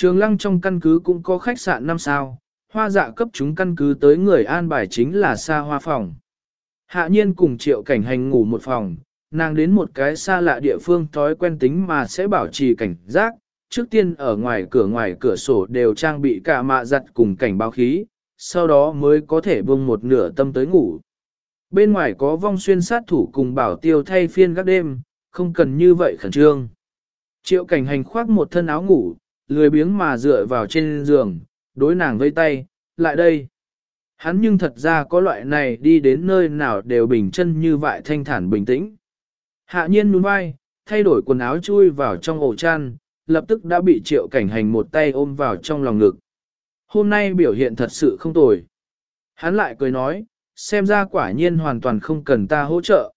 Trường lăng trong căn cứ cũng có khách sạn 5 sao, hoa dạ cấp chúng căn cứ tới người an bài chính là xa hoa phòng. Hạ nhiên cùng triệu cảnh hành ngủ một phòng, nàng đến một cái xa lạ địa phương thói quen tính mà sẽ bảo trì cảnh giác, trước tiên ở ngoài cửa ngoài cửa sổ đều trang bị cả mạ giặt cùng cảnh báo khí, sau đó mới có thể buông một nửa tâm tới ngủ. Bên ngoài có vong xuyên sát thủ cùng bảo tiêu thay phiên các đêm, không cần như vậy khẩn trương. Triệu cảnh hành khoác một thân áo ngủ, lười biếng mà dựa vào trên giường, đối nàng vây tay, lại đây. Hắn nhưng thật ra có loại này đi đến nơi nào đều bình chân như vậy thanh thản bình tĩnh. Hạ nhiên nhún vai, thay đổi quần áo chui vào trong ổ chăn, lập tức đã bị triệu cảnh hành một tay ôm vào trong lòng ngực. Hôm nay biểu hiện thật sự không tồi. Hắn lại cười nói, xem ra quả nhiên hoàn toàn không cần ta hỗ trợ.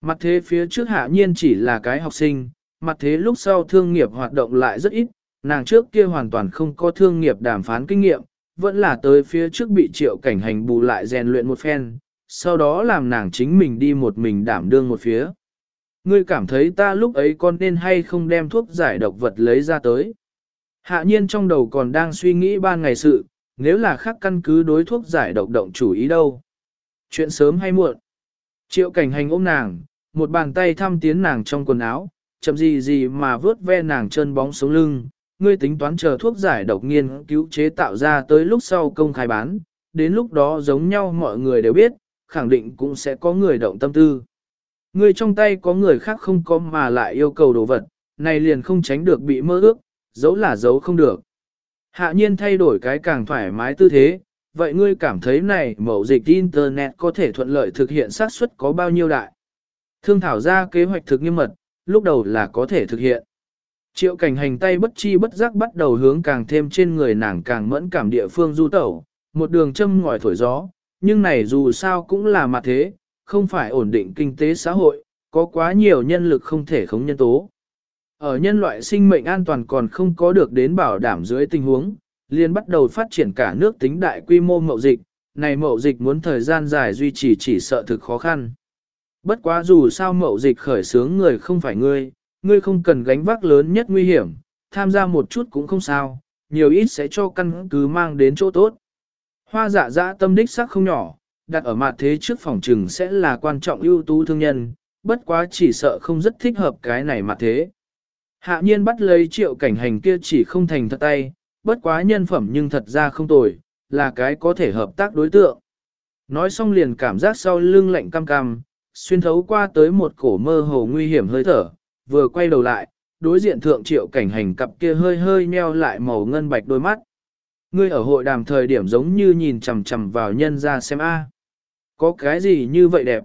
Mặt thế phía trước hạ nhiên chỉ là cái học sinh, mặt thế lúc sau thương nghiệp hoạt động lại rất ít, nàng trước kia hoàn toàn không có thương nghiệp đàm phán kinh nghiệm, vẫn là tới phía trước bị triệu cảnh hành bù lại rèn luyện một phen, sau đó làm nàng chính mình đi một mình đảm đương một phía. Ngươi cảm thấy ta lúc ấy con nên hay không đem thuốc giải độc vật lấy ra tới. Hạ nhiên trong đầu còn đang suy nghĩ ban ngày sự, nếu là khác căn cứ đối thuốc giải độc động chủ ý đâu. Chuyện sớm hay muộn. Triệu cảnh hành ôm nàng, một bàn tay thăm tiến nàng trong quần áo, chậm gì gì mà vớt ve nàng chân bóng sống lưng. Ngươi tính toán chờ thuốc giải độc nghiên cứu chế tạo ra tới lúc sau công khai bán, đến lúc đó giống nhau mọi người đều biết, khẳng định cũng sẽ có người động tâm tư. Ngươi trong tay có người khác không có mà lại yêu cầu đồ vật, này liền không tránh được bị mơ ước, giấu là giấu không được. Hạ nhiên thay đổi cái càng thoải mái tư thế, vậy ngươi cảm thấy này mẫu dịch Internet có thể thuận lợi thực hiện xác suất có bao nhiêu đại? Thương thảo ra kế hoạch thực nghiêm mật, lúc đầu là có thể thực hiện. Triệu cảnh hành tay bất chi bất giác bắt đầu hướng càng thêm trên người nàng càng mẫn cảm địa phương du tẩu, một đường châm ngòi thổi gió, nhưng này dù sao cũng là mặt thế, không phải ổn định kinh tế xã hội, có quá nhiều nhân lực không thể khống nhân tố. Ở nhân loại sinh mệnh an toàn còn không có được đến bảo đảm dưới tình huống, liền bắt đầu phát triển cả nước tính đại quy mô mậu dịch, này mậu dịch muốn thời gian dài duy trì chỉ sợ thực khó khăn. Bất quá dù sao mậu dịch khởi sướng người không phải ngươi, ngươi không cần gánh vác lớn nhất nguy hiểm, tham gia một chút cũng không sao, nhiều ít sẽ cho căn cứ mang đến chỗ tốt. Hoa dạ dạ tâm đích sắc không nhỏ, đặt ở mặt thế trước phòng trừng sẽ là quan trọng ưu tú thương nhân, bất quá chỉ sợ không rất thích hợp cái này mặt thế. Hạ nhiên bắt lấy triệu cảnh hành kia chỉ không thành thật tay, bất quá nhân phẩm nhưng thật ra không tồi, là cái có thể hợp tác đối tượng. Nói xong liền cảm giác sau lưng lạnh cam cam, xuyên thấu qua tới một cổ mơ hồ nguy hiểm hơi thở, vừa quay đầu lại, đối diện thượng triệu cảnh hành cặp kia hơi hơi nheo lại màu ngân bạch đôi mắt. Ngươi ở hội đàm thời điểm giống như nhìn chằm chằm vào nhân ra xem a. Có cái gì như vậy đẹp?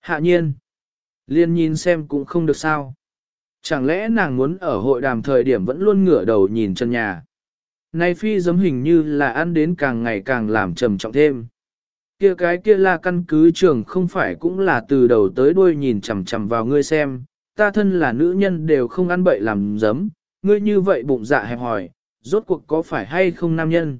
Hạ nhiên. Liên nhìn xem cũng không được sao. Chẳng lẽ nàng muốn ở hội đàm thời điểm vẫn luôn ngửa đầu nhìn chân nhà. Nay phi giấm hình như là ăn đến càng ngày càng làm trầm trọng thêm. Kia cái kia là căn cứ trường không phải cũng là từ đầu tới đuôi nhìn chằm chằm vào ngươi xem, ta thân là nữ nhân đều không ăn bậy làm giấm, ngươi như vậy bụng dạ hẹp hỏi, rốt cuộc có phải hay không nam nhân.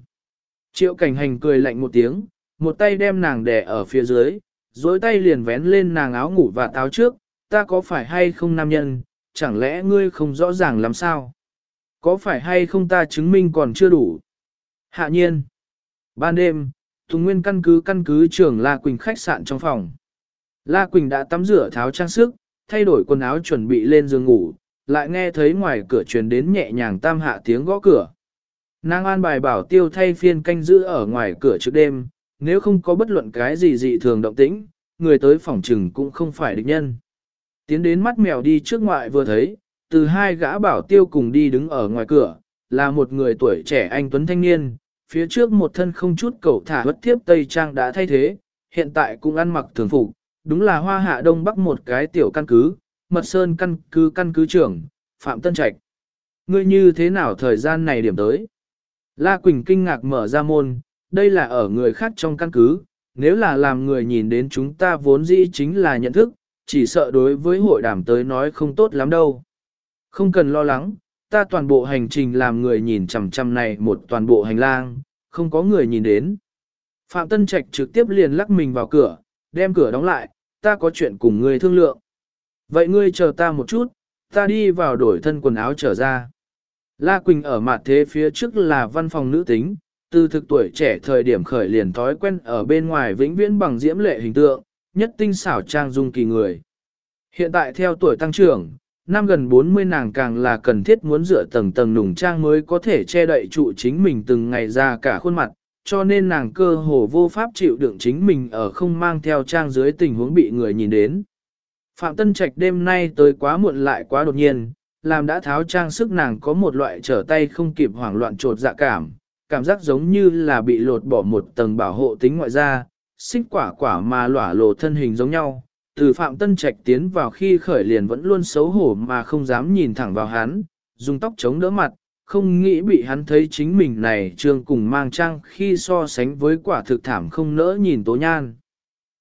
Triệu cảnh hành cười lạnh một tiếng, một tay đem nàng đè ở phía dưới, dối tay liền vén lên nàng áo ngủ và táo trước, ta có phải hay không nam nhân, chẳng lẽ ngươi không rõ ràng làm sao? Có phải hay không ta chứng minh còn chưa đủ? Hạ nhiên. Ban đêm, Tùng Nguyên căn cứ căn cứ trưởng La Quỳnh khách sạn trong phòng. La Quỳnh đã tắm rửa tháo trang sức, thay đổi quần áo chuẩn bị lên giường ngủ, lại nghe thấy ngoài cửa truyền đến nhẹ nhàng tam hạ tiếng gõ cửa. Nàng an bài bảo tiêu thay phiên canh giữ ở ngoài cửa trước đêm, nếu không có bất luận cái gì dị thường động tĩnh, người tới phòng trừng cũng không phải địch nhân. Tiến đến mắt mèo đi trước ngoại vừa thấy, từ hai gã bảo tiêu cùng đi đứng ở ngoài cửa, là một người tuổi trẻ anh Tuấn Thanh Niên, phía trước một thân không chút cầu thả bất thiếp Tây Trang đã thay thế, hiện tại cũng ăn mặc thường phục, đúng là hoa hạ đông bắc một cái tiểu căn cứ, mật sơn căn cứ căn cứ trưởng, Phạm Tân Trạch. Ngươi như thế nào thời gian này điểm tới? La Quỳnh kinh ngạc mở ra môn, đây là ở người khác trong căn cứ, nếu là làm người nhìn đến chúng ta vốn dĩ chính là nhận thức, chỉ sợ đối với hội đàm tới nói không tốt lắm đâu. Không cần lo lắng, ta toàn bộ hành trình làm người nhìn chằm chằm này một toàn bộ hành lang, không có người nhìn đến. Phạm Tân Trạch trực tiếp liền lắc mình vào cửa, đem cửa đóng lại, ta có chuyện cùng ngươi thương lượng. Vậy ngươi chờ ta một chút, ta đi vào đổi thân quần áo trở ra. La Quỳnh ở mặt thế phía trước là văn phòng nữ tính, từ thực tuổi trẻ thời điểm khởi liền thói quen ở bên ngoài vĩnh viễn bằng diễm lệ hình tượng, nhất tinh xảo trang dung kỳ người. Hiện tại theo tuổi tăng trưởng, năm gần 40 nàng càng là cần thiết muốn dựa tầng tầng nùng trang mới có thể che đậy trụ chính mình từng ngày ra cả khuôn mặt, cho nên nàng cơ hồ vô pháp chịu đựng chính mình ở không mang theo trang dưới tình huống bị người nhìn đến. Phạm Tân Trạch đêm nay tới quá muộn lại quá đột nhiên, làm đã tháo trang sức nàng có một loại trở tay không kịp hoảng loạn trột dạ cảm, cảm giác giống như là bị lột bỏ một tầng bảo hộ tính ngoại ra, xích quả quả mà lỏa lộ thân hình giống nhau. Từ Phạm Tân Trạch tiến vào khi khởi liền vẫn luôn xấu hổ mà không dám nhìn thẳng vào hắn, dùng tóc chống đỡ mặt, không nghĩ bị hắn thấy chính mình này trương cùng mang trang khi so sánh với quả thực thảm không nỡ nhìn tố nhan.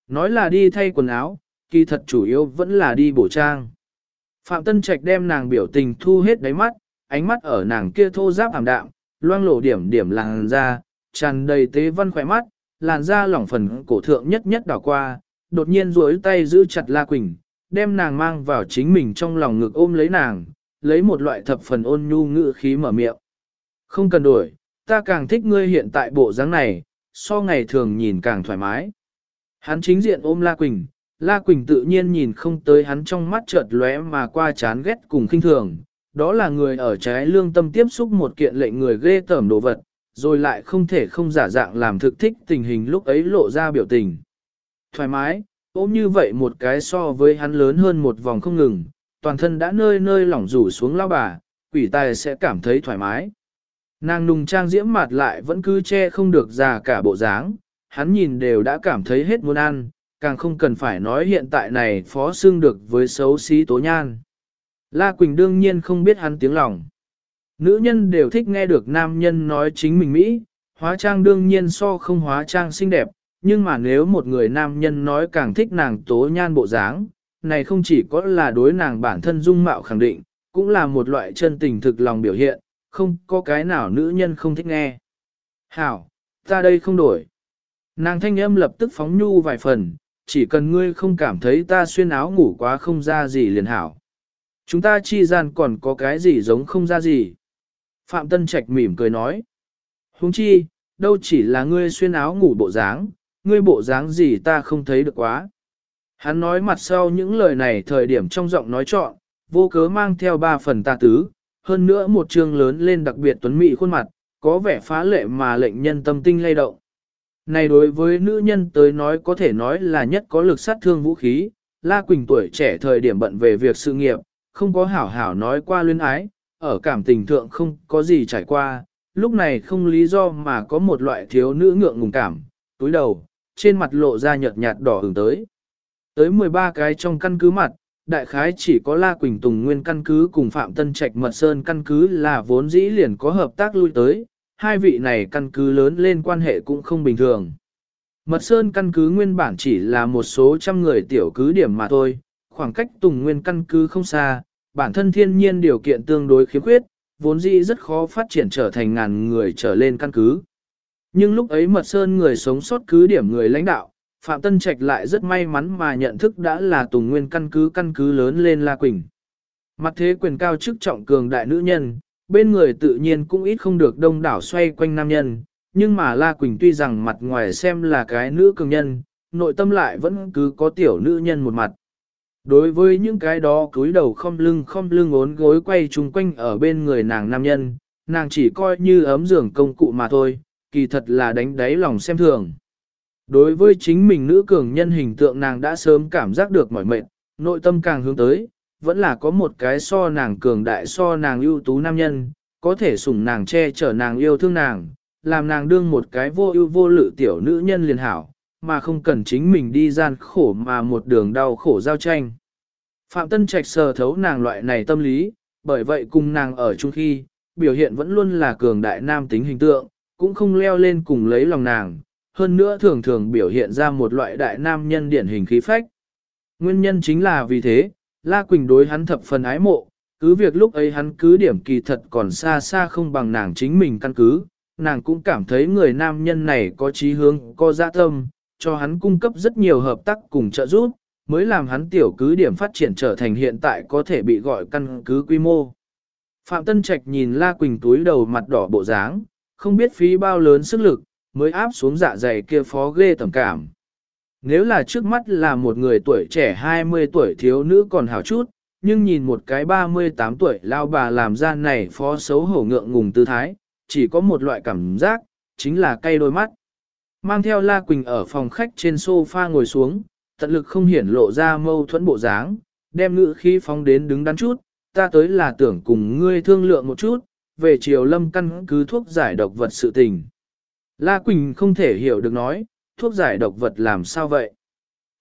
Nói là đi thay quần áo, kỳ thật chủ yếu vẫn là đi bổ trang. Phạm Tân Trạch đem nàng biểu tình thu hết đáy mắt, ánh mắt ở nàng kia thô giáp ảm đạm, loang lổ điểm điểm làn da, tràn đầy tế văn khỏe mắt, làn da lỏng phần cổ thượng nhất nhất đảo qua, đột nhiên duỗi tay giữ chặt La Quỳnh, đem nàng mang vào chính mình trong lòng ngực ôm lấy nàng, lấy một loại thập phần ôn nhu ngữ khí mở miệng. Không cần đổi, ta càng thích ngươi hiện tại bộ dáng này, so ngày thường nhìn càng thoải mái. Hắn chính diện ôm La Quỳnh, La Quỳnh tự nhiên nhìn không tới hắn trong mắt chợt lóe mà qua chán ghét cùng khinh thường, đó là người ở trái lương tâm tiếp xúc một kiện lệnh người ghê tởm đồ vật, rồi lại không thể không giả dạng làm thực thích tình hình lúc ấy lộ ra biểu tình. Thoải mái, ôm như vậy một cái so với hắn lớn hơn một vòng không ngừng, toàn thân đã nơi nơi lỏng rủ xuống lao bà, quỷ tài sẽ cảm thấy thoải mái. Nàng nùng trang diễm mặt lại vẫn cứ che không được già cả bộ dáng, hắn nhìn đều đã cảm thấy hết muốn ăn, càng không cần phải nói hiện tại này phó xương được với xấu xí tố nhan. La Quỳnh đương nhiên không biết hắn tiếng lòng. Nữ nhân đều thích nghe được nam nhân nói chính mình Mỹ, hóa trang đương nhiên so không hóa trang xinh đẹp, nhưng mà nếu một người nam nhân nói càng thích nàng tố nhan bộ dáng, này không chỉ có là đối nàng bản thân dung mạo khẳng định, cũng là một loại chân tình thực lòng biểu hiện, không có cái nào nữ nhân không thích nghe. Hảo, ta đây không đổi. Nàng thanh âm lập tức phóng nhu vài phần, chỉ cần ngươi không cảm thấy ta xuyên áo ngủ quá không ra gì liền hảo. Chúng ta chi gian còn có cái gì giống không ra gì. Phạm Tân Trạch mỉm cười nói. Huống chi, đâu chỉ là ngươi xuyên áo ngủ bộ dáng, ngươi bộ dáng gì ta không thấy được quá. Hắn nói mặt sau những lời này thời điểm trong giọng nói trọn, vô cớ mang theo ba phần ta tứ, hơn nữa một chương lớn lên đặc biệt tuấn mỹ khuôn mặt, có vẻ phá lệ mà lệnh nhân tâm tinh lay động. Này đối với nữ nhân tới nói có thể nói là nhất có lực sát thương vũ khí, La Quỳnh tuổi trẻ thời điểm bận về việc sự nghiệp, không có hảo hảo nói qua luyến ái, ở cảm tình thượng không có gì trải qua, lúc này không lý do mà có một loại thiếu nữ ngượng ngùng cảm, túi đầu, trên mặt lộ ra nhợt nhạt đỏ hưởng tới. Tới 13 cái trong căn cứ mặt, đại khái chỉ có La Quỳnh Tùng nguyên căn cứ cùng Phạm Tân Trạch Mật Sơn căn cứ là vốn dĩ liền có hợp tác lui tới, hai vị này căn cứ lớn lên quan hệ cũng không bình thường. Mật Sơn căn cứ nguyên bản chỉ là một số trăm người tiểu cứ điểm mà thôi, khoảng cách Tùng nguyên căn cứ không xa, bản thân thiên nhiên điều kiện tương đối khiếm khuyết, vốn dĩ rất khó phát triển trở thành ngàn người trở lên căn cứ. Nhưng lúc ấy Mật Sơn người sống sót cứ điểm người lãnh đạo, Phạm Tân Trạch lại rất may mắn mà nhận thức đã là Tùng Nguyên căn cứ căn cứ lớn lên La Quỳnh. Mặt thế quyền cao chức trọng cường đại nữ nhân, bên người tự nhiên cũng ít không được đông đảo xoay quanh nam nhân, nhưng mà La Quỳnh tuy rằng mặt ngoài xem là cái nữ cường nhân, nội tâm lại vẫn cứ có tiểu nữ nhân một mặt. Đối với những cái đó cúi đầu không lưng không lưng ốn gối quay chung quanh ở bên người nàng nam nhân, nàng chỉ coi như ấm giường công cụ mà thôi, kỳ thật là đánh đáy lòng xem thường. Đối với chính mình nữ cường nhân hình tượng nàng đã sớm cảm giác được mỏi mệt, nội tâm càng hướng tới, vẫn là có một cái so nàng cường đại so nàng ưu tú nam nhân, có thể sủng nàng che chở nàng yêu thương nàng, làm nàng đương một cái vô ưu vô lự tiểu nữ nhân liền hảo, mà không cần chính mình đi gian khổ mà một đường đau khổ giao tranh. Phạm Tân Trạch sờ thấu nàng loại này tâm lý, bởi vậy cùng nàng ở chung khi, biểu hiện vẫn luôn là cường đại nam tính hình tượng, cũng không leo lên cùng lấy lòng nàng, hơn nữa thường thường biểu hiện ra một loại đại nam nhân điển hình khí phách. Nguyên nhân chính là vì thế, La Quỳnh đối hắn thập phần ái mộ, cứ việc lúc ấy hắn cứ điểm kỳ thật còn xa xa không bằng nàng chính mình căn cứ, nàng cũng cảm thấy người nam nhân này có chí hướng, có dạ tâm, cho hắn cung cấp rất nhiều hợp tác cùng trợ giúp, mới làm hắn tiểu cứ điểm phát triển trở thành hiện tại có thể bị gọi căn cứ quy mô. Phạm Tân Trạch nhìn La Quỳnh túi đầu mặt đỏ bộ dáng, không biết phí bao lớn sức lực, mới áp xuống dạ dày kia phó ghê tầm cảm. Nếu là trước mắt là một người tuổi trẻ 20 tuổi thiếu nữ còn hảo chút, nhưng nhìn một cái 38 tuổi lao bà làm ra này phó xấu hổ ngượng ngùng tư thái, chỉ có một loại cảm giác, chính là cay đôi mắt. Mang theo La Quỳnh ở phòng khách trên sofa ngồi xuống, tận lực không hiển lộ ra mâu thuẫn bộ dáng, đem ngữ khí phóng đến đứng đắn chút, ta tới là tưởng cùng ngươi thương lượng một chút, về chiều lâm căn cứ thuốc giải độc vật sự tình. La Quỳnh không thể hiểu được nói, thuốc giải độc vật làm sao vậy?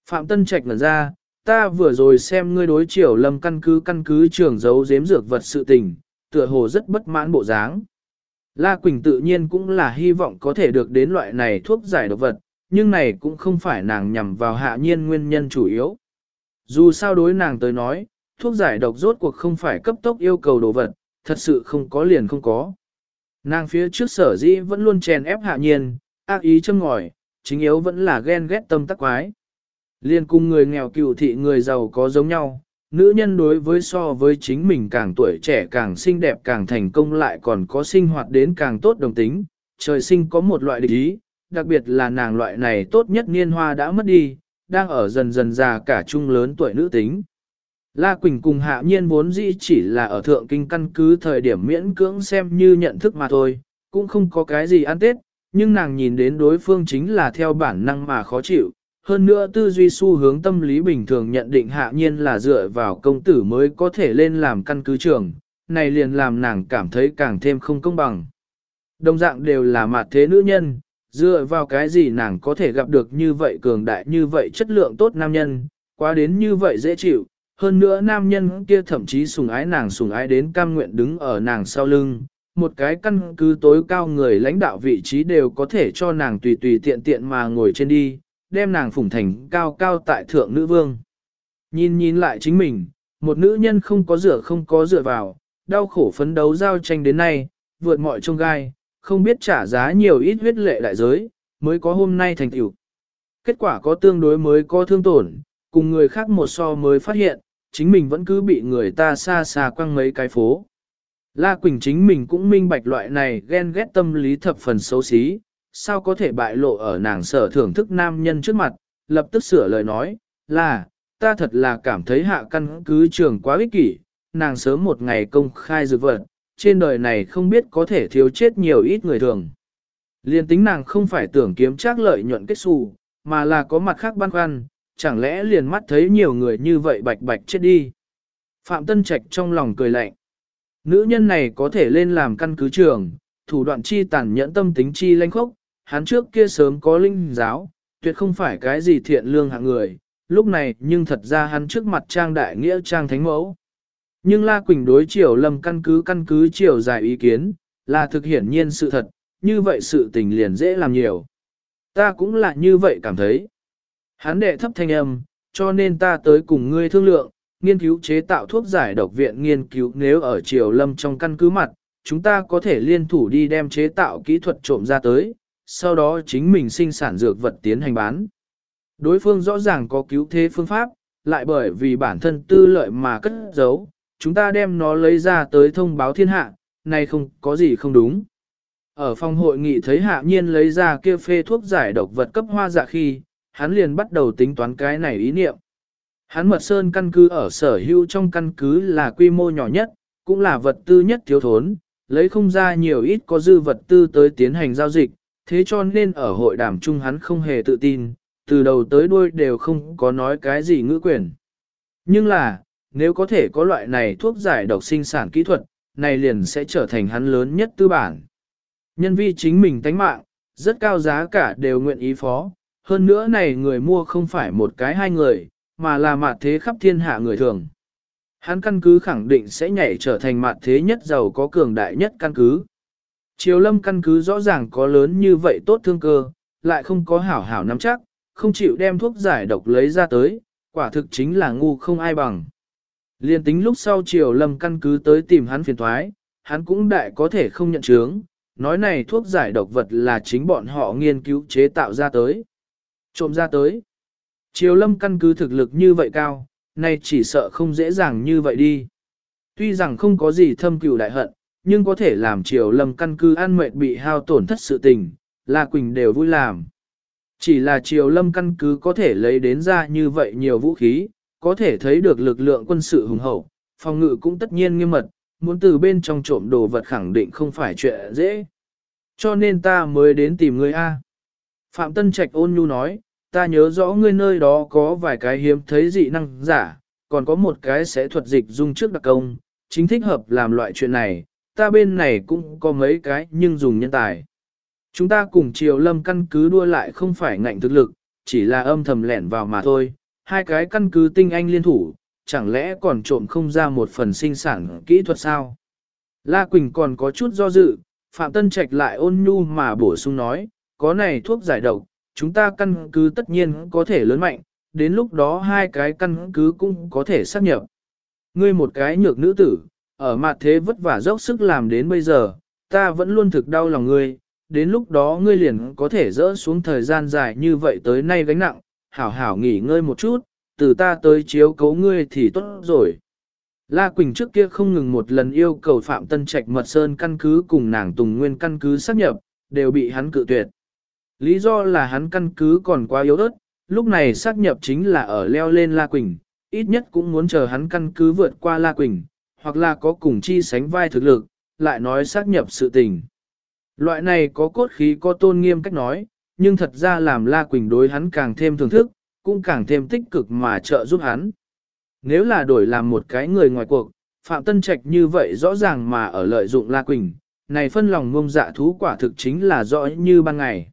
Phạm Tân Trạch ngẩn ra, ta vừa rồi xem ngươi đối chiều lâm căn cứ căn cứ trường giấu giếm dược vật sự tình, tựa hồ rất bất mãn bộ dáng. La Quỳnh tự nhiên cũng là hy vọng có thể được đến loại này thuốc giải độc vật, nhưng này cũng không phải nàng nhằm vào hạ nhiên nguyên nhân chủ yếu. Dù sao đối nàng tới nói, thuốc giải độc rốt cuộc không phải cấp tốc yêu cầu đồ vật, thật sự không có liền không có. Nàng phía trước sở dĩ vẫn luôn chèn ép hạ nhiên, ác ý châm ngòi, chính yếu vẫn là ghen ghét tâm tắc quái. Liên cùng người nghèo cựu thị người giàu có giống nhau, nữ nhân đối với so với chính mình càng tuổi trẻ càng xinh đẹp càng thành công lại còn có sinh hoạt đến càng tốt đồng tính, trời sinh có một loại địch ý, đặc biệt là nàng loại này tốt nhất niên hoa đã mất đi, đang ở dần dần già cả trung lớn tuổi nữ tính. La Quỳnh cùng hạ nhiên vốn dĩ chỉ là ở thượng kinh căn cứ thời điểm miễn cưỡng xem như nhận thức mà thôi, cũng không có cái gì ăn tết, nhưng nàng nhìn đến đối phương chính là theo bản năng mà khó chịu. Hơn nữa tư duy xu hướng tâm lý bình thường nhận định hạ nhiên là dựa vào công tử mới có thể lên làm căn cứ trưởng, này liền làm nàng cảm thấy càng thêm không công bằng. Đồng dạng đều là mặt thế nữ nhân, dựa vào cái gì nàng có thể gặp được như vậy cường đại như vậy chất lượng tốt nam nhân, quá đến như vậy dễ chịu, hơn nữa nam nhân kia thậm chí sùng ái nàng sùng ái đến cam nguyện đứng ở nàng sau lưng, một cái căn cứ tối cao người lãnh đạo vị trí đều có thể cho nàng tùy tùy tiện tiện mà ngồi trên đi, đem nàng phủng thành cao cao tại thượng nữ vương. Nhìn nhìn lại chính mình, một nữ nhân không có dựa không có dựa vào, đau khổ phấn đấu giao tranh đến nay, vượt mọi trông gai, không biết trả giá nhiều ít huyết lệ đại giới, mới có hôm nay thành tựu. Kết quả có tương đối mới có thương tổn, cùng người khác một so mới phát hiện, chính mình vẫn cứ bị người ta xa xa quăng mấy cái phố. La Quỳnh chính mình cũng minh bạch loại này ghen ghét tâm lý thập phần xấu xí, sao có thể bại lộ ở nàng sở thưởng thức nam nhân trước mặt, lập tức sửa lời nói, là, ta thật là cảm thấy hạ căn cứ trường quá ích kỷ, nàng sớm một ngày công khai dược vật, trên đời này không biết có thể thiếu chết nhiều ít người thường. Liên tính nàng không phải tưởng kiếm trác lợi nhuận kết xù, mà là có mặt khác băn khoăn, chẳng lẽ liền mắt thấy nhiều người như vậy bạch bạch chết đi. Phạm Tân Trạch trong lòng cười lạnh. Nữ nhân này có thể lên làm căn cứ trường, thủ đoạn chi tàn nhẫn tâm tính chi lanh khốc, hắn trước kia sớm có linh giáo, tuyệt không phải cái gì thiện lương hạng người, lúc này nhưng thật ra hắn trước mặt trang đại nghĩa trang thánh mẫu. Nhưng La Quỳnh đối triều lâm căn cứ căn cứ triều dài ý kiến, là thực hiển nhiên sự thật, như vậy sự tình liền dễ làm nhiều. Ta cũng là như vậy cảm thấy. Hắn đệ thấp thanh âm, cho nên ta tới cùng ngươi thương lượng, nghiên cứu chế tạo thuốc giải độc viện nghiên cứu nếu ở triều lâm trong căn cứ mặt, chúng ta có thể liên thủ đi đem chế tạo kỹ thuật trộm ra tới, sau đó chính mình sinh sản dược vật tiến hành bán. Đối phương rõ ràng có cứu thế phương pháp, lại bởi vì bản thân tư lợi mà cất giấu, chúng ta đem nó lấy ra tới thông báo thiên hạ, này không có gì không đúng. Ở phòng hội nghị thấy hạ nhiên lấy ra kia phê thuốc giải độc vật cấp hoa dạ khi, hắn liền bắt đầu tính toán cái này ý niệm. Hắn mật sơn căn cứ ở sở hữu trong căn cứ là quy mô nhỏ nhất, cũng là vật tư nhất thiếu thốn, lấy không ra nhiều ít có dư vật tư tới tiến hành giao dịch, thế cho nên ở hội đàm chung hắn không hề tự tin, từ đầu tới đuôi đều không có nói cái gì ngữ quyền. Nhưng là, nếu có thể có loại này thuốc giải độc sinh sản kỹ thuật, này liền sẽ trở thành hắn lớn nhất tư bản. Nhân vi chính mình tánh mạng, rất cao giá cả đều nguyện ý phó, hơn nữa này người mua không phải một cái hai người, mà là mặt thế khắp thiên hạ người thường. Hắn căn cứ khẳng định sẽ nhảy trở thành mặt thế nhất giàu có cường đại nhất căn cứ. Triều lâm căn cứ rõ ràng có lớn như vậy tốt thương cơ, lại không có hảo hảo nắm chắc, không chịu đem thuốc giải độc lấy ra tới, quả thực chính là ngu không ai bằng. Liên tính lúc sau triều lâm căn cứ tới tìm hắn phiền thoái, hắn cũng đại có thể không nhận chướng, nói này thuốc giải độc vật là chính bọn họ nghiên cứu chế tạo ra tới. Trộm ra tới. Triều lâm căn cứ thực lực như vậy cao, nay chỉ sợ không dễ dàng như vậy đi. Tuy rằng không có gì thâm cừu đại hận, nhưng có thể làm Triều Lâm căn cứ an mệt bị hao tổn thất sự tình, là Quỳnh đều vui làm. Chỉ là Triều Lâm căn cứ có thể lấy đến ra như vậy nhiều vũ khí, có thể thấy được lực lượng quân sự hùng hậu, phòng ngự cũng tất nhiên nghiêm mật, muốn từ bên trong trộm đồ vật khẳng định không phải chuyện dễ. Cho nên ta mới đến tìm ngươi A. Phạm Tân Trạch ôn nhu nói, ta nhớ rõ ngươi nơi đó có vài cái hiếm thấy dị năng giả, còn có một cái sẽ thuật dịch dung trước đặc công, chính thích hợp làm loại chuyện này, ta bên này cũng có mấy cái nhưng dùng nhân tài. Chúng ta cùng Triều Lâm căn cứ đua lại không phải ngạnh thực lực, chỉ là âm thầm lẻn vào mà thôi, hai cái căn cứ tinh anh liên thủ, chẳng lẽ còn trộm không ra một phần sinh sản kỹ thuật sao? La Quỳnh còn có chút do dự, Phạm Tân Trạch lại ôn nhu mà bổ sung nói, có này thuốc giải độc, chúng ta căn cứ tất nhiên có thể lớn mạnh, đến lúc đó hai cái căn cứ cũng có thể xác nhập. Ngươi một cái nhược nữ tử, ở mặt thế vất vả dốc sức làm đến bây giờ, ta vẫn luôn thực đau lòng ngươi, đến lúc đó ngươi liền có thể dỡ xuống thời gian dài như vậy tới nay gánh nặng, hảo hảo nghỉ ngơi một chút, từ ta tới chiếu cấu ngươi thì tốt rồi. La Quỳnh trước kia không ngừng một lần yêu cầu Phạm Tân Trạch Mật Sơn căn cứ cùng nàng Tùng Nguyên căn cứ xác nhập, đều bị hắn cự tuyệt. Lý do là hắn căn cứ còn quá yếu ớt, lúc này xác nhập chính là ở leo lên La Quỳnh, ít nhất cũng muốn chờ hắn căn cứ vượt qua La Quỳnh, hoặc là có cùng chi sánh vai thực lực, lại nói xác nhập sự tình. Loại này có cốt khí có tôn nghiêm cách nói, nhưng thật ra làm La Quỳnh đối hắn càng thêm thưởng thức, cũng càng thêm tích cực mà trợ giúp hắn. Nếu là đổi làm một cái người ngoài cuộc, Phạm Tân Trạch như vậy rõ ràng mà ở lợi dụng La Quỳnh, này phân lòng ngông dạ thú quả thực chính là rõ như ban ngày.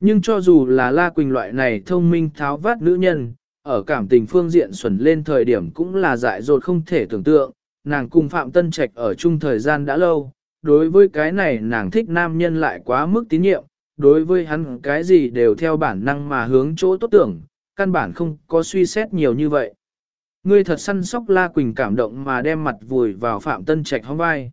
Nhưng cho dù là La Quỳnh loại này thông minh tháo vát nữ nhân, ở cảm tình phương diện xuẩn lên thời điểm cũng là dại dột không thể tưởng tượng, nàng cùng Phạm Tân Trạch ở chung thời gian đã lâu, đối với cái này nàng thích nam nhân lại quá mức tín nhiệm, đối với hắn cái gì đều theo bản năng mà hướng chỗ tốt tưởng, căn bản không có suy xét nhiều như vậy. Ngươi thật săn sóc La Quỳnh cảm động mà đem mặt vùi vào Phạm Tân Trạch hóng vai.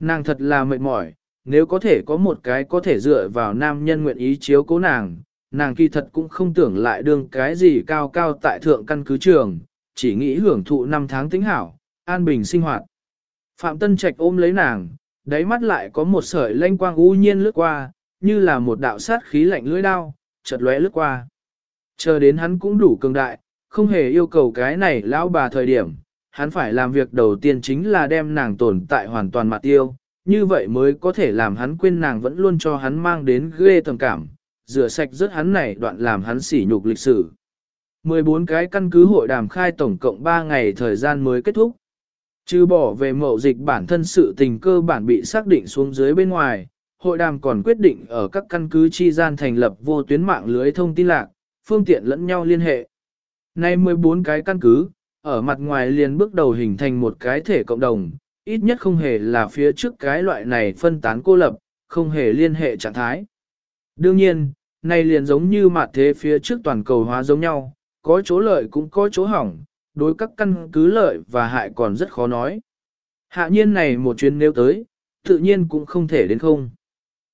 Nàng thật là mệt mỏi, nếu có thể có một cái có thể dựa vào nam nhân nguyện ý chiếu cố nàng, nàng kỳ thật cũng không tưởng lại đương cái gì cao cao tại thượng căn cứ trường, chỉ nghĩ hưởng thụ năm tháng tính hảo, an bình sinh hoạt. Phạm Tân Trạch ôm lấy nàng, đáy mắt lại có một sợi lanh quang u nhiên lướt qua, như là một đạo sát khí lạnh lưỡi đao, chợt lóe lướt qua. Chờ đến hắn cũng đủ cường đại, không hề yêu cầu cái này lão bà thời điểm, hắn phải làm việc đầu tiên chính là đem nàng tồn tại hoàn toàn mặt tiêu, như vậy mới có thể làm hắn quên nàng vẫn luôn cho hắn mang đến ghê tầm cảm, rửa sạch rất hắn này đoạn làm hắn sỉ nhục lịch sử. 14 cái căn cứ hội đàm khai tổng cộng 3 ngày thời gian mới kết thúc. Trừ bỏ về mậu dịch bản thân sự tình cơ bản bị xác định xuống dưới bên ngoài, hội đàm còn quyết định ở các căn cứ chi gian thành lập vô tuyến mạng lưới thông tin lạc, phương tiện lẫn nhau liên hệ. Nay 14 cái căn cứ, ở mặt ngoài liền bước đầu hình thành một cái thể cộng đồng, ít nhất không hề là phía trước cái loại này phân tán cô lập, không hề liên hệ trạng thái. Đương nhiên, này liền giống như mặt thế phía trước toàn cầu hóa giống nhau, có chỗ lợi cũng có chỗ hỏng, đối các căn cứ lợi và hại còn rất khó nói. Hạ nhiên này một chuyến nếu tới, tự nhiên cũng không thể đến không.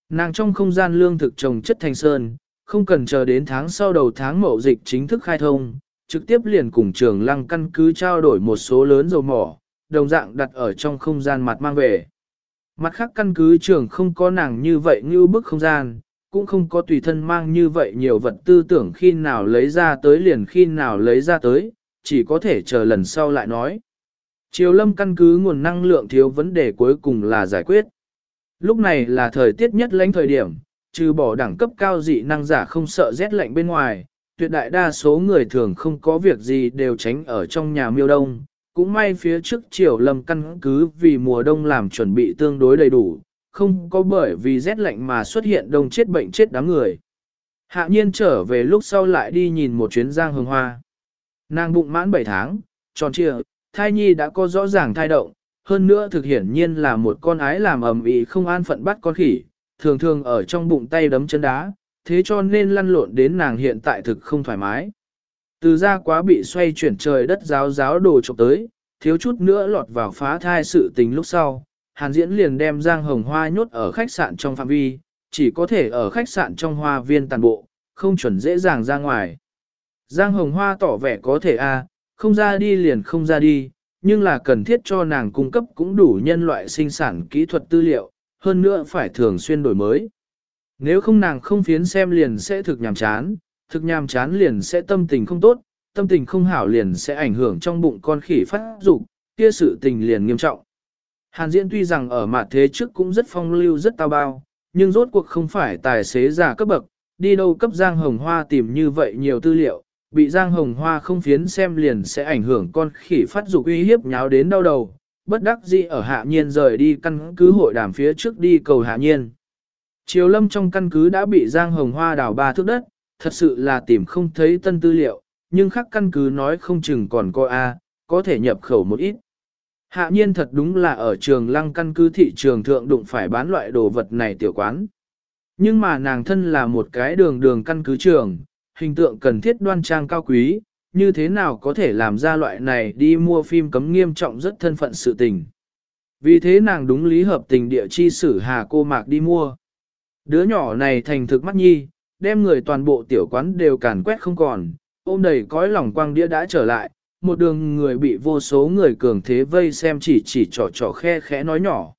Nàng trong không gian lương thực trồng chất thành sơn, không cần chờ đến tháng sau đầu tháng mậu dịch chính thức khai thông, trực tiếp liền cùng trường lăng căn cứ trao đổi một số lớn dầu mỏ, đồng dạng đặt ở trong không gian mặt mang về. Mặt khác căn cứ trường không có nàng như vậy như bức không gian, cũng không có tùy thân mang như vậy nhiều vật tư tưởng khi nào lấy ra tới liền khi nào lấy ra tới, chỉ có thể chờ lần sau lại nói. Triều lâm căn cứ nguồn năng lượng thiếu vấn đề cuối cùng là giải quyết. Lúc này là thời tiết nhất lãnh thời điểm, trừ bỏ đẳng cấp cao dị năng giả không sợ rét lạnh bên ngoài, tuyệt đại đa số người thường không có việc gì đều tránh ở trong nhà miêu đông. Cũng may phía trước triều lâm căn cứ vì mùa đông làm chuẩn bị tương đối đầy đủ, không có bởi vì rét lạnh mà xuất hiện đông chết bệnh chết đám người. Hạ nhiên trở về lúc sau lại đi nhìn một chuyến giang hương hoa. Nàng bụng mãn 7 tháng, tròn trịa, thai nhi đã có rõ ràng thai động, hơn nữa thực hiển nhiên là một con ái làm ầm ĩ không an phận bắt con khỉ, thường thường ở trong bụng tay đấm chân đá, thế cho nên lăn lộn đến nàng hiện tại thực không thoải mái. Từ ra quá bị xoay chuyển trời đất giáo giáo đồ trộm tới, thiếu chút nữa lọt vào phá thai sự tình lúc sau, Hàn Diễn liền đem Giang Hồng Hoa nhốt ở khách sạn trong phạm vi, chỉ có thể ở khách sạn trong hoa viên tàn bộ, không chuẩn dễ dàng ra ngoài. Giang Hồng Hoa tỏ vẻ có thể a, không ra đi liền không ra đi, nhưng là cần thiết cho nàng cung cấp cũng đủ nhân loại sinh sản kỹ thuật tư liệu, hơn nữa phải thường xuyên đổi mới. Nếu không nàng không phiến xem liền sẽ thực nhàm chán, thực nhàm chán liền sẽ tâm tình không tốt, tâm tình không hảo liền sẽ ảnh hưởng trong bụng con khỉ phát dục, kia sự tình liền nghiêm trọng. Hàn Diễn tuy rằng ở mặt thế trước cũng rất phong lưu rất tao bao, nhưng rốt cuộc không phải tài xế giả cấp bậc, đi đâu cấp Giang Hồng Hoa tìm như vậy nhiều tư liệu, bị Giang Hồng Hoa không phiến xem liền sẽ ảnh hưởng con khỉ phát dục uy hiếp nháo đến đau đầu, bất đắc dĩ ở hạ nhiên rời đi căn cứ hội đàm phía trước đi cầu hạ nhiên. Triều lâm trong căn cứ đã bị Giang Hồng Hoa đào ba thước đất, thật sự là tìm không thấy tân tư liệu, nhưng khắc căn cứ nói không chừng còn có A, có thể nhập khẩu một ít. Hạ nhiên thật đúng là ở trường lăng căn cứ thị trường thượng đụng phải bán loại đồ vật này tiểu quán. Nhưng mà nàng thân là một cái đường đường căn cứ trường, hình tượng cần thiết đoan trang cao quý, như thế nào có thể làm ra loại này đi mua phim cấm nghiêm trọng rất thân phận sự tình. Vì thế nàng đúng lý hợp tình địa chi sử hà cô mạc đi mua. Đứa nhỏ này thành thực mắt nhi, đem người toàn bộ tiểu quán đều càn quét không còn, ôm đầy cõi lòng quang đĩa đã trở lại, một đường người bị vô số người cường thế vây xem chỉ chỉ trò trò khe khẽ nói nhỏ.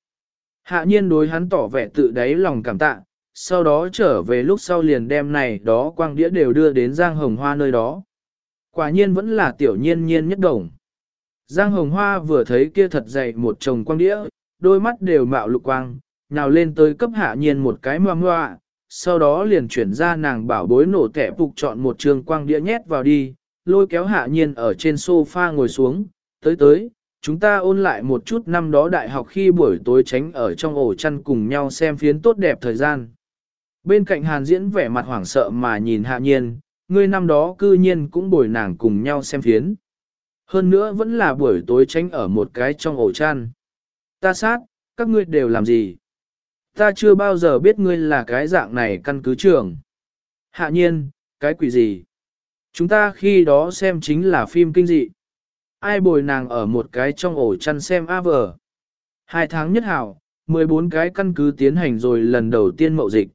Hạ nhiên đối hắn tỏ vẻ tự đáy lòng cảm tạ, sau đó trở về lúc sau liền đem này đó quang đĩa đều đưa đến Giang Hồng Hoa nơi đó. Quả nhiên vẫn là tiểu nhiên nhiên nhất đồng. Giang Hồng Hoa vừa thấy kia thật dày một chồng quang đĩa, đôi mắt đều mạo lục quang, nào lên tới cấp hạ nhiên một cái moa hoa sau đó liền chuyển ra nàng bảo bối nổ tẻ phục chọn một trường quang đĩa nhét vào đi, lôi kéo hạ nhiên ở trên sofa ngồi xuống, tới tới, chúng ta ôn lại một chút năm đó đại học khi buổi tối tránh ở trong ổ chăn cùng nhau xem phiến tốt đẹp thời gian. Bên cạnh hàn diễn vẻ mặt hoảng sợ mà nhìn hạ nhiên, ngươi năm đó cư nhiên cũng bồi nàng cùng nhau xem phiến. Hơn nữa vẫn là buổi tối tránh ở một cái trong ổ chăn. Ta sát, các ngươi đều làm gì? Ta chưa bao giờ biết ngươi là cái dạng này căn cứ trường. Hạ nhiên, cái quỷ gì? Chúng ta khi đó xem chính là phim kinh dị. Ai bồi nàng ở một cái trong ổ chăn xem AV. Hai tháng nhất hảo, 14 cái căn cứ tiến hành rồi lần đầu tiên mậu dịch.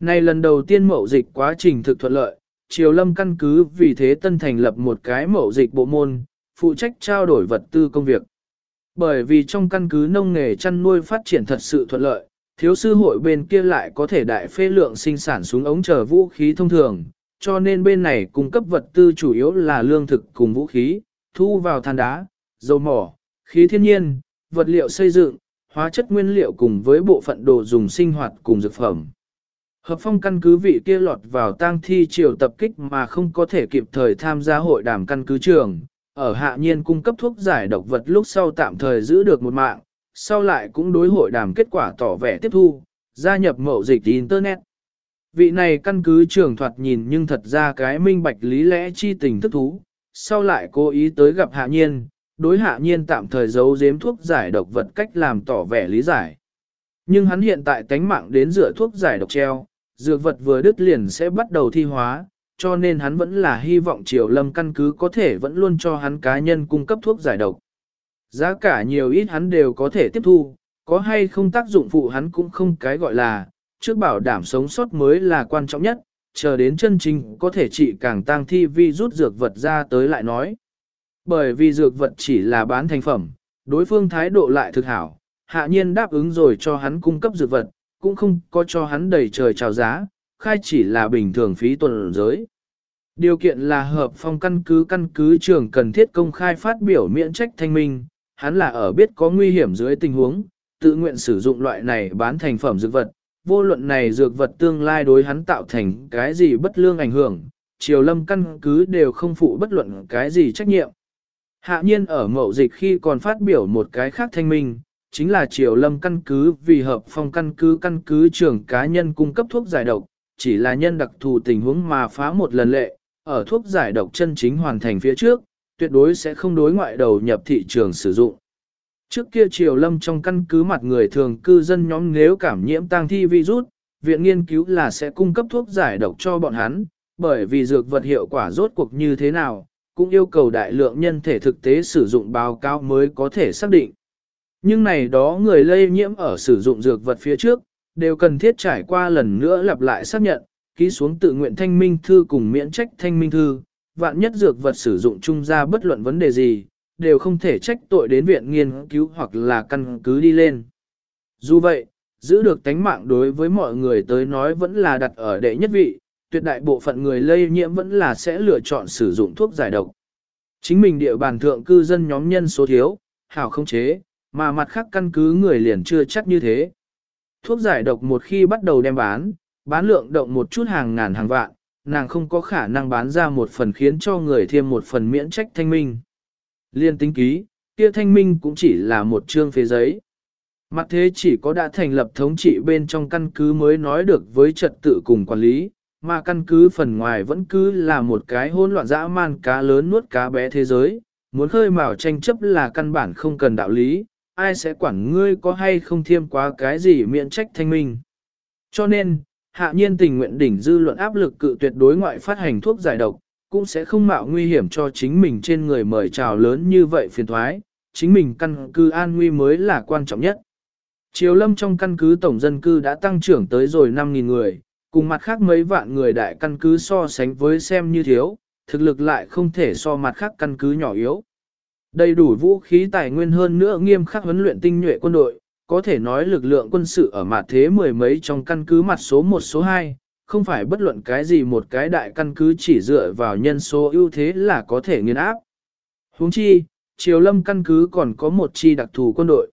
Này lần đầu tiên mậu dịch quá trình thực thuận lợi, Triều Lâm căn cứ vì thế tân thành lập một cái mậu dịch bộ môn, phụ trách trao đổi vật tư công việc. Bởi vì trong căn cứ nông nghề chăn nuôi phát triển thật sự thuận lợi, thiếu sư hội bên kia lại có thể đại phê lượng sinh sản súng ống chờ vũ khí thông thường, cho nên bên này cung cấp vật tư chủ yếu là lương thực cùng vũ khí, thu vào than đá, dầu mỏ, khí thiên nhiên, vật liệu xây dựng, hóa chất nguyên liệu cùng với bộ phận đồ dùng sinh hoạt cùng dược phẩm. Hợp phong căn cứ vị kia lọt vào tang thi triều tập kích mà không có thể kịp thời tham gia hội đàm căn cứ trường, ở hạ nhiên cung cấp thuốc giải độc vật lúc sau tạm thời giữ được một mạng, sau lại cũng đối hội đàm kết quả tỏ vẻ tiếp thu, gia nhập mậu dịch Internet. Vị này căn cứ trường thoạt nhìn nhưng thật ra cái minh bạch lý lẽ chi tình thức thú, sau lại cố ý tới gặp hạ nhiên, đối hạ nhiên tạm thời giấu giếm thuốc giải độc vật cách làm tỏ vẻ lý giải. Nhưng hắn hiện tại tánh mạng đến rửa thuốc giải độc treo, dược vật vừa đứt liền sẽ bắt đầu thi hóa, cho nên hắn vẫn là hy vọng triều lâm căn cứ có thể vẫn luôn cho hắn cá nhân cung cấp thuốc giải độc. Giá cả nhiều ít hắn đều có thể tiếp thu, có hay không tác dụng phụ hắn cũng không cái gọi là, trước bảo đảm sống sót mới là quan trọng nhất, chờ đến chân chính có thể trị càng tăng thi vi rút dược vật ra tới lại nói. Bởi vì dược vật chỉ là bán thành phẩm, đối phương thái độ lại thực hảo, hạ nhiên đáp ứng rồi cho hắn cung cấp dược vật, cũng không có cho hắn đầy trời chào giá, khai chỉ là bình thường phí tuần giới. Điều kiện là hợp phong căn cứ căn cứ trường cần thiết công khai phát biểu miễn trách thanh minh, hắn là ở biết có nguy hiểm dưới tình huống, tự nguyện sử dụng loại này bán thành phẩm dược vật, vô luận này dược vật tương lai đối hắn tạo thành cái gì bất lương ảnh hưởng, triều lâm căn cứ đều không phụ bất luận cái gì trách nhiệm. Hạ nhiên ở mậu dịch khi còn phát biểu một cái khác thanh minh, chính là triều lâm căn cứ vì hợp phong căn cứ căn cứ trưởng cá nhân cung cấp thuốc giải độc, chỉ là nhân đặc thù tình huống mà phá một lần lệ, ở thuốc giải độc chân chính hoàn thành phía trước, tuyệt đối sẽ không đối ngoại đầu nhập thị trường sử dụng. Trước kia triều lâm trong căn cứ mặt người thường cư dân nhóm nếu cảm nhiễm tang thi virus, viện nghiên cứu là sẽ cung cấp thuốc giải độc cho bọn hắn, bởi vì dược vật hiệu quả rốt cuộc như thế nào, cũng yêu cầu đại lượng nhân thể thực tế sử dụng báo cáo mới có thể xác định. Nhưng này đó người lây nhiễm ở sử dụng dược vật phía trước, đều cần thiết trải qua lần nữa lặp lại xác nhận, ký xuống tự nguyện thanh minh thư cùng miễn trách thanh minh thư, vạn nhất dược vật sử dụng chung ra bất luận vấn đề gì, đều không thể trách tội đến viện nghiên cứu hoặc là căn cứ đi lên. Dù vậy, giữ được tánh mạng đối với mọi người tới nói vẫn là đặt ở đệ nhất vị, tuyệt đại bộ phận người lây nhiễm vẫn là sẽ lựa chọn sử dụng thuốc giải độc. Chính mình địa bàn thượng cư dân nhóm nhân số thiếu, hảo không chế, mà mặt khác căn cứ người liền chưa chắc như thế. Thuốc giải độc một khi bắt đầu đem bán, bán lượng động một chút hàng ngàn hàng vạn, nàng không có khả năng bán ra một phần khiến cho người thêm một phần miễn trách thanh minh. Liên tính ký, kia thanh minh cũng chỉ là một chương phế giấy. Mặt thế chỉ có đã thành lập thống trị bên trong căn cứ mới nói được với trật tự cùng quản lý, mà căn cứ phần ngoài vẫn cứ là một cái hỗn loạn dã man cá lớn nuốt cá bé thế giới, muốn khơi mào tranh chấp là căn bản không cần đạo lý, ai sẽ quản ngươi có hay không thêm quá cái gì miễn trách thanh minh. Cho nên, hạ nhiên tình nguyện đỉnh dư luận áp lực cự tuyệt đối ngoại phát hành thuốc giải độc, cũng sẽ không mạo nguy hiểm cho chính mình trên người mời chào lớn như vậy phiền thoái, chính mình căn cứ an nguy mới là quan trọng nhất. Triều lâm trong căn cứ tổng dân cư đã tăng trưởng tới rồi 5.000 người, cùng mặt khác mấy vạn người đại căn cứ so sánh với xem như thiếu, thực lực lại không thể so mặt khác căn cứ nhỏ yếu. Đầy đủ vũ khí tài nguyên hơn nữa nghiêm khắc huấn luyện tinh nhuệ quân đội, có thể nói lực lượng quân sự ở mặt thế mười mấy trong căn cứ mặt số 1 số 2, không phải bất luận cái gì một cái đại căn cứ chỉ dựa vào nhân số ưu thế là có thể nghiên áp. Huống chi, Triều Lâm căn cứ còn có một chi đặc thù quân đội.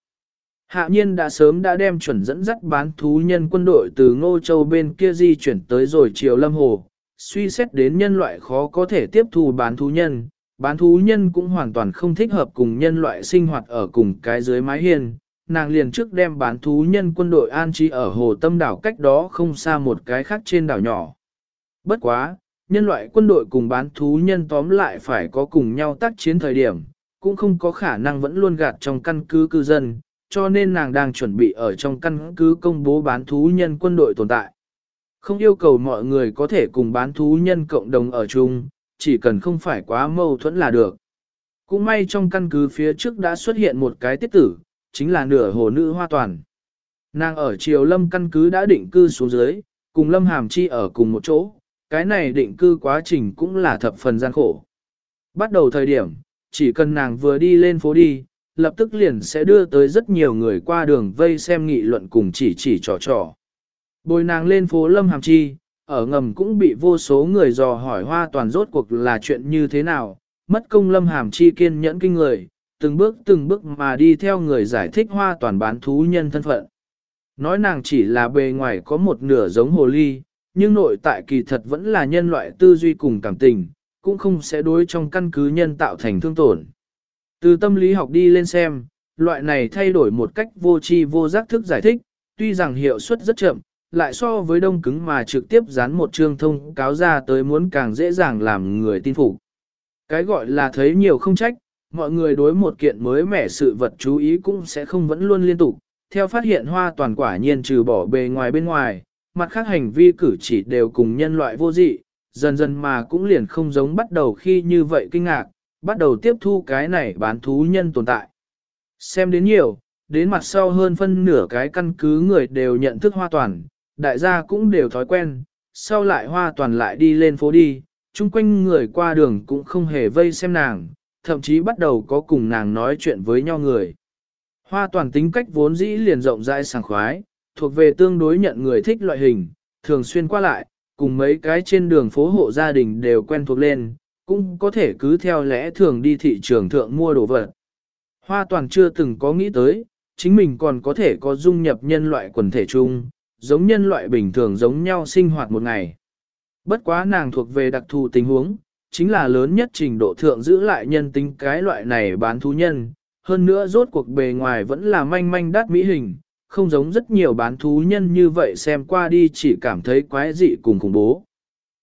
Hạ nhiên đã sớm đã đem chuẩn dẫn dắt bán thú nhân quân đội từ Ngô Châu bên kia di chuyển tới rồi Triều Lâm Hồ, suy xét đến nhân loại khó có thể tiếp thu bán thú nhân, bán thú nhân cũng hoàn toàn không thích hợp cùng nhân loại sinh hoạt ở cùng cái dưới mái hiên. Nàng liền trước đem bán thú nhân quân đội an trí ở hồ tâm đảo cách đó không xa một cái khác trên đảo nhỏ. Bất quá, nhân loại quân đội cùng bán thú nhân tóm lại phải có cùng nhau tác chiến thời điểm, cũng không có khả năng vẫn luôn gạt trong căn cứ cư dân, cho nên nàng đang chuẩn bị ở trong căn cứ công bố bán thú nhân quân đội tồn tại. Không yêu cầu mọi người có thể cùng bán thú nhân cộng đồng ở chung, chỉ cần không phải quá mâu thuẫn là được. Cũng may trong căn cứ phía trước đã xuất hiện một cái tiết tử, chính là nửa hồ nữ hoa toàn. Nàng ở triều lâm căn cứ đã định cư xuống dưới, cùng lâm hàm chi ở cùng một chỗ, cái này định cư quá trình cũng là thập phần gian khổ. Bắt đầu thời điểm, chỉ cần nàng vừa đi lên phố đi, lập tức liền sẽ đưa tới rất nhiều người qua đường vây xem nghị luận cùng chỉ chỉ trò trò. Bồi nàng lên phố lâm hàm chi, ở ngầm cũng bị vô số người dò hỏi hoa toàn rốt cuộc là chuyện như thế nào, mất công lâm hàm chi kiên nhẫn kinh người, từng bước từng bước mà đi theo người giải thích hoa toàn bán thú nhân thân phận. Nói nàng chỉ là bề ngoài có một nửa giống hồ ly, nhưng nội tại kỳ thật vẫn là nhân loại tư duy cùng cảm tình, cũng không sẽ đối trong căn cứ nhân tạo thành thương tổn. Từ tâm lý học đi lên xem, loại này thay đổi một cách vô tri vô giác thức giải thích, tuy rằng hiệu suất rất chậm, lại so với đông cứng mà trực tiếp dán một chương thông cáo ra tới muốn càng dễ dàng làm người tin phục. Cái gọi là thấy nhiều không trách, mọi người đối một kiện mới mẻ sự vật chú ý cũng sẽ không vẫn luôn liên tục. Theo phát hiện hoa toàn quả nhiên trừ bỏ bề ngoài bên ngoài, mặt khác hành vi cử chỉ đều cùng nhân loại vô dị, dần dần mà cũng liền không giống bắt đầu khi như vậy kinh ngạc, bắt đầu tiếp thu cái này bán thú nhân tồn tại. Xem đến nhiều, đến mặt sau hơn phân nửa cái căn cứ người đều nhận thức hoa toàn, đại gia cũng đều thói quen, sau lại hoa toàn lại đi lên phố đi, chung quanh người qua đường cũng không hề vây xem nàng, thậm chí bắt đầu có cùng nàng nói chuyện với nhau người. Hoa toàn tính cách vốn dĩ liền rộng rãi sảng khoái, thuộc về tương đối nhận người thích loại hình, thường xuyên qua lại, cùng mấy cái trên đường phố hộ gia đình đều quen thuộc lên, cũng có thể cứ theo lẽ thường đi thị trường thượng mua đồ vật. Hoa toàn chưa từng có nghĩ tới, chính mình còn có thể có dung nhập nhân loại quần thể chung, giống nhân loại bình thường giống nhau sinh hoạt một ngày. Bất quá nàng thuộc về đặc thù tình huống, chính là lớn nhất trình độ thượng giữ lại nhân tính cái loại này bán thú nhân, hơn nữa rốt cuộc bề ngoài vẫn là manh manh đắt mỹ hình, không giống rất nhiều bán thú nhân như vậy xem qua đi chỉ cảm thấy quái dị cùng khủng bố.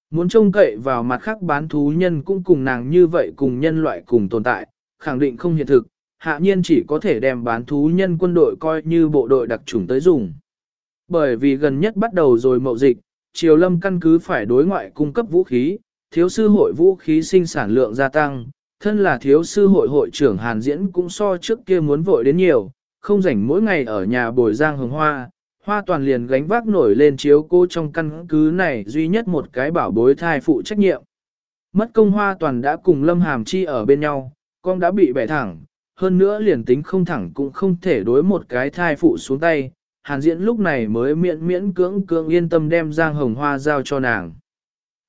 Muốn trông cậy vào mặt khác bán thú nhân cũng cùng nàng như vậy cùng nhân loại cùng tồn tại, khẳng định không hiện thực, hạ nhiên chỉ có thể đem bán thú nhân quân đội coi như bộ đội đặc chủng tới dùng. Bởi vì gần nhất bắt đầu rồi mậu dịch, Triều Lâm căn cứ phải đối ngoại cung cấp vũ khí, thiếu sư hội vũ khí sinh sản lượng gia tăng, thân là thiếu sư hội hội trưởng Hàn Diễn cũng so trước kia muốn vội đến nhiều, không rảnh mỗi ngày ở nhà bồi giang hồng hoa, hoa toàn liền gánh vác nổi lên chiếu cô trong căn cứ này duy nhất một cái bảo bối thai phụ trách nhiệm. Mất công hoa toàn đã cùng Lâm Hàm Chi ở bên nhau, con đã bị bẻ thẳng, hơn nữa liền tính không thẳng cũng không thể đối một cái thai phụ xuống tay. Hàn diễn lúc này mới miễn miễn cưỡng cưỡng yên tâm đem Giang Hồng Hoa giao cho nàng.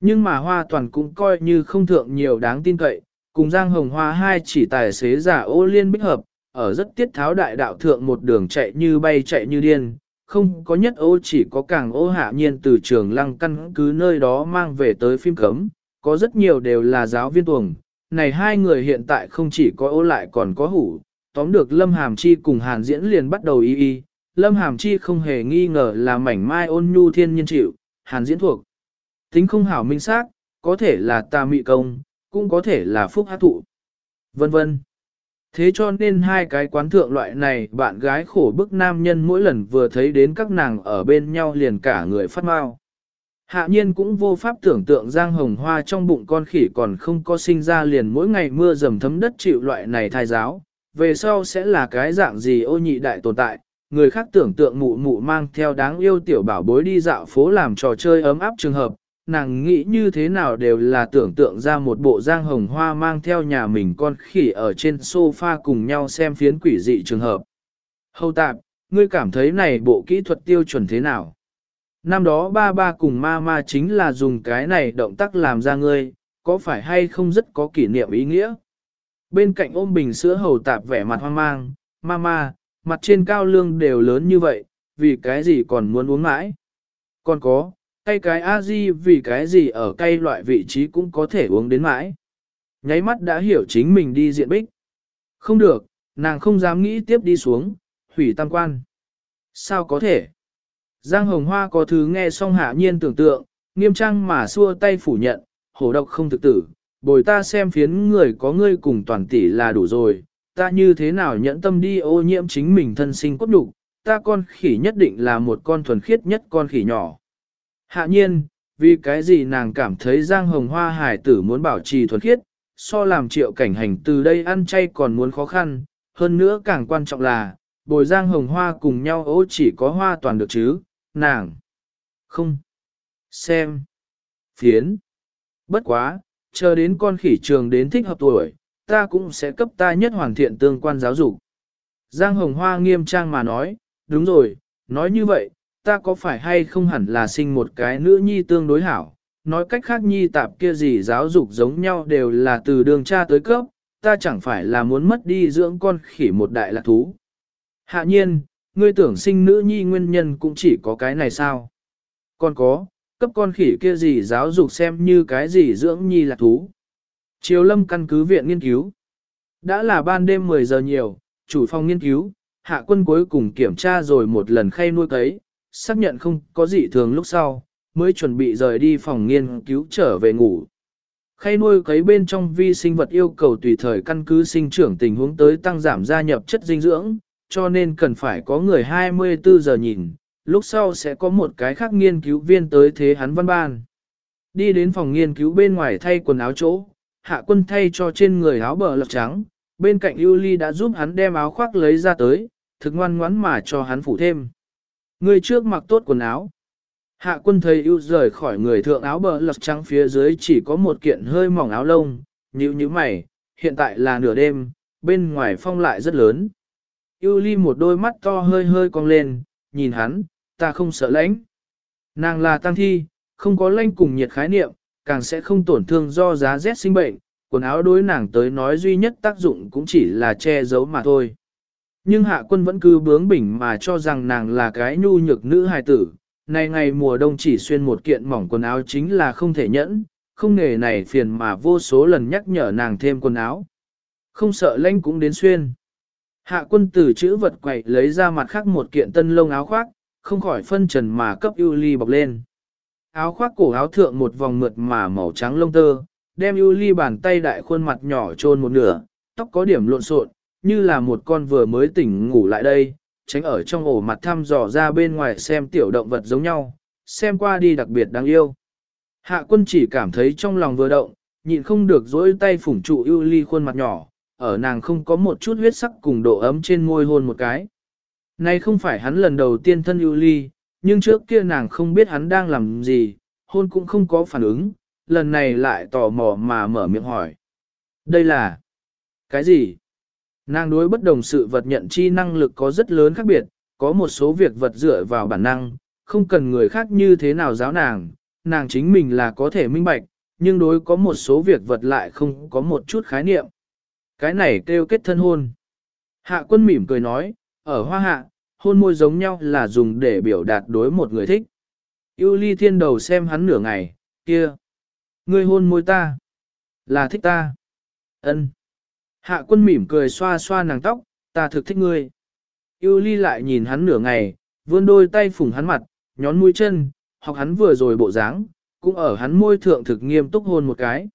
Nhưng mà Hoa Toàn cũng coi như không thượng nhiều đáng tin cậy, cùng Giang Hồng Hoa hai chỉ tài xế giả ô liên bích hợp, ở rất tiết tháo đại đạo thượng một đường chạy như bay chạy như điên, không có nhất ô chỉ có càng ô hạ nhiên từ trường lăng căn cứ nơi đó mang về tới phim cấm, có rất nhiều đều là giáo viên tuồng. Này hai người hiện tại không chỉ có ô lại còn có hủ, tóm được Lâm Hàm Chi cùng Hàn Diễn liền bắt đầu y y. Lâm Hàm Chi không hề nghi ngờ là mảnh mai ôn nhu thiên nhân chịu, Hàn Diễn thuộc. Tính không hảo minh xác, có thể là tà mị công, cũng có thể là phúc hát thụ, vân vân. Thế cho nên hai cái quán thượng loại này bạn gái khổ bức nam nhân mỗi lần vừa thấy đến các nàng ở bên nhau liền cả người phát mau. Hạ nhiên cũng vô pháp tưởng tượng giang hồng hoa trong bụng con khỉ còn không có sinh ra liền mỗi ngày mưa dầm thấm đất chịu loại này thai giáo, về sau sẽ là cái dạng gì ô nhị đại tồn tại. Người khác tưởng tượng mụ mụ mang theo đáng yêu tiểu bảo bối đi dạo phố làm trò chơi ấm áp trường hợp, nàng nghĩ như thế nào đều là tưởng tượng ra một bộ giang hồng hoa mang theo nhà mình con khỉ ở trên sofa cùng nhau xem phiến quỷ dị trường hợp. Hầu tạp, ngươi cảm thấy này bộ kỹ thuật tiêu chuẩn thế nào? Năm đó ba ba cùng ma ma chính là dùng cái này động tác làm ra ngươi, có phải hay không rất có kỷ niệm ý nghĩa? Bên cạnh ôm bình sữa hầu tạp vẻ mặt hoang mang, ma ma, mặt trên cao lương đều lớn như vậy, vì cái gì còn muốn uống mãi? Còn có, Cây cái a di vì cái gì ở cây loại vị trí cũng có thể uống đến mãi. Nháy mắt đã hiểu chính mình đi diện bích. Không được, nàng không dám nghĩ tiếp đi xuống, hủy tam quan. Sao có thể? Giang Hồng Hoa có thứ nghe xong hạ nhiên tưởng tượng, nghiêm trang mà xua tay phủ nhận, hổ độc không thực tử, bồi ta xem phiến người có ngươi cùng toàn tỷ là đủ rồi, ta như thế nào nhẫn tâm đi ô nhiễm chính mình thân sinh cốt đủ, ta con khỉ nhất định là một con thuần khiết nhất con khỉ nhỏ. Hạ nhiên, vì cái gì nàng cảm thấy Giang Hồng Hoa hải tử muốn bảo trì thuần khiết, so làm triệu cảnh hành từ đây ăn chay còn muốn khó khăn, hơn nữa càng quan trọng là, bồi Giang Hồng Hoa cùng nhau ố chỉ có hoa toàn được chứ, nàng. Không. Xem. Phiến. Bất quá, chờ đến con khỉ trường đến thích hợp tuổi, ta cũng sẽ cấp ta nhất hoàn thiện tương quan giáo dục. Giang Hồng Hoa nghiêm trang mà nói, đúng rồi, nói như vậy, ta có phải hay không hẳn là sinh một cái nữ nhi tương đối hảo, nói cách khác nhi tạp kia gì giáo dục giống nhau đều là từ đường cha tới cấp, ta chẳng phải là muốn mất đi dưỡng con khỉ một đại lạc thú. Hạ nhiên, ngươi tưởng sinh nữ nhi nguyên nhân cũng chỉ có cái này sao? Còn có, cấp con khỉ kia gì giáo dục xem như cái gì dưỡng nhi lạc thú. Triều lâm căn cứ viện nghiên cứu. Đã là ban đêm 10 giờ nhiều, chủ phòng nghiên cứu, hạ quân cuối cùng kiểm tra rồi một lần khay nuôi cấy, xác nhận không có gì thường lúc sau, mới chuẩn bị rời đi phòng nghiên cứu trở về ngủ. Khay nuôi cấy bên trong vi sinh vật yêu cầu tùy thời căn cứ sinh trưởng tình huống tới tăng giảm gia nhập chất dinh dưỡng, cho nên cần phải có người 24 giờ nhìn, lúc sau sẽ có một cái khác nghiên cứu viên tới thế hắn văn ban. Đi đến phòng nghiên cứu bên ngoài thay quần áo chỗ, hạ quân thay cho trên người áo bờ lọc trắng, bên cạnh Yuli đã giúp hắn đem áo khoác lấy ra tới, thực ngoan ngoãn mà cho hắn phủ thêm. Người trước mặc tốt quần áo. Hạ quân thấy ưu rời khỏi người thượng áo bờ lật trắng phía dưới chỉ có một kiện hơi mỏng áo lông, như nhíu mày, hiện tại là nửa đêm, bên ngoài phong lại rất lớn. Yêu ly một đôi mắt to hơi hơi cong lên, nhìn hắn, ta không sợ lãnh. Nàng là tăng thi, không có lanh cùng nhiệt khái niệm, càng sẽ không tổn thương do giá rét sinh bệnh, quần áo đối nàng tới nói duy nhất tác dụng cũng chỉ là che giấu mà thôi. Nhưng hạ quân vẫn cứ bướng bỉnh mà cho rằng nàng là cái nhu nhược nữ hài tử, này ngày mùa đông chỉ xuyên một kiện mỏng quần áo chính là không thể nhẫn, không nghề này phiền mà vô số lần nhắc nhở nàng thêm quần áo. Không sợ lanh cũng đến xuyên. Hạ quân từ chữ vật quậy lấy ra mặt khác một kiện tân lông áo khoác, không khỏi phân trần mà cấp ưu ly bọc lên. Áo khoác cổ áo thượng một vòng mượt mà màu trắng lông tơ, đem ưu ly bàn tay đại khuôn mặt nhỏ trôn một nửa, tóc có điểm lộn xộn, như là một con vừa mới tỉnh ngủ lại đây, tránh ở trong ổ mặt thăm dò ra bên ngoài xem tiểu động vật giống nhau, xem qua đi đặc biệt đáng yêu. Hạ quân chỉ cảm thấy trong lòng vừa động, nhịn không được dỗi tay phủng trụ ưu ly khuôn mặt nhỏ, ở nàng không có một chút huyết sắc cùng độ ấm trên môi hôn một cái. Này không phải hắn lần đầu tiên thân ưu ly, nhưng trước kia nàng không biết hắn đang làm gì, hôn cũng không có phản ứng, lần này lại tò mò mà mở miệng hỏi. Đây là Cái gì? Nàng đối bất đồng sự vật nhận chi năng lực có rất lớn khác biệt, có một số việc vật dựa vào bản năng, không cần người khác như thế nào giáo nàng, nàng chính mình là có thể minh bạch, nhưng đối có một số việc vật lại không có một chút khái niệm. Cái này kêu kết thân hôn. Hạ quân mỉm cười nói, ở hoa hạ, hôn môi giống nhau là dùng để biểu đạt đối một người thích. Yêu ly thiên đầu xem hắn nửa ngày, kia. Ngươi hôn môi ta. Là thích ta. ân Hạ quân mỉm cười xoa xoa nàng tóc, ta thực thích ngươi. Yêu ly lại nhìn hắn nửa ngày, vươn đôi tay phủng hắn mặt, nhón mũi chân, học hắn vừa rồi bộ dáng, cũng ở hắn môi thượng thực nghiêm túc hôn một cái.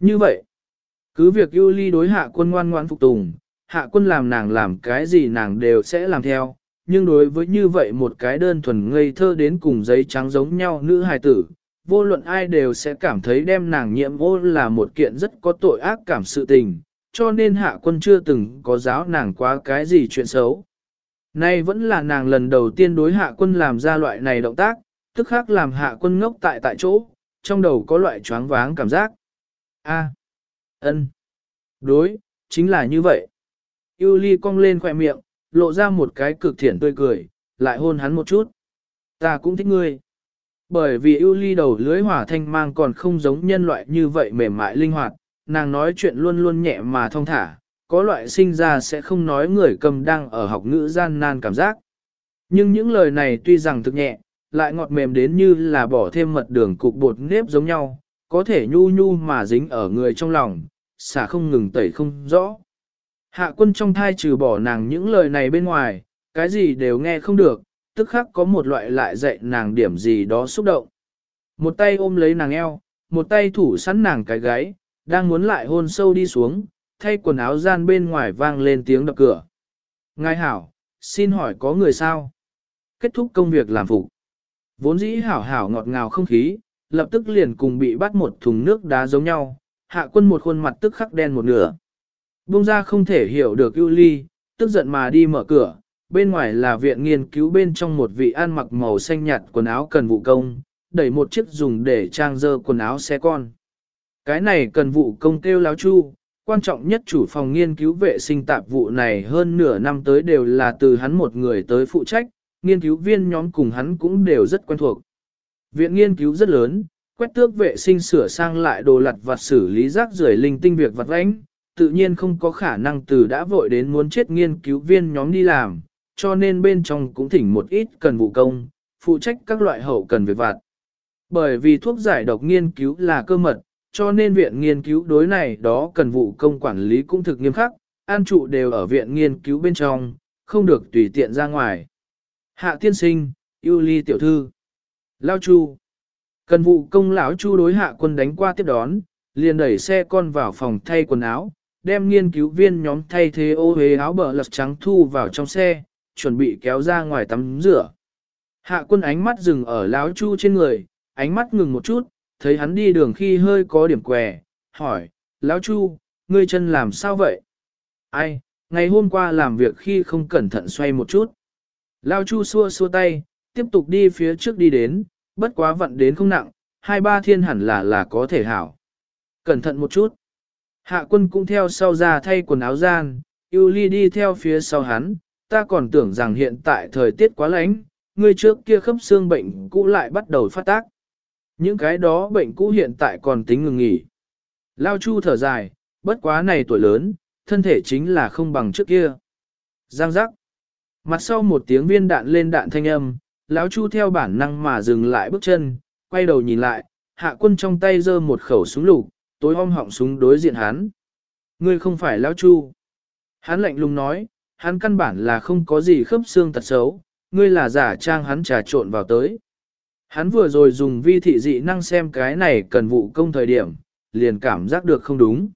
Như vậy, cứ việc yêu ly đối hạ quân ngoan ngoan phục tùng, hạ quân làm nàng làm cái gì nàng đều sẽ làm theo, nhưng đối với như vậy một cái đơn thuần ngây thơ đến cùng giấy trắng giống nhau nữ hài tử, vô luận ai đều sẽ cảm thấy đem nàng nhiễm ô là một kiện rất có tội ác cảm sự tình, cho nên hạ quân chưa từng có giáo nàng quá cái gì chuyện xấu. Nay vẫn là nàng lần đầu tiên đối hạ quân làm ra loại này động tác, tức khác làm hạ quân ngốc tại tại chỗ, trong đầu có loại choáng váng cảm giác. A. ân, Đối, chính là như vậy. Yêu ly cong lên khỏe miệng, lộ ra một cái cực thiện tươi cười, lại hôn hắn một chút. Ta cũng thích ngươi. Bởi vì yêu ly đầu lưới hỏa thanh mang còn không giống nhân loại như vậy mềm mại linh hoạt, nàng nói chuyện luôn luôn nhẹ mà thong thả, có loại sinh ra sẽ không nói người cầm đang ở học ngữ gian nan cảm giác. Nhưng những lời này tuy rằng thực nhẹ, lại ngọt mềm đến như là bỏ thêm mật đường cục bột nếp giống nhau, có thể nhu nhu mà dính ở người trong lòng, xả không ngừng tẩy không rõ. Hạ quân trong thai trừ bỏ nàng những lời này bên ngoài, cái gì đều nghe không được, tức khắc có một loại lại dạy nàng điểm gì đó xúc động. Một tay ôm lấy nàng eo, một tay thủ sẵn nàng cái gáy, đang muốn lại hôn sâu đi xuống, thay quần áo gian bên ngoài vang lên tiếng đập cửa. Ngài hảo, xin hỏi có người sao? Kết thúc công việc làm phục. Vốn dĩ hảo hảo ngọt ngào không khí, lập tức liền cùng bị bắt một thùng nước đá giống nhau, hạ quân một khuôn mặt tức khắc đen một nửa. Bung ra không thể hiểu được ưu ly, tức giận mà đi mở cửa, bên ngoài là viện nghiên cứu bên trong một vị ăn mặc màu xanh nhạt quần áo cần vụ công, đẩy một chiếc dùng để trang dơ quần áo xe con. Cái này cần vụ công kêu láo chu, quan trọng nhất chủ phòng nghiên cứu vệ sinh tạp vụ này hơn nửa năm tới đều là từ hắn một người tới phụ trách, nghiên cứu viên nhóm cùng hắn cũng đều rất quen thuộc. Viện nghiên cứu rất lớn, quét tước vệ sinh sửa sang lại đồ lặt vặt xử lý rác rưởi linh tinh việc vặt vãnh, tự nhiên không có khả năng từ đã vội đến muốn chết nghiên cứu viên nhóm đi làm, cho nên bên trong cũng thỉnh một ít cần vụ công, phụ trách các loại hậu cần việc vặt. Bởi vì thuốc giải độc nghiên cứu là cơ mật, cho nên viện nghiên cứu đối này đó cần vụ công quản lý cũng thực nghiêm khắc, an trụ đều ở viện nghiên cứu bên trong, không được tùy tiện ra ngoài. Hạ tiên sinh, yêu ly tiểu thư, lao chu. Cần vụ công lão chu đối hạ quân đánh qua tiếp đón, liền đẩy xe con vào phòng thay quần áo, đem nghiên cứu viên nhóm thay thế ô hế áo bờ lật trắng thu vào trong xe, chuẩn bị kéo ra ngoài tắm rửa. Hạ quân ánh mắt dừng ở lão chu trên người, ánh mắt ngừng một chút, thấy hắn đi đường khi hơi có điểm què, hỏi, lão chu, ngươi chân làm sao vậy? Ai, ngày hôm qua làm việc khi không cẩn thận xoay một chút. Lão chu xua xua tay, tiếp tục đi phía trước đi đến, bất quá vận đến không nặng, hai ba thiên hẳn là là có thể hảo. Cẩn thận một chút. Hạ quân cũng theo sau ra thay quần áo gian, yêu ly đi theo phía sau hắn, ta còn tưởng rằng hiện tại thời tiết quá lạnh, ngươi trước kia khớp xương bệnh cũ lại bắt đầu phát tác. Những cái đó bệnh cũ hiện tại còn tính ngừng nghỉ. Lao Chu thở dài, bất quá này tuổi lớn, thân thể chính là không bằng trước kia. Giang giác. Mặt sau một tiếng viên đạn lên đạn thanh âm, lão Chu theo bản năng mà dừng lại bước chân, quay đầu nhìn lại, hạ quân trong tay giơ một khẩu súng lục, tối om họng súng đối diện hắn. Ngươi không phải lão Chu. Hắn lạnh lùng nói, hắn căn bản là không có gì khớp xương tật xấu, ngươi là giả trang hắn trà trộn vào tới. Hắn vừa rồi dùng vi thị dị năng xem cái này cần vụ công thời điểm, liền cảm giác được không đúng.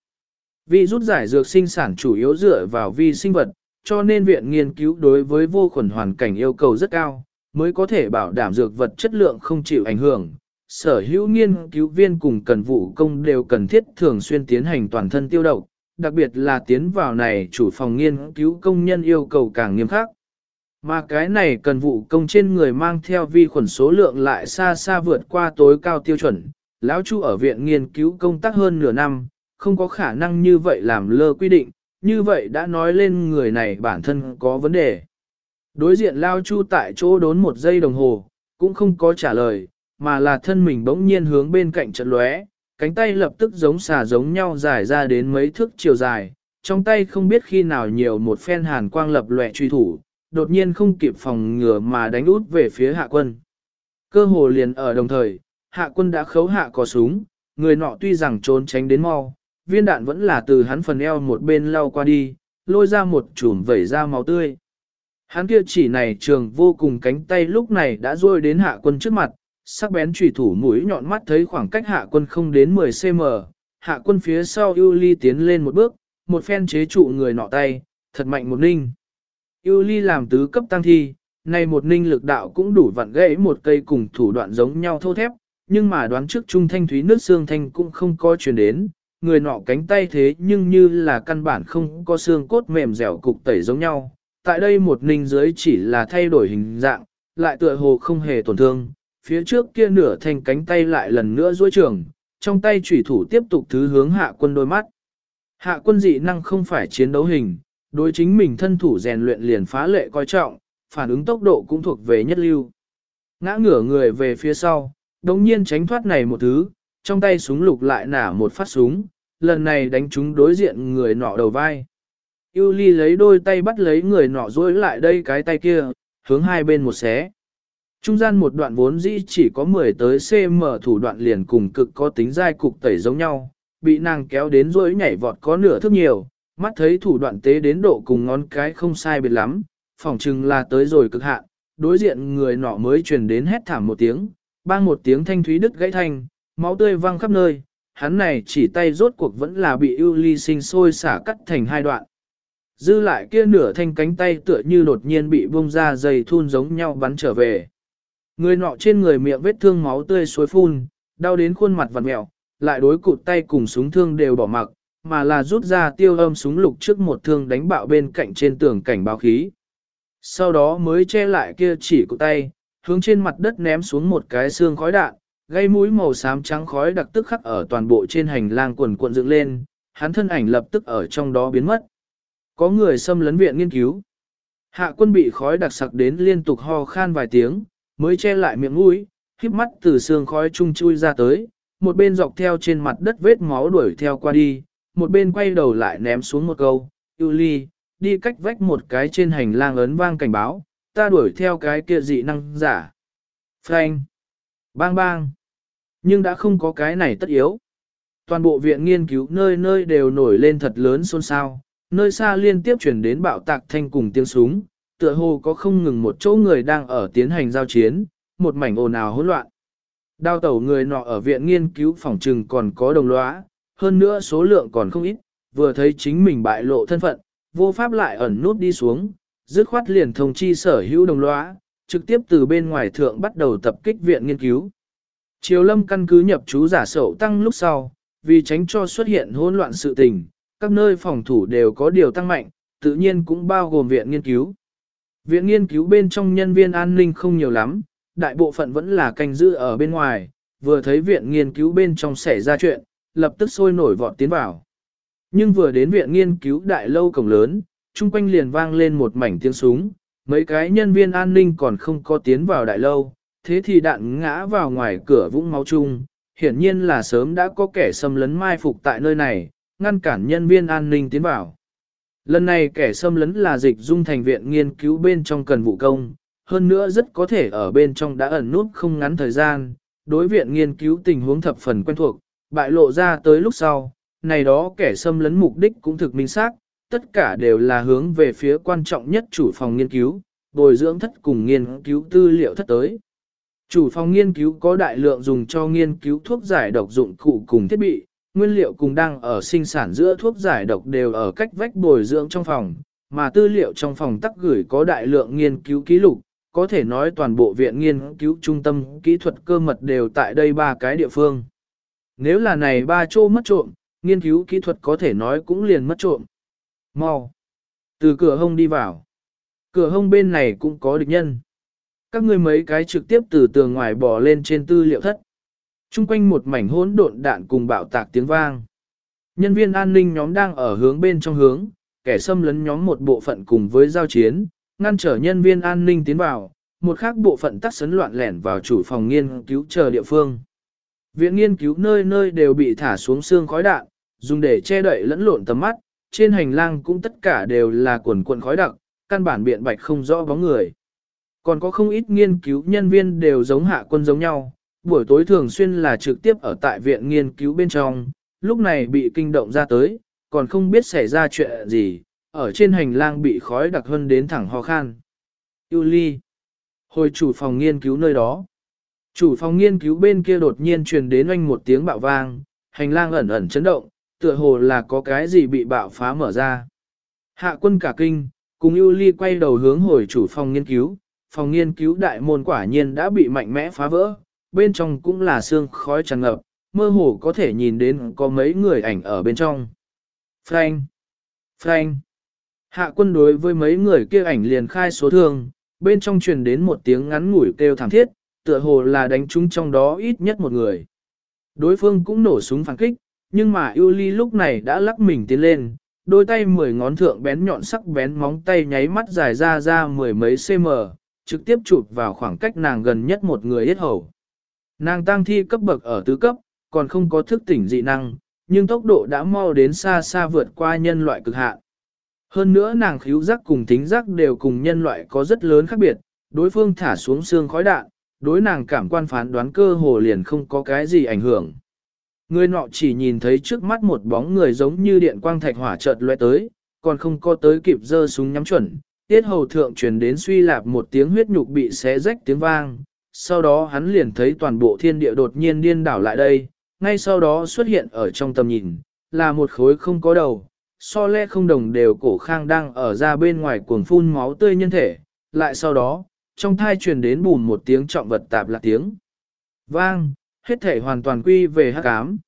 Vi rút giải dược sinh sản chủ yếu dựa vào vi sinh vật, cho nên viện nghiên cứu đối với vô khuẩn hoàn cảnh yêu cầu rất cao, mới có thể bảo đảm dược vật chất lượng không chịu ảnh hưởng. Sở hữu nghiên cứu viên cùng cần vụ công đều cần thiết thường xuyên tiến hành toàn thân tiêu độc, đặc biệt là tiến vào này chủ phòng nghiên cứu công nhân yêu cầu càng nghiêm khắc. Mà cái này cần vụ công trên người mang theo vi khuẩn số lượng lại xa xa vượt qua tối cao tiêu chuẩn. Lão Chu ở viện nghiên cứu công tác hơn nửa năm, không có khả năng như vậy làm lơ quy định, như vậy đã nói lên người này bản thân có vấn đề. Đối diện Lao Chu tại chỗ đốn một giây đồng hồ, cũng không có trả lời, mà là thân mình bỗng nhiên hướng bên cạnh trận lóe, cánh tay lập tức giống xà giống nhau dài ra đến mấy thước chiều dài, trong tay không biết khi nào nhiều một phen hàn quang lập lòe truy thủ, đột nhiên không kịp phòng ngừa mà đánh út về phía hạ quân. Cơ hồ liền ở đồng thời, hạ quân đã khấu hạ có súng, người nọ tuy rằng trốn tránh đến mau, viên đạn vẫn là từ hắn phần eo một bên lao qua đi, lôi ra một chùm vẩy ra máu tươi. Hắn kia chỉ này trường vô cùng cánh tay lúc này đã rôi đến hạ quân trước mặt, sắc bén chủy thủ mũi nhọn mắt thấy khoảng cách hạ quân không đến 10cm, hạ quân phía sau ưu ly tiến lên một bước, một phen chế trụ người nọ tay, thật mạnh một ninh. Ưu ly làm tứ cấp tăng thi, nay một ninh lực đạo cũng đủ vặn gãy một cây cùng thủ đoạn giống nhau thô thép, nhưng mà đoán trước trung thanh thúy nước xương thanh cũng không có truyền đến, người nọ cánh tay thế nhưng như là căn bản không có xương cốt mềm dẻo cục tẩy giống nhau. Tại đây một ninh dưới chỉ là thay đổi hình dạng, lại tựa hồ không hề tổn thương, phía trước kia nửa thành cánh tay lại lần nữa duỗi trường, trong tay chủy thủ tiếp tục thứ hướng hạ quân đôi mắt. Hạ quân dị năng không phải chiến đấu hình, đối chính mình thân thủ rèn luyện liền phá lệ coi trọng, phản ứng tốc độ cũng thuộc về nhất lưu. Ngã ngửa người về phía sau, đồng nhiên tránh thoát này một thứ, trong tay súng lục lại nả một phát súng, lần này đánh chúng đối diện người nọ đầu vai. Yêu ly lấy đôi tay bắt lấy người nọ dối lại đây cái tay kia, hướng hai bên một xé. Trung gian một đoạn vốn dĩ chỉ có 10 tới cm thủ đoạn liền cùng cực có tính dai cục tẩy giống nhau, bị nàng kéo đến rối nhảy vọt có nửa thước nhiều, mắt thấy thủ đoạn tế đến độ cùng ngón cái không sai biệt lắm, phỏng chừng là tới rồi cực hạn, đối diện người nọ mới truyền đến hét thảm một tiếng, bang một tiếng thanh thúy đứt gãy thanh, máu tươi văng khắp nơi, hắn này chỉ tay rốt cuộc vẫn là bị ưu ly sinh sôi xả cắt thành hai đoạn. Dư lại kia nửa thanh cánh tay tựa như đột nhiên bị bông ra dày thun giống nhau bắn trở về. Người nọ trên người miệng vết thương máu tươi suối phun, đau đến khuôn mặt vặn mẹo, lại đối cụt tay cùng súng thương đều bỏ mặc, mà là rút ra tiêu âm súng lục trước một thương đánh bạo bên cạnh trên tường cảnh báo khí. Sau đó mới che lại kia chỉ của tay, hướng trên mặt đất ném xuống một cái xương khói đạn, gây mũi màu xám trắng khói đặc tức khắc ở toàn bộ trên hành lang quần cuộn dựng lên, hắn thân ảnh lập tức ở trong đó biến mất. Có người xâm lấn viện nghiên cứu. Hạ quân bị khói đặc sặc đến liên tục ho khan vài tiếng, mới che lại miệng mũi, híp mắt từ xương khói chung chui ra tới, một bên dọc theo trên mặt đất vết máu đuổi theo qua đi, một bên quay đầu lại ném xuống một câu, yêu ly, đi cách vách một cái trên hành lang ấn vang cảnh báo, ta đuổi theo cái kia dị năng giả. Frank! Bang bang! Nhưng đã không có cái này tất yếu. Toàn bộ viện nghiên cứu nơi nơi đều nổi lên thật lớn xôn xao, nơi xa liên tiếp chuyển đến bạo tạc thanh cùng tiếng súng, tựa hồ có không ngừng một chỗ người đang ở tiến hành giao chiến, một mảnh ồn ào hỗn loạn. Đao tẩu người nọ ở viện nghiên cứu phòng trừng còn có đồng lõa, hơn nữa số lượng còn không ít, vừa thấy chính mình bại lộ thân phận, vô pháp lại ẩn nút đi xuống, dứt khoát liền thông chi sở hữu đồng lõa, trực tiếp từ bên ngoài thượng bắt đầu tập kích viện nghiên cứu. Triều lâm căn cứ nhập chú giả sậu tăng lúc sau, vì tránh cho xuất hiện hỗn loạn sự tình, các nơi phòng thủ đều có điều tăng mạnh, tự nhiên cũng bao gồm viện nghiên cứu. Viện nghiên cứu bên trong nhân viên an ninh không nhiều lắm, đại bộ phận vẫn là canh giữ ở bên ngoài, vừa thấy viện nghiên cứu bên trong xảy ra chuyện, lập tức sôi nổi vọt tiến vào. Nhưng vừa đến viện nghiên cứu đại lâu cổng lớn, chung quanh liền vang lên một mảnh tiếng súng, mấy cái nhân viên an ninh còn không có tiến vào đại lâu, thế thì đạn ngã vào ngoài cửa vũng máu chung, hiển nhiên là sớm đã có kẻ xâm lấn mai phục tại nơi này, ngăn cản nhân viên an ninh tiến vào. Lần này kẻ xâm lấn là dịch dung thành viện nghiên cứu bên trong cần vụ công, hơn nữa rất có thể ở bên trong đã ẩn nút không ngắn thời gian, đối viện nghiên cứu tình huống thập phần quen thuộc, bại lộ ra tới lúc sau, này đó kẻ xâm lấn mục đích cũng thực minh xác, tất cả đều là hướng về phía quan trọng nhất chủ phòng nghiên cứu, bồi dưỡng thất cùng nghiên cứu tư liệu thất tới. Chủ phòng nghiên cứu có đại lượng dùng cho nghiên cứu thuốc giải độc dụng cụ cùng thiết bị, nguyên liệu cùng đang ở sinh sản giữa thuốc giải độc đều ở cách vách bồi dưỡng trong phòng, mà tư liệu trong phòng tắc gửi có đại lượng nghiên cứu ký lục, có thể nói toàn bộ viện nghiên cứu trung tâm kỹ thuật cơ mật đều tại đây ba cái địa phương. Nếu là này ba chô mất trộm, nghiên cứu kỹ thuật có thể nói cũng liền mất trộm. Mau! Từ cửa hông đi vào. Cửa hông bên này cũng có địch nhân. Các ngươi mấy cái trực tiếp từ tường ngoài bỏ lên trên tư liệu thất. Trung quanh một mảnh hỗn độn đạn cùng bạo tạc tiếng vang. Nhân viên an ninh nhóm đang ở hướng bên trong hướng, kẻ xâm lấn nhóm một bộ phận cùng với giao chiến, ngăn trở nhân viên an ninh tiến vào, một khác bộ phận tắt sấn loạn lẻn vào chủ phòng nghiên cứu chờ địa phương. Viện nghiên cứu nơi nơi đều bị thả xuống xương khói đạn, dùng để che đậy lẫn lộn tầm mắt, trên hành lang cũng tất cả đều là quần quần khói đặc, căn bản biện bạch không rõ bóng người. Còn có không ít nghiên cứu nhân viên đều giống hạ quân giống nhau, buổi tối thường xuyên là trực tiếp ở tại viện nghiên cứu bên trong, lúc này bị kinh động ra tới, còn không biết xảy ra chuyện gì, ở trên hành lang bị khói đặc hơn đến thẳng ho khan. Yuli, hồi chủ phòng nghiên cứu nơi đó. Chủ phòng nghiên cứu bên kia đột nhiên truyền đến oanh một tiếng bạo vang, hành lang ẩn ẩn chấn động, tựa hồ là có cái gì bị bạo phá mở ra. Hạ quân cả kinh, cùng Yuli quay đầu hướng hồi chủ phòng nghiên cứu, phòng nghiên cứu đại môn quả nhiên đã bị mạnh mẽ phá vỡ, bên trong cũng là xương khói tràn ngập, mơ hồ có thể nhìn đến có mấy người ảnh ở bên trong. Frank! Frank! Hạ quân đối với mấy người kia ảnh liền khai số thương, bên trong truyền đến một tiếng ngắn ngủi kêu thảm thiết, tựa hồ là đánh trúng trong đó ít nhất một người. Đối phương cũng nổ súng phản kích, nhưng mà Yuli lúc này đã lắc mình tiến lên, đôi tay mười ngón thượng bén nhọn sắc bén móng tay nháy mắt dài ra ra mười mấy cm, trực tiếp chụp vào khoảng cách nàng gần nhất một người yết hầu. Nàng tăng thi cấp bậc ở tứ cấp, còn không có thức tỉnh dị năng, nhưng tốc độ đã mau đến xa xa vượt qua nhân loại cực hạn. Hơn nữa nàng khíu giác cùng tính giác đều cùng nhân loại có rất lớn khác biệt, đối phương thả xuống xương khói đạn, đối nàng cảm quan phán đoán cơ hồ liền không có cái gì ảnh hưởng. Người nọ chỉ nhìn thấy trước mắt một bóng người giống như điện quang thạch hỏa chợt lóe tới, còn không có tới kịp giơ súng nhắm chuẩn. Tiết hầu thượng truyền đến suy lạp một tiếng huyết nhục bị xé rách tiếng vang, sau đó hắn liền thấy toàn bộ thiên địa đột nhiên điên đảo lại đây, ngay sau đó xuất hiện ở trong tầm nhìn, là một khối không có đầu, so le không đồng đều cổ khang đang ở ra bên ngoài cuồng phun máu tươi nhân thể, lại sau đó, trong thai truyền đến bùn một tiếng trọng vật tạp là tiếng. Vang, hết thể hoàn toàn quy về hắc ám.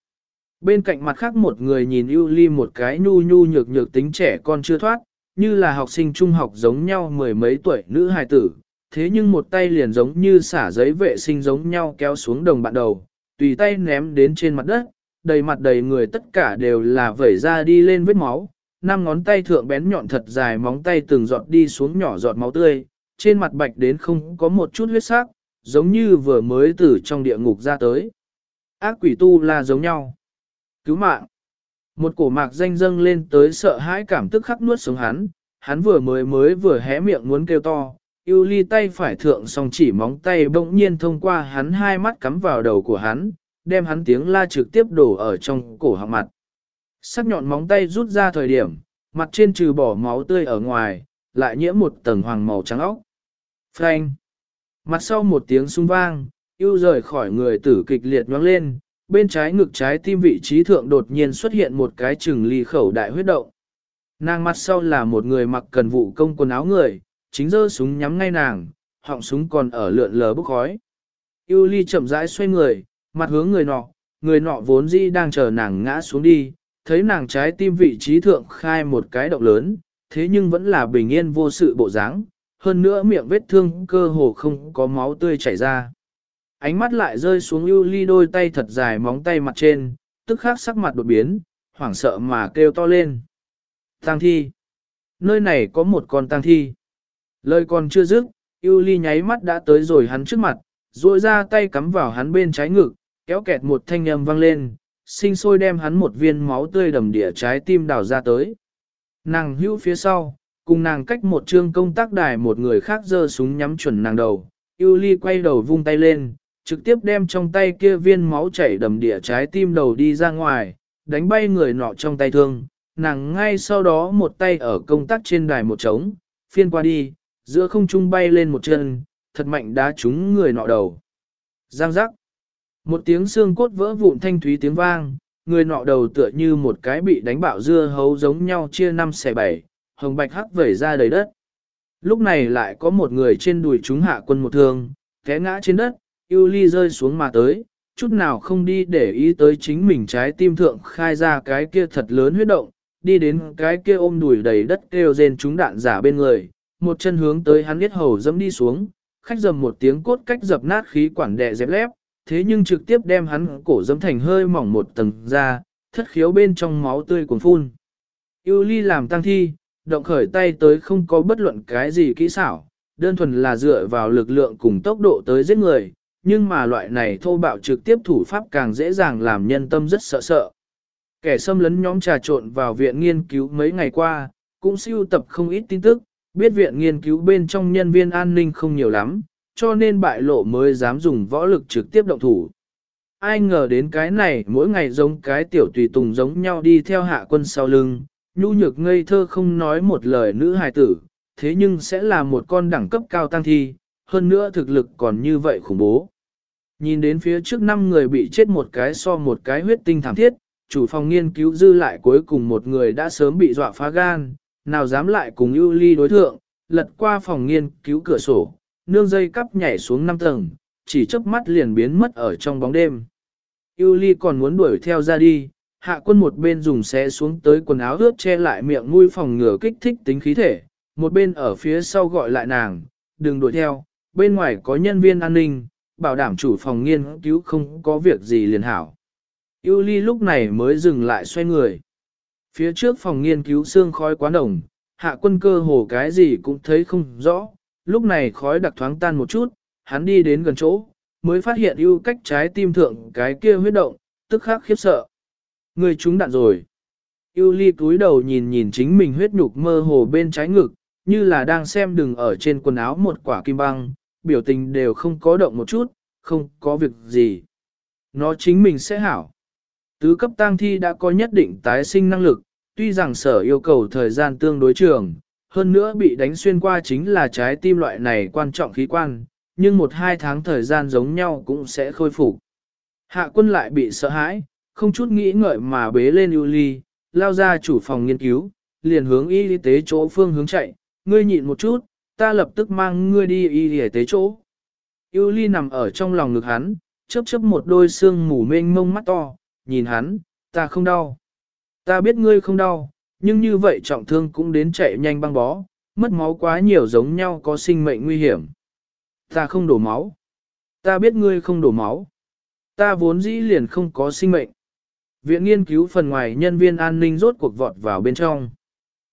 Bên cạnh mặt khác một người nhìn ưu ly một cái nhu nhu nhược nhược tính trẻ con chưa thoát, như là học sinh trung học giống nhau mười mấy tuổi nữ hài tử, thế nhưng một tay liền giống như xả giấy vệ sinh giống nhau kéo xuống đồng bạn đầu, tùy tay ném đến trên mặt đất, đầy mặt đầy người tất cả đều là vẩy ra đi lên vết máu, năm ngón tay thượng bén nhọn thật dài móng tay từng giọt đi xuống nhỏ giọt máu tươi, trên mặt bạch đến không có một chút huyết sắc, giống như vừa mới từ trong địa ngục ra tới. Ác quỷ tu là giống nhau. Cứu mạng. Một cổ mạc danh dâng lên tới sợ hãi cảm tức khắc nuốt xuống hắn, hắn vừa mới mới vừa hé miệng muốn kêu to, yêu ly tay phải thượng song chỉ móng tay bỗng nhiên thông qua hắn hai mắt cắm vào đầu của hắn, đem hắn tiếng la trực tiếp đổ ở trong cổ họng mặt. Sắc nhọn móng tay rút ra thời điểm, mặt trên trừ bỏ máu tươi ở ngoài, lại nhiễm một tầng hoàng màu trắng óc. Phanh! Mặt sau một tiếng sung vang, yêu rời khỏi người tử kịch liệt nhoáng lên, bên trái ngực trái tim vị trí thượng đột nhiên xuất hiện một cái chừng ly khẩu đại huyết động. Nàng mặt sau là một người mặc cần vụ công quần áo người, chính giơ súng nhắm ngay nàng, họng súng còn ở lượn lờ bốc khói. Yêu ly chậm rãi xoay người, mặt hướng người nọ, người nọ vốn dĩ đang chờ nàng ngã xuống đi, thấy nàng trái tim vị trí thượng khai một cái động lớn, thế nhưng vẫn là bình yên vô sự bộ dáng, hơn nữa miệng vết thương cơ hồ không có máu tươi chảy ra. Ánh mắt lại rơi xuống ưu ly đôi tay thật dài móng tay mặt trên, tức khắc sắc mặt đột biến, hoảng sợ mà kêu to lên. Tang thi. Nơi này có một con tang thi. Lời còn chưa dứt, ưu ly nháy mắt đã tới rồi hắn trước mặt, duỗi ra tay cắm vào hắn bên trái ngực, kéo kẹt một thanh âm vang lên, sinh sôi đem hắn một viên máu tươi đầm đìa trái tim đào ra tới. Nàng hữu phía sau, cùng nàng cách một trương công tác đài một người khác giơ súng nhắm chuẩn nàng đầu, Yuli quay đầu vung tay lên, trực tiếp đem trong tay kia viên máu chảy đầm địa trái tim đầu đi ra ngoài, đánh bay người nọ trong tay thương, nàng ngay sau đó một tay ở công tác trên đài một trống, phiên qua đi, giữa không trung bay lên một chân, thật mạnh đá trúng người nọ đầu. Giang giác. Một tiếng xương cốt vỡ vụn thanh thúy tiếng vang, người nọ đầu tựa như một cái bị đánh bạo dưa hấu giống nhau chia năm xẻ bảy, hồng bạch hắc vẩy ra đầy đất. Lúc này lại có một người trên đùi chúng hạ quân một thương, té ngã trên đất, yêu ly rơi xuống mà tới, chút nào không đi để ý tới chính mình trái tim thượng khai ra cái kia thật lớn huyết động, đi đến cái kia ôm đùi đầy đất kêu rên chúng đạn giả bên người, một chân hướng tới hắn biết hầu dẫm đi xuống, khách dầm một tiếng cốt cách dập nát khí quản đè dẹp lép, thế nhưng trực tiếp đem hắn cổ dẫm thành hơi mỏng một tầng ra, thất khiếu bên trong máu tươi cuồn phun. Yêu ly làm tăng thi, động khởi tay tới không có bất luận cái gì kỹ xảo, đơn thuần là dựa vào lực lượng cùng tốc độ tới giết người, nhưng mà loại này thô bạo trực tiếp thủ pháp càng dễ dàng làm nhân tâm rất sợ sợ. Kẻ xâm lấn nhóm trà trộn vào viện nghiên cứu mấy ngày qua, cũng siêu tập không ít tin tức, biết viện nghiên cứu bên trong nhân viên an ninh không nhiều lắm, cho nên bại lộ mới dám dùng võ lực trực tiếp động thủ. Ai ngờ đến cái này mỗi ngày giống cái tiểu tùy tùng giống nhau đi theo hạ quân sau lưng, nhu nhược ngây thơ không nói một lời nữ hài tử, thế nhưng sẽ là một con đẳng cấp cao tăng thi, hơn nữa thực lực còn như vậy khủng bố. Nhìn đến phía trước năm người bị chết một cái so một cái huyết tinh thảm thiết, chủ phòng nghiên cứu dư lại cuối cùng một người đã sớm bị dọa phá gan, nào dám lại cùng ưu ly đối thượng, lật qua phòng nghiên cứu cửa sổ, nương dây cắp nhảy xuống 5 tầng, chỉ chớp mắt liền biến mất ở trong bóng đêm. Ưu ly còn muốn đuổi theo ra đi, hạ quân một bên dùng xé xuống tới quần áo ướt che lại miệng mũi phòng ngừa kích thích tính khí thể, một bên ở phía sau gọi lại nàng, đừng đuổi theo, bên ngoài có nhân viên an ninh, bảo đảm chủ phòng nghiên cứu không có việc gì liền hảo. Yêu ly lúc này mới dừng lại xoay người. Phía trước phòng nghiên cứu xương khói quá đồng, hạ quân cơ hồ cái gì cũng thấy không rõ, lúc này khói đặc thoáng tan một chút, hắn đi đến gần chỗ, mới phát hiện ưu cách trái tim thượng cái kia huyết động, tức khắc khiếp sợ. Người chúng đạn rồi. Yêu ly cúi đầu nhìn nhìn chính mình huyết nhục mơ hồ bên trái ngực, như là đang xem đừng ở trên quần áo một quả kim băng, biểu tình đều không có động một chút, không có việc gì. Nó chính mình sẽ hảo. Tứ cấp tang thi đã có nhất định tái sinh năng lực, tuy rằng sở yêu cầu thời gian tương đối trường, hơn nữa bị đánh xuyên qua chính là trái tim loại này quan trọng khí quan, nhưng một hai tháng thời gian giống nhau cũng sẽ khôi phục. Hạ quân lại bị sợ hãi, không chút nghĩ ngợi mà bế lên ưu ly, lao ra chủ phòng nghiên cứu, liền hướng y tế chỗ phương hướng chạy, ngươi nhịn một chút, ta lập tức mang ngươi đi y tế chỗ. Ưu ly nằm ở trong lòng ngực hắn, chớp chớp một đôi xương mù mênh mông mắt to, nhìn hắn, ta không đau. Ta biết ngươi không đau, nhưng như vậy trọng thương cũng đến chạy nhanh băng bó, mất máu quá nhiều giống nhau có sinh mệnh nguy hiểm. Ta không đổ máu. Ta biết ngươi không đổ máu. Ta vốn dĩ liền không có sinh mệnh. Viện nghiên cứu phần ngoài nhân viên an ninh rốt cuộc vọt vào bên trong.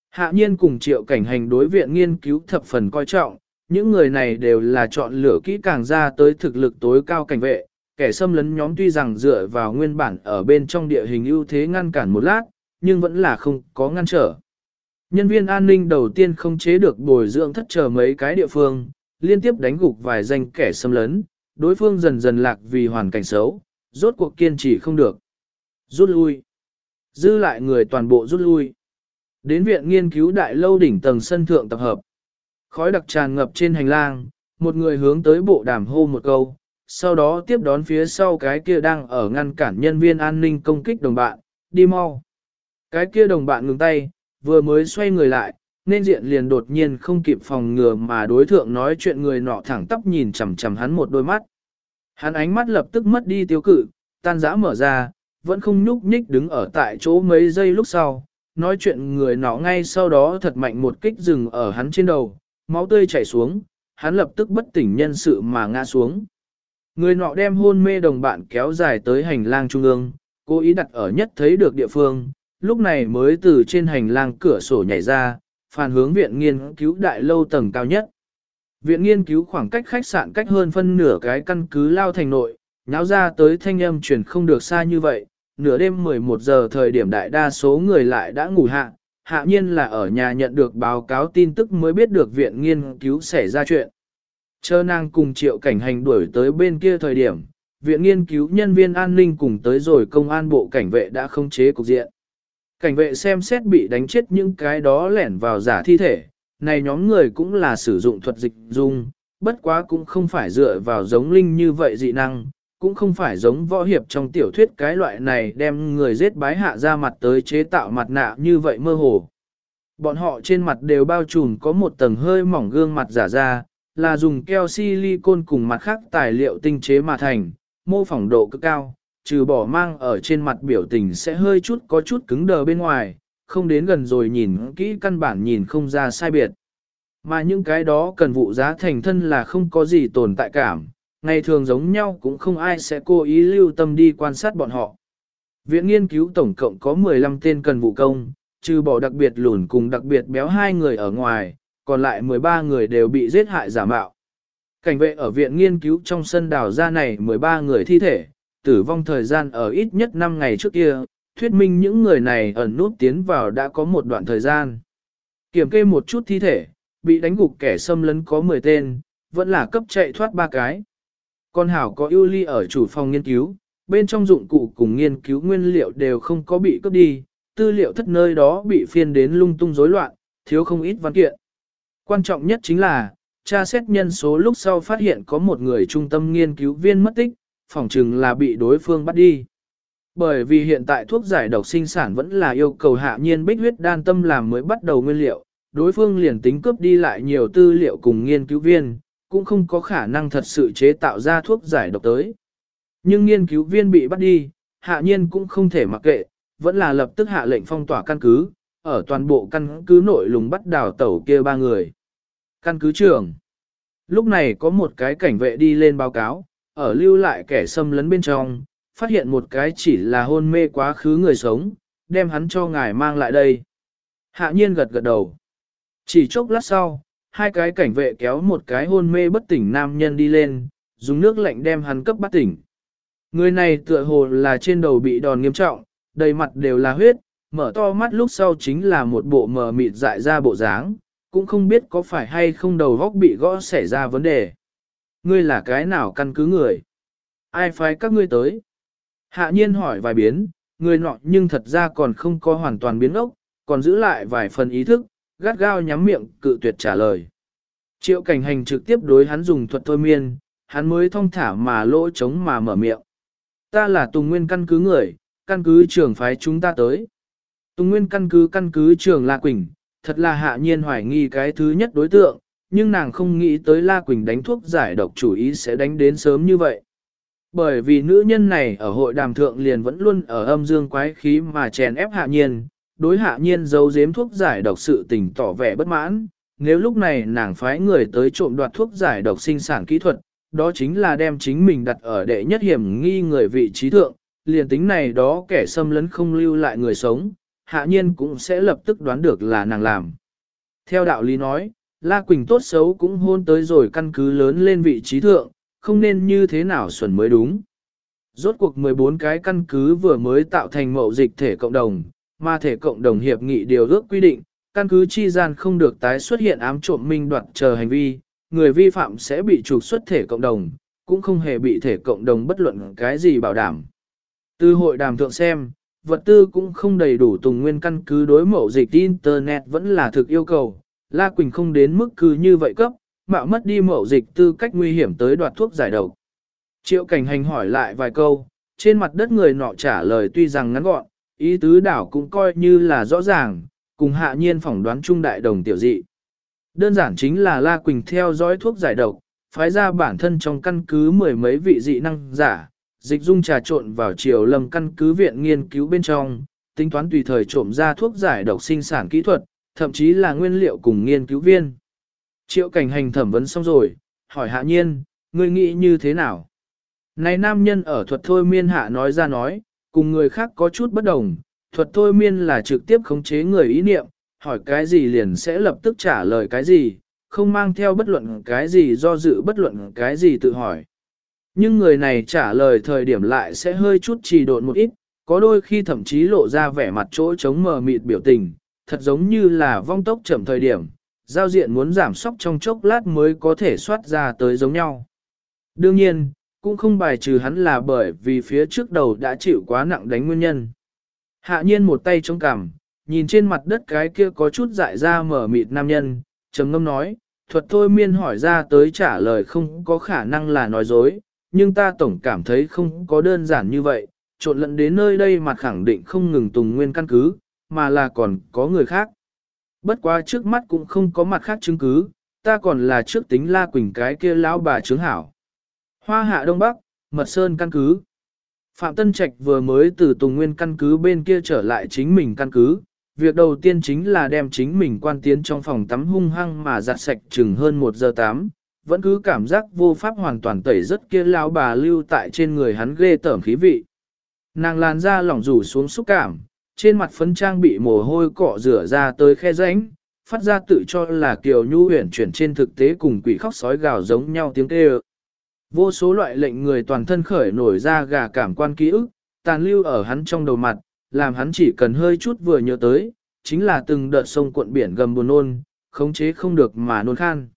Hạ nhiên cùng triệu cảnh hành đối viện nghiên cứu thập phần coi trọng, những người này đều là chọn lựa kỹ càng ra tới thực lực tối cao cảnh vệ, kẻ xâm lấn nhóm tuy rằng dựa vào nguyên bản ở bên trong địa hình ưu thế ngăn cản một lát, nhưng vẫn là không có ngăn trở. Nhân viên an ninh đầu tiên không chế được bồi dưỡng thất trở mấy cái địa phương, liên tiếp đánh gục vài danh kẻ xâm lấn, đối phương dần dần lạc vì hoàn cảnh xấu, rốt cuộc kiên trì không được. Rút lui. Dư lại người toàn bộ rút lui. Đến viện nghiên cứu đại lâu đỉnh tầng sân thượng tập hợp. Khói đặc tràn ngập trên hành lang, một người hướng tới bộ đàm hô một câu, sau đó tiếp đón phía sau cái kia đang ở ngăn cản nhân viên an ninh công kích đồng bạn, đi mau. Cái kia đồng bạn ngừng tay, vừa mới xoay người lại, nên diện liền đột nhiên không kịp phòng ngừa mà đối thượng nói chuyện người nọ thẳng tóc nhìn chằm chằm hắn một đôi mắt. Hắn ánh mắt lập tức mất đi tiêu cự, tan rã mở ra, vẫn không nhúc nhích đứng ở tại chỗ mấy giây lúc sau, nói chuyện người nọ ngay sau đó thật mạnh một kích dừng ở hắn trên đầu, máu tươi chảy xuống, hắn lập tức bất tỉnh nhân sự mà ngã xuống. Người nọ đem hôn mê đồng bạn kéo dài tới hành lang trung ương, cố ý đặt ở nhất thấy được địa phương, lúc này mới từ trên hành lang cửa sổ nhảy ra, phản hướng viện nghiên cứu đại lâu tầng cao nhất. Viện nghiên cứu khoảng cách khách sạn cách hơn phân nửa cái căn cứ lao thành nội, nháo ra tới thanh âm truyền không được xa như vậy, nửa đêm 11 giờ thời điểm đại đa số người lại đã ngủ hạ, hạ nhiên là ở nhà nhận được báo cáo tin tức mới biết được viện nghiên cứu xảy ra chuyện. Chờ nàng cùng triệu cảnh hành đuổi tới bên kia thời điểm, viện nghiên cứu nhân viên an ninh cùng tới rồi công an bộ cảnh vệ đã không chế cục diện. Cảnh vệ xem xét bị đánh chết những cái đó lẻn vào giả thi thể, này nhóm người cũng là sử dụng thuật dịch dung, bất quá cũng không phải dựa vào giống linh như vậy dị năng, cũng không phải giống võ hiệp trong tiểu thuyết cái loại này đem người giết bái hạ ra mặt tới chế tạo mặt nạ như vậy mơ hồ. Bọn họ trên mặt đều bao trùm có một tầng hơi mỏng gương mặt giả ra, là dùng keo silicon cùng mặt khác tài liệu tinh chế mà thành, mô phỏng độ cực cao, trừ bỏ mang ở trên mặt biểu tình sẽ hơi chút có chút cứng đờ bên ngoài, không đến gần rồi nhìn kỹ căn bản nhìn không ra sai biệt. Mà những cái đó cần vụ giá thành thân là không có gì tồn tại cảm, ngày thường giống nhau cũng không ai sẽ cố ý lưu tâm đi quan sát bọn họ. Viện nghiên cứu tổng cộng có 15 tên cần vụ công, trừ bỏ đặc biệt lùn cùng đặc biệt béo hai người ở ngoài, còn lại 13 người đều bị giết hại giả mạo. Cảnh vệ ở viện nghiên cứu trong sân đào ra này 13 người thi thể, tử vong thời gian ở ít nhất 5 ngày trước kia, thuyết minh những người này ẩn nút tiến vào đã có một đoạn thời gian. Kiểm kê một chút thi thể, bị đánh gục kẻ xâm lấn có 10 tên, vẫn là cấp chạy thoát ba cái. Con Hảo có ưu ly ở chủ phòng nghiên cứu, bên trong dụng cụ cùng nghiên cứu nguyên liệu đều không có bị cướp đi, tư liệu thất nơi đó bị phiên đến lung tung rối loạn, thiếu không ít văn kiện. Quan trọng nhất chính là, tra xét nhân số lúc sau phát hiện có một người trung tâm nghiên cứu viên mất tích, phỏng chừng là bị đối phương bắt đi. Bởi vì hiện tại thuốc giải độc sinh sản vẫn là yêu cầu hạ nhiên bích huyết đan tâm làm mới bắt đầu nguyên liệu, đối phương liền tính cướp đi lại nhiều tư liệu cùng nghiên cứu viên, cũng không có khả năng thật sự chế tạo ra thuốc giải độc tới. Nhưng nghiên cứu viên bị bắt đi, hạ nhiên cũng không thể mặc kệ, vẫn là lập tức hạ lệnh phong tỏa căn cứ, ở toàn bộ căn cứ nội lùng bắt đào tẩu kia ba người. Căn cứ trưởng. Lúc này có một cái cảnh vệ đi lên báo cáo, ở lưu lại kẻ xâm lấn bên trong, phát hiện một cái chỉ là hôn mê quá khứ người sống, đem hắn cho ngài mang lại đây. Hạ nhiên gật gật đầu. Chỉ chốc lát sau, hai cái cảnh vệ kéo một cái hôn mê bất tỉnh nam nhân đi lên, dùng nước lạnh đem hắn cấp bắt tỉnh. Người này tựa hồ là trên đầu bị đòn nghiêm trọng, đầy mặt đều là huyết, mở to mắt lúc sau chính là một bộ mờ mịt dại ra bộ dáng, cũng không biết có phải hay không đầu góc bị gõ xảy ra vấn đề. Ngươi là cái nào căn cứ người? Ai phái các ngươi tới? Hạ nhiên hỏi vài biến, người nọ nhưng thật ra còn không có hoàn toàn biến ốc, còn giữ lại vài phần ý thức, gắt gao nhắm miệng cự tuyệt trả lời. Triệu cảnh hành trực tiếp đối hắn dùng thuật thôi miên, hắn mới thông thả mà lỗ trống mà mở miệng. Ta là Tùng Nguyên căn cứ người, căn cứ trưởng phái chúng ta tới. Tùng Nguyên căn cứ căn cứ trưởng La Quỳnh, thật là hạ nhiên hoài nghi cái thứ nhất đối tượng, nhưng nàng không nghĩ tới La Quỳnh đánh thuốc giải độc chủ ý sẽ đánh đến sớm như vậy. Bởi vì nữ nhân này ở hội đàm thượng liền vẫn luôn ở âm dương quái khí mà chèn ép hạ nhiên, đối hạ nhiên giấu giếm thuốc giải độc sự tình tỏ vẻ bất mãn, nếu lúc này nàng phái người tới trộm đoạt thuốc giải độc sinh sản kỹ thuật, đó chính là đem chính mình đặt ở đệ nhất hiểm nghi người vị trí thượng, liền tính này đó kẻ xâm lấn không lưu lại người sống, hạ nhiên cũng sẽ lập tức đoán được là nàng làm. Theo đạo lý nói, La Quỳnh tốt xấu cũng hôn tới rồi căn cứ lớn lên vị trí thượng, không nên như thế nào xuẩn mới đúng. Rốt cuộc 14 cái căn cứ vừa mới tạo thành mậu dịch thể cộng đồng, mà thể cộng đồng hiệp nghị điều ước quy định, căn cứ chi gian không được tái xuất hiện ám trộm minh đoạt chờ hành vi, người vi phạm sẽ bị trục xuất thể cộng đồng, cũng không hề bị thể cộng đồng bất luận cái gì bảo đảm. Từ hội đàm thượng xem, vật tư cũng không đầy đủ tùng nguyên căn cứ đối mẫu dịch Internet vẫn là thực yêu cầu, La Quỳnh không đến mức cứ như vậy cấp, mạo mất đi mẫu dịch tư cách nguy hiểm tới đoạt thuốc giải độc. Triệu cảnh hành hỏi lại vài câu, trên mặt đất người nọ trả lời tuy rằng ngắn gọn, ý tứ đảo cũng coi như là rõ ràng, cùng hạ nhiên phỏng đoán trung đại đồng tiểu dị. Đơn giản chính là La Quỳnh theo dõi thuốc giải độc, phái ra bản thân trong căn cứ mười mấy vị dị năng giả, dịch dung trà trộn vào chiều lâm căn cứ viện nghiên cứu bên trong, tính toán tùy thời trộm ra thuốc giải độc sinh sản kỹ thuật, thậm chí là nguyên liệu cùng nghiên cứu viên. Triệu cảnh hành thẩm vấn xong rồi, hỏi hạ nhiên, ngươi nghĩ như thế nào? Này nam nhân ở thuật thôi miên hạ nói ra nói, cùng người khác có chút bất đồng, thuật thôi miên là trực tiếp khống chế người ý niệm, hỏi cái gì liền sẽ lập tức trả lời cái gì, không mang theo bất luận cái gì do dự bất luận cái gì tự hỏi. Nhưng người này trả lời thời điểm lại sẽ hơi chút trì độn một ít, có đôi khi thậm chí lộ ra vẻ mặt chỗ chống mờ mịt biểu tình, thật giống như là vong tốc chậm thời điểm, giao diện muốn giảm sóc trong chốc lát mới có thể soát ra tới giống nhau. Đương nhiên, cũng không bài trừ hắn là bởi vì phía trước đầu đã chịu quá nặng đánh nguyên nhân. Hạ nhiên một tay chống cằm, nhìn trên mặt đất cái kia có chút dại ra mở mịt nam nhân, trầm ngâm nói, thuật thôi miên hỏi ra tới trả lời không có khả năng là nói dối, nhưng ta tổng cảm thấy không có đơn giản như vậy, trộn lẫn đến nơi đây mà khẳng định không ngừng tùng nguyên căn cứ, mà là còn có người khác. Bất quá trước mắt cũng không có mặt khác chứng cứ, ta còn là trước tính la quỳnh cái kia lão bà chứng hảo. Hoa hạ Đông Bắc, Mật Sơn căn cứ. Phạm Tân Trạch vừa mới từ Tùng Nguyên căn cứ bên kia trở lại chính mình căn cứ. Việc đầu tiên chính là đem chính mình quan tiến trong phòng tắm hung hăng mà giặt sạch chừng hơn một giờ tám, vẫn cứ cảm giác vô pháp hoàn toàn tẩy rất kia lão bà lưu tại trên người hắn ghê tởm khí vị. Nàng làn ra lỏng rủ xuống xúc cảm, trên mặt phấn trang bị mồ hôi cọ rửa ra tới khe rãnh, phát ra tự cho là kiều nhu huyền chuyển trên thực tế cùng quỷ khóc sói gào giống nhau tiếng kêu. Vô số loại lệnh người toàn thân khởi nổi ra gà cảm quan ký ức, tàn lưu ở hắn trong đầu mặt, làm hắn chỉ cần hơi chút vừa nhớ tới, chính là từng đợt sông cuộn biển gầm buồn nôn, khống chế không được mà nôn khan.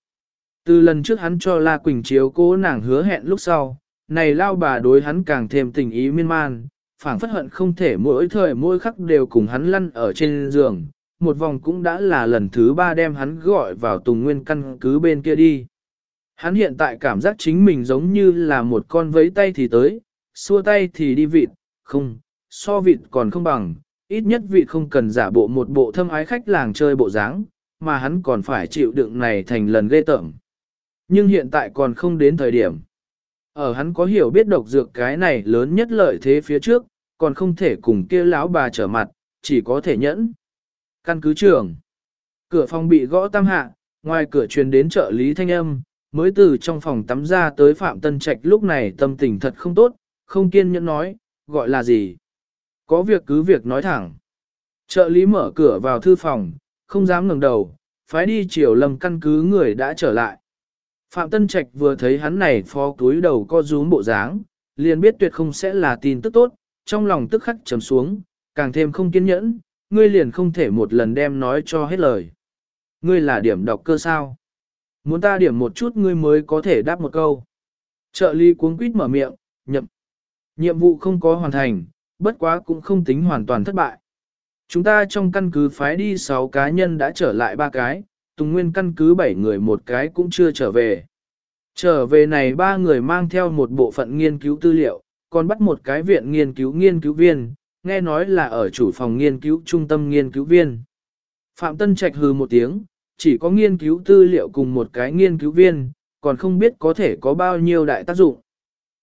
Từ lần trước hắn cho La Quỳnh chiếu cố nàng hứa hẹn lúc sau, này lao bà đối hắn càng thêm tình ý miên man, phảng phất hận không thể mỗi thời mỗi khắc đều cùng hắn lăn ở trên giường, một vòng cũng đã là lần thứ ba đem hắn gọi vào tùng nguyên căn cứ bên kia đi. Hắn hiện tại cảm giác chính mình giống như là một con vấy tay thì tới, xua tay thì đi vịt, không, so vịt còn không bằng, ít nhất vịt không cần giả bộ một bộ thâm ái khách làng chơi bộ dáng, mà hắn còn phải chịu đựng này thành lần ghê tởm. Nhưng hiện tại còn không đến thời điểm. Ở hắn có hiểu biết độc dược cái này lớn nhất lợi thế phía trước, còn không thể cùng kia lão bà trở mặt, chỉ có thể nhẫn. Căn cứ trưởng. Cửa phòng bị gõ tam hạ, ngoài cửa truyền đến trợ lý thanh âm, mới từ trong phòng tắm ra tới Phạm Tân Trạch lúc này tâm tình thật không tốt, không kiên nhẫn nói, gọi là gì. Có việc cứ việc nói thẳng. Trợ lý mở cửa vào thư phòng, không dám ngẩng đầu, phái đi chiều lầm căn cứ người đã trở lại. Phạm Tân Trạch vừa thấy hắn này phó túi đầu co rúm bộ dáng, liền biết tuyệt không sẽ là tin tức tốt, trong lòng tức khắc trầm xuống, càng thêm không kiên nhẫn, ngươi liền không thể một lần đem nói cho hết lời. Ngươi là điểm đọc cơ sao? Muốn ta điểm một chút ngươi mới có thể đáp một câu. Trợ lý cuống quýt mở miệng, nhậm. Nhiệm vụ không có hoàn thành, bất quá cũng không tính hoàn toàn thất bại. Chúng ta trong căn cứ phái đi 6 cá nhân đã trở lại ba cái, Tùng Nguyên căn cứ 7 người một cái cũng chưa trở về. Trở về này ba người mang theo một bộ phận nghiên cứu tư liệu, còn bắt một cái viện nghiên cứu nghiên cứu viên, nghe nói là ở chủ phòng nghiên cứu trung tâm nghiên cứu viên. Phạm Tân Trạch hừ một tiếng, chỉ có nghiên cứu tư liệu cùng một cái nghiên cứu viên, còn không biết có thể có bao nhiêu đại tác dụng.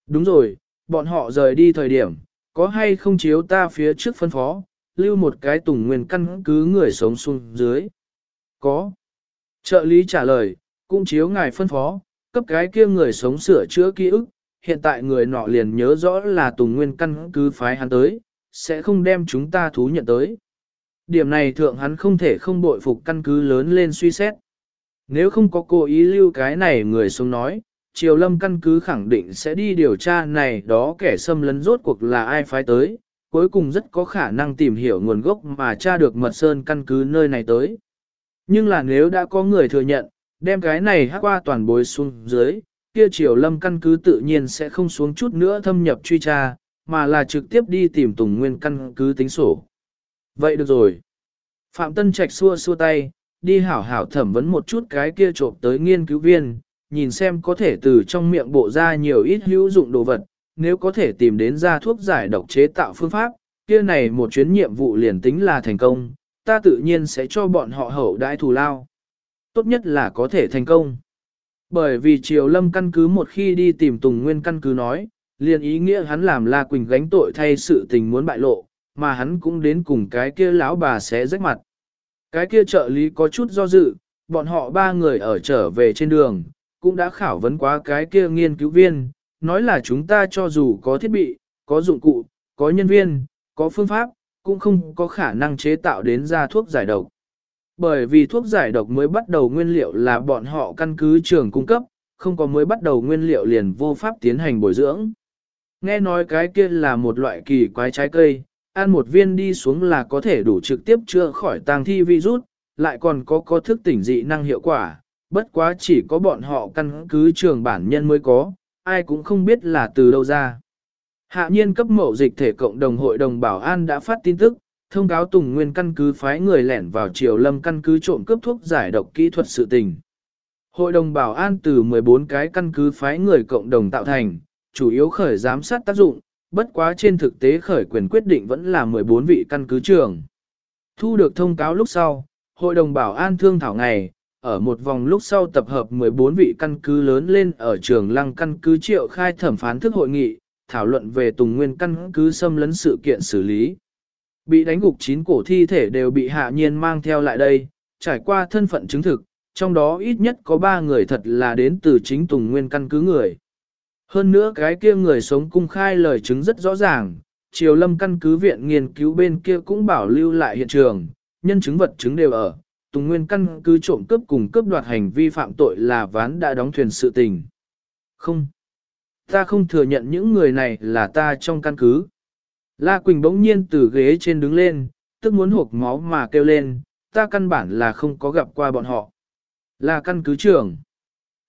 Đúng rồi, bọn họ rời đi thời điểm, có hay không chiếu ta phía trước phân phó, lưu một cái tùng nguyên căn cứ người sống xuống dưới. Có. Trợ lý trả lời, cũng chiếu ngài phân phó, cấp cái kia người sống sửa chữa ký ức, hiện tại người nọ liền nhớ rõ là tùng nguyên căn cứ phái hắn tới, sẽ không đem chúng ta thú nhận tới. Điểm này thượng hắn không thể không bội phục căn cứ lớn lên suy xét. Nếu không có cố ý lưu cái này người xuống nói, Triều Lâm căn cứ khẳng định sẽ đi điều tra này đó kẻ xâm lấn rốt cuộc là ai phái tới, cuối cùng rất có khả năng tìm hiểu nguồn gốc mà tra được mật sơn căn cứ nơi này tới. Nhưng là nếu đã có người thừa nhận, đem cái này hát qua toàn bối xuống dưới, kia Triều Lâm căn cứ tự nhiên sẽ không xuống chút nữa thâm nhập truy tra, mà là trực tiếp đi tìm Tùng Nguyên căn cứ tính sổ. Vậy được rồi. Phạm Tân Trạch xua xua tay, đi hảo hảo thẩm vấn một chút cái kia trộm tới nghiên cứu viên, nhìn xem có thể từ trong miệng bộ ra nhiều ít hữu dụng đồ vật, nếu có thể tìm đến ra thuốc giải độc chế tạo phương pháp, kia này một chuyến nhiệm vụ liền tính là thành công, ta tự nhiên sẽ cho bọn họ hậu đãi thù lao. Tốt nhất là có thể thành công. Bởi vì Triều Lâm căn cứ một khi đi tìm Tùng Nguyên căn cứ nói, liền ý nghĩa hắn làm La Quỳnh gánh tội thay sự tình muốn bại lộ, mà hắn cũng đến cùng cái kia lão bà sẽ rách mặt. Cái kia trợ lý có chút do dự, bọn họ ba người ở trở về trên đường, cũng đã khảo vấn quá cái kia nghiên cứu viên, nói là chúng ta cho dù có thiết bị, có dụng cụ, có nhân viên, có phương pháp, cũng không có khả năng chế tạo đến ra thuốc giải độc. Bởi vì thuốc giải độc mới bắt đầu nguyên liệu là bọn họ căn cứ trường cung cấp, không có mới bắt đầu nguyên liệu liền vô pháp tiến hành bồi dưỡng. Nghe nói cái kia là một loại kỳ quái trái cây, ăn một viên đi xuống là có thể đủ trực tiếp chữa khỏi tang thi virus, lại còn có có thức tỉnh dị năng hiệu quả, bất quá chỉ có bọn họ căn cứ trường bản nhân mới có, ai cũng không biết là từ đâu ra. Hạ nhiên cấp mậu dịch thể cộng đồng hội đồng bảo an đã phát tin tức, thông cáo Tùng Nguyên căn cứ phái người lẻn vào Triều Lâm căn cứ trộm cướp thuốc giải độc kỹ thuật sự tình. Hội đồng bảo an từ 14 cái căn cứ phái người cộng đồng tạo thành, chủ yếu khởi giám sát tác dụng, bất quá trên thực tế khởi quyền quyết định vẫn là 14 vị căn cứ trưởng. Thu được thông cáo lúc sau, Hội đồng bảo an thương thảo ngày, ở một vòng lúc sau tập hợp 14 vị căn cứ lớn lên ở trường lăng căn cứ triệu khai thẩm phán thức hội nghị, thảo luận về Tùng Nguyên căn cứ xâm lấn sự kiện xử lý. Bị đánh gục chín cổ thi thể đều bị hạ nhiên mang theo lại đây, trải qua thân phận chứng thực, trong đó ít nhất có 3 người thật là đến từ chính Tùng Nguyên căn cứ người. Hơn nữa cái kia người sống cung khai lời chứng rất rõ ràng, Triều Lâm căn cứ viện nghiên cứu bên kia cũng bảo lưu lại hiện trường, nhân chứng vật chứng đều ở, Tùng Nguyên căn cứ trộm cướp cùng cướp đoạt hành vi phạm tội là ván đã đóng thuyền sự tình. Không. Ta không thừa nhận những người này là ta trong căn cứ. La Quỳnh bỗng nhiên từ ghế trên đứng lên, tức muốn hộp máu mà kêu lên, ta căn bản là không có gặp qua bọn họ. Là căn cứ trưởng.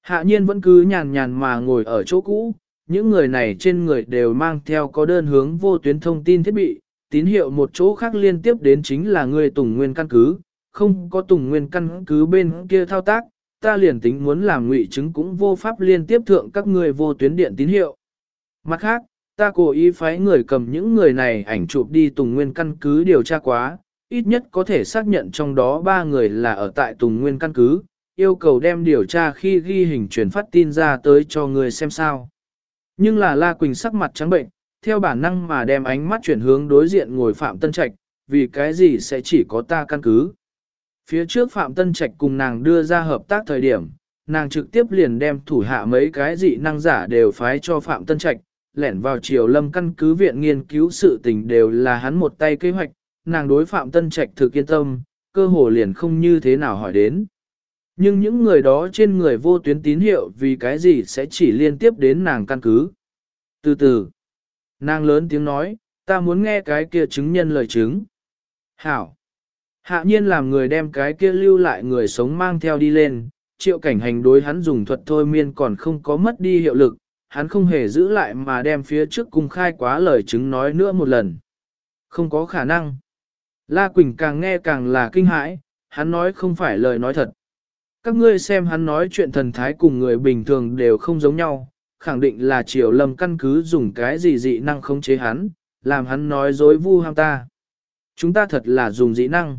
Hạ nhiên vẫn cứ nhàn nhàn mà ngồi ở chỗ cũ, những người này trên người đều mang theo có đơn hướng vô tuyến thông tin thiết bị, tín hiệu một chỗ khác liên tiếp đến chính là người Tùng Nguyên căn cứ, không có Tùng Nguyên căn cứ bên kia thao tác, ta liền tính muốn làm ngụy chứng cũng vô pháp liên tiếp thượng các người vô tuyến điện tín hiệu. Mặt khác, ta cố ý phái người cầm những người này ảnh chụp đi Tùng Nguyên căn cứ điều tra quá, ít nhất có thể xác nhận trong đó ba người là ở tại Tùng Nguyên căn cứ, yêu cầu đem điều tra khi ghi hình truyền phát tin ra tới cho người xem sao. Nhưng là La Quỳnh sắc mặt trắng bệnh, theo bản năng mà đem ánh mắt chuyển hướng đối diện ngồi Phạm Tân Trạch, vì cái gì sẽ chỉ có ta căn cứ. Phía trước Phạm Tân Trạch cùng nàng đưa ra hợp tác thời điểm, nàng trực tiếp liền đem thủ hạ mấy cái dị năng giả đều phái cho Phạm Tân Trạch, lẻn vào triều lâm căn cứ viện nghiên cứu sự tình đều là hắn một tay kế hoạch, nàng đối Phạm Tân Trạch thực yên tâm, cơ hồ liền không như thế nào hỏi đến. Nhưng những người đó trên người vô tuyến tín hiệu vì cái gì sẽ chỉ liên tiếp đến nàng căn cứ. Từ từ, nàng lớn tiếng nói, ta muốn nghe cái kia chứng nhân lời chứng. Hảo. Hạ nhiên làm người đem cái kia lưu lại người sống mang theo đi lên, triệu cảnh hành đối hắn dùng thuật thôi miên còn không có mất đi hiệu lực, hắn không hề giữ lại mà đem phía trước cung khai quá lời chứng nói nữa một lần. Không có khả năng. La Quỳnh càng nghe càng là kinh hãi, hắn nói không phải lời nói thật. Các ngươi xem hắn nói chuyện thần thái cùng người bình thường đều không giống nhau, khẳng định là triều lâm căn cứ dùng cái gì dị năng không chế hắn, làm hắn nói dối vu ham ta. Chúng ta thật là dùng dị năng.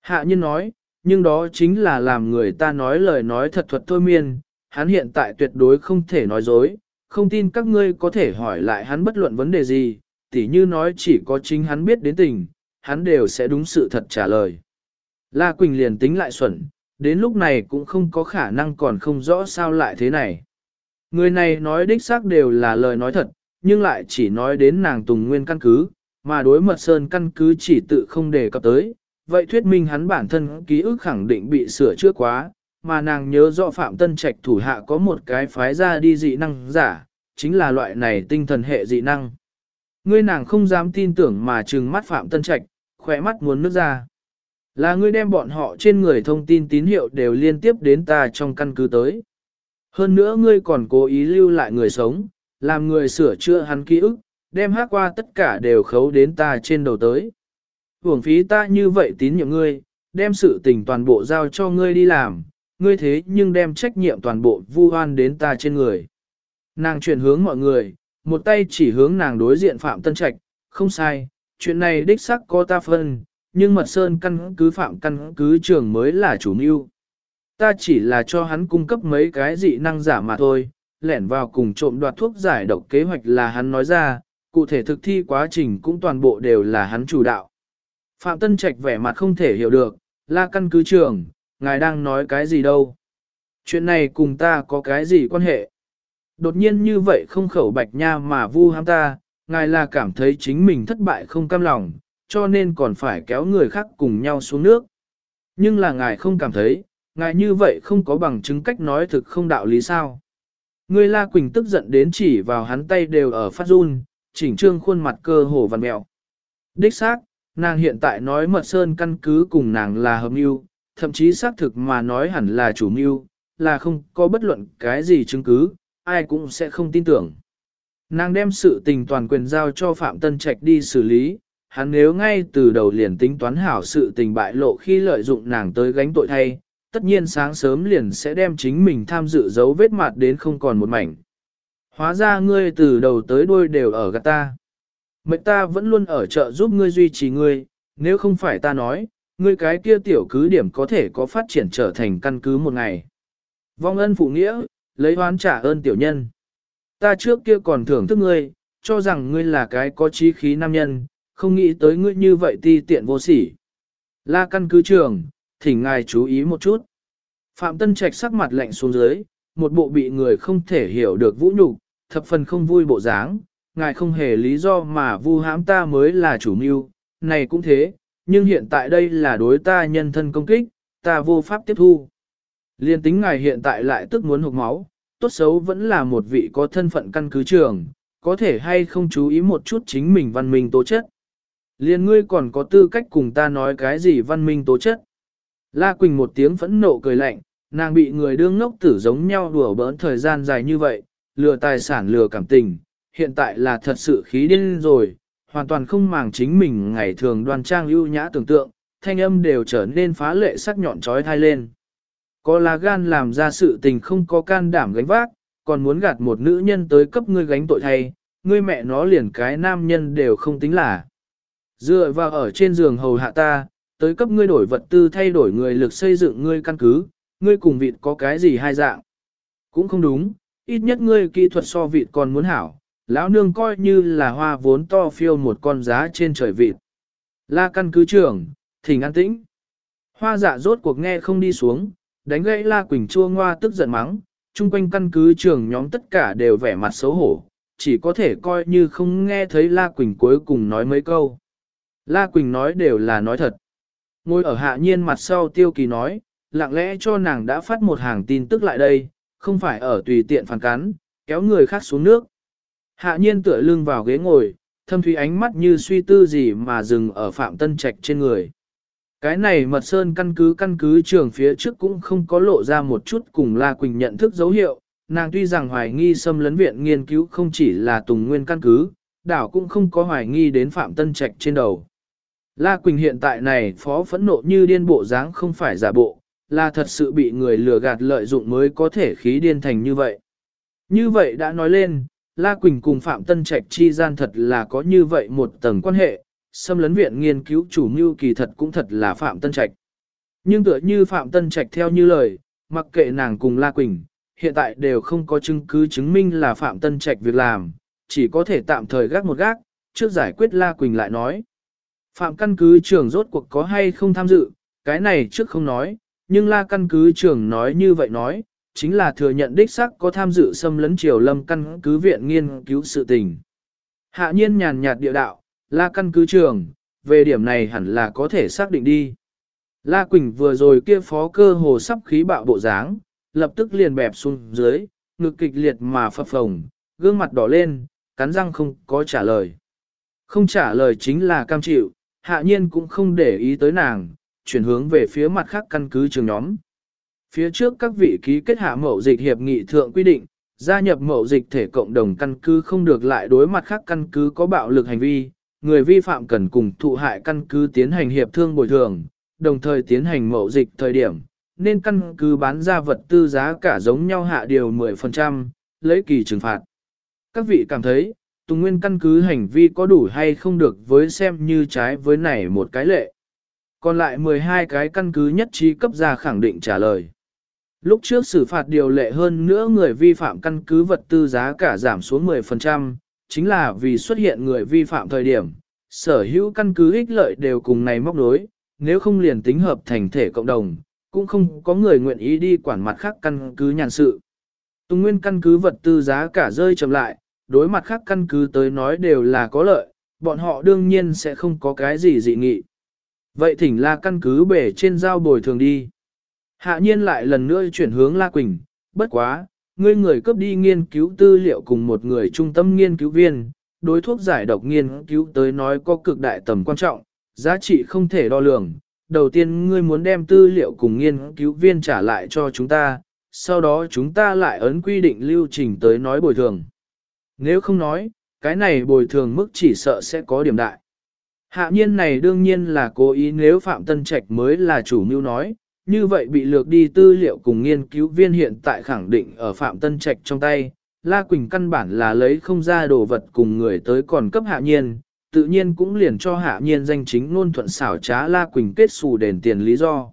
Hạ nhân nói, nhưng đó chính là làm người ta nói lời nói thật thuật thôi miên, hắn hiện tại tuyệt đối không thể nói dối, không tin các ngươi có thể hỏi lại hắn bất luận vấn đề gì, tỉ như nói chỉ có chính hắn biết đến tình, hắn đều sẽ đúng sự thật trả lời. La Quỳnh liền tính lại xuẩn, đến lúc này cũng không có khả năng còn không rõ sao lại thế này. Người này nói đích xác đều là lời nói thật, nhưng lại chỉ nói đến nàng Tùng Nguyên căn cứ, mà đối mật sơn căn cứ chỉ tự không đề cập tới, vậy thuyết minh hắn bản thân ký ức khẳng định bị sửa chữa quá, mà nàng nhớ rõ Phạm Tân Trạch thủ hạ có một cái phái ra đi dị năng giả, chính là loại này tinh thần hệ dị năng. Ngươi nàng không dám tin tưởng mà trừng mắt Phạm Tân Trạch, khỏe mắt muốn nước ra. Là ngươi đem bọn họ trên người thông tin tín hiệu đều liên tiếp đến ta trong căn cứ tới. Hơn nữa ngươi còn cố ý lưu lại người sống, làm người sửa chữa hắn ký ức, đem hát qua tất cả đều khấu đến ta trên đầu tới. Hưởng phí ta như vậy tín nhiệm ngươi, đem sự tình toàn bộ giao cho ngươi đi làm, ngươi thế nhưng đem trách nhiệm toàn bộ vu oan đến ta trên người. Nàng chuyển hướng mọi người, một tay chỉ hướng nàng đối diện Phạm Tân Trạch, không sai, chuyện này đích sắc có ta phân, nhưng mật sơn căn cứ Phạm căn cứ trường mới là chủ mưu. Ta chỉ là cho hắn cung cấp mấy cái dị năng giả mà thôi, lẻn vào cùng trộm đoạt thuốc giải độc kế hoạch là hắn nói ra, cụ thể thực thi quá trình cũng toàn bộ đều là hắn chủ đạo. Phạm Tân Trạch vẻ mặt không thể hiểu được, la căn cứ trường, ngài đang nói cái gì đâu. Chuyện này cùng ta có cái gì quan hệ? Đột nhiên như vậy không khẩu bạch nha mà vu ham ta, ngài là cảm thấy chính mình thất bại không cam lòng, cho nên còn phải kéo người khác cùng nhau xuống nước. Nhưng là ngài không cảm thấy, ngài như vậy không có bằng chứng cách nói thực không đạo lý sao. Người La Quỳnh tức giận đến chỉ vào hắn tay đều ở phát run, chỉnh trương khuôn mặt cơ hồ vằn mẹo. Đích xác, nàng hiện tại nói mật sơn căn cứ cùng nàng là hợp mưu, thậm chí xác thực mà nói hẳn là chủ mưu, là không có bất luận cái gì chứng cứ, ai cũng sẽ không tin tưởng. Nàng đem sự tình toàn quyền giao cho Phạm Tân Trạch đi xử lý, hắn nếu ngay từ đầu liền tính toán hảo sự tình bại lộ khi lợi dụng nàng tới gánh tội thay, tất nhiên sáng sớm liền sẽ đem chính mình tham dự dấu vết mặt đến không còn một mảnh. Hóa ra ngươi từ đầu tới đuôi đều ở gạt ta. Mệnh ta vẫn luôn ở chợ giúp ngươi duy trì ngươi, nếu không phải ta nói, ngươi cái kia tiểu cứ điểm có thể có phát triển trở thành căn cứ một ngày. Vong ân phụ nghĩa, lấy oán trả ơn tiểu nhân. Ta trước kia còn thưởng thức ngươi, cho rằng ngươi là cái có trí khí nam nhân, không nghĩ tới ngươi như vậy ti tiện vô sỉ. La căn cứ trường, thỉnh ngài chú ý một chút. Phạm Tân Trạch sắc mặt lạnh xuống dưới, một bộ bị người không thể hiểu được vũ nhục, thập phần không vui bộ dáng, ngài không hề lý do mà vu hãm ta mới là chủ mưu, này cũng thế, nhưng hiện tại đây là đối ta nhân thân công kích, ta vô pháp tiếp thu. Liên tính ngài hiện tại lại tức muốn hụt máu, tốt xấu vẫn là một vị có thân phận căn cứ trường, có thể hay không chú ý một chút chính mình văn minh tố chất. Liên ngươi còn có tư cách cùng ta nói cái gì văn minh tố chất. La Quỳnh một tiếng phẫn nộ cười lạnh, nàng bị người đương ngốc tử giống nhau đùa bỡn thời gian dài như vậy, lừa tài sản lừa cảm tình, hiện tại là thật sự khí điên rồi, hoàn toàn không màng chính mình ngày thường đoan trang ưu nhã tưởng tượng, thanh âm đều trở nên phá lệ sắc nhọn trói thai lên. Có lá gan làm ra sự tình không có can đảm gánh vác, còn muốn gạt một nữ nhân tới cấp ngươi gánh tội thay, ngươi mẹ nó liền cái nam nhân đều không tính là. Dựa vào ở trên giường hầu hạ ta, tới cấp ngươi đổi vật tư thay đổi người lực xây dựng ngươi căn cứ, ngươi cùng vịt có cái gì hai dạng. Cũng không đúng, ít nhất ngươi kỹ thuật so vịt còn muốn hảo, lão nương coi như là hoa vốn to phiêu một con giá trên trời vịt. La căn cứ trưởng, thỉnh an tĩnh. Hoa dạ rốt cuộc nghe không đi xuống, đánh gãy La Quỳnh chua ngoa tức giận mắng, chung quanh căn cứ trưởng nhóm tất cả đều vẻ mặt xấu hổ, chỉ có thể coi như không nghe thấy La Quỳnh cuối cùng nói mấy câu. La Quỳnh nói đều là nói thật. Ngồi ở hạ nhiên mặt sau tiêu kỳ nói, lặng lẽ cho nàng đã phát một hàng tin tức lại đây, không phải ở tùy tiện phản cắn, kéo người khác xuống nước. Hạ nhiên tựa lưng vào ghế ngồi, thâm thủy ánh mắt như suy tư gì mà dừng ở Phạm Tân Trạch trên người. Cái này mật sơn căn cứ căn cứ trường phía trước cũng không có lộ ra một chút cùng La Quỳnh nhận thức dấu hiệu, nàng tuy rằng hoài nghi xâm lấn viện nghiên cứu không chỉ là Tùng Nguyên căn cứ, đảo cũng không có hoài nghi đến Phạm Tân Trạch trên đầu. La Quỳnh hiện tại này phó phẫn nộ như điên bộ dáng không phải giả bộ, là thật sự bị người lừa gạt lợi dụng mới có thể khí điên thành như vậy. Như vậy đã nói lên, La Quỳnh cùng Phạm Tân Trạch chi gian thật là có như vậy một tầng quan hệ, xâm lấn viện nghiên cứu chủ mưu kỳ thật cũng thật là Phạm Tân Trạch. Nhưng tựa như Phạm Tân Trạch theo như lời, mặc kệ nàng cùng La Quỳnh, hiện tại đều không có chứng cứ chứng minh là Phạm Tân Trạch việc làm, chỉ có thể tạm thời gác một gác, trước giải quyết La Quỳnh lại nói. Phạm căn cứ trưởng rốt cuộc có hay không tham dự, cái này trước không nói, nhưng La căn cứ trưởng nói như vậy nói, chính là thừa nhận đích xác có tham dự xâm lấn triều lâm căn cứ viện nghiên cứu sự tình. Hạ nhiên nhàn nhạt địa đạo, La căn cứ trưởng, về điểm này hẳn là có thể xác định đi. La Quỳnh vừa rồi kia phó cơ hồ sắp khí bạo bộ dáng, lập tức liền bẹp xuống dưới, ngực kịch liệt mà phập phồng, gương mặt đỏ lên, cắn răng không có trả lời. Không trả lời chính là cam chịu, hạ nhiên cũng không để ý tới nàng, chuyển hướng về phía mặt khác căn cứ trường nhóm. Phía trước các vị ký kết hạ mậu dịch hiệp nghị thượng quy định, gia nhập mậu dịch thể cộng đồng căn cứ không được lại đối mặt khác căn cứ có bạo lực hành vi, người vi phạm cần cùng thụ hại căn cứ tiến hành hiệp thương bồi thường, đồng thời tiến hành mậu dịch thời điểm, nên căn cứ bán ra vật tư giá cả giống nhau hạ điều 10%, lấy kỳ trừng phạt. Các vị cảm thấy, Tùng Nguyên căn cứ hành vi có đủ hay không được với xem như trái với này một cái lệ. Còn lại 12 cái căn cứ nhất trí cấp ra khẳng định trả lời. Lúc trước xử phạt điều lệ hơn nữa người vi phạm căn cứ vật tư giá cả giảm xuống 10%, chính là vì xuất hiện người vi phạm thời điểm, sở hữu căn cứ ích lợi đều cùng này móc nối, nếu không liền tính hợp thành thể cộng đồng, cũng không có người nguyện ý đi quản mặt khác căn cứ nhàn sự. Tùng nguyên căn cứ vật tư giá cả rơi chậm lại, đối mặt khác căn cứ tới nói đều là có lợi, bọn họ đương nhiên sẽ không có cái gì dị nghị. Vậy thỉnh la căn cứ bể trên giao bồi thường đi. Hạ nhiên lại lần nữa chuyển hướng La Quỳnh, bất quá, ngươi người cướp đi nghiên cứu tư liệu cùng một người trung tâm nghiên cứu viên, đối thuốc giải độc nghiên cứu tới nói có cực đại tầm quan trọng, giá trị không thể đo lường. Đầu tiên ngươi muốn đem tư liệu cùng nghiên cứu viên trả lại cho chúng ta, sau đó chúng ta lại ấn quy định lưu trình tới nói bồi thường. Nếu không nói, cái này bồi thường mức chỉ sợ sẽ có điểm đại. Hạ nhiên này đương nhiên là cố ý nếu Phạm Tân Trạch mới là chủ mưu nói, như vậy bị lược đi tư liệu cùng nghiên cứu viên hiện tại khẳng định ở Phạm Tân Trạch trong tay, La Quỳnh căn bản là lấy không ra đồ vật cùng người tới còn cấp hạ nhiên, tự nhiên cũng liền cho hạ nhiên danh chính ngôn thuận xảo trá La Quỳnh kết xù đền tiền lý do.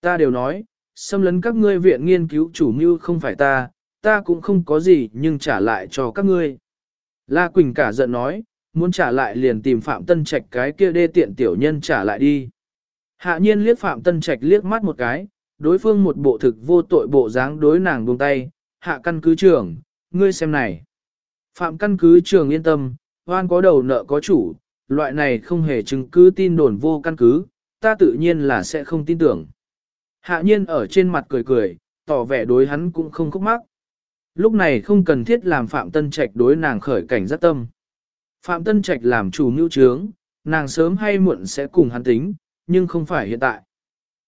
Ta đều nói, xâm lấn các ngươi viện nghiên cứu chủ mưu không phải ta, ta cũng không có gì nhưng trả lại cho các ngươi. La Quỳnh cả giận nói, muốn trả lại liền tìm Phạm Tân Trạch cái kia đê tiện tiểu nhân trả lại đi. Hạ nhiên liếc Phạm Tân Trạch liếc mắt một cái, đối phương một bộ thực vô tội bộ dáng đối nàng buông tay, hạ căn cứ trưởng, ngươi xem này. Phạm căn cứ trưởng yên tâm, hoan có đầu nợ có chủ, loại này không hề chứng cứ tin đồn vô căn cứ, ta tự nhiên là sẽ không tin tưởng. Hạ nhiên ở trên mặt cười cười, tỏ vẻ đối hắn cũng không khúc mắc. Lúc này không cần thiết làm Phạm Tân Trạch đối nàng khởi cảnh giác tâm. Phạm Tân Trạch làm chủ mưu trướng, nàng sớm hay muộn sẽ cùng hắn tính, nhưng không phải hiện tại.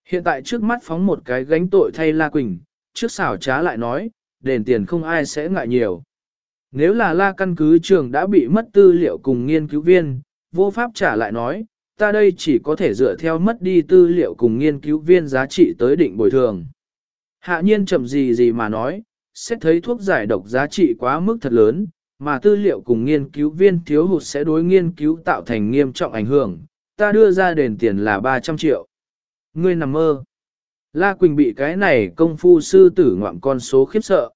Hiện tại trước mắt phóng một cái gánh tội thay La Quỳnh, trước xảo trá lại nói, đền tiền không ai sẽ ngại nhiều. Nếu là La căn cứ trường đã bị mất tư liệu cùng nghiên cứu viên, vô pháp trả lại nói, ta đây chỉ có thể dựa theo mất đi tư liệu cùng nghiên cứu viên giá trị tới định bồi thường. Hạ nhiên chậm gì gì mà nói, xét thấy thuốc giải độc giá trị quá mức thật lớn, mà tư liệu cùng nghiên cứu viên thiếu hụt sẽ đối nghiên cứu tạo thành nghiêm trọng ảnh hưởng, ta đưa ra đền tiền là 300 triệu. Ngươi nằm mơ. La Quỳnh bị cái này công phu sư tử ngoạm con số khiếp sợ.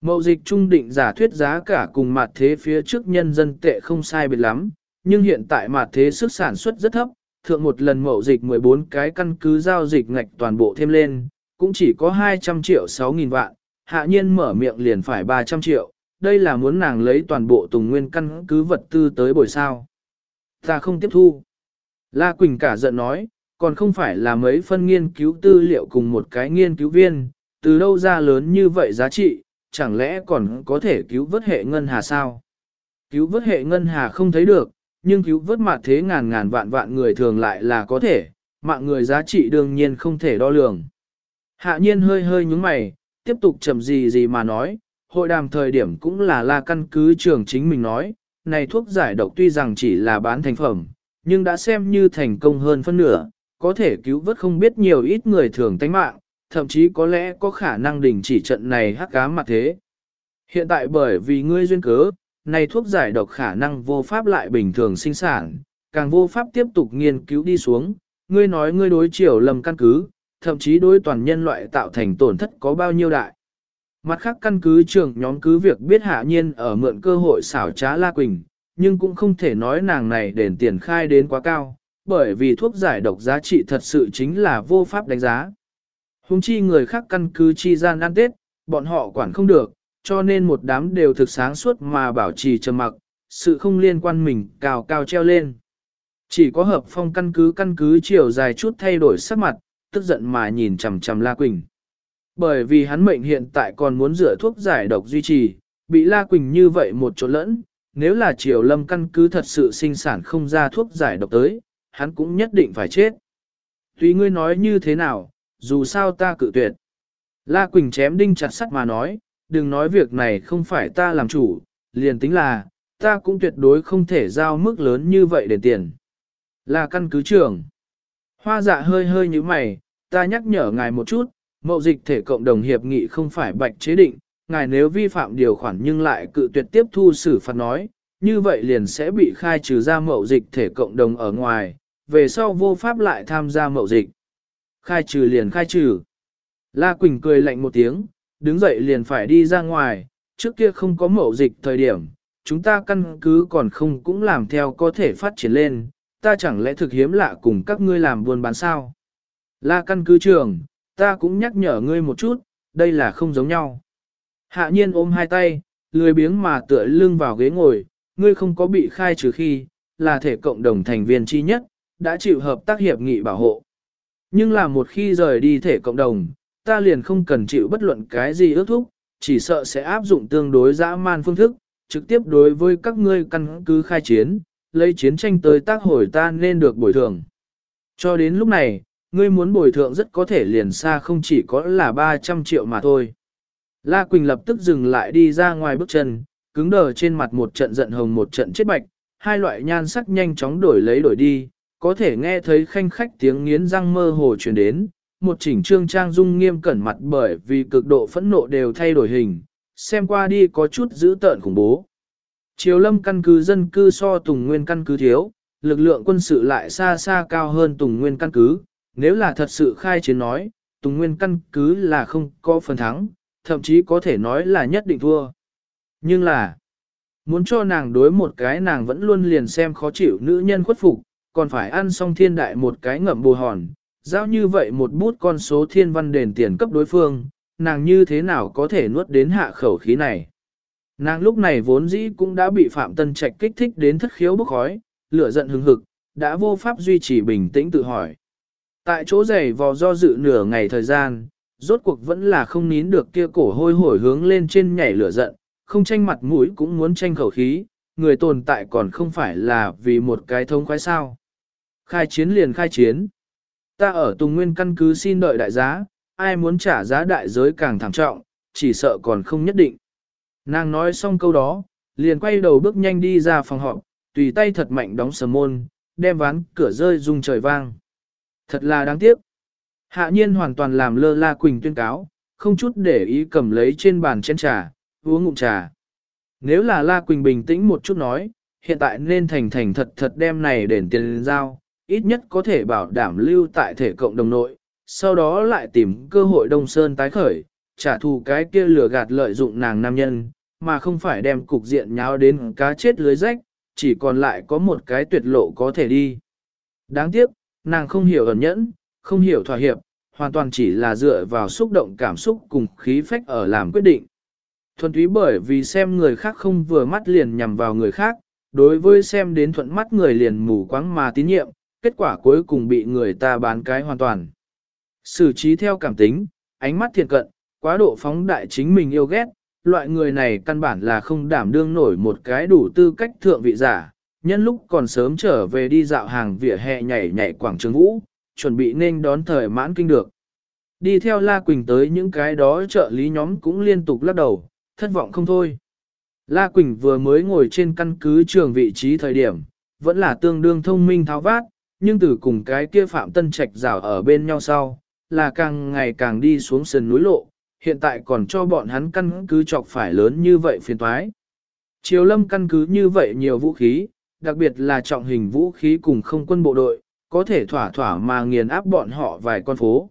Mậu dịch trung định giả thuyết giá cả cùng mặt thế phía trước nhân dân tệ không sai biệt lắm, nhưng hiện tại mặt thế sức sản xuất rất thấp, thượng một lần mậu dịch 14 cái căn cứ giao dịch ngạch toàn bộ thêm lên, cũng chỉ có 200 triệu 6 nghìn vạn, hạ nhiên mở miệng liền phải 300 triệu, đây là muốn nàng lấy toàn bộ tùng nguyên căn cứ vật tư tới buổi sao. Ta không tiếp thu. La Quỳnh cả giận nói, còn không phải là mấy phân nghiên cứu tư liệu cùng một cái nghiên cứu viên, từ đâu ra lớn như vậy giá trị, chẳng lẽ còn có thể cứu vớt hệ ngân hà sao? Cứu vớt hệ ngân hà không thấy được, nhưng cứu vớt mặt thế ngàn ngàn vạn vạn người thường lại là có thể, mạng người giá trị đương nhiên không thể đo lường. Hạ nhiên hơi hơi nhúng mày, tiếp tục chậm gì gì mà nói, hội đàm thời điểm cũng là la căn cứ trường chính mình nói, này thuốc giải độc tuy rằng chỉ là bán thành phẩm, nhưng đã xem như thành công hơn phân nửa, có thể cứu vớt không biết nhiều ít người thường tánh mạng, thậm chí có lẽ có khả năng đình chỉ trận này hắc cá mặt thế. Hiện tại bởi vì ngươi duyên cớ, này thuốc giải độc khả năng vô pháp lại bình thường sinh sản, càng vô pháp tiếp tục nghiên cứu đi xuống, ngươi nói ngươi đối chiều lầm căn cứ, thậm chí đối toàn nhân loại tạo thành tổn thất có bao nhiêu đại. Mặt khác căn cứ trưởng nhóm cứ việc biết hạ nhiên ở mượn cơ hội xảo trá La Quỳnh, nhưng cũng không thể nói nàng này đền tiền khai đến quá cao, bởi vì thuốc giải độc giá trị thật sự chính là vô pháp đánh giá. Hùng chi người khác căn cứ chi gian ăn tết, bọn họ quản không được, cho nên một đám đều thực sáng suốt mà bảo trì trầm mặc, sự không liên quan mình cao cao treo lên. Chỉ có hợp phong căn cứ căn cứ chiều dài chút thay đổi sắc mặt, tức giận mà nhìn chằm chằm La Quỳnh. Bởi vì hắn mệnh hiện tại còn muốn rửa thuốc giải độc duy trì, bị La Quỳnh như vậy một chỗ lẫn, nếu là triều lâm căn cứ thật sự sinh sản không ra thuốc giải độc tới, hắn cũng nhất định phải chết. Tuy ngươi nói như thế nào, dù sao ta cự tuyệt. La Quỳnh chém đinh chặt sắt mà nói, đừng nói việc này không phải ta làm chủ, liền tính là, ta cũng tuyệt đối không thể giao mức lớn như vậy để tiền. Là căn cứ trưởng. Hoa dạ hơi hơi như mày, ta nhắc nhở ngài một chút, mậu dịch thể cộng đồng hiệp nghị không phải bạch chế định, ngài nếu vi phạm điều khoản nhưng lại cự tuyệt tiếp thu xử phạt nói, như vậy liền sẽ bị khai trừ ra mậu dịch thể cộng đồng ở ngoài, về sau vô pháp lại tham gia mậu dịch. Khai trừ liền khai trừ. La Quỳnh cười lạnh một tiếng, đứng dậy liền phải đi ra ngoài, trước kia không có mậu dịch thời điểm, chúng ta căn cứ còn không cũng làm theo có thể phát triển lên, ta chẳng lẽ thực hiếm lạ cùng các ngươi làm buôn bán sao. La căn cứ trường, ta cũng nhắc nhở ngươi một chút, đây là không giống nhau. Hạ nhiên ôm hai tay, lười biếng mà tựa lưng vào ghế ngồi, ngươi không có bị khai trừ khi, là thể cộng đồng thành viên chi nhất, đã chịu hợp tác hiệp nghị bảo hộ. Nhưng là một khi rời đi thể cộng đồng, ta liền không cần chịu bất luận cái gì ước thúc, chỉ sợ sẽ áp dụng tương đối dã man phương thức, trực tiếp đối với các ngươi căn cứ khai chiến, lấy chiến tranh tới tác hồi ta nên được bồi thường. Cho đến lúc này, ngươi muốn bồi thường rất có thể liền xa không chỉ có là 300 triệu mà thôi. La Quỳnh lập tức dừng lại đi ra ngoài bước chân, cứng đờ trên mặt một trận giận hồng một trận chết bạch, hai loại nhan sắc nhanh chóng đổi lấy đổi đi, có thể nghe thấy khanh khách tiếng nghiến răng mơ hồ truyền đến, một chỉnh trương trang dung nghiêm cẩn mặt bởi vì cực độ phẫn nộ đều thay đổi hình, xem qua đi có chút dữ tợn khủng bố. Triều lâm căn cứ dân cư so Tùng Nguyên căn cứ thiếu, lực lượng quân sự lại xa xa cao hơn Tùng Nguyên căn cứ, nếu là thật sự khai chiến nói, Tùng Nguyên căn cứ là không có phần thắng, thậm chí có thể nói là nhất định thua. Nhưng là, muốn cho nàng đối một cái nàng vẫn luôn liền xem khó chịu nữ nhân khuất phục, còn phải ăn xong thiên đại một cái ngậm bù hòn, giao như vậy một bút con số thiên văn đền tiền cấp đối phương, nàng như thế nào có thể nuốt đến hạ khẩu khí này. Nàng lúc này vốn dĩ cũng đã bị Phạm Tân Trạch kích thích đến thất khiếu bốc khói, lửa giận hừng hực, đã vô pháp duy trì bình tĩnh tự hỏi. Tại chỗ giày vò do dự nửa ngày thời gian, rốt cuộc vẫn là không nín được kia cổ hôi hổi hướng lên trên nhảy lửa giận, không tranh mặt mũi cũng muốn tranh khẩu khí, người tồn tại còn không phải là vì một cái thông khoái sao. Khai chiến liền khai chiến. Ta ở Tùng Nguyên căn cứ xin đợi đại giá, ai muốn trả giá đại giới càng thảm trọng, chỉ sợ còn không nhất định. Nàng nói xong câu đó, liền quay đầu bước nhanh đi ra phòng họp, tùy tay thật mạnh đóng sầm môn, đem ván cửa rơi rung trời vang. Thật là đáng tiếc. Hạ nhiên hoàn toàn làm lơ la quỳnh tuyên cáo, không chút để ý cầm lấy trên bàn chén trà, uống ngụm trà. Nếu là la quỳnh bình tĩnh một chút nói, hiện tại nên thành thành thật thật đem này đền tiền giao, ít nhất có thể bảo đảm lưu tại thể cộng đồng nội, sau đó lại tìm cơ hội đông sơn tái khởi, trả thù cái kia lừa gạt lợi dụng nàng nam nhân, mà không phải đem cục diện nháo đến cá chết lưới rách, chỉ còn lại có một cái tuyệt lộ có thể đi. Đáng tiếc, nàng không hiểu ẩn nhẫn, không hiểu thỏa hiệp, hoàn toàn chỉ là dựa vào xúc động cảm xúc cùng khí phách ở làm quyết định. Thuần túy bởi vì xem người khác không vừa mắt liền nhằm vào người khác, đối với xem đến thuận mắt người liền mù quáng mà tín nhiệm, kết quả cuối cùng bị người ta bán cái hoàn toàn. Xử trí theo cảm tính, ánh mắt thiện cận, quá độ phóng đại chính mình yêu ghét, loại người này căn bản là không đảm đương nổi một cái đủ tư cách thượng vị giả, nhân lúc còn sớm trở về đi dạo hàng vỉa hè nhảy nhảy quảng trường vũ, chuẩn bị nên đón thời mãn kinh được. Đi theo La Quỳnh tới những cái đó trợ lý nhóm cũng liên tục lắc đầu, thất vọng không thôi. La Quỳnh vừa mới ngồi trên căn cứ trường vị trí thời điểm, vẫn là tương đương thông minh tháo vát, nhưng từ cùng cái kia Phạm Tân Trạch rào ở bên nhau sau, là càng ngày càng đi xuống sườn núi lộ, hiện tại còn cho bọn hắn căn cứ chọc phải lớn như vậy phiền toái. Triều lâm căn cứ như vậy nhiều vũ khí, đặc biệt là trọng hình vũ khí cùng không quân bộ đội, có thể thỏa thỏa mà nghiền áp bọn họ vài con phố.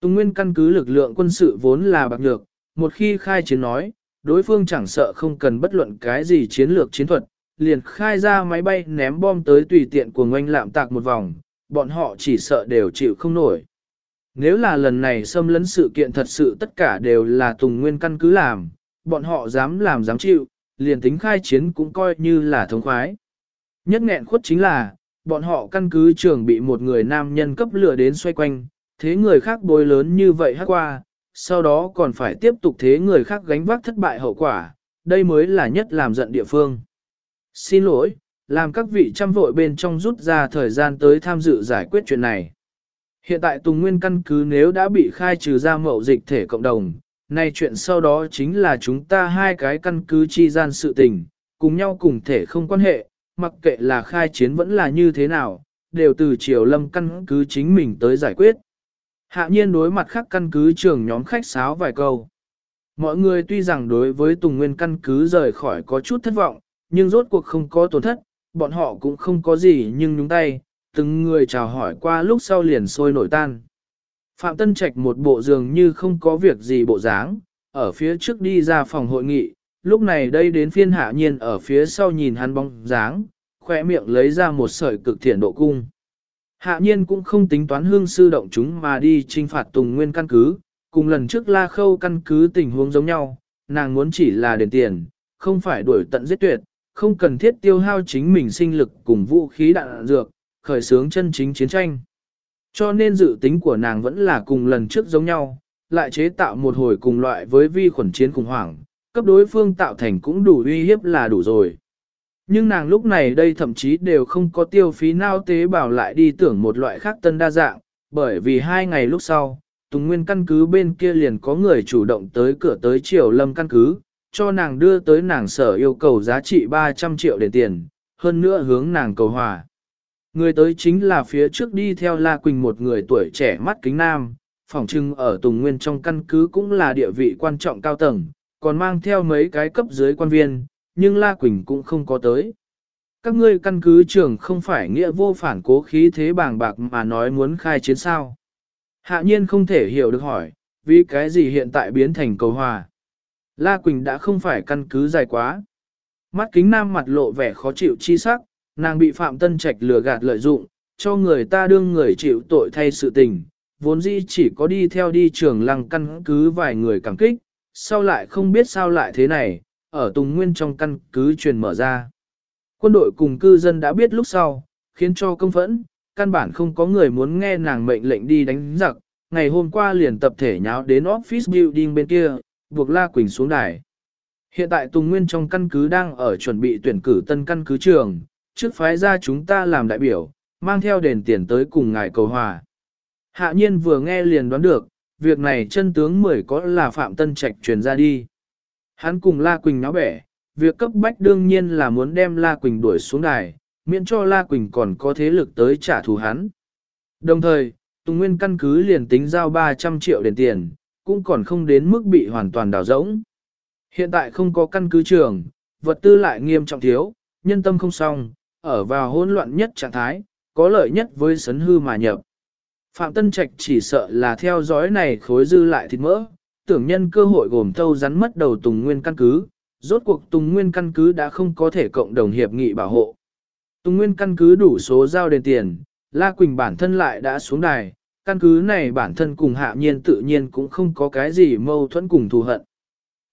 Tùng Nguyên căn cứ lực lượng quân sự vốn là bạc nhược, một khi khai chiến nói, đối phương chẳng sợ không cần bất luận cái gì chiến lược chiến thuật, liền khai ra máy bay ném bom tới tùy tiện của ngoanh lạm tạc một vòng, bọn họ chỉ sợ đều chịu không nổi. Nếu là lần này xâm lấn sự kiện thật sự tất cả đều là Tùng Nguyên căn cứ làm, bọn họ dám làm dám chịu, liền tính khai chiến cũng coi như là thống khoái. Nhất nghẹn khuất chính là, bọn họ căn cứ trường bị một người nam nhân cấp lửa đến xoay quanh, thế người khác bối lớn như vậy hát qua, sau đó còn phải tiếp tục thế người khác gánh vác thất bại hậu quả, đây mới là nhất làm giận địa phương. Xin lỗi, làm các vị trăm vội bên trong rút ra thời gian tới tham dự giải quyết chuyện này. Hiện tại Tùng Nguyên căn cứ nếu đã bị khai trừ ra mậu dịch thể cộng đồng, nay chuyện sau đó chính là chúng ta hai cái căn cứ chi gian sự tình, cùng nhau cùng thể không quan hệ, mặc kệ là khai chiến vẫn là như thế nào, đều từ triều lâm căn cứ chính mình tới giải quyết. Hạ nhiên đối mặt khác căn cứ trưởng nhóm khách sáo vài câu. Mọi người tuy rằng đối với Tùng Nguyên căn cứ rời khỏi có chút thất vọng, nhưng rốt cuộc không có tổn thất, bọn họ cũng không có gì nhưng nhúng tay, từng người chào hỏi qua lúc sau liền sôi nổi tan. Phạm Tân Trạch một bộ dường như không có việc gì bộ dáng, ở phía trước đi ra phòng hội nghị, lúc này đây đến phiên hạ nhiên ở phía sau nhìn hắn bóng dáng, khỏe miệng lấy ra một sợi cực thiện độ cung. Hạ nhiên cũng không tính toán hương sư động chúng mà đi trinh phạt Tùng Nguyên căn cứ, cùng lần trước la khâu căn cứ tình huống giống nhau, nàng muốn chỉ là đền tiền, không phải đuổi tận giết tuyệt, không cần thiết tiêu hao chính mình sinh lực cùng vũ khí đạn dược, khởi xướng chân chính chiến tranh. Cho nên dự tính của nàng vẫn là cùng lần trước giống nhau, lại chế tạo một hồi cùng loại với vi khuẩn chiến khủng hoảng, cấp đối phương tạo thành cũng đủ uy hiếp là đủ rồi. Nhưng nàng lúc này đây thậm chí đều không có tiêu phí nao tế bào lại đi tưởng một loại khác tân đa dạng, bởi vì hai ngày lúc sau, Tùng Nguyên căn cứ bên kia liền có người chủ động tới cửa tới triều lâm căn cứ, cho nàng đưa tới nàng sở yêu cầu giá trị 300 triệu để tiền, hơn nữa hướng nàng cầu hòa. Người tới chính là phía trước đi theo La Quỳnh một người tuổi trẻ mắt kính nam, phỏng trưng ở Tùng Nguyên trong căn cứ cũng là địa vị quan trọng cao tầng, còn mang theo mấy cái cấp dưới quan viên, nhưng La Quỳnh cũng không có tới. Các ngươi căn cứ trưởng không phải nghĩa vô phản cố khí thế bàng bạc mà nói muốn khai chiến sao. Hạ nhiên không thể hiểu được hỏi, vì cái gì hiện tại biến thành cầu hòa. La Quỳnh đã không phải căn cứ dài quá. Mắt kính nam mặt lộ vẻ khó chịu chi sắc, nàng bị Phạm Tân Trạch lừa gạt lợi dụng, cho người ta đương người chịu tội thay sự tình, vốn dĩ chỉ có đi theo đi trường lăng căn cứ vài người cảm kích, sau lại không biết sao lại thế này, ở Tùng Nguyên trong căn cứ truyền mở ra. Quân đội cùng cư dân đã biết lúc sau, khiến cho công phẫn, căn bản không có người muốn nghe nàng mệnh lệnh đi đánh giặc, ngày hôm qua liền tập thể nháo đến office building bên kia, buộc La Quỳnh xuống đài. Hiện tại Tùng Nguyên trong căn cứ đang ở chuẩn bị tuyển cử tân căn cứ trường, trước phái ra chúng ta làm đại biểu, mang theo đền tiền tới cùng ngài cầu hòa. Hạ nhiên vừa nghe liền đoán được, việc này chân tướng mười có là Phạm Tân Trạch truyền ra đi. Hắn cùng La Quỳnh náo bẻ, việc cấp bách đương nhiên là muốn đem La Quỳnh đuổi xuống đài, miễn cho La Quỳnh còn có thế lực tới trả thù hắn. Đồng thời, Tùng Nguyên căn cứ liền tính giao 300 triệu đền tiền, cũng còn không đến mức bị hoàn toàn đào rỗng. Hiện tại không có căn cứ trường, vật tư lại nghiêm trọng thiếu, nhân tâm không xong, ở vào hỗn loạn nhất trạng thái, có lợi nhất với sấn hư mà nhập. Phạm Tân Trạch chỉ sợ là theo dõi này khối dư lại thịt mỡ, tưởng nhân cơ hội gồm thâu rắn mất đầu Tùng Nguyên căn cứ, rốt cuộc Tùng Nguyên căn cứ đã không có thể cộng đồng hiệp nghị bảo hộ. Tùng Nguyên căn cứ đủ số giao đền tiền, La Quỳnh bản thân lại đã xuống đài, căn cứ này bản thân cùng hạ nhiên tự nhiên cũng không có cái gì mâu thuẫn cùng thù hận.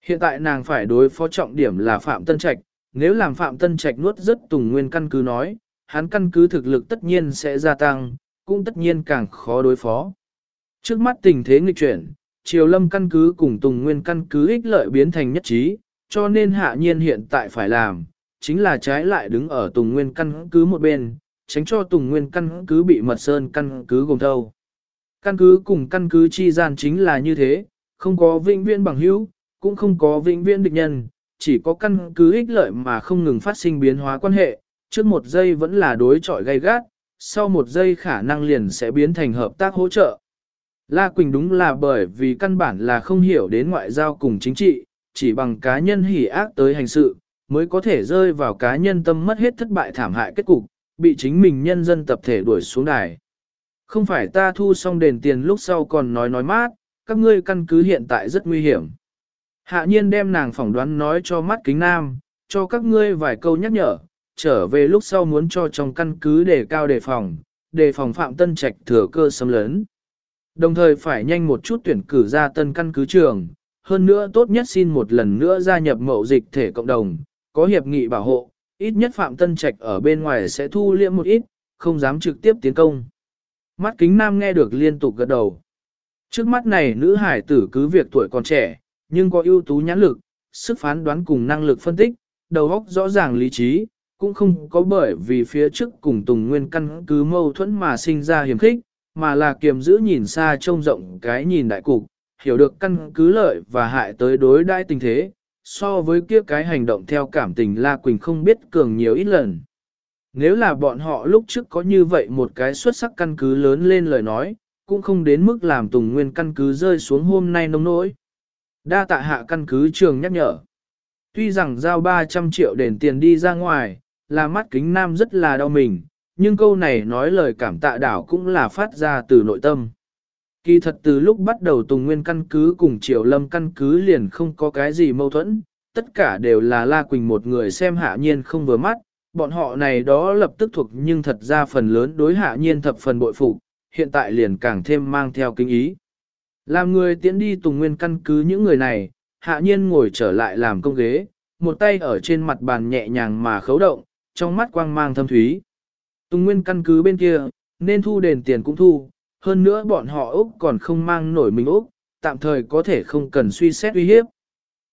Hiện tại nàng phải đối phó trọng điểm là Phạm Tân Trạch, nếu làm Phạm Tân Trạch nuốt rất Tùng Nguyên căn cứ nói, hắn căn cứ thực lực tất nhiên sẽ gia tăng, cũng tất nhiên càng khó đối phó. Trước mắt tình thế nghịch chuyển, Triều Lâm căn cứ cùng Tùng Nguyên căn cứ ích lợi biến thành nhất trí, cho nên hạ nhiên hiện tại phải làm, chính là trái lại đứng ở Tùng Nguyên căn cứ một bên, tránh cho Tùng Nguyên căn cứ bị mật sơn căn cứ gồm thâu. Căn cứ cùng căn cứ chi gian chính là như thế, không có vĩnh viễn bằng hữu, cũng không có vĩnh viễn địch nhân, chỉ có căn cứ ích lợi mà không ngừng phát sinh biến hóa quan hệ, trước một giây vẫn là đối chọi gay gắt, sau một giây khả năng liền sẽ biến thành hợp tác hỗ trợ. La Quỳnh đúng là bởi vì căn bản là không hiểu đến ngoại giao cùng chính trị, chỉ bằng cá nhân hỉ ác tới hành sự, mới có thể rơi vào cá nhân tâm mất hết thất bại thảm hại kết cục, bị chính mình nhân dân tập thể đuổi xuống đài. Không phải ta thu xong đền tiền lúc sau còn nói nói mát, các ngươi căn cứ hiện tại rất nguy hiểm. Hạ nhiên đem nàng phỏng đoán nói cho mắt kính nam, cho các ngươi vài câu nhắc nhở, trở về lúc sau muốn cho trong căn cứ đề cao đề phòng, đề phòng phạm tân trạch thừa cơ xâm lớn. Đồng thời phải nhanh một chút tuyển cử ra tân căn cứ trường, hơn nữa tốt nhất xin một lần nữa gia nhập mậu dịch thể cộng đồng, có hiệp nghị bảo hộ, ít nhất phạm tân trạch ở bên ngoài sẽ thu liễm một ít, không dám trực tiếp tiến công. Mắt kính nam nghe được liên tục gật đầu. Trước mắt này nữ hải tử cứ việc tuổi còn trẻ, nhưng có ưu tú nhãn lực, sức phán đoán cùng năng lực phân tích, đầu óc rõ ràng lý trí, cũng không có bởi vì phía trước cùng Tùng Nguyên căn cứ mâu thuẫn mà sinh ra hiểm khích, mà là kiềm giữ nhìn xa trông rộng cái nhìn đại cục, hiểu được căn cứ lợi và hại tới đối đãi tình thế, so với kia cái hành động theo cảm tình La Quỳnh không biết cường nhiều ít lần. Nếu là bọn họ lúc trước có như vậy một cái xuất sắc căn cứ lớn lên lời nói, cũng không đến mức làm Tùng Nguyên căn cứ rơi xuống hôm nay nông nỗi. Đa tạ hạ căn cứ trường nhắc nhở. Tuy rằng giao 300 triệu đền tiền đi ra ngoài, là mắt kính nam rất là đau mình, nhưng câu này nói lời cảm tạ đảo cũng là phát ra từ nội tâm. Kỳ thật từ lúc bắt đầu Tùng Nguyên căn cứ cùng Triều Lâm căn cứ liền không có cái gì mâu thuẫn, tất cả đều là La Quỳnh một người xem hạ nhiên không vừa mắt, bọn họ này đó lập tức thuộc nhưng thật ra phần lớn đối hạ nhiên thập phần bội phục, hiện tại liền càng thêm mang theo kinh ý. Làm người tiến đi Tùng Nguyên căn cứ những người này, hạ nhiên ngồi trở lại làm công ghế, một tay ở trên mặt bàn nhẹ nhàng mà khấu động, trong mắt quang mang thâm thúy. Tùng Nguyên căn cứ bên kia, nên thu đền tiền cũng thu, hơn nữa bọn họ Úc còn không mang nổi mình Úc, tạm thời có thể không cần suy xét uy hiếp.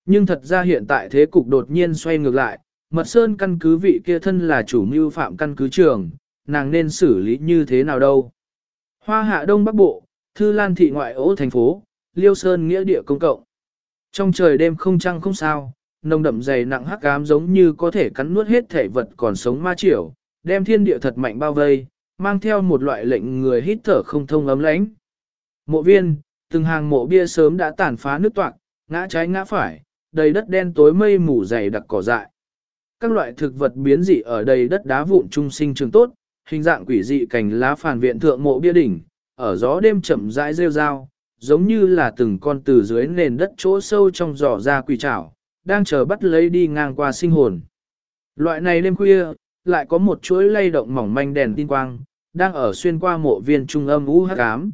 Nhưng thật ra hiện tại thế cục đột nhiên xoay ngược lại, Mật Sơn căn cứ vị kia thân là chủ mưu phạm căn cứ trường, nàng nên xử lý như thế nào đâu. Hoa hạ đông bắc bộ, Thư Lan thị ngoại ố thành phố, Liêu Sơn nghĩa địa công cộng. Trong trời đêm không trăng không sao, nồng đậm dày nặng hắc ám giống như có thể cắn nuốt hết thể vật còn sống ma triểu, đem thiên địa thật mạnh bao vây, mang theo một loại lệnh người hít thở không thông ấm lãnh. Mộ viên, từng hàng mộ bia sớm đã tàn phá nước toạc, ngã trái ngã phải, đầy đất đen tối mây mù dày đặc cỏ dại. Các loại thực vật biến dị ở đầy đất đá vụn trung sinh trường tốt, hình dạng quỷ dị cành lá phản viện thượng mộ bia đỉnh, ở gió đêm chậm rãi rêu rao, giống như là từng con từ dưới nền đất chỗ sâu trong giỏ ra quỷ trảo, đang chờ bắt lấy đi ngang qua sinh hồn. Loại này đêm khuya, lại có một chuỗi lay động mỏng manh đèn tin quang, đang ở xuyên qua mộ viên trung âm u hắc ám.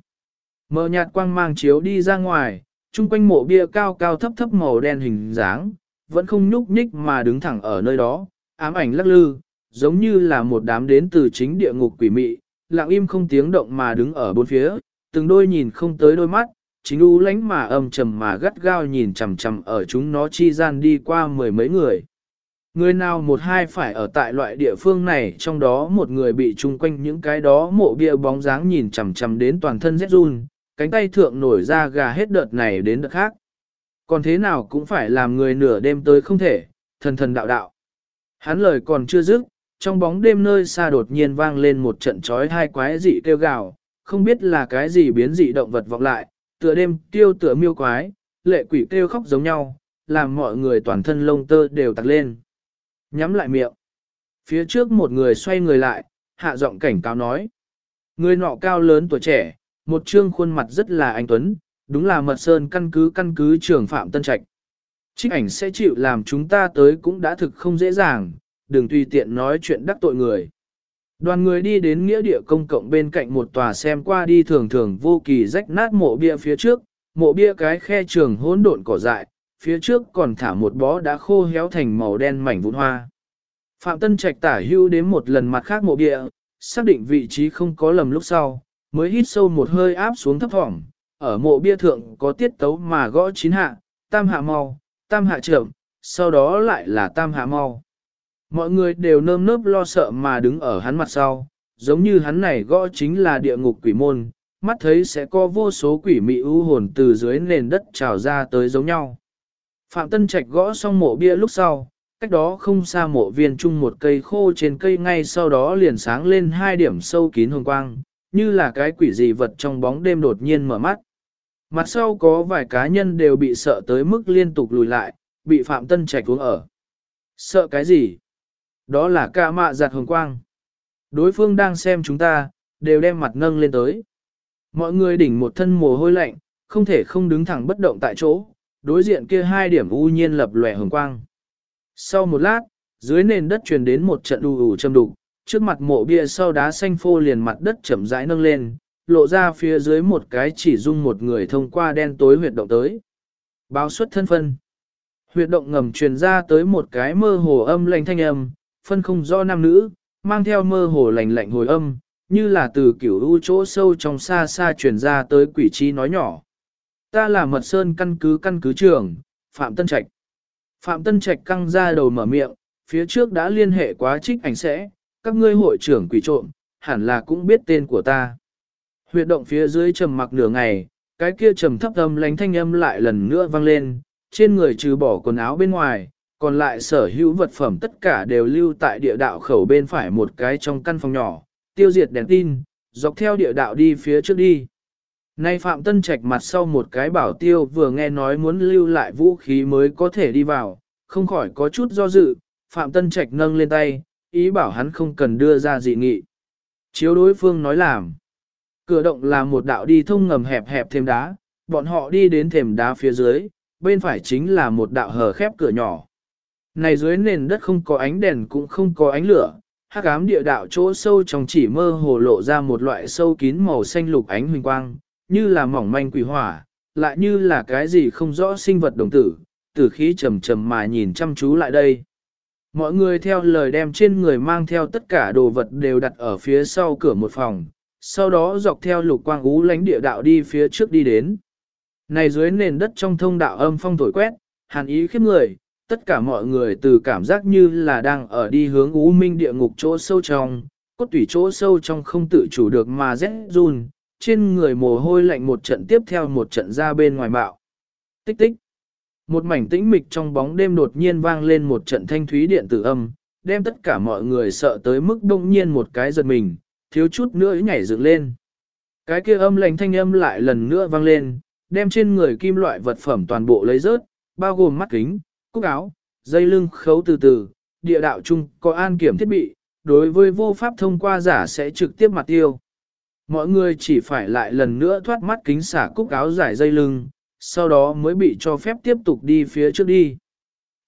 Mờ nhạt quang mang chiếu đi ra ngoài, chung quanh mộ bia cao cao thấp thấp màu đen hình dáng, vẫn không nhúc nhích mà đứng thẳng ở nơi đó, ám ảnh lắc lư, giống như là một đám đến từ chính địa ngục quỷ mị, lặng im không tiếng động mà đứng ở bốn phía, từng đôi nhìn không tới đôi mắt, chính u lánh mà âm trầm mà gắt gao nhìn chằm chằm ở chúng nó chi gian đi qua mười mấy người. Người nào một hai phải ở tại loại địa phương này trong đó một người bị chung quanh những cái đó mộ bia bóng dáng nhìn chằm chằm đến toàn thân rét run, cánh tay thượng nổi ra gà hết đợt này đến đợt khác. Còn thế nào cũng phải làm người nửa đêm tới không thể, thần thần đạo đạo. Hắn lời còn chưa dứt, trong bóng đêm nơi xa đột nhiên vang lên một trận trói hai quái dị kêu gào, không biết là cái gì biến dị động vật vọng lại, tựa đêm tiêu tựa miêu quái, lệ quỷ kêu khóc giống nhau, làm mọi người toàn thân lông tơ đều tặc lên. Nhắm lại miệng. Phía trước một người xoay người lại, hạ giọng cảnh cáo nói. Người nọ cao lớn tuổi trẻ, một trương khuôn mặt rất là anh tuấn, đúng là mật sơn căn cứ căn cứ trường Phạm Tân Trạch. Trích ảnh sẽ chịu làm chúng ta tới cũng đã thực không dễ dàng, đừng tùy tiện nói chuyện đắc tội người. Đoàn người đi đến nghĩa địa công cộng bên cạnh một tòa xem qua đi thường thường vô kỳ rách nát mộ bia phía trước, mộ bia cái khe trường hỗn độn cỏ dại, phía trước còn thả một bó đã khô héo thành màu đen mảnh vụn hoa. Phạm Tân Trạch tả hưu đến một lần mặt khác mộ bia, xác định vị trí không có lầm lúc sau, mới hít sâu một hơi áp xuống thấp thỏm, ở mộ bia thượng có tiết tấu mà gõ chín hạ, tam hạ mau, tam hạ trưởng, sau đó lại là tam hạ mau. Mọi người đều nơm nớp lo sợ mà đứng ở hắn mặt sau, giống như hắn này gõ chính là địa ngục quỷ môn, mắt thấy sẽ có vô số quỷ mị ưu hồn từ dưới nền đất trào ra tới giống nhau. Phạm Tân Trạch gõ xong mộ bia lúc sau, cách đó không xa mộ viên chung một cây khô trên cây ngay sau đó liền sáng lên hai điểm sâu kín hồng quang, như là cái quỷ gì vật trong bóng đêm đột nhiên mở mắt. Mặt sau có vài cá nhân đều bị sợ tới mức liên tục lùi lại, bị Phạm Tân Trạch uống ở. Sợ cái gì? Đó là ca mạ giặt hồng quang. Đối phương đang xem chúng ta, đều đem mặt nâng lên tới. Mọi người đỉnh một thân mồ hôi lạnh, không thể không đứng thẳng bất động tại chỗ, đối diện kia hai điểm u nhiên lập lòe hồng quang. Sau một lát, dưới nền đất truyền đến một trận đù ủ châm đục, trước mặt mộ bia sau đá xanh phô liền mặt đất chậm rãi nâng lên, lộ ra phía dưới một cái chỉ dung một người thông qua đen tối huyệt động tới. Báo xuất thân phân. Huyệt động ngầm truyền ra tới một cái mơ hồ âm lành thanh âm, phân không do nam nữ, mang theo mơ hồ lạnh lạnh hồi âm, như là từ kiểu u chỗ sâu trong xa xa truyền ra tới quỷ trí nói nhỏ. Ta là mật sơn căn cứ căn cứ trưởng, Phạm Tân Trạch. Phạm Tân Trạch căng ra đầu mở miệng, phía trước đã liên hệ quá trích ảnh sẽ, các ngươi hội trưởng quỷ trộm, hẳn là cũng biết tên của ta. Huyệt động phía dưới trầm mặc nửa ngày, cái kia trầm thấp âm lánh thanh âm lại lần nữa vang lên, trên người trừ bỏ quần áo bên ngoài, còn lại sở hữu vật phẩm tất cả đều lưu tại địa đạo khẩu bên phải một cái trong căn phòng nhỏ, tiêu diệt đèn tin, dọc theo địa đạo đi phía trước đi. Nay Phạm Tân Trạch mặt sau một cái bảo tiêu vừa nghe nói muốn lưu lại vũ khí mới có thể đi vào, không khỏi có chút do dự, Phạm Tân Trạch nâng lên tay, ý bảo hắn không cần đưa ra dị nghị. Chiếu đối phương nói làm. Cửa động là một đạo đi thông ngầm hẹp hẹp thêm đá, bọn họ đi đến thềm đá phía dưới, bên phải chính là một đạo hở khép cửa nhỏ. Này dưới nền đất không có ánh đèn cũng không có ánh lửa, hắc ám địa đạo chỗ sâu trong chỉ mơ hồ lộ ra một loại sâu kín màu xanh lục ánh huỳnh quang, như là mỏng manh quỷ hỏa, lại như là cái gì không rõ sinh vật đồng tử, tử khí trầm trầm mà nhìn chăm chú lại đây. Mọi người theo lời đem trên người mang theo tất cả đồ vật đều đặt ở phía sau cửa một phòng, sau đó dọc theo lục quang ú lánh địa đạo đi phía trước đi đến. Này dưới nền đất trong thông đạo âm phong thổi quét, hàn ý khiếp người, tất cả mọi người từ cảm giác như là đang ở đi hướng ú minh địa ngục chỗ sâu trong, cốt tủy chỗ sâu trong không tự chủ được mà rét run, trên người mồ hôi lạnh một trận tiếp theo một trận ra bên ngoài bạo. Tích tích. Một mảnh tĩnh mịch trong bóng đêm đột nhiên vang lên một trận thanh thúy điện tử âm, đem tất cả mọi người sợ tới mức đông nhiên một cái giật mình, thiếu chút nữa nhảy dựng lên. Cái kia âm lành thanh âm lại lần nữa vang lên, đem trên người kim loại vật phẩm toàn bộ lấy rớt, bao gồm mắt kính, cúc áo, dây lưng khấu từ từ, địa đạo chung có an kiểm thiết bị, đối với vô pháp thông qua giả sẽ trực tiếp mặt tiêu. Mọi người chỉ phải lại lần nữa thoát mắt kính xả cúc áo giải dây lưng, sau đó mới bị cho phép tiếp tục đi phía trước đi.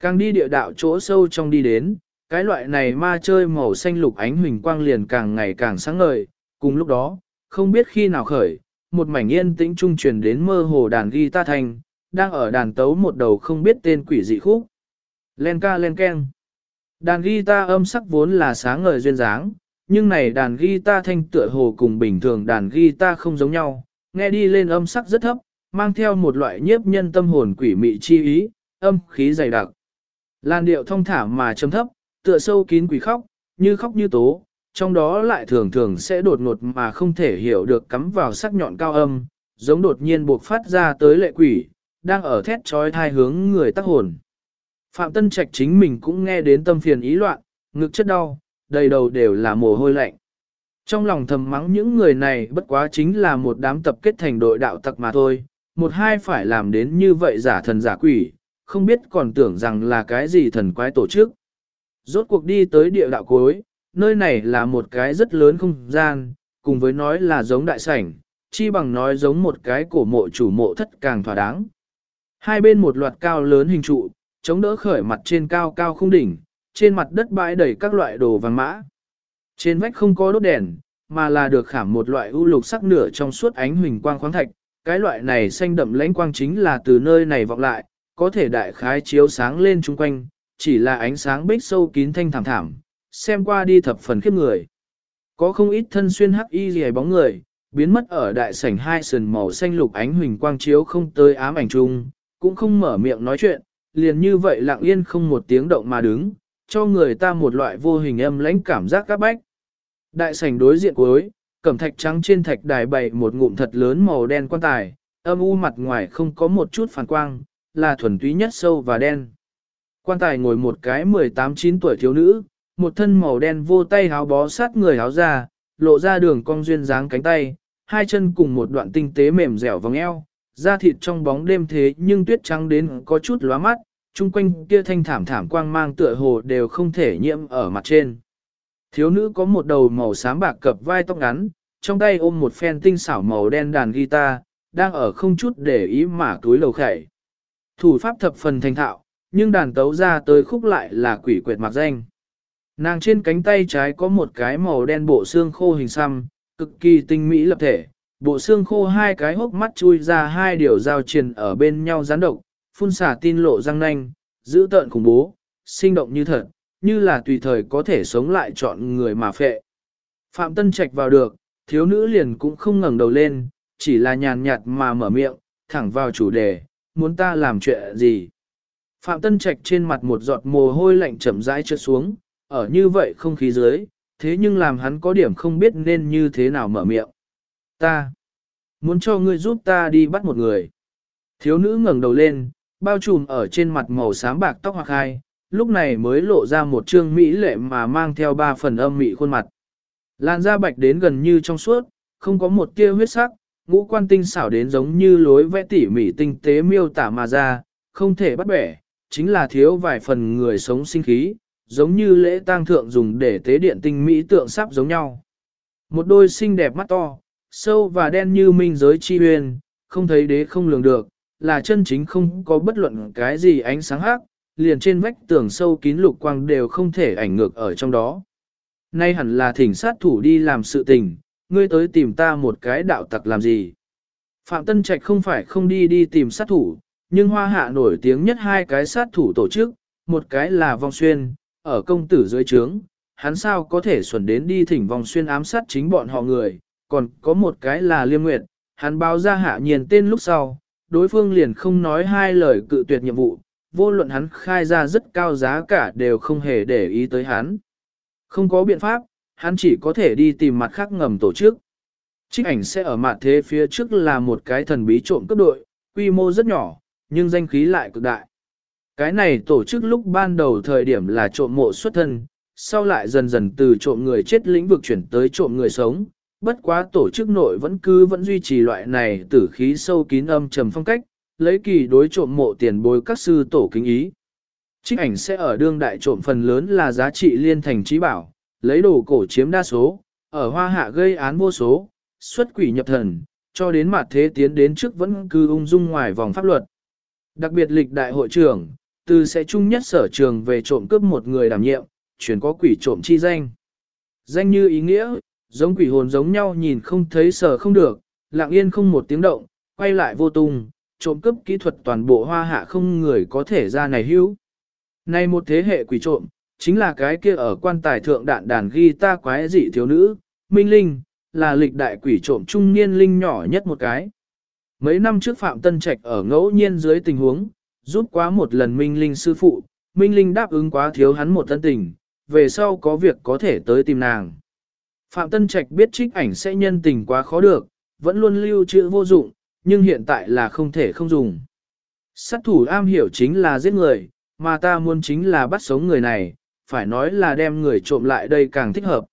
Càng đi địa đạo chỗ sâu trong đi đến, cái loại này ma chơi màu xanh lục ánh huỳnh quang liền càng ngày càng sáng ngời, cùng lúc đó, không biết khi nào khởi, một mảnh yên tĩnh trung truyền đến mơ hồ đàn guitar thành đang ở đàn tấu một đầu không biết tên quỷ dị khúc. Len ca len ken. Đàn guitar âm sắc vốn là sáng ngời duyên dáng, nhưng này đàn guitar thanh tựa hồ cùng bình thường đàn guitar không giống nhau, nghe đi lên âm sắc rất thấp, mang theo một loại nhiếp nhân tâm hồn quỷ mị chi ý, âm khí dày đặc. Làn điệu thông thả mà chấm thấp, tựa sâu kín quỷ khóc, như khóc như tố, trong đó lại thường thường sẽ đột ngột mà không thể hiểu được cắm vào sắc nhọn cao âm, giống đột nhiên buộc phát ra tới lệ quỷ, đang ở thét trói thai hướng người tác hồn. Phạm Tân Trạch chính mình cũng nghe đến tâm phiền ý loạn, ngực chất đau, đầy đầu đều là mồ hôi lạnh. Trong lòng thầm mắng những người này bất quá chính là một đám tập kết thành đội đạo tặc mà thôi, một hai phải làm đến như vậy giả thần giả quỷ, không biết còn tưởng rằng là cái gì thần quái tổ chức. Rốt cuộc đi tới địa đạo cuối, nơi này là một cái rất lớn không gian, cùng với nói là giống đại sảnh, chi bằng nói giống một cái cổ mộ chủ mộ thất càng thỏa đáng. Hai bên một loạt cao lớn hình trụ, chống đỡ khởi mặt trên cao cao không đỉnh, trên mặt đất bãi đầy các loại đồ vàng mã. Trên vách không có đốt đèn, mà là được khảm một loại u lục sắc nửa trong suốt ánh huỳnh quang khoáng thạch. Cái loại này xanh đậm lãnh quang chính là từ nơi này vọng lại, có thể đại khái chiếu sáng lên chung quanh, chỉ là ánh sáng bích sâu kín thanh thảm thảm, xem qua đi thập phần khiếp người. Có không ít thân xuyên hắc y gì bóng người, biến mất ở đại sảnh hai sườn màu xanh lục ánh huỳnh quang chiếu không tới ám ảnh chung, cũng không mở miệng nói chuyện, liền như vậy lặng yên không một tiếng động mà đứng, cho người ta một loại vô hình âm lãnh cảm giác các bách. Đại sảnh đối diện cuối, cẩm thạch trắng trên thạch đài bày một ngụm thật lớn màu đen quan tài, âm u mặt ngoài không có một chút phản quang, là thuần túy nhất sâu và đen. Quan tài ngồi một cái 18-9 tuổi thiếu nữ, một thân màu đen vô tay háo bó sát người háo ra, lộ ra đường cong duyên dáng cánh tay, hai chân cùng một đoạn tinh tế mềm dẻo vòng eo, da thịt trong bóng đêm thế nhưng tuyết trắng đến có chút lóa mắt, chung quanh kia thanh thảm thảm quang mang tựa hồ đều không thể nhiễm ở mặt trên. Thiếu nữ có một đầu màu xám bạc cập vai tóc ngắn, trong tay ôm một phen tinh xảo màu đen đàn guitar, đang ở không chút để ý mà túi lầu khẩy. Thủ pháp thập phần thành thạo, nhưng đàn tấu ra tới khúc lại là quỷ quyệt mặc danh. Nàng trên cánh tay trái có một cái màu đen bộ xương khô hình xăm, cực kỳ tinh mỹ lập thể, bộ xương khô hai cái hốc mắt chui ra hai điều dao triền ở bên nhau gián độc, phun xả tin lộ răng nanh, giữ tợn khủng bố, sinh động như thật, như là tùy thời có thể sống lại chọn người mà phệ. Phạm Tân Trạch vào được, thiếu nữ liền cũng không ngẩng đầu lên, chỉ là nhàn nhạt mà mở miệng, thẳng vào chủ đề, muốn ta làm chuyện gì. Phạm Tân Trạch trên mặt một giọt mồ hôi lạnh chậm rãi trượt xuống, ở như vậy không khí dưới, thế nhưng làm hắn có điểm không biết nên như thế nào mở miệng. Ta, muốn cho ngươi giúp ta đi bắt một người. Thiếu nữ ngẩng đầu lên, bao trùm ở trên mặt màu xám bạc tóc hoặc hai, lúc này mới lộ ra một trương mỹ lệ mà mang theo ba phần âm mị khuôn mặt. Làn da bạch đến gần như trong suốt, không có một tia huyết sắc, ngũ quan tinh xảo đến giống như lối vẽ tỉ mỉ tinh tế miêu tả mà ra, không thể bắt bẻ, chính là thiếu vài phần người sống sinh khí, giống như lễ tang thượng dùng để tế điện tinh mỹ tượng sắp giống nhau. Một đôi xinh đẹp mắt to, sâu và đen như minh giới chi huyền, không thấy đế không lường được, là chân chính không có bất luận cái gì ánh sáng hắc, liền trên vách tường sâu kín lục quang đều không thể ảnh ngược ở trong đó. Nay hẳn là thỉnh sát thủ đi làm sự tình, ngươi tới tìm ta một cái đạo tặc làm gì. Phạm Tân Trạch không phải không đi đi tìm sát thủ, nhưng hoa hạ nổi tiếng nhất hai cái sát thủ tổ chức, một cái là vong xuyên, ở công tử dưới trướng, hắn sao có thể xuẩn đến đi thỉnh vong xuyên ám sát chính bọn họ người, còn có một cái là liêm nguyệt, hắn báo ra hạ nhiên tên lúc sau, đối phương liền không nói hai lời cự tuyệt nhiệm vụ, vô luận hắn khai ra rất cao giá cả đều không hề để ý tới hắn. Không có biện pháp, hắn chỉ có thể đi tìm mặt khác ngầm tổ chức. Trích ảnh sẽ ở mặt thế phía trước là một cái thần bí trộm cấp đội, quy mô rất nhỏ, nhưng danh khí lại cực đại. Cái này tổ chức lúc ban đầu thời điểm là trộm mộ xuất thân, sau lại dần dần từ trộm người chết lĩnh vực chuyển tới trộm người sống, bất quá tổ chức nội vẫn cứ vẫn duy trì loại này tử khí sâu kín âm trầm phong cách, lấy kỳ đối trộm mộ tiền bối các sư tổ kính ý. Trích ảnh sẽ ở đương đại trộm phần lớn là giá trị liên thành trí bảo, lấy đồ cổ chiếm đa số, ở hoa hạ gây án vô số, xuất quỷ nhập thần, cho đến mặt thế tiến đến trước vẫn cứ ung dung ngoài vòng pháp luật. Đặc biệt lịch đại hội trưởng, từ sẽ chung nhất sở trường về trộm cướp một người đảm nhiệm, chuyển có quỷ trộm chi danh. Danh như ý nghĩa, giống quỷ hồn giống nhau nhìn không thấy sở không được, lặng yên không một tiếng động, quay lại vô tung, trộm cướp kỹ thuật toàn bộ hoa hạ không người có thể ra này hữu. Này một thế hệ quỷ trộm, chính là cái kia ở quan tài thượng đạn đàn ghi ta quái dị thiếu nữ, Minh Linh, là lịch đại quỷ trộm trung niên linh nhỏ nhất một cái. Mấy năm trước Phạm Tân Trạch ở ngẫu nhiên dưới tình huống, giúp quá một lần Minh Linh sư phụ, Minh Linh đáp ứng quá thiếu hắn một thân tình, về sau có việc có thể tới tìm nàng. Phạm Tân Trạch biết trích ảnh sẽ nhân tình quá khó được, vẫn luôn lưu trữ vô dụng, nhưng hiện tại là không thể không dùng. Sát thủ am hiểu chính là giết người, mà ta muốn chính là bắt sống người này, phải nói là đem người trộm lại đây càng thích hợp.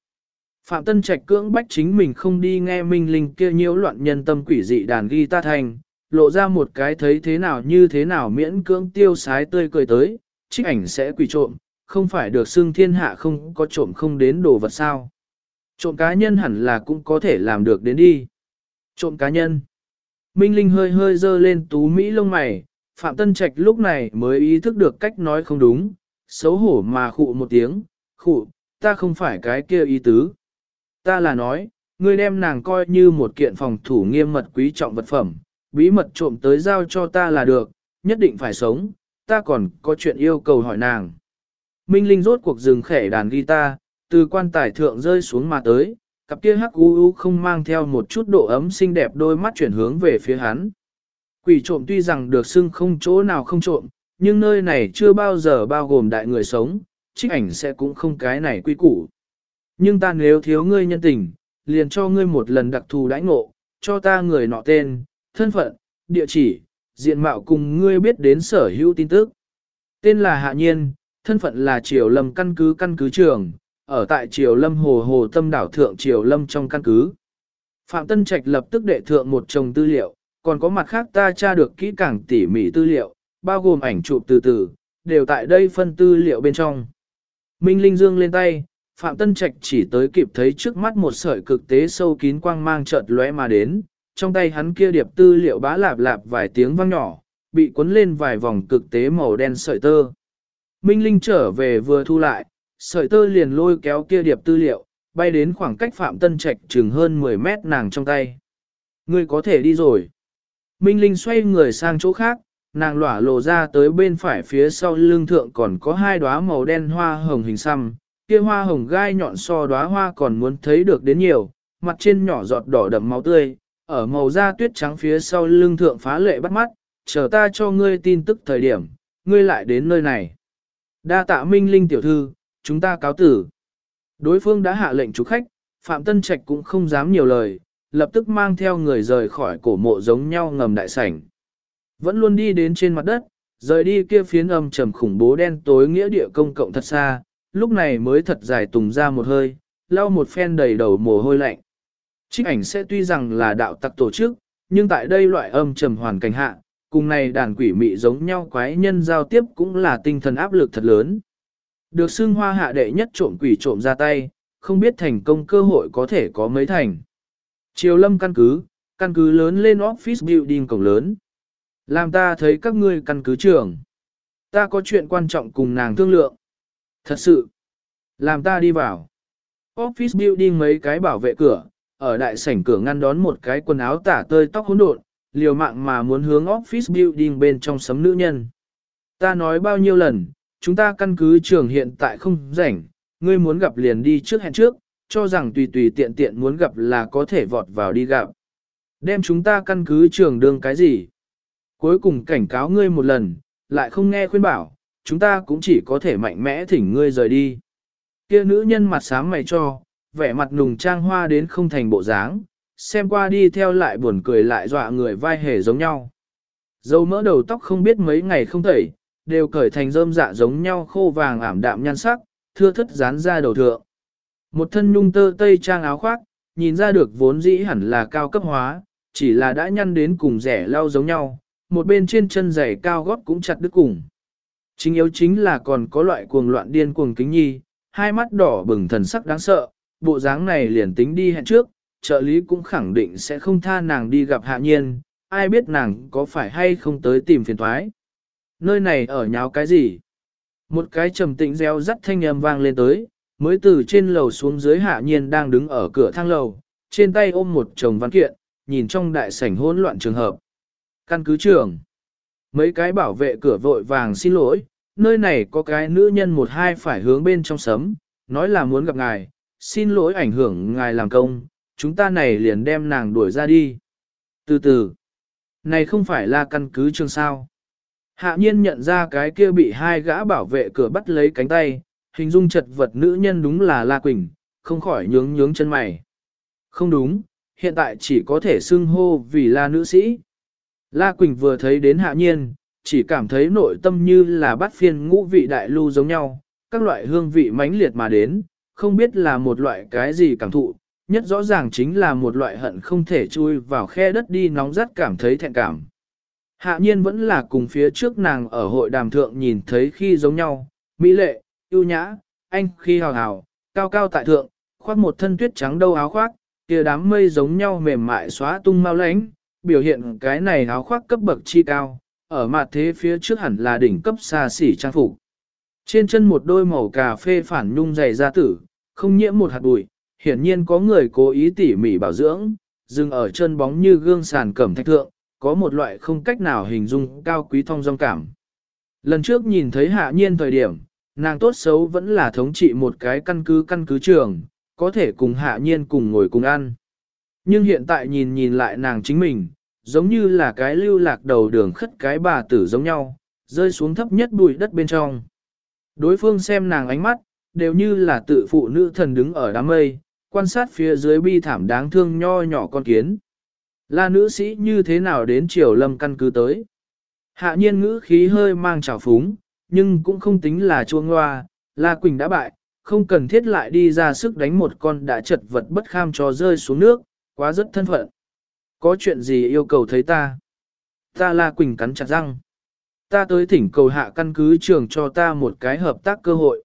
Phạm Tân Trạch cưỡng bách chính mình không đi nghe minh linh kia nhiễu loạn nhân tâm quỷ dị đàn ghi ta thành, lộ ra một cái thấy thế nào như thế nào miễn cưỡng tiêu sái tươi cười tới, trích ảnh sẽ quỷ trộm, không phải được xưng thiên hạ không có trộm không đến đồ vật sao. Trộm cá nhân hẳn là cũng có thể làm được đến đi. Trộm cá nhân. Minh Linh hơi hơi dơ lên tú Mỹ lông mày, Phạm Tân Trạch lúc này mới ý thức được cách nói không đúng, xấu hổ mà khụ một tiếng, khụ, ta không phải cái kia ý tứ. Ta là nói, ngươi đem nàng coi như một kiện phòng thủ nghiêm mật quý trọng vật phẩm, bí mật trộm tới giao cho ta là được, nhất định phải sống, ta còn có chuyện yêu cầu hỏi nàng. Minh Linh rốt cuộc dừng khẻ đàn guitar, từ quan tài thượng rơi xuống mà tới, cặp kia hắc u u không mang theo một chút độ ấm xinh đẹp đôi mắt chuyển hướng về phía hắn. Quỷ trộm tuy rằng được xưng không chỗ nào không trộm, nhưng nơi này chưa bao giờ bao gồm đại người sống, trích ảnh sẽ cũng không cái này quy củ. Nhưng ta nếu thiếu ngươi nhân tình, liền cho ngươi một lần đặc thù đãi ngộ, cho ta người nọ tên, thân phận, địa chỉ, diện mạo cùng ngươi biết đến sở hữu tin tức. Tên là Hạ Nhiên, thân phận là Triều Lâm căn cứ căn cứ trường, ở tại Triều Lâm Hồ Hồ Tâm đảo Thượng Triều Lâm trong căn cứ. Phạm Tân Trạch lập tức đệ thượng một chồng tư liệu, còn có mặt khác ta tra được kỹ càng tỉ mỉ tư liệu, bao gồm ảnh chụp từ từ, đều tại đây phân tư liệu bên trong. Minh Linh Dương lên tay, Phạm Tân Trạch chỉ tới kịp thấy trước mắt một sợi cực tế sâu kín quang mang chợt lóe mà đến, trong tay hắn kia điệp tư liệu bá lạp lạp vài tiếng vang nhỏ, bị cuốn lên vài vòng cực tế màu đen sợi tơ. Minh Linh trở về vừa thu lại, sợi tơ liền lôi kéo kia điệp tư liệu, bay đến khoảng cách Phạm Tân Trạch chừng hơn 10 mét nàng trong tay. Ngươi có thể đi rồi. Minh Linh xoay người sang chỗ khác, nàng lỏa lộ ra tới bên phải phía sau lưng thượng còn có hai đóa màu đen hoa hồng hình xăm, kia hoa hồng gai nhọn so đóa hoa còn muốn thấy được đến nhiều, mặt trên nhỏ giọt đỏ đậm máu tươi, ở màu da tuyết trắng phía sau lưng thượng phá lệ bắt mắt, chờ ta cho ngươi tin tức thời điểm, ngươi lại đến nơi này. Đa tạ minh linh tiểu thư, chúng ta cáo tử. Đối phương đã hạ lệnh chủ khách, Phạm Tân Trạch cũng không dám nhiều lời, lập tức mang theo người rời khỏi cổ mộ giống nhau ngầm đại sảnh. Vẫn luôn đi đến trên mặt đất, rời đi kia phiến âm trầm khủng bố đen tối nghĩa địa công cộng thật xa, lúc này mới thật dài tùng ra một hơi, lau một phen đầy đầu mồ hôi lạnh. Trích ảnh sẽ tuy rằng là đạo tặc tổ chức, nhưng tại đây loại âm trầm hoàn cảnh hạ, cùng này đàn quỷ mị giống nhau quái nhân giao tiếp cũng là tinh thần áp lực thật lớn. Được xưng hoa hạ đệ nhất trộm quỷ trộm ra tay, không biết thành công cơ hội có thể có mấy thành. Triều lâm căn cứ, căn cứ lớn lên office building cổng lớn. Làm ta thấy các ngươi căn cứ trưởng. Ta có chuyện quan trọng cùng nàng thương lượng. Thật sự. Làm ta đi vào. Office building mấy cái bảo vệ cửa, ở đại sảnh cửa ngăn đón một cái quần áo tả tơi tóc hỗn độn, liều mạng mà muốn hướng office building bên trong sấm nữ nhân. Ta nói bao nhiêu lần, chúng ta căn cứ trường hiện tại không rảnh, ngươi muốn gặp liền đi trước hẹn trước, cho rằng tùy tùy tiện tiện muốn gặp là có thể vọt vào đi gặp. Đem chúng ta căn cứ trường đương cái gì? Cuối cùng cảnh cáo ngươi một lần, lại không nghe khuyên bảo, chúng ta cũng chỉ có thể mạnh mẽ thỉnh ngươi rời đi. Kia nữ nhân mặt sáng mày cho, vẻ mặt nùng trang hoa đến không thành bộ dáng, xem qua đi theo lại buồn cười lại dọa người vai hề giống nhau. Dâu mỡ đầu tóc không biết mấy ngày không thẩy đều cởi thành rơm dạ giống nhau khô vàng ảm đạm nhan sắc, thưa thất dán ra đầu thượng. Một thân nhung tơ tây trang áo khoác, nhìn ra được vốn dĩ hẳn là cao cấp hóa, chỉ là đã nhăn đến cùng rẻ lau giống nhau, một bên trên chân giày cao gót cũng chặt đứt cùng. Chính yếu chính là còn có loại cuồng loạn điên cuồng kính nhi, hai mắt đỏ bừng thần sắc đáng sợ, bộ dáng này liền tính đi hẹn trước, trợ lý cũng khẳng định sẽ không tha nàng đi gặp hạ nhiên, ai biết nàng có phải hay không tới tìm phiền thoái. Nơi này ở nháo cái gì? Một cái trầm tĩnh reo rắt thanh âm vang lên tới, mới từ trên lầu xuống dưới hạ nhiên đang đứng ở cửa thang lầu, trên tay ôm một chồng văn kiện, nhìn trong đại sảnh hỗn loạn trường hợp. Căn cứ trưởng. Mấy cái bảo vệ cửa vội vàng xin lỗi, nơi này có cái nữ nhân một hai phải hướng bên trong sấm, nói là muốn gặp ngài, xin lỗi ảnh hưởng ngài làm công, chúng ta này liền đem nàng đuổi ra đi. Từ từ, này không phải là căn cứ trường sao. Hạ nhiên nhận ra cái kia bị hai gã bảo vệ cửa bắt lấy cánh tay, hình dung chật vật nữ nhân đúng là La Quỳnh, không khỏi nhướng nhướng chân mày. Không đúng, hiện tại chỉ có thể xưng hô vì là nữ sĩ. La Quỳnh vừa thấy đến hạ nhiên, chỉ cảm thấy nội tâm như là bắt phiên ngũ vị đại lưu giống nhau, các loại hương vị mãnh liệt mà đến, không biết là một loại cái gì cảm thụ, nhất rõ ràng chính là một loại hận không thể chui vào khe đất đi nóng rát cảm thấy thẹn cảm. Hạ nhiên vẫn là cùng phía trước nàng ở hội đàm thượng nhìn thấy khi giống nhau, mỹ lệ, yêu nhã, anh khi hào hào, cao cao tại thượng, khoác một thân tuyết trắng đâu áo khoác, kia đám mây giống nhau mềm mại xóa tung mau lánh, biểu hiện cái này áo khoác cấp bậc chi cao, ở mặt thế phía trước hẳn là đỉnh cấp xa xỉ trang phục. Trên chân một đôi màu cà phê phản nhung dày da tử, không nhiễm một hạt bụi, hiển nhiên có người cố ý tỉ mỉ bảo dưỡng, dừng ở chân bóng như gương sàn cẩm thạch thượng, có một loại không cách nào hình dung cao quý thông dong cảm. Lần trước nhìn thấy hạ nhiên thời điểm, nàng tốt xấu vẫn là thống trị một cái căn cứ căn cứ trường, có thể cùng hạ nhiên cùng ngồi cùng ăn. Nhưng hiện tại nhìn nhìn lại nàng chính mình, giống như là cái lưu lạc đầu đường khất cái bà tử giống nhau, rơi xuống thấp nhất bụi đất bên trong. Đối phương xem nàng ánh mắt, đều như là tự phụ nữ thần đứng ở đám mây, quan sát phía dưới bi thảm đáng thương nho nhỏ con kiến. Là nữ sĩ như thế nào đến triều lâm căn cứ tới. Hạ nhiên ngữ khí hơi mang trào phúng, nhưng cũng không tính là chuông ngoa, La Quỳnh đã bại, không cần thiết lại đi ra sức đánh một con đã chật vật bất kham cho rơi xuống nước, quá rất thân phận. Có chuyện gì yêu cầu thấy ta? Ta La Quỳnh cắn chặt răng. Ta tới thỉnh cầu hạ căn cứ trường cho ta một cái hợp tác cơ hội.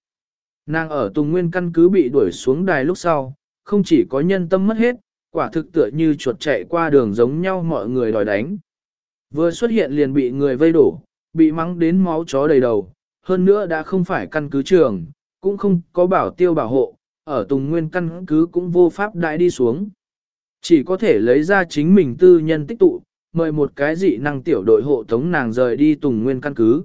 Nàng ở Tùng Nguyên căn cứ bị đuổi xuống đài lúc sau, không chỉ có nhân tâm mất hết, quả thực tựa như chuột chạy qua đường giống nhau mọi người đòi đánh. Vừa xuất hiện liền bị người vây đổ, bị mắng đến máu chó đầy đầu, hơn nữa đã không phải căn cứ trường, cũng không có bảo tiêu bảo hộ, ở Tùng Nguyên căn cứ cũng vô pháp đại đi xuống. Chỉ có thể lấy ra chính mình tư nhân tích tụ, mời một cái dị năng tiểu đội hộ tống nàng rời đi Tùng Nguyên căn cứ.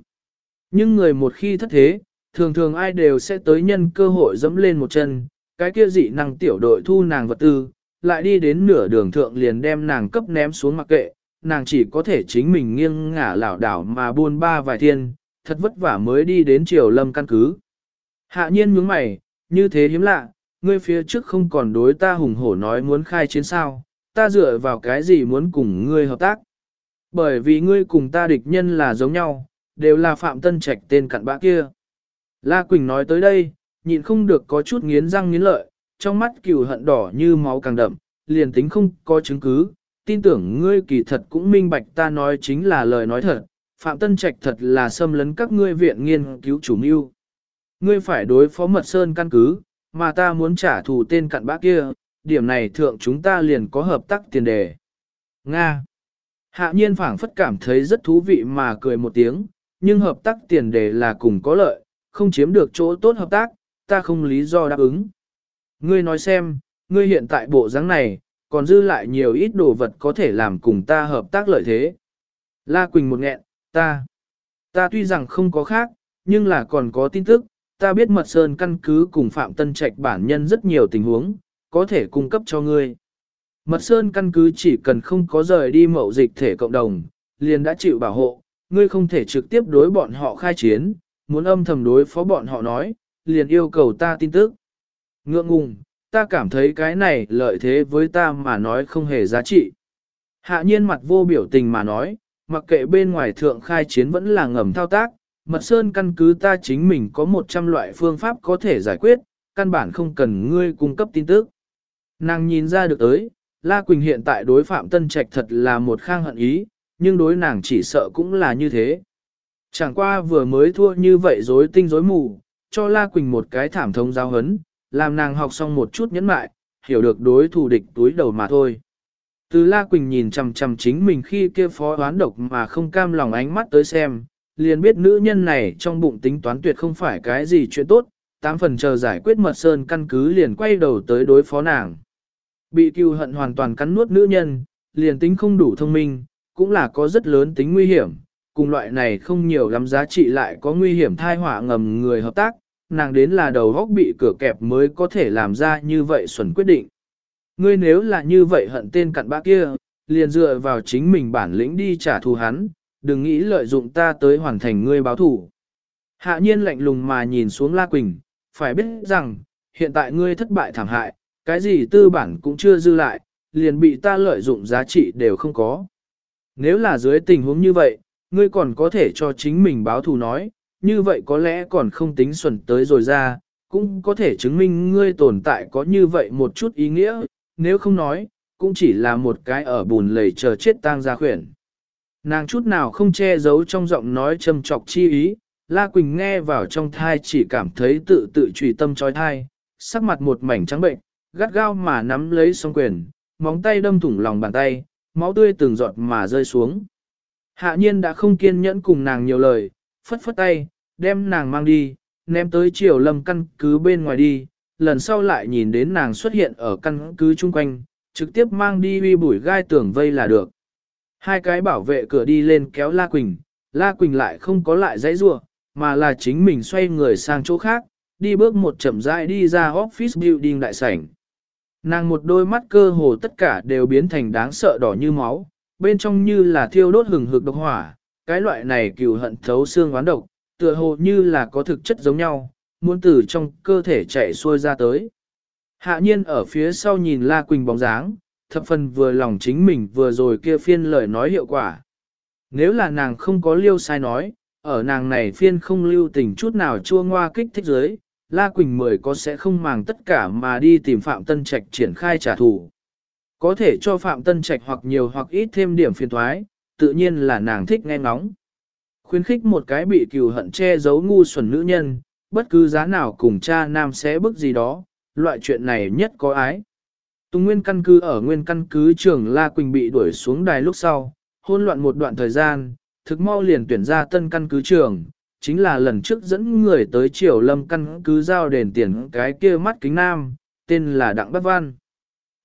Nhưng người một khi thất thế, thường thường ai đều sẽ tới nhân cơ hội dẫm lên một chân, cái kia dị năng tiểu đội thu nàng vật tư, lại đi đến nửa đường thượng liền đem nàng cấp ném xuống mặc kệ, nàng chỉ có thể chính mình nghiêng ngả lảo đảo mà buôn ba vài thiên, thật vất vả mới đi đến triều lâm căn cứ. Hạ nhiên nhướng mày, như thế hiếm lạ, ngươi phía trước không còn đối ta hùng hổ nói muốn khai chiến sao, ta dựa vào cái gì muốn cùng ngươi hợp tác. Bởi vì ngươi cùng ta địch nhân là giống nhau, đều là Phạm Tân Trạch tên cặn bã kia. La Quỳnh nói tới đây, nhịn không được có chút nghiến răng nghiến lợi, trong mắt cừu hận đỏ như máu càng đậm, liền tính không có chứng cứ, tin tưởng ngươi kỳ thật cũng minh bạch ta nói chính là lời nói thật, Phạm Tân Trạch thật là xâm lấn các ngươi viện nghiên cứu chủ mưu. Ngươi phải đối phó mật sơn căn cứ, mà ta muốn trả thù tên cặn bã kia, điểm này thượng chúng ta liền có hợp tác tiền đề. Nga. Hạ nhiên phảng phất cảm thấy rất thú vị mà cười một tiếng, nhưng hợp tác tiền đề là cùng có lợi, không chiếm được chỗ tốt hợp tác, ta không lý do đáp ứng. Ngươi nói xem, ngươi hiện tại bộ dáng này, còn dư lại nhiều ít đồ vật có thể làm cùng ta hợp tác lợi thế. La Quỳnh một nghẹn, ta, ta tuy rằng không có khác, nhưng là còn có tin tức, ta biết Mật Sơn căn cứ cùng Phạm Tân Trạch bản nhân rất nhiều tình huống, có thể cung cấp cho ngươi. Mật Sơn căn cứ chỉ cần không có rời đi mậu dịch thể cộng đồng, liền đã chịu bảo hộ, ngươi không thể trực tiếp đối bọn họ khai chiến, muốn âm thầm đối phó bọn họ nói, liền yêu cầu ta tin tức. Ngượng ngùng, ta cảm thấy cái này lợi thế với ta mà nói không hề giá trị. Hạ nhiên mặt vô biểu tình mà nói, mặc kệ bên ngoài thượng khai chiến vẫn là ngầm thao tác, mật sơn căn cứ ta chính mình có 100 loại phương pháp có thể giải quyết, căn bản không cần ngươi cung cấp tin tức. Nàng nhìn ra được tới, La Quỳnh hiện tại đối Phạm Tân Trạch thật là một khang hận ý, nhưng đối nàng chỉ sợ cũng là như thế. Chẳng qua vừa mới thua như vậy rối tinh rối mù, cho La Quỳnh một cái thảm thống giáo hấn, làm nàng học xong một chút nhẫn mại, hiểu được đối thủ địch túi đầu mà thôi. Từ La Quỳnh nhìn chằm chằm chính mình khi kia phó đoán độc mà không cam lòng ánh mắt tới xem, liền biết nữ nhân này trong bụng tính toán tuyệt không phải cái gì chuyện tốt, tám phần chờ giải quyết mật sơn căn cứ liền quay đầu tới đối phó nàng. Bị cừu hận hoàn toàn cắn nuốt nữ nhân, liền tính không đủ thông minh, cũng là có rất lớn tính nguy hiểm, cùng loại này không nhiều lắm giá trị lại có nguy hiểm thai họa ngầm người hợp tác, nàng đến là đầu góc bị cửa kẹp mới có thể làm ra như vậy xuẩn quyết định. Ngươi nếu là như vậy hận tên cặn bã kia, liền dựa vào chính mình bản lĩnh đi trả thù hắn, đừng nghĩ lợi dụng ta tới hoàn thành ngươi báo thù. Hạ nhiên lạnh lùng mà nhìn xuống La Quỳnh, phải biết rằng, hiện tại ngươi thất bại thảm hại, cái gì tư bản cũng chưa dư lại, liền bị ta lợi dụng giá trị đều không có. Nếu là dưới tình huống như vậy, ngươi còn có thể cho chính mình báo thù nói, như vậy có lẽ còn không tính xuẩn tới rồi ra, cũng có thể chứng minh ngươi tồn tại có như vậy một chút ý nghĩa, nếu không nói, cũng chỉ là một cái ở bùn lầy chờ chết tang ra khuyển. Nàng chút nào không che giấu trong giọng nói châm trọc chi ý, La Quỳnh nghe vào trong thai chỉ cảm thấy tự tự trùy tâm trói thai, sắc mặt một mảnh trắng bệnh, gắt gao mà nắm lấy song quyền, móng tay đâm thủng lòng bàn tay, máu tươi từng giọt mà rơi xuống. Hạ nhiên đã không kiên nhẫn cùng nàng nhiều lời, phất phất tay, đem nàng mang đi, ném tới chiều lâm căn cứ bên ngoài đi, lần sau lại nhìn đến nàng xuất hiện ở căn cứ chung quanh, trực tiếp mang đi uy bủi gai tưởng vây là được. Hai cái bảo vệ cửa đi lên kéo La Quỳnh, La Quỳnh lại không có lại dãy rua, mà là chính mình xoay người sang chỗ khác, đi bước một chậm rãi đi ra office building đại sảnh. Nàng một đôi mắt cơ hồ tất cả đều biến thành đáng sợ đỏ như máu, bên trong như là thiêu đốt hừng hực độc hỏa, cái loại này cừu hận thấu xương oán độc, tựa hồ như là có thực chất giống nhau, muốn từ trong cơ thể chạy xuôi ra tới. Hạ nhiên ở phía sau nhìn La Quỳnh bóng dáng, thập phần vừa lòng chính mình vừa rồi kia phiên lời nói hiệu quả. Nếu là nàng không có liêu sai nói, ở nàng này phiên không lưu tình chút nào chua ngoa kích thích giới, La Quỳnh mười có sẽ không màng tất cả mà đi tìm Phạm Tân Trạch triển khai trả thù. Có thể cho Phạm Tân Trạch hoặc nhiều hoặc ít thêm điểm phiền thoái, tự nhiên là nàng thích nghe ngóng. Khuyến khích một cái bị cừu hận che giấu ngu xuẩn nữ nhân, bất cứ giá nào cùng cha nam sẽ bức gì đó, loại chuyện này nhất có ái. Tùng Nguyên căn cứ ở Nguyên căn cứ trường La Quỳnh bị đuổi xuống đài lúc sau, hôn loạn một đoạn thời gian, thực mau liền tuyển ra tân căn cứ trường, chính là lần trước dẫn người tới triều lâm căn cứ giao đền tiền cái kia mắt kính nam, tên là Đặng Bắc Văn.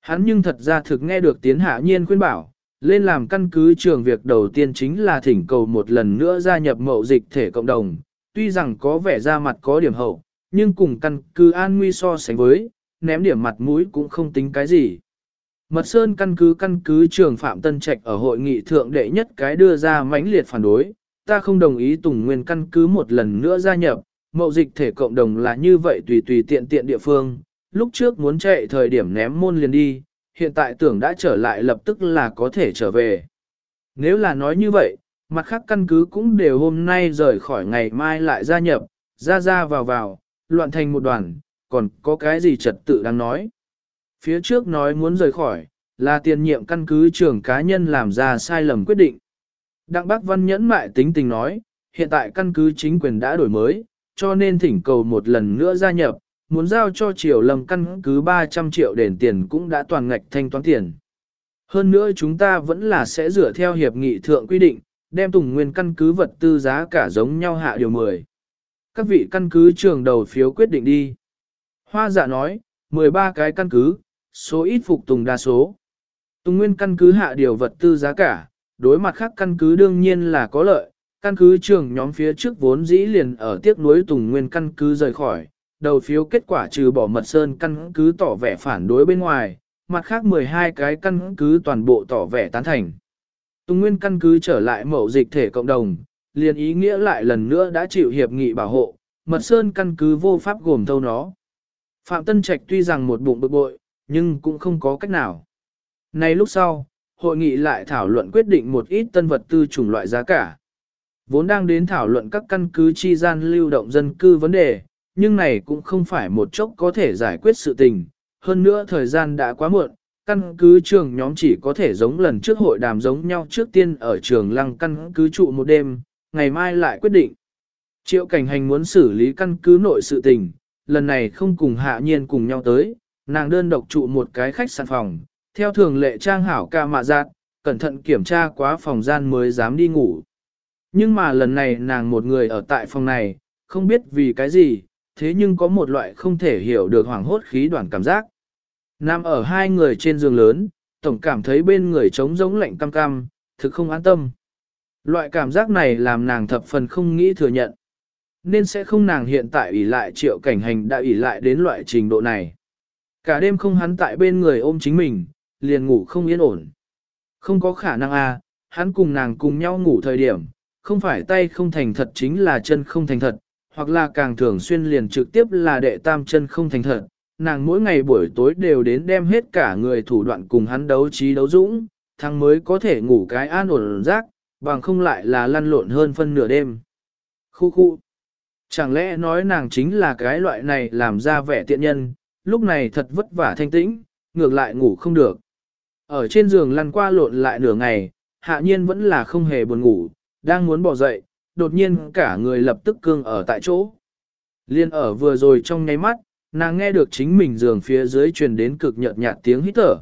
Hắn nhưng thật ra thực nghe được tiến hạ nhiên khuyên bảo, lên làm căn cứ trường việc đầu tiên chính là thỉnh cầu một lần nữa gia nhập mậu dịch thể cộng đồng, tuy rằng có vẻ ra mặt có điểm hậu, nhưng cùng căn cứ an nguy so sánh với, ném điểm mặt mũi cũng không tính cái gì. Mật Sơn căn cứ căn cứ trường Phạm Tân Trạch ở hội nghị thượng đệ nhất cái đưa ra mãnh liệt phản đối, ta không đồng ý Tùng Nguyên căn cứ một lần nữa gia nhập, mậu dịch thể cộng đồng là như vậy tùy tùy tiện tiện địa phương, lúc trước muốn chạy thời điểm ném môn liền đi, hiện tại tưởng đã trở lại lập tức là có thể trở về. Nếu là nói như vậy, mặt khác căn cứ cũng đều hôm nay rời khỏi ngày mai lại gia nhập, ra ra vào vào, loạn thành một đoàn, còn có cái gì trật tự đang nói. Phía trước nói muốn rời khỏi, là tiền nhiệm căn cứ trưởng cá nhân làm ra sai lầm quyết định. Đặng Bác Văn nhẫn mại tính tình nói, hiện tại căn cứ chính quyền đã đổi mới, cho nên thỉnh cầu một lần nữa gia nhập, muốn giao cho triều lầm căn cứ 300 triệu đền tiền cũng đã toàn ngạch thanh toán tiền. Hơn nữa chúng ta vẫn là sẽ dựa theo hiệp nghị thượng quy định, đem tùng nguyên căn cứ vật tư giá cả giống nhau hạ điều 10. Các vị căn cứ trường đầu phiếu quyết định đi. Hoa dạ nói, 13 cái căn cứ, số ít phục tùng đa số. Tùng nguyên căn cứ hạ điều vật tư giá cả, đối mặt khác căn cứ đương nhiên là có lợi, căn cứ trường nhóm phía trước vốn dĩ liền ở tiếc nuối Tùng nguyên căn cứ rời khỏi, đầu phiếu kết quả trừ bỏ mật sơn căn cứ tỏ vẻ phản đối bên ngoài, mặt khác 12 cái căn cứ toàn bộ tỏ vẻ tán thành. Tùng nguyên căn cứ trở lại mẫu dịch thể cộng đồng, liền ý nghĩa lại lần nữa đã chịu hiệp nghị bảo hộ, mật sơn căn cứ vô pháp gồm thâu nó. Phạm Tân Trạch tuy rằng một bụng bực bội, nhưng cũng không có cách nào. Nay lúc sau, hội nghị lại thảo luận quyết định một ít tân vật tư chủng loại giá cả. Vốn đang đến thảo luận các căn cứ chi gian lưu động dân cư vấn đề, nhưng này cũng không phải một chốc có thể giải quyết sự tình. Hơn nữa thời gian đã quá muộn, căn cứ trường nhóm chỉ có thể giống lần trước hội đàm giống nhau trước tiên ở trường lăng căn cứ trụ một đêm, ngày mai lại quyết định. Triệu cảnh hành muốn xử lý căn cứ nội sự tình, lần này không cùng hạ nhiên cùng nhau tới, nàng đơn độc trụ một cái khách sạn phòng, theo thường lệ trang hảo ca mạ giác, cẩn thận kiểm tra quá phòng gian mới dám đi ngủ. Nhưng mà lần này nàng một người ở tại phòng này, không biết vì cái gì, thế nhưng có một loại không thể hiểu được hoảng hốt khí đoàn cảm giác. Nằm ở hai người trên giường lớn, tổng cảm thấy bên người trống giống lạnh cam cam, thực không an tâm. Loại cảm giác này làm nàng thập phần không nghĩ thừa nhận. Nên sẽ không nàng hiện tại ủy lại triệu cảnh hành đã ủy lại đến loại trình độ này. Cả đêm không hắn tại bên người ôm chính mình, liền ngủ không yên ổn. Không có khả năng a, à, hắn cùng nàng cùng nhau ngủ thời điểm, không phải tay không thành thật chính là chân không thành thật, hoặc là càng thường xuyên liền trực tiếp là đệ tam chân không thành thật. Nàng mỗi ngày buổi tối đều đến đem hết cả người thủ đoạn cùng hắn đấu trí đấu dũng, thằng mới có thể ngủ cái an ổn rác, bằng không lại là lăn lộn hơn phân nửa đêm. Khu khu. Chẳng lẽ nói nàng chính là cái loại này làm ra vẻ tiện nhân, lúc này thật vất vả thanh tĩnh, ngược lại ngủ không được. Ở trên giường lăn qua lộn lại nửa ngày, hạ nhiên vẫn là không hề buồn ngủ, đang muốn bỏ dậy, đột nhiên cả người lập tức cương ở tại chỗ. Liên ở vừa rồi trong nháy mắt, nàng nghe được chính mình giường phía dưới truyền đến cực nhợt nhạt tiếng hít thở.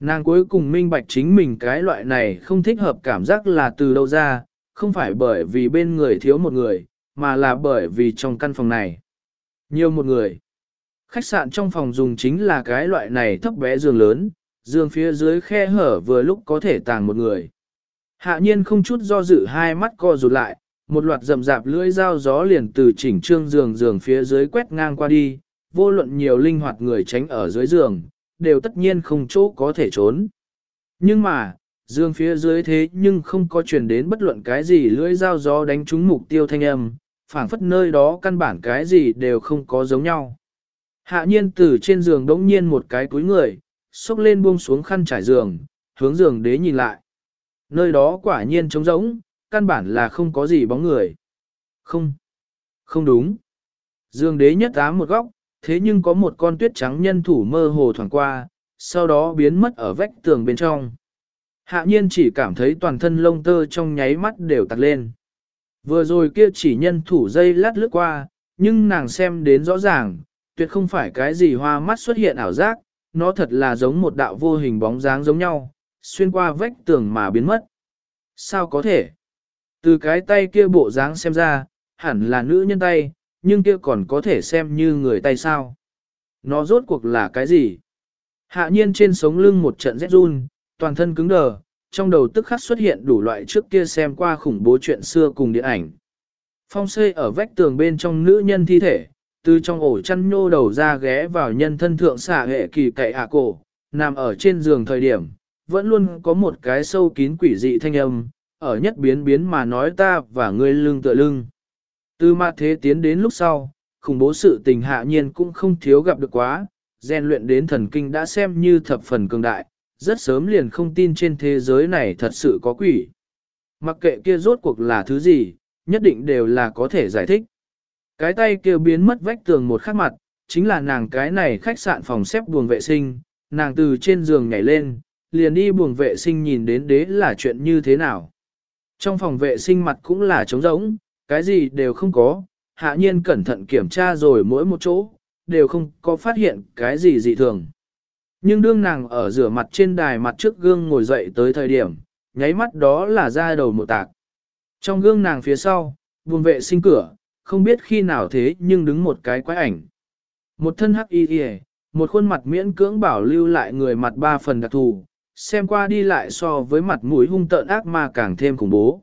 Nàng cuối cùng minh bạch chính mình cái loại này không thích hợp cảm giác là từ đâu ra, không phải bởi vì bên người thiếu một người, mà là bởi vì trong căn phòng này. Nhiều một người. Khách sạn trong phòng dùng chính là cái loại này thấp bé giường lớn, giường phía dưới khe hở vừa lúc có thể tàng một người. Hạ nhiên không chút do dự hai mắt co rụt lại, một loạt rầm rạp lưỡi dao gió liền từ chỉnh trương giường giường phía dưới quét ngang qua đi, vô luận nhiều linh hoạt người tránh ở dưới giường, đều tất nhiên không chỗ có thể trốn. Nhưng mà, giường phía dưới thế nhưng không có truyền đến bất luận cái gì lưỡi dao gió đánh trúng mục tiêu thanh âm, phảng phất nơi đó căn bản cái gì đều không có giống nhau. Hạ nhiên từ trên giường đống nhiên một cái cúi người, xúc lên buông xuống khăn trải giường, hướng giường đế nhìn lại. Nơi đó quả nhiên trống rỗng, căn bản là không có gì bóng người. Không, không đúng. Dương đế nhất ám một góc, thế nhưng có một con tuyết trắng nhân thủ mơ hồ thoảng qua, sau đó biến mất ở vách tường bên trong. Hạ nhiên chỉ cảm thấy toàn thân lông tơ trong nháy mắt đều tặc lên. Vừa rồi kia chỉ nhân thủ dây lát lướt qua, nhưng nàng xem đến rõ ràng, tuyệt không phải cái gì hoa mắt xuất hiện ảo giác, nó thật là giống một đạo vô hình bóng dáng giống nhau, xuyên qua vách tường mà biến mất. Sao có thể? Từ cái tay kia bộ dáng xem ra, hẳn là nữ nhân tay, nhưng kia còn có thể xem như người tay sao? Nó rốt cuộc là cái gì? Hạ nhiên trên sống lưng một trận rét run, toàn thân cứng đờ, trong đầu tức khắc xuất hiện đủ loại trước kia xem qua khủng bố chuyện xưa cùng điện ảnh. Phong xê ở vách tường bên trong nữ nhân thi thể, từ trong ổ chăn nhô đầu ra ghé vào nhân thân thượng xả hệ kỳ cậy hạ cổ, nằm ở trên giường thời điểm, vẫn luôn có một cái sâu kín quỷ dị thanh âm, ở nhất biến biến mà nói ta và ngươi lưng tựa lưng. Từ ma thế tiến đến lúc sau, khủng bố sự tình hạ nhiên cũng không thiếu gặp được quá, rèn luyện đến thần kinh đã xem như thập phần cường đại, rất sớm liền không tin trên thế giới này thật sự có quỷ. Mặc kệ kia rốt cuộc là thứ gì, nhất định đều là có thể giải thích. Cái tay kia biến mất vách tường một khắc mặt, chính là nàng cái này khách sạn phòng xếp buồng vệ sinh, nàng từ trên giường nhảy lên, liền đi buồng vệ sinh nhìn đến đế là chuyện như thế nào. Trong phòng vệ sinh mặt cũng là trống rỗng, cái gì đều không có, hạ nhiên cẩn thận kiểm tra rồi mỗi một chỗ, đều không có phát hiện cái gì dị thường. Nhưng đương nàng ở rửa mặt trên đài mặt trước gương ngồi dậy tới thời điểm, nháy mắt đó là ra đầu một tạc. Trong gương nàng phía sau, buồn vệ sinh cửa, không biết khi nào thế nhưng đứng một cái quái ảnh. Một thân hắc y y, một khuôn mặt miễn cưỡng bảo lưu lại người mặt ba phần đặc thù, xem qua đi lại so với mặt mũi hung tợn ác ma càng thêm khủng bố.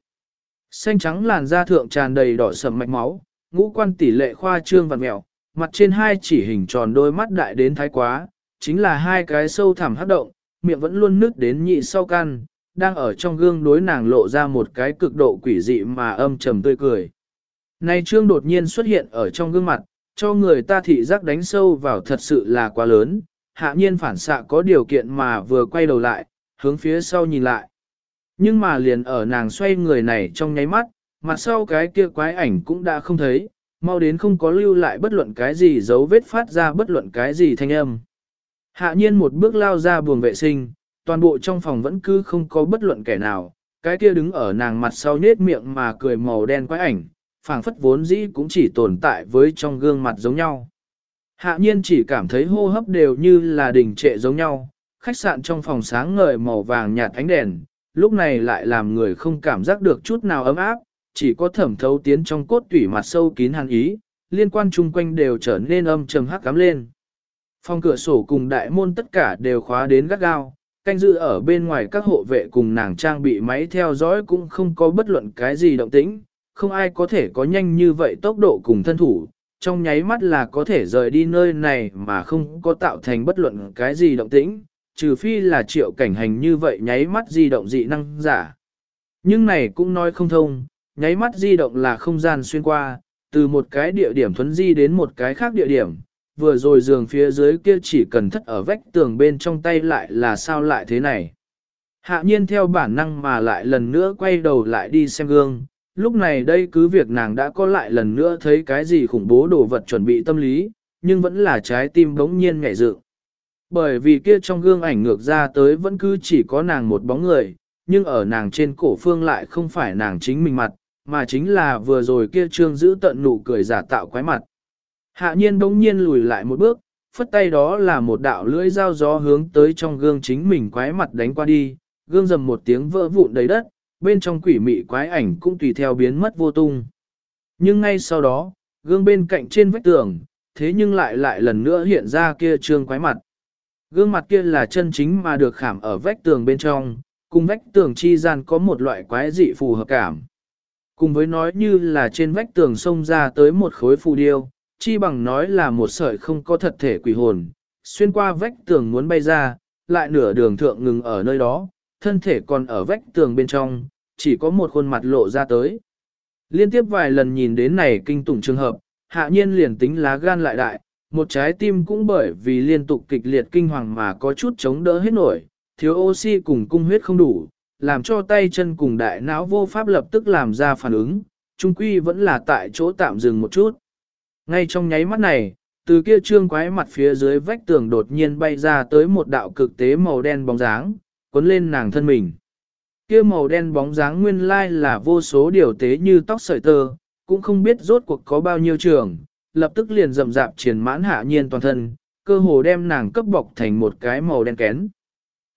Xanh trắng làn da thượng tràn đầy đỏ sầm mạch máu, ngũ quan tỷ lệ khoa trương vặn mẹo, mặt trên hai chỉ hình tròn đôi mắt đại đến thái quá, chính là hai cái sâu thẳm hấp động, miệng vẫn luôn nứt đến nhị sau căn, đang ở trong gương đối nàng lộ ra một cái cực độ quỷ dị mà âm trầm tươi cười. Này trương đột nhiên xuất hiện ở trong gương mặt, cho người ta thị giác đánh sâu vào thật sự là quá lớn, hạ nhiên phản xạ có điều kiện mà vừa quay đầu lại, hướng phía sau nhìn lại. Nhưng mà liền ở nàng xoay người này trong nháy mắt, mặt sau cái kia quái ảnh cũng đã không thấy, mau đến không có lưu lại bất luận cái gì dấu vết phát ra bất luận cái gì thanh âm. Hạ nhiên một bước lao ra buồng vệ sinh, toàn bộ trong phòng vẫn cứ không có bất luận kẻ nào, cái kia đứng ở nàng mặt sau nết miệng mà cười màu đen quái ảnh, phảng phất vốn dĩ cũng chỉ tồn tại với trong gương mặt giống nhau. Hạ nhiên chỉ cảm thấy hô hấp đều như là đình trệ giống nhau, khách sạn trong phòng sáng ngời màu vàng nhạt ánh đèn, lúc này lại làm người không cảm giác được chút nào ấm áp, chỉ có thẩm thấu tiến trong cốt tủy mặt sâu kín hàn ý, liên quan chung quanh đều trở nên âm trầm hắc cắm lên. Phòng cửa sổ cùng đại môn tất cả đều khóa đến gắt gao, canh giữ ở bên ngoài các hộ vệ cùng nàng trang bị máy theo dõi cũng không có bất luận cái gì động tĩnh, không ai có thể có nhanh như vậy tốc độ cùng thân thủ, trong nháy mắt là có thể rời đi nơi này mà không có tạo thành bất luận cái gì động tĩnh, trừ phi là triệu cảnh hành như vậy nháy mắt di động dị năng giả. Nhưng này cũng nói không thông, nháy mắt di động là không gian xuyên qua, từ một cái địa điểm thuấn di đến một cái khác địa điểm, vừa rồi giường phía dưới kia chỉ cần thất ở vách tường bên trong tay lại là sao lại thế này. Hạ nhiên theo bản năng mà lại lần nữa quay đầu lại đi xem gương, lúc này đây cứ việc nàng đã có lại lần nữa thấy cái gì khủng bố đồ vật chuẩn bị tâm lý, nhưng vẫn là trái tim bỗng nhiên ngảy dự. Bởi vì kia trong gương ảnh ngược ra tới vẫn cứ chỉ có nàng một bóng người, nhưng ở nàng trên cổ phương lại không phải nàng chính mình mặt, mà chính là vừa rồi kia trương giữ tận nụ cười giả tạo quái mặt. Hạ nhiên bỗng nhiên lùi lại một bước, phất tay đó là một đạo lưỡi dao gió hướng tới trong gương chính mình quái mặt đánh qua đi, gương dầm một tiếng vỡ vụn đầy đất, bên trong quỷ mị quái ảnh cũng tùy theo biến mất vô tung. Nhưng ngay sau đó, gương bên cạnh trên vách tường, thế nhưng lại lại lần nữa hiện ra kia trương quái mặt. Gương mặt kia là chân chính mà được khảm ở vách tường bên trong, cùng vách tường chi gian có một loại quái dị phù hợp cảm. Cùng với nói như là trên vách tường xông ra tới một khối phù điêu, chi bằng nói là một sợi không có thật thể quỷ hồn, xuyên qua vách tường muốn bay ra, lại nửa đường thượng ngừng ở nơi đó, thân thể còn ở vách tường bên trong, chỉ có một khuôn mặt lộ ra tới. Liên tiếp vài lần nhìn đến này kinh tủng trường hợp, hạ nhiên liền tính lá gan lại đại, một trái tim cũng bởi vì liên tục kịch liệt kinh hoàng mà có chút chống đỡ hết nổi, thiếu oxy cùng cung huyết không đủ, làm cho tay chân cùng đại não vô pháp lập tức làm ra phản ứng, trung quy vẫn là tại chỗ tạm dừng một chút. Ngay trong nháy mắt này, từ kia trương quái mặt phía dưới vách tường đột nhiên bay ra tới một đạo cực tế màu đen bóng dáng, cuốn lên nàng thân mình. Kia màu đen bóng dáng nguyên lai là vô số điều tế như tóc sợi tơ, cũng không biết rốt cuộc có bao nhiêu trường, lập tức liền rầm rạp triển mãn hạ nhiên toàn thân, cơ hồ đem nàng cấp bọc thành một cái màu đen kén.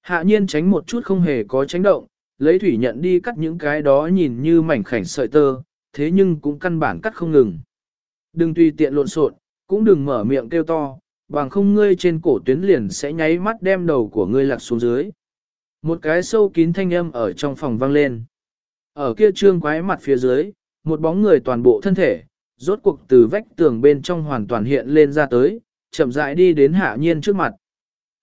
Hạ nhiên tránh một chút không hề có tránh động, lấy thủy nhận đi cắt những cái đó nhìn như mảnh khảnh sợi tơ, thế nhưng cũng căn bản cắt không ngừng. Đừng tùy tiện lộn xộn, cũng đừng mở miệng kêu to, bằng không ngươi trên cổ tuyến liền sẽ nháy mắt đem đầu của ngươi lạc xuống dưới. Một cái sâu kín thanh âm ở trong phòng vang lên. Ở kia trương quái mặt phía dưới, một bóng người toàn bộ thân thể, rốt cuộc từ vách tường bên trong hoàn toàn hiện lên ra tới, chậm rãi đi đến hạ nhiên trước mặt.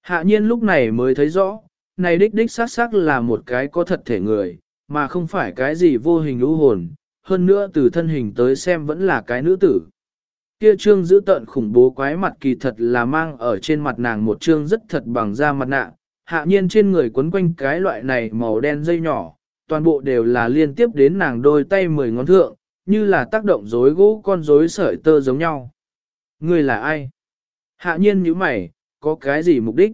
Hạ nhiên lúc này mới thấy rõ, này đích đích xác xác là một cái có thật thể người, mà không phải cái gì vô hình lũ hồn, hơn nữa từ thân hình tới xem vẫn là cái nữ tử. Kia trương giữ tận khủng bố quái mặt kỳ thật là mang ở trên mặt nàng một trương rất thật bằng da mặt nạ, hạ nhiên trên người quấn quanh cái loại này màu đen dây nhỏ, toàn bộ đều là liên tiếp đến nàng đôi tay mười ngón thượng, như là tác động rối gỗ con rối sợi tơ giống nhau. Người là ai? Hạ nhiên như mày, có cái gì mục đích?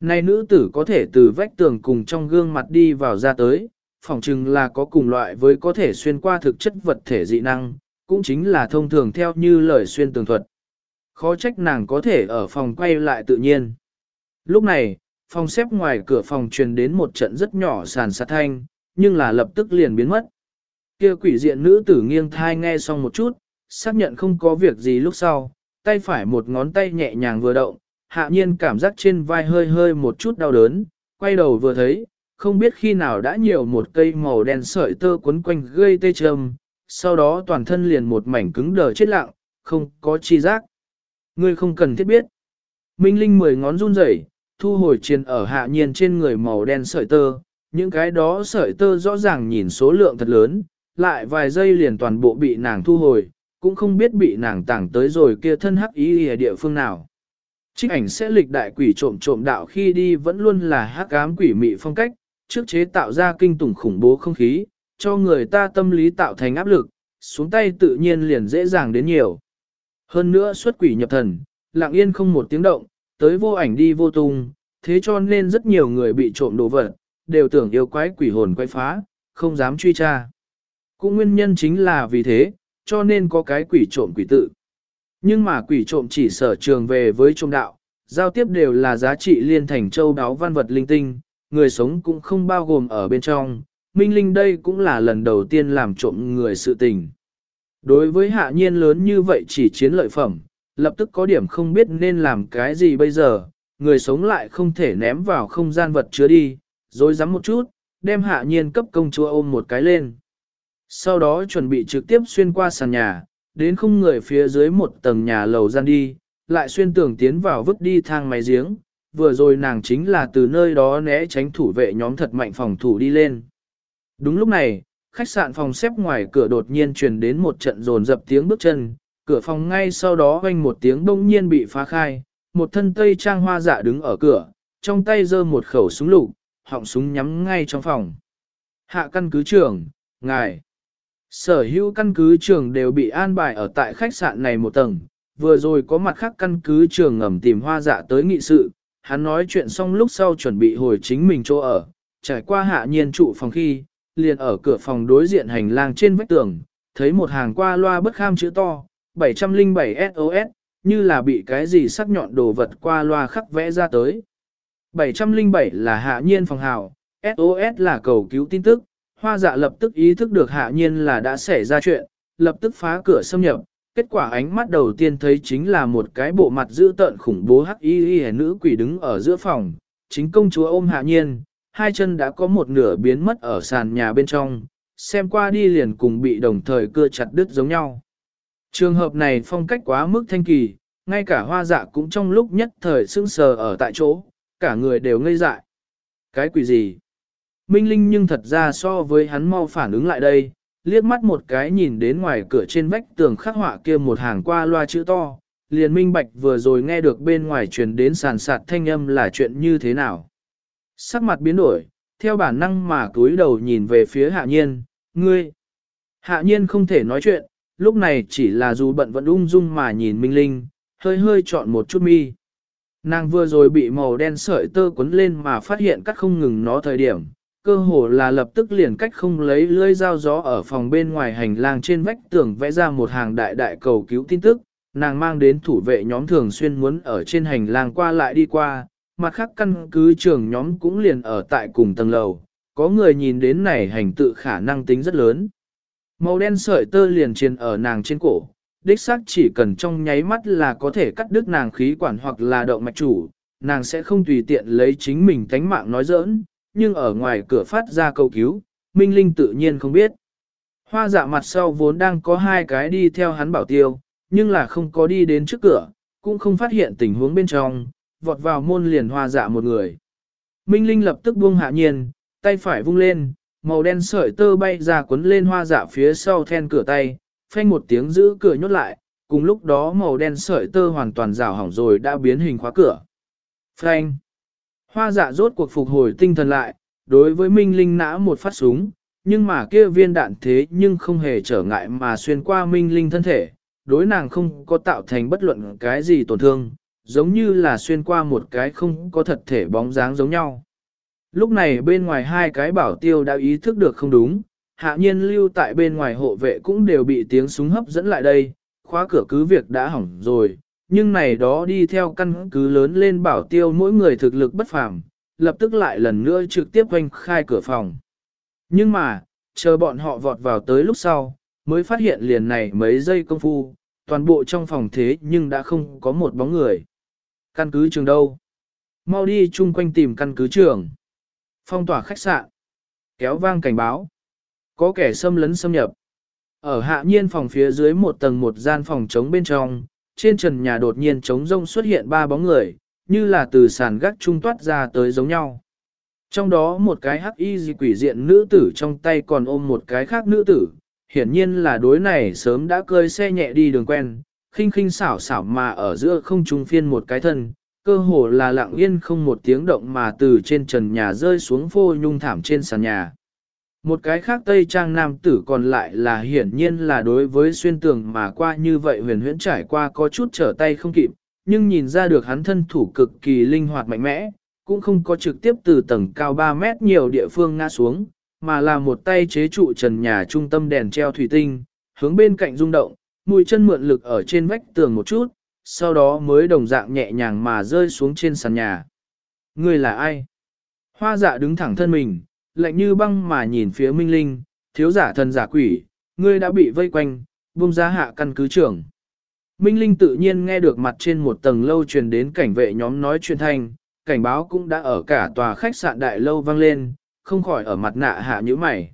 Này nữ tử có thể từ vách tường cùng trong gương mặt đi vào ra tới, phỏng chừng là có cùng loại với có thể xuyên qua thực chất vật thể dị năng, cũng chính là thông thường theo như lời xuyên tường thuật. Khó trách nàng có thể ở phòng quay lại tự nhiên. Lúc này, phòng xếp ngoài cửa phòng truyền đến một trận rất nhỏ sàn sạt thanh, nhưng là lập tức liền biến mất. Kia quỷ diện nữ tử nghiêng thai nghe xong một chút, xác nhận không có việc gì lúc sau, tay phải một ngón tay nhẹ nhàng vừa động, hạ nhiên cảm giác trên vai hơi hơi một chút đau đớn, quay đầu vừa thấy, không biết khi nào đã nhiều một cây màu đen sợi tơ quấn quanh gây tê trầm, sau đó toàn thân liền một mảnh cứng đờ chết lặng, không có chi giác. Ngươi không cần thiết biết. Minh Linh mười ngón run rẩy, thu hồi chiền ở hạ nhiên trên người màu đen sợi tơ, những cái đó sợi tơ rõ ràng nhìn số lượng thật lớn, lại vài giây liền toàn bộ bị nàng thu hồi, cũng không biết bị nàng tảng tới rồi kia thân hắc ý ở địa phương nào. Trích ảnh sẽ lịch đại quỷ trộm trộm đạo khi đi vẫn luôn là hắc ám quỷ mị phong cách, trước chế tạo ra kinh tủng khủng bố không khí, cho người ta tâm lý tạo thành áp lực, xuống tay tự nhiên liền dễ dàng đến nhiều. Hơn nữa xuất quỷ nhập thần, lặng yên không một tiếng động, tới vô ảnh đi vô tung, thế cho nên rất nhiều người bị trộm đồ vật, đều tưởng yêu quái quỷ hồn quay phá, không dám truy tra. Cũng nguyên nhân chính là vì thế, cho nên có cái quỷ trộm quỷ tự. Nhưng mà quỷ trộm chỉ sở trường về với trộm đạo, giao tiếp đều là giá trị liên thành châu đáo văn vật linh tinh, người sống cũng không bao gồm ở bên trong, Minh Linh đây cũng là lần đầu tiên làm trộm người sự tình. Đối với hạ nhiên lớn như vậy chỉ chiến lợi phẩm, lập tức có điểm không biết nên làm cái gì bây giờ, người sống lại không thể ném vào không gian vật chứa đi, rồi dám một chút, đem hạ nhiên cấp công chúa ôm một cái lên. Sau đó chuẩn bị trực tiếp xuyên qua sàn nhà, đến không người phía dưới một tầng nhà lầu gian đi, lại xuyên tường tiến vào vứt đi thang máy giếng, vừa rồi nàng chính là từ nơi đó né tránh thủ vệ nhóm thật mạnh phòng thủ đi lên. Đúng lúc này, khách sạn phòng xếp ngoài cửa đột nhiên truyền đến một trận rồn dập tiếng bước chân, cửa phòng ngay sau đó vang một tiếng đông nhiên bị phá khai, một thân tây trang hoa dạ đứng ở cửa, trong tay giơ một khẩu súng lục, họng súng nhắm ngay trong phòng. Hạ căn cứ trưởng, ngài. Sở hữu căn cứ trưởng đều bị an bài ở tại khách sạn này một tầng, vừa rồi có mặt khác căn cứ trưởng ngầm tìm hoa dạ tới nghị sự, hắn nói chuyện xong lúc sau chuẩn bị hồi chính mình chỗ ở, trải qua hạ nhiên trụ phòng khi, liền ở cửa phòng đối diện hành lang trên vách tường, thấy một hàng qua loa bất kham chữ to, 707 SOS, như là bị cái gì sắc nhọn đồ vật qua loa khắc vẽ ra tới. 707 là hạ nhiên phòng hào, SOS là cầu cứu tin tức, hoa dạ lập tức ý thức được hạ nhiên là đã xảy ra chuyện, lập tức phá cửa xâm nhập, kết quả ánh mắt đầu tiên thấy chính là một cái bộ mặt dữ tợn khủng bố hắc y y nữ quỷ đứng ở giữa phòng, chính công chúa ôm hạ nhiên, hai chân đã có một nửa biến mất ở sàn nhà bên trong, xem qua đi liền cùng bị đồng thời cưa chặt đứt giống nhau. Trường hợp này phong cách quá mức thanh kỳ, ngay cả hoa dạ cũng trong lúc nhất thời sững sờ ở tại chỗ, cả người đều ngây dại. Cái quỷ gì? Minh Linh nhưng thật ra so với hắn mau phản ứng lại đây, liếc mắt một cái nhìn đến ngoài cửa trên vách tường khắc họa kia một hàng qua loa chữ to, liền minh bạch vừa rồi nghe được bên ngoài truyền đến sàn sạt thanh âm là chuyện như thế nào. Sắc mặt biến đổi, theo bản năng mà cúi đầu nhìn về phía hạ nhiên, ngươi. Hạ nhiên không thể nói chuyện, lúc này chỉ là dù bận vẫn ung dung mà nhìn Minh Linh, hơi hơi chọn một chút mi. Nàng vừa rồi bị màu đen sợi tơ quấn lên mà phát hiện cắt không ngừng nó thời điểm, cơ hồ là lập tức liền cách không lấy lưỡi dao gió ở phòng bên ngoài hành lang trên vách tường vẽ ra một hàng đại đại cầu cứu tin tức, nàng mang đến thủ vệ nhóm thường xuyên muốn ở trên hành lang qua lại đi qua, mặt khác căn cứ trưởng nhóm cũng liền ở tại cùng tầng lầu, có người nhìn đến này hành tự khả năng tính rất lớn. Màu đen sợi tơ liền truyền ở nàng trên cổ, đích xác chỉ cần trong nháy mắt là có thể cắt đứt nàng khí quản hoặc là động mạch chủ, nàng sẽ không tùy tiện lấy chính mình tánh mạng nói giỡn, nhưng ở ngoài cửa phát ra cầu cứu, Minh Linh tự nhiên không biết. Hoa dạ mặt sau vốn đang có hai cái đi theo hắn bảo tiêu, nhưng là không có đi đến trước cửa, cũng không phát hiện tình huống bên trong, vọt vào môn liền hoa dạ một người. Minh Linh lập tức buông hạ nhiên, tay phải vung lên, màu đen sợi tơ bay ra cuốn lên hoa dạ phía sau then cửa tay, phanh một tiếng giữ cửa nhốt lại, cùng lúc đó màu đen sợi tơ hoàn toàn rào hỏng rồi đã biến hình khóa cửa. Phanh! Hoa dạ rốt cuộc phục hồi tinh thần lại, đối với Minh Linh nã một phát súng, nhưng mà kia viên đạn thế nhưng không hề trở ngại mà xuyên qua Minh Linh thân thể, đối nàng không có tạo thành bất luận cái gì tổn thương, giống như là xuyên qua một cái không có thật thể bóng dáng giống nhau. Lúc này bên ngoài hai cái bảo tiêu đã ý thức được không đúng, hạ nhiên lưu tại bên ngoài hộ vệ cũng đều bị tiếng súng hấp dẫn lại đây, khóa cửa cứ việc đã hỏng rồi, nhưng này đó đi theo căn cứ lớn lên bảo tiêu mỗi người thực lực bất phàm, lập tức lại lần nữa trực tiếp hoanh khai cửa phòng. Nhưng mà, chờ bọn họ vọt vào tới lúc sau, mới phát hiện liền này mấy giây công phu, toàn bộ trong phòng thế nhưng đã không có một bóng người. Căn cứ trường đâu? Mau đi chung quanh tìm căn cứ trường. Phong tỏa khách sạn. Kéo vang cảnh báo. Có kẻ xâm lấn xâm nhập. Ở hạ nhiên phòng phía dưới một tầng một gian phòng trống bên trong, trên trần nhà đột nhiên trống rông xuất hiện ba bóng người, như là từ sàn gác trung toát ra tới giống nhau. Trong đó một cái hắc y di quỷ diện nữ tử trong tay còn ôm một cái khác nữ tử, hiển nhiên là đối này sớm đã cơi xe nhẹ đi đường quen, khinh khinh xảo xảo mà ở giữa không trung phiên một cái thân, cơ hồ là lặng yên không một tiếng động mà từ trên trần nhà rơi xuống phô nhung thảm trên sàn nhà. Một cái khác Tây Trang Nam tử còn lại là hiển nhiên là đối với xuyên tường mà qua như vậy huyền huyễn trải qua có chút trở tay không kịp, nhưng nhìn ra được hắn thân thủ cực kỳ linh hoạt mạnh mẽ, cũng không có trực tiếp từ tầng cao 3 mét nhiều địa phương ngã xuống, mà là một tay chế trụ trần nhà trung tâm đèn treo thủy tinh, hướng bên cạnh rung động, mũi chân mượn lực ở trên vách tường một chút, sau đó mới đồng dạng nhẹ nhàng mà rơi xuống trên sàn nhà. ngươi là ai? Hoa dạ đứng thẳng thân mình, lạnh như băng mà nhìn phía Minh Linh, thiếu giả thần giả quỷ, ngươi đã bị vây quanh, buông ra hạ căn cứ trưởng. Minh Linh tự nhiên nghe được mặt trên một tầng lâu truyền đến cảnh vệ nhóm nói chuyện thanh, cảnh báo cũng đã ở cả tòa khách sạn đại lâu vang lên, không khỏi ở mặt nạ hạ như mày.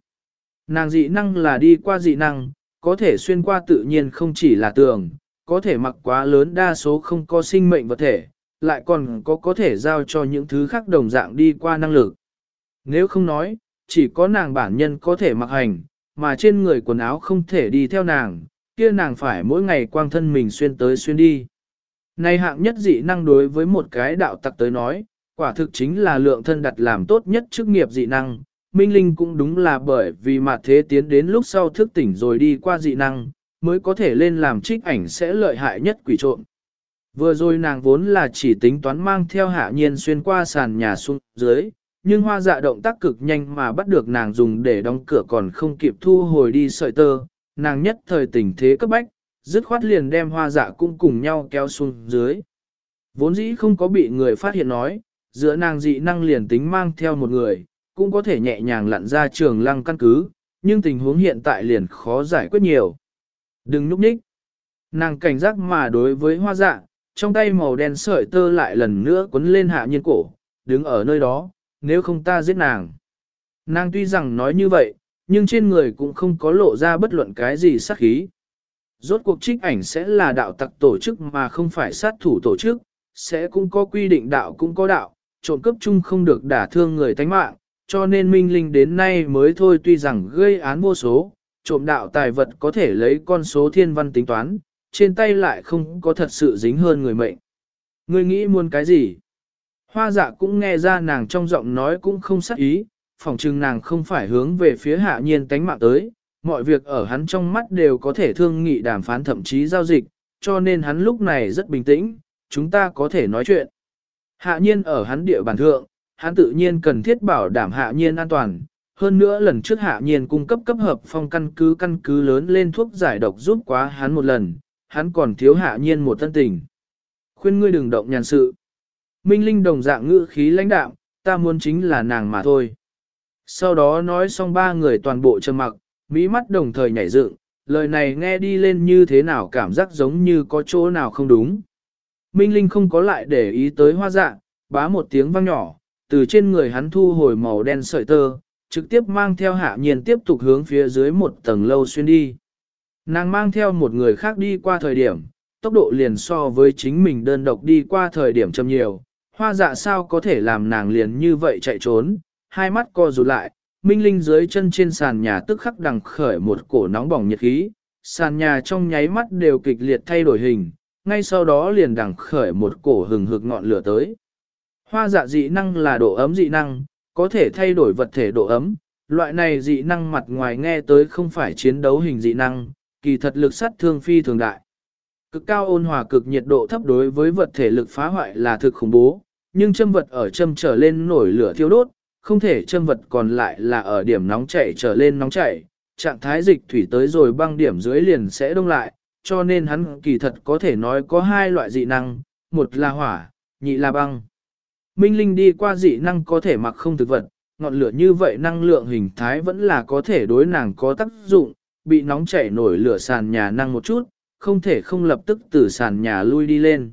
Nàng dị năng là đi qua dị năng, có thể xuyên qua tự nhiên không chỉ là tường, có thể mặc quá lớn đa số không có sinh mệnh vật thể, lại còn có có thể giao cho những thứ khác đồng dạng đi qua năng lực. Nếu không nói, chỉ có nàng bản nhân có thể mặc hành, mà trên người quần áo không thể đi theo nàng, kia nàng phải mỗi ngày quang thân mình xuyên tới xuyên đi. Này hạng nhất dị năng đối với một cái đạo tặc tới nói, quả thực chính là lượng thân đặt làm tốt nhất chức nghiệp dị năng. Minh Linh cũng đúng là bởi vì mà thế tiến đến lúc sau thức tỉnh rồi đi qua dị năng, mới có thể lên làm trích ảnh sẽ lợi hại nhất quỷ trộm. Vừa rồi nàng vốn là chỉ tính toán mang theo hạ nhiên xuyên qua sàn nhà xuống dưới, nhưng hoa dạ động tác cực nhanh mà bắt được nàng dùng để đóng cửa còn không kịp thu hồi đi sợi tơ, nàng nhất thời tình thế cấp bách, dứt khoát liền đem hoa dạ cũng cùng nhau kéo xuống dưới. Vốn dĩ không có bị người phát hiện nói, giữa nàng dị năng liền tính mang theo một người, cũng có thể nhẹ nhàng lặn ra trường lăng căn cứ, nhưng tình huống hiện tại liền khó giải quyết nhiều. Đừng núp nhích. Nàng cảnh giác mà đối với hoa dạ, trong tay màu đen sợi tơ lại lần nữa quấn lên hạ nhiên cổ, đứng ở nơi đó, nếu không ta giết nàng. Nàng tuy rằng nói như vậy, nhưng trên người cũng không có lộ ra bất luận cái gì sát khí. Rốt cuộc trích ảnh sẽ là đạo tặc tổ chức mà không phải sát thủ tổ chức, sẽ cũng có quy định đạo cũng có đạo, trộm cấp chung không được đả thương người tánh mạng, cho nên minh linh đến nay mới thôi tuy rằng gây án vô số, trộm đạo tài vật có thể lấy con số thiên văn tính toán, trên tay lại không có thật sự dính hơn người mệnh. Ngươi nghĩ muốn cái gì? Hoa dạ cũng nghe ra nàng trong giọng nói cũng không sắc ý, phỏng chừng nàng không phải hướng về phía hạ nhiên tánh mạng tới, mọi việc ở hắn trong mắt đều có thể thương nghị đàm phán thậm chí giao dịch, cho nên hắn lúc này rất bình tĩnh, chúng ta có thể nói chuyện. Hạ nhiên ở hắn địa bàn thượng, hắn tự nhiên cần thiết bảo đảm hạ nhiên an toàn. Hơn nữa lần trước hạ nhiên cung cấp cấp hợp phong căn cứ căn cứ lớn lên thuốc giải độc giúp quá hắn một lần, hắn còn thiếu hạ nhiên một thân tình. Khuyên ngươi đừng động nhàn sự. Minh Linh đồng dạng ngữ khí lãnh đạm, ta muốn chính là nàng mà thôi. Sau đó nói xong ba người toàn bộ trầm mặc, mỹ mắt đồng thời nhảy dựng, lời này nghe đi lên như thế nào cảm giác giống như có chỗ nào không đúng. Minh Linh không có lại để ý tới hoa dạ, bá một tiếng vang nhỏ, từ trên người hắn thu hồi màu đen sợi tơ, trực tiếp mang theo hạ nhiên tiếp tục hướng phía dưới một tầng lâu xuyên đi. Nàng mang theo một người khác đi qua thời điểm, tốc độ liền so với chính mình đơn độc đi qua thời điểm chậm nhiều, hoa dạ sao có thể làm nàng liền như vậy chạy trốn, hai mắt co rụt lại, minh linh dưới chân trên sàn nhà tức khắc đằng khởi một cổ nóng bỏng nhiệt khí, sàn nhà trong nháy mắt đều kịch liệt thay đổi hình, ngay sau đó liền đằng khởi một cổ hừng hực ngọn lửa tới. Hoa dạ dị năng là độ ấm dị năng, có thể thay đổi vật thể độ ấm, loại này dị năng mặt ngoài nghe tới không phải chiến đấu hình dị năng, kỳ thật lực sát thương phi thường đại. Cực cao ôn hòa cực nhiệt độ thấp đối với vật thể lực phá hoại là thực khủng bố, nhưng châm vật ở châm trở lên nổi lửa thiêu đốt, không thể châm vật còn lại là ở điểm nóng chảy trở lên nóng chảy, trạng thái dịch thủy tới rồi băng điểm dưới liền sẽ đông lại, cho nên hắn kỳ thật có thể nói có hai loại dị năng, một là hỏa, nhị là băng. Minh Linh đi qua dị năng có thể mặc không thực vật, ngọn lửa như vậy năng lượng hình thái vẫn là có thể đối nàng có tác dụng, bị nóng chảy nổi lửa sàn nhà năng một chút, không thể không lập tức từ sàn nhà lui đi lên.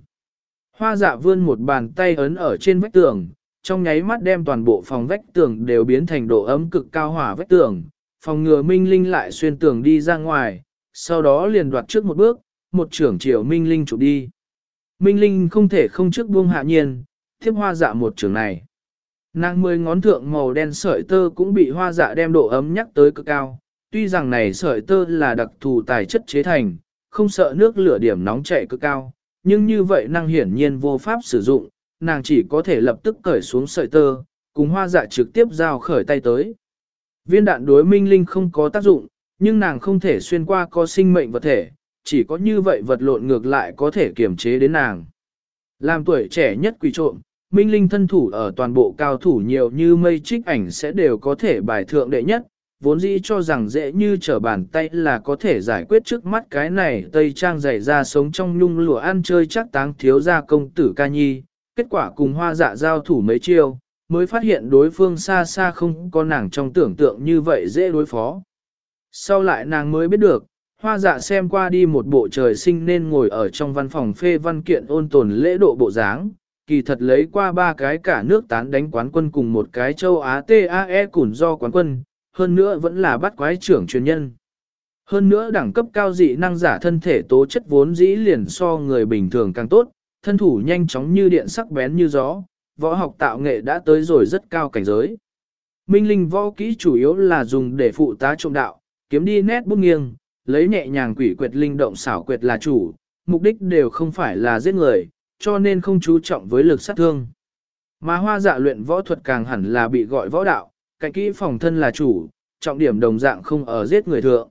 Hoa dạ vươn một bàn tay ấn ở trên vách tường, trong nháy mắt đem toàn bộ phòng vách tường đều biến thành độ ấm cực cao hỏa vách tường, phòng ngừa Minh Linh lại xuyên tường đi ra ngoài, sau đó liền đoạt trước một bước, một trưởng triệu Minh Linh chụp đi. Minh Linh không thể không trước buông hạ nhiên, tiếp hoa dạ một trường này. Nàng mười ngón thượng màu đen sợi tơ cũng bị hoa dạ đem độ ấm nhắc tới cực cao, tuy rằng này sợi tơ là đặc thù tài chất chế thành, không sợ nước lửa điểm nóng chạy cực cao, nhưng như vậy năng hiển nhiên vô pháp sử dụng, nàng chỉ có thể lập tức cởi xuống sợi tơ, cùng hoa dạ trực tiếp giao khởi tay tới. Viên đạn đối minh linh không có tác dụng, nhưng nàng không thể xuyên qua có sinh mệnh vật thể, chỉ có như vậy vật lộn ngược lại có thể kiềm chế đến nàng. Làm tuổi trẻ nhất quỷ trộm, minh linh thân thủ ở toàn bộ cao thủ nhiều như mây trích ảnh sẽ đều có thể bài thượng đệ nhất, vốn dĩ cho rằng dễ như trở bàn tay là có thể giải quyết trước mắt cái này tây trang dày ra sống trong nhung lụa ăn chơi chắc táng thiếu gia công tử ca nhi, kết quả cùng hoa dạ giao thủ mấy chiêu, mới phát hiện đối phương xa xa không có nàng trong tưởng tượng như vậy dễ đối phó. Sau lại nàng mới biết được, Hoa dạ xem qua đi một bộ trời sinh nên ngồi ở trong văn phòng phê văn kiện ôn tồn lễ độ bộ dáng, kỳ thật lấy qua ba cái cả nước tán đánh quán quân cùng một cái châu Á TAE củn do quán quân, hơn nữa vẫn là bắt quái trưởng truyền nhân. Hơn nữa đẳng cấp cao dị năng giả thân thể tố chất vốn dĩ liền so người bình thường càng tốt, thân thủ nhanh chóng như điện sắc bén như gió, võ học tạo nghệ đã tới rồi rất cao cảnh giới. Minh linh võ kỹ chủ yếu là dùng để phụ tá trộm đạo, kiếm đi nét bút nghiêng, lấy nhẹ nhàng quỷ quyệt linh động xảo quyệt là chủ, mục đích đều không phải là giết người, cho nên không chú trọng với lực sát thương. Mà hoa dạ luyện võ thuật càng hẳn là bị gọi võ đạo, cạnh kỹ phòng thân là chủ, trọng điểm đồng dạng không ở giết người thượng.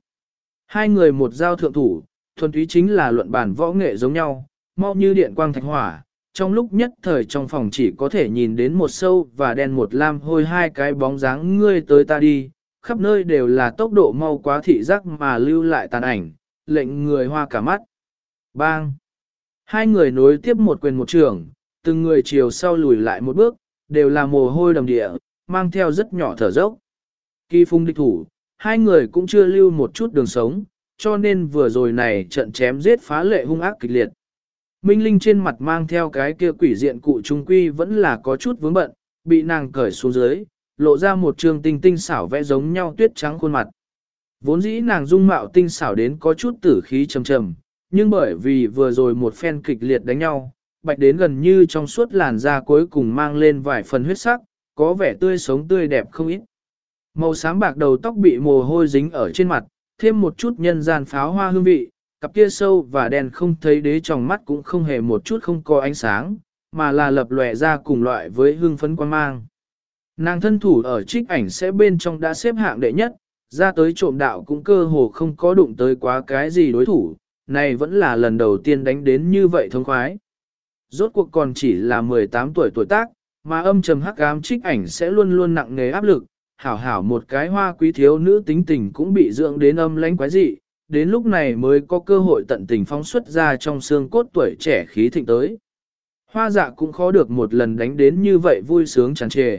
Hai người một giao thượng thủ, thuần túy chính là luận bản võ nghệ giống nhau, mau như điện quang thạch hỏa. Trong lúc nhất thời trong phòng chỉ có thể nhìn đến một sâu và đen một lam hôi hai cái bóng dáng ngươi tới ta đi, khắp nơi đều là tốc độ mau quá thị giác mà lưu lại tàn ảnh, lệnh người hoa cả mắt. Bang! Hai người nối tiếp một quyền một trường, từng người chiều sau lùi lại một bước, đều là mồ hôi đầm địa, mang theo rất nhỏ thở dốc. Kỳ phung địch thủ, hai người cũng chưa lưu một chút đường sống, cho nên vừa rồi này trận chém giết phá lệ hung ác kịch liệt. Minh Linh trên mặt mang theo cái kia quỷ diện cụ trung quy vẫn là có chút vướng bận, bị nàng cởi xuống dưới, lộ ra một trường tinh tinh xảo vẽ giống nhau tuyết trắng khuôn mặt. Vốn dĩ nàng dung mạo tinh xảo đến có chút tử khí trầm trầm, nhưng bởi vì vừa rồi một phen kịch liệt đánh nhau, bạch đến gần như trong suốt làn da cuối cùng mang lên vài phần huyết sắc, có vẻ tươi sống tươi đẹp không ít. Màu xám bạc đầu tóc bị mồ hôi dính ở trên mặt, thêm một chút nhân gian pháo hoa hương vị, cặp kia sâu và đen không thấy đế trong mắt cũng không hề một chút không có ánh sáng, mà là lập lòe ra cùng loại với hương phấn quan mang. Nàng thân thủ ở trích ảnh sẽ bên trong đã xếp hạng đệ nhất, ra tới trộm đạo cũng cơ hồ không có đụng tới quá cái gì đối thủ, này vẫn là lần đầu tiên đánh đến như vậy thông khoái. Rốt cuộc còn chỉ là 18 tuổi tuổi tác, mà âm trầm hắc ám trích ảnh sẽ luôn luôn nặng nề áp lực, hảo hảo một cái hoa quý thiếu nữ tính tình cũng bị dưỡng đến âm lãnh quái dị, đến lúc này mới có cơ hội tận tình phóng xuất ra trong xương cốt tuổi trẻ khí thịnh tới. Hoa dạ cũng khó được một lần đánh đến như vậy vui sướng tràn trề.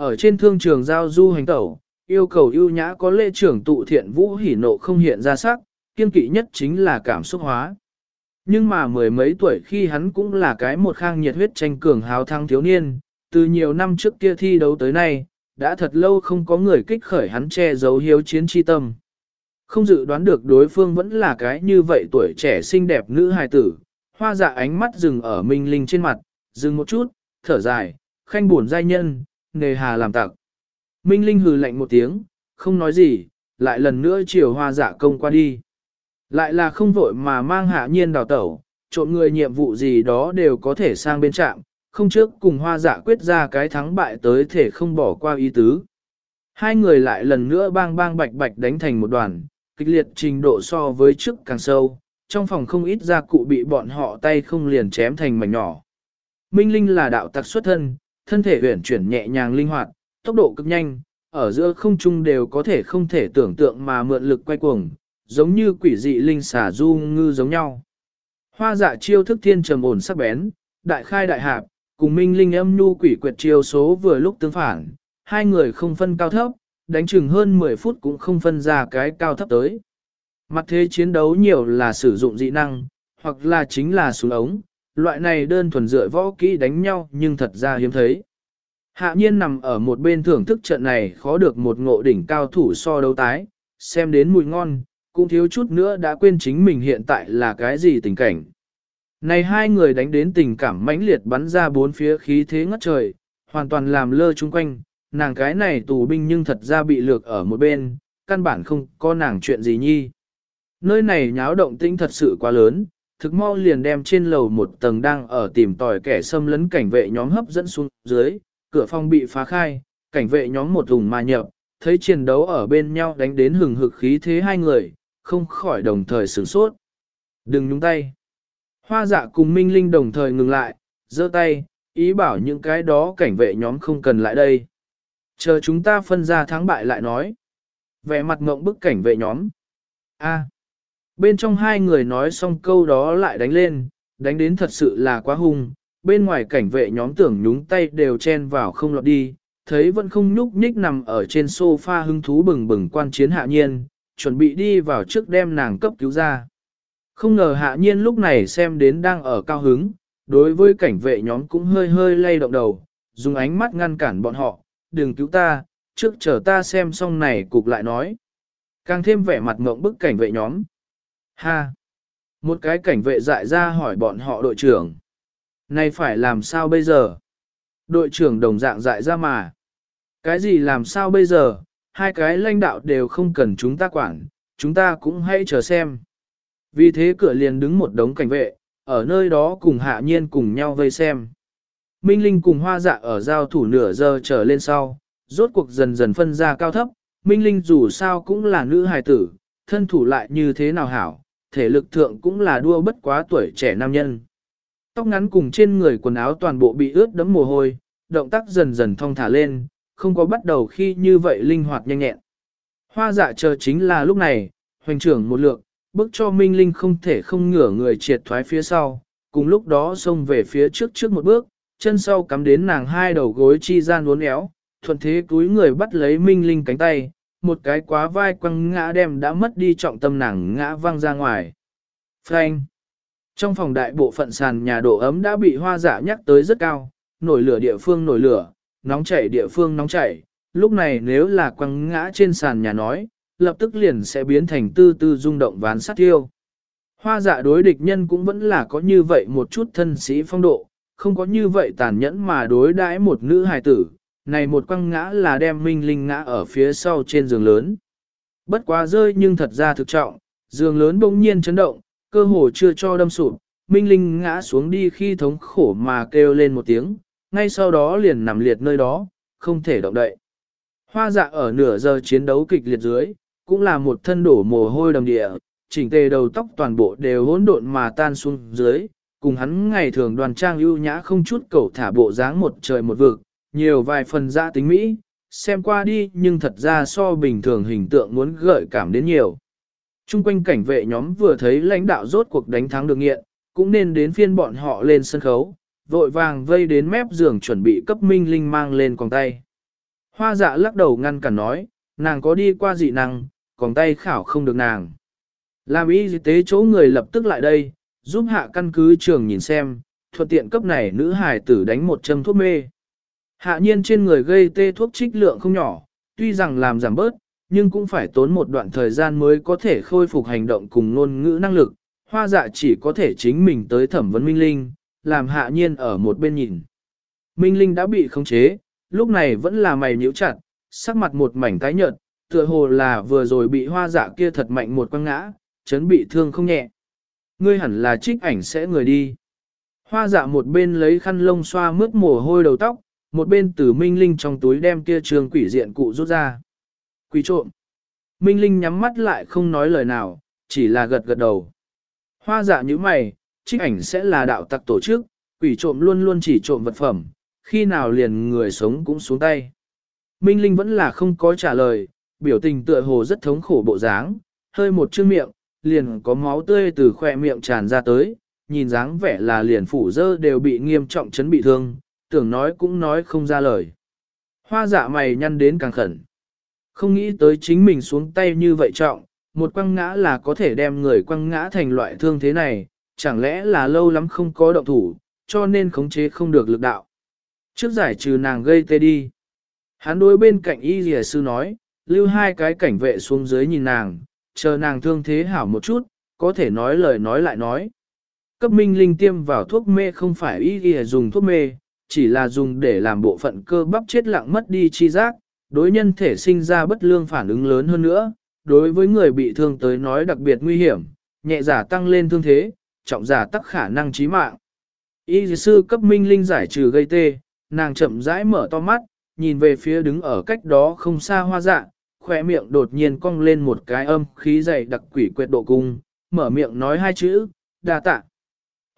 Ở trên thương trường giao du hành tẩu, yêu cầu ưu nhã có lễ trưởng tụ thiện vũ hỉ nộ không hiện ra sắc, kiên kỵ nhất chính là cảm xúc hóa. Nhưng mà mười mấy tuổi khi hắn cũng là cái một khang nhiệt huyết tranh cường hào thăng thiếu niên, từ nhiều năm trước kia thi đấu tới nay, đã thật lâu không có người kích khởi hắn che giấu hiếu chiến chi tâm. Không dự đoán được đối phương vẫn là cái như vậy tuổi trẻ xinh đẹp nữ hài tử, hoa dạ ánh mắt dừng ở minh linh trên mặt, dừng một chút, thở dài, khanh buồn giai nhân, nề hà làm tặc. Minh linh hừ lạnh một tiếng, không nói gì, lại lần nữa chiều hoa dạ công qua đi. Lại là không vội mà mang hạ nhiên đào tẩu, trộn người nhiệm vụ gì đó đều có thể sang bên trạm, không trước cùng hoa dạ quyết ra cái thắng bại tới thể không bỏ qua ý tứ. Hai người lại lần nữa bang bang bạch bạch đánh thành một đoàn, kịch liệt trình độ so với trước càng sâu, trong phòng không ít gia cụ bị bọn họ tay không liền chém thành mảnh nhỏ. Minh Linh là đạo tặc xuất thân, thân thể huyển chuyển nhẹ nhàng linh hoạt, tốc độ cực nhanh, ở giữa không trung đều có thể không thể tưởng tượng mà mượn lực quay cuồng, giống như quỷ dị linh xả du ngư giống nhau. Hoa dạ chiêu thức thiên trầm ổn sắc bén, đại khai đại hạp, cùng minh linh âm nhu quỷ quyệt chiêu số vừa lúc tương phản, hai người không phân cao thấp, đánh chừng hơn 10 phút cũng không phân ra cái cao thấp tới. Mặt thế chiến đấu nhiều là sử dụng dị năng, hoặc là chính là súng ống, loại này đơn thuần dựa võ kỹ đánh nhau nhưng thật ra hiếm thấy. Hạ nhiên nằm ở một bên thưởng thức trận này khó được một ngộ đỉnh cao thủ so đấu tái, xem đến mùi ngon, cũng thiếu chút nữa đã quên chính mình hiện tại là cái gì tình cảnh. Này hai người đánh đến tình cảm mãnh liệt bắn ra bốn phía khí thế ngất trời, hoàn toàn làm lơ chung quanh, nàng cái này tù binh nhưng thật ra bị lược ở một bên, căn bản không có nàng chuyện gì nhi. Nơi này nháo động tĩnh thật sự quá lớn, thực mau liền đem trên lầu một tầng đang ở tìm tòi kẻ xâm lấn cảnh vệ nhóm hấp dẫn xuống dưới, cửa phòng bị phá khai, cảnh vệ nhóm một thùng mà nhập, thấy chiến đấu ở bên nhau đánh đến hừng hực khí thế hai người, không khỏi đồng thời sửng sốt. Đừng nhúng tay. Hoa dạ cùng Minh Linh đồng thời ngừng lại, giơ tay, ý bảo những cái đó cảnh vệ nhóm không cần lại đây. Chờ chúng ta phân ra thắng bại lại nói. Vẻ mặt ngộng bức cảnh vệ nhóm. A. Bên trong hai người nói xong câu đó lại đánh lên, đánh đến thật sự là quá hung. Bên ngoài cảnh vệ nhóm tưởng nhúng tay đều chen vào không lọt đi, thấy vẫn không nhúc nhích nằm ở trên sofa hưng thú bừng bừng quan chiến hạ nhiên, chuẩn bị đi vào trước đem nàng cấp cứu ra. Không ngờ hạ nhiên lúc này xem đến đang ở cao hứng, đối với cảnh vệ nhóm cũng hơi hơi lay động đầu, dùng ánh mắt ngăn cản bọn họ, đừng cứu ta, trước chờ ta xem xong này cục lại nói. Càng thêm vẻ mặt ngộng bức cảnh vệ nhóm. Ha! Một cái cảnh vệ dại ra hỏi bọn họ đội trưởng. Này phải làm sao bây giờ? Đội trưởng đồng dạng dại ra mà. Cái gì làm sao bây giờ? Hai cái lãnh đạo đều không cần chúng ta quản, chúng ta cũng hãy chờ xem. Vì thế cửa liền đứng một đống cảnh vệ, ở nơi đó cùng hạ nhiên cùng nhau vây xem. Minh Linh cùng hoa dạ ở giao thủ nửa giờ trở lên sau, rốt cuộc dần dần phân ra cao thấp, Minh Linh dù sao cũng là nữ hài tử, thân thủ lại như thế nào hảo, thể lực thượng cũng là đua bất quá tuổi trẻ nam nhân. Tóc ngắn cùng trên người quần áo toàn bộ bị ướt đẫm mồ hôi, động tác dần dần thong thả lên, không có bắt đầu khi như vậy linh hoạt nhanh nhẹn. Hoa dạ chờ chính là lúc này, hoành trưởng một lượng, bước cho Minh Linh không thể không ngửa người triệt thoái phía sau, cùng lúc đó xông về phía trước trước một bước, chân sau cắm đến nàng hai đầu gối chi gian uốn éo, thuận thế túi người bắt lấy Minh Linh cánh tay, một cái quá vai quăng ngã đem đã mất đi trọng tâm nàng ngã văng ra ngoài. Frank! Trong phòng đại bộ phận sàn nhà độ ấm đã bị hoa giả nhắc tới rất cao, nổi lửa địa phương nổi lửa, nóng chảy địa phương nóng chảy, lúc này nếu là quăng ngã trên sàn nhà nói, lập tức liền sẽ biến thành tư tư rung động ván sát tiêu. Hoa dạ đối địch nhân cũng vẫn là có như vậy một chút thân sĩ phong độ, không có như vậy tàn nhẫn mà đối đãi một nữ hài tử, này một quăng ngã là đem minh linh ngã ở phía sau trên giường lớn. Bất quá rơi nhưng thật ra thực trọng, giường lớn bỗng nhiên chấn động, cơ hồ chưa cho đâm sụp, minh linh ngã xuống đi khi thống khổ mà kêu lên một tiếng, ngay sau đó liền nằm liệt nơi đó, không thể động đậy. Hoa dạ ở nửa giờ chiến đấu kịch liệt dưới, cũng là một thân đổ mồ hôi đầm địa, chỉnh tề đầu tóc toàn bộ đều hỗn độn mà tan xuống dưới, cùng hắn ngày thường đoàn trang ưu nhã không chút cầu thả bộ dáng một trời một vực, nhiều vài phần ra tính mỹ, xem qua đi nhưng thật ra so bình thường hình tượng muốn gợi cảm đến nhiều. Trung quanh cảnh vệ nhóm vừa thấy lãnh đạo rốt cuộc đánh thắng được nghiện, cũng nên đến phiên bọn họ lên sân khấu, vội vàng vây đến mép giường chuẩn bị cấp minh linh mang lên con tay. Hoa dạ lắc đầu ngăn cản nói, nàng có đi qua dị năng, còn tay khảo không được nàng. Làm y tế chỗ người lập tức lại đây, giúp hạ căn cứ trường nhìn xem, thuận tiện cấp này nữ hài tử đánh một châm thuốc mê. Hạ nhiên trên người gây tê thuốc trích lượng không nhỏ, tuy rằng làm giảm bớt, nhưng cũng phải tốn một đoạn thời gian mới có thể khôi phục hành động cùng ngôn ngữ năng lực. Hoa dạ chỉ có thể chính mình tới thẩm vấn Minh Linh, làm hạ nhiên ở một bên nhìn. Minh Linh đã bị khống chế, lúc này vẫn là mày nhíu chặt, sắc mặt một mảnh tái nhợt, tựa hồ là vừa rồi bị hoa dạ kia thật mạnh một quăng ngã, chấn bị thương không nhẹ. Ngươi hẳn là trích ảnh sẽ người đi. Hoa dạ một bên lấy khăn lông xoa mướt mồ hôi đầu tóc, một bên từ Minh Linh trong túi đem kia trường quỷ diện cụ rút ra. Quỷ trộm. Minh Linh nhắm mắt lại không nói lời nào, chỉ là gật gật đầu. Hoa dạ như mày, trích ảnh sẽ là đạo tặc tổ chức, quỷ trộm luôn luôn chỉ trộm vật phẩm, khi nào liền người sống cũng xuống tay. Minh Linh vẫn là không có trả lời, biểu tình tựa hồ rất thống khổ bộ dáng, hơi một chương miệng, liền có máu tươi từ khỏe miệng tràn ra tới, nhìn dáng vẻ là liền phủ dơ đều bị nghiêm trọng chấn bị thương, tưởng nói cũng nói không ra lời. Hoa dạ mày nhăn đến càng khẩn. Không nghĩ tới chính mình xuống tay như vậy trọng, một quăng ngã là có thể đem người quăng ngã thành loại thương thế này, chẳng lẽ là lâu lắm không có động thủ, cho nên khống chế không được lực đạo. Trước giải trừ nàng gây tê đi. Hắn đối bên cạnh y dìa sư nói, lưu hai cái cảnh vệ xuống dưới nhìn nàng, chờ nàng thương thế hảo một chút, có thể nói lời nói lại nói. Cấp minh linh tiêm vào thuốc mê không phải y dìa dùng thuốc mê, chỉ là dùng để làm bộ phận cơ bắp chết lặng mất đi chi giác, đối nhân thể sinh ra bất lương phản ứng lớn hơn nữa, đối với người bị thương tới nói đặc biệt nguy hiểm, nhẹ giả tăng lên thương thế, trọng giả tắc khả năng chí mạng. Y sư cấp minh linh giải trừ gây tê, nàng chậm rãi mở to mắt, nhìn về phía đứng ở cách đó không xa hoa dạ, khỏe miệng đột nhiên cong lên một cái âm khí dày đặc quỷ quyệt độ cung, mở miệng nói hai chữ, đa tạ.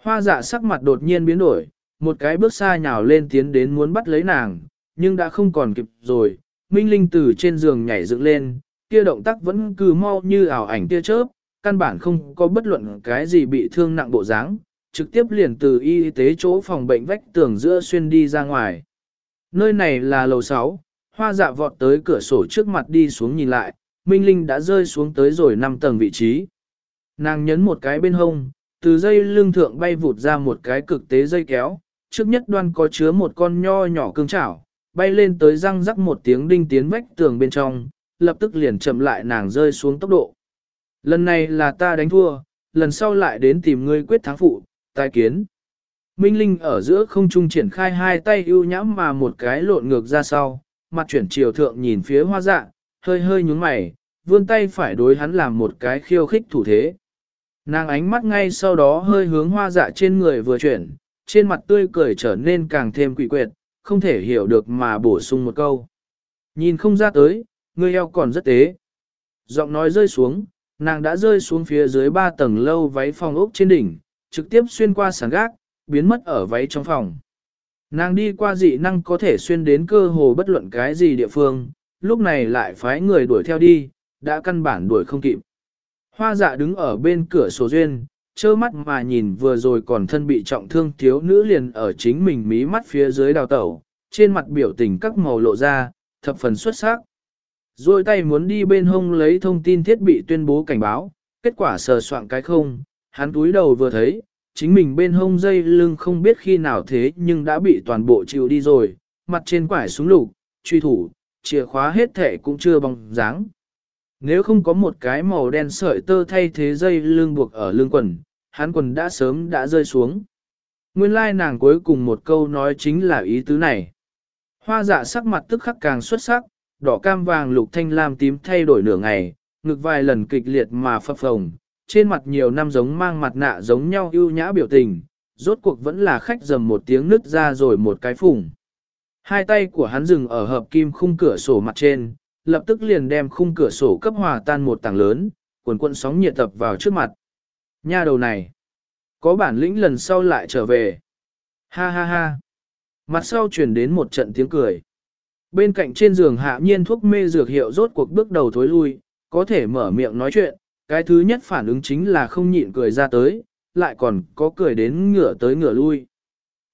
Hoa dạ sắc mặt đột nhiên biến đổi, một cái bước xa nhào lên tiến đến muốn bắt lấy nàng, nhưng đã không còn kịp rồi, Minh Linh từ trên giường nhảy dựng lên, kia động tác vẫn cứ mau như ảo ảnh tia chớp, căn bản không có bất luận cái gì bị thương nặng bộ dáng, trực tiếp liền từ y tế chỗ phòng bệnh vách tường giữa xuyên đi ra ngoài. Nơi này là lầu 6, hoa dạ vọt tới cửa sổ trước mặt đi xuống nhìn lại, Minh Linh đã rơi xuống tới rồi 5 tầng vị trí. Nàng nhấn một cái bên hông, từ dây lưng thượng bay vụt ra một cái cực tế dây kéo, trước nhất đoan có chứa một con nho nhỏ cương chảo, bay lên tới răng rắc một tiếng đinh tiến vách tường bên trong, lập tức liền chậm lại nàng rơi xuống tốc độ. Lần này là ta đánh thua, lần sau lại đến tìm ngươi quyết thắng phụ, tai kiến. Minh Linh ở giữa không trung triển khai hai tay ưu nhãm mà một cái lộn ngược ra sau, mặt chuyển chiều thượng nhìn phía hoa dạ, hơi hơi nhúng mày, vươn tay phải đối hắn làm một cái khiêu khích thủ thế. Nàng ánh mắt ngay sau đó hơi hướng hoa dạ trên người vừa chuyển, trên mặt tươi cười trở nên càng thêm quỷ quyệt, không thể hiểu được mà bổ sung một câu. Nhìn không ra tới, người eo còn rất tế. Giọng nói rơi xuống, nàng đã rơi xuống phía dưới ba tầng lâu váy phòng ốc trên đỉnh, trực tiếp xuyên qua sàn gác, biến mất ở váy trong phòng. Nàng đi qua dị năng có thể xuyên đến cơ hồ bất luận cái gì địa phương, lúc này lại phái người đuổi theo đi, đã căn bản đuổi không kịp. Hoa dạ đứng ở bên cửa sổ duyên, trơ mắt mà nhìn vừa rồi còn thân bị trọng thương thiếu nữ liền ở chính mình mí mắt phía dưới đào tẩu, trên mặt biểu tình các màu lộ ra, thập phần xuất sắc. Rồi tay muốn đi bên hông lấy thông tin thiết bị tuyên bố cảnh báo, kết quả sờ soạn cái không, hắn túi đầu vừa thấy, chính mình bên hông dây lưng không biết khi nào thế nhưng đã bị toàn bộ chịu đi rồi, mặt trên quải súng lục, truy thủ, chìa khóa hết thể cũng chưa bóng dáng. Nếu không có một cái màu đen sợi tơ thay thế dây lưng buộc ở lưng quần, hắn quần đã sớm đã rơi xuống. Nguyên lai like nàng cuối cùng một câu nói chính là ý tứ này. Hoa dạ sắc mặt tức khắc càng xuất sắc, đỏ cam vàng lục thanh lam tím thay đổi nửa ngày, ngực vài lần kịch liệt mà phập phồng, trên mặt nhiều năm giống mang mặt nạ giống nhau ưu nhã biểu tình, rốt cuộc vẫn là khách dầm một tiếng nứt ra rồi một cái phủng. Hai tay của hắn dừng ở hợp kim khung cửa sổ mặt trên, lập tức liền đem khung cửa sổ cấp hòa tan một tảng lớn, cuồn cuộn sóng nhiệt tập vào trước mặt. Nha đầu này, có bản lĩnh lần sau lại trở về. Ha ha ha. Mặt sau truyền đến một trận tiếng cười. Bên cạnh trên giường hạ nhiên thuốc mê dược hiệu rốt cuộc bước đầu thối lui, có thể mở miệng nói chuyện, cái thứ nhất phản ứng chính là không nhịn cười ra tới, lại còn có cười đến ngửa tới ngửa lui.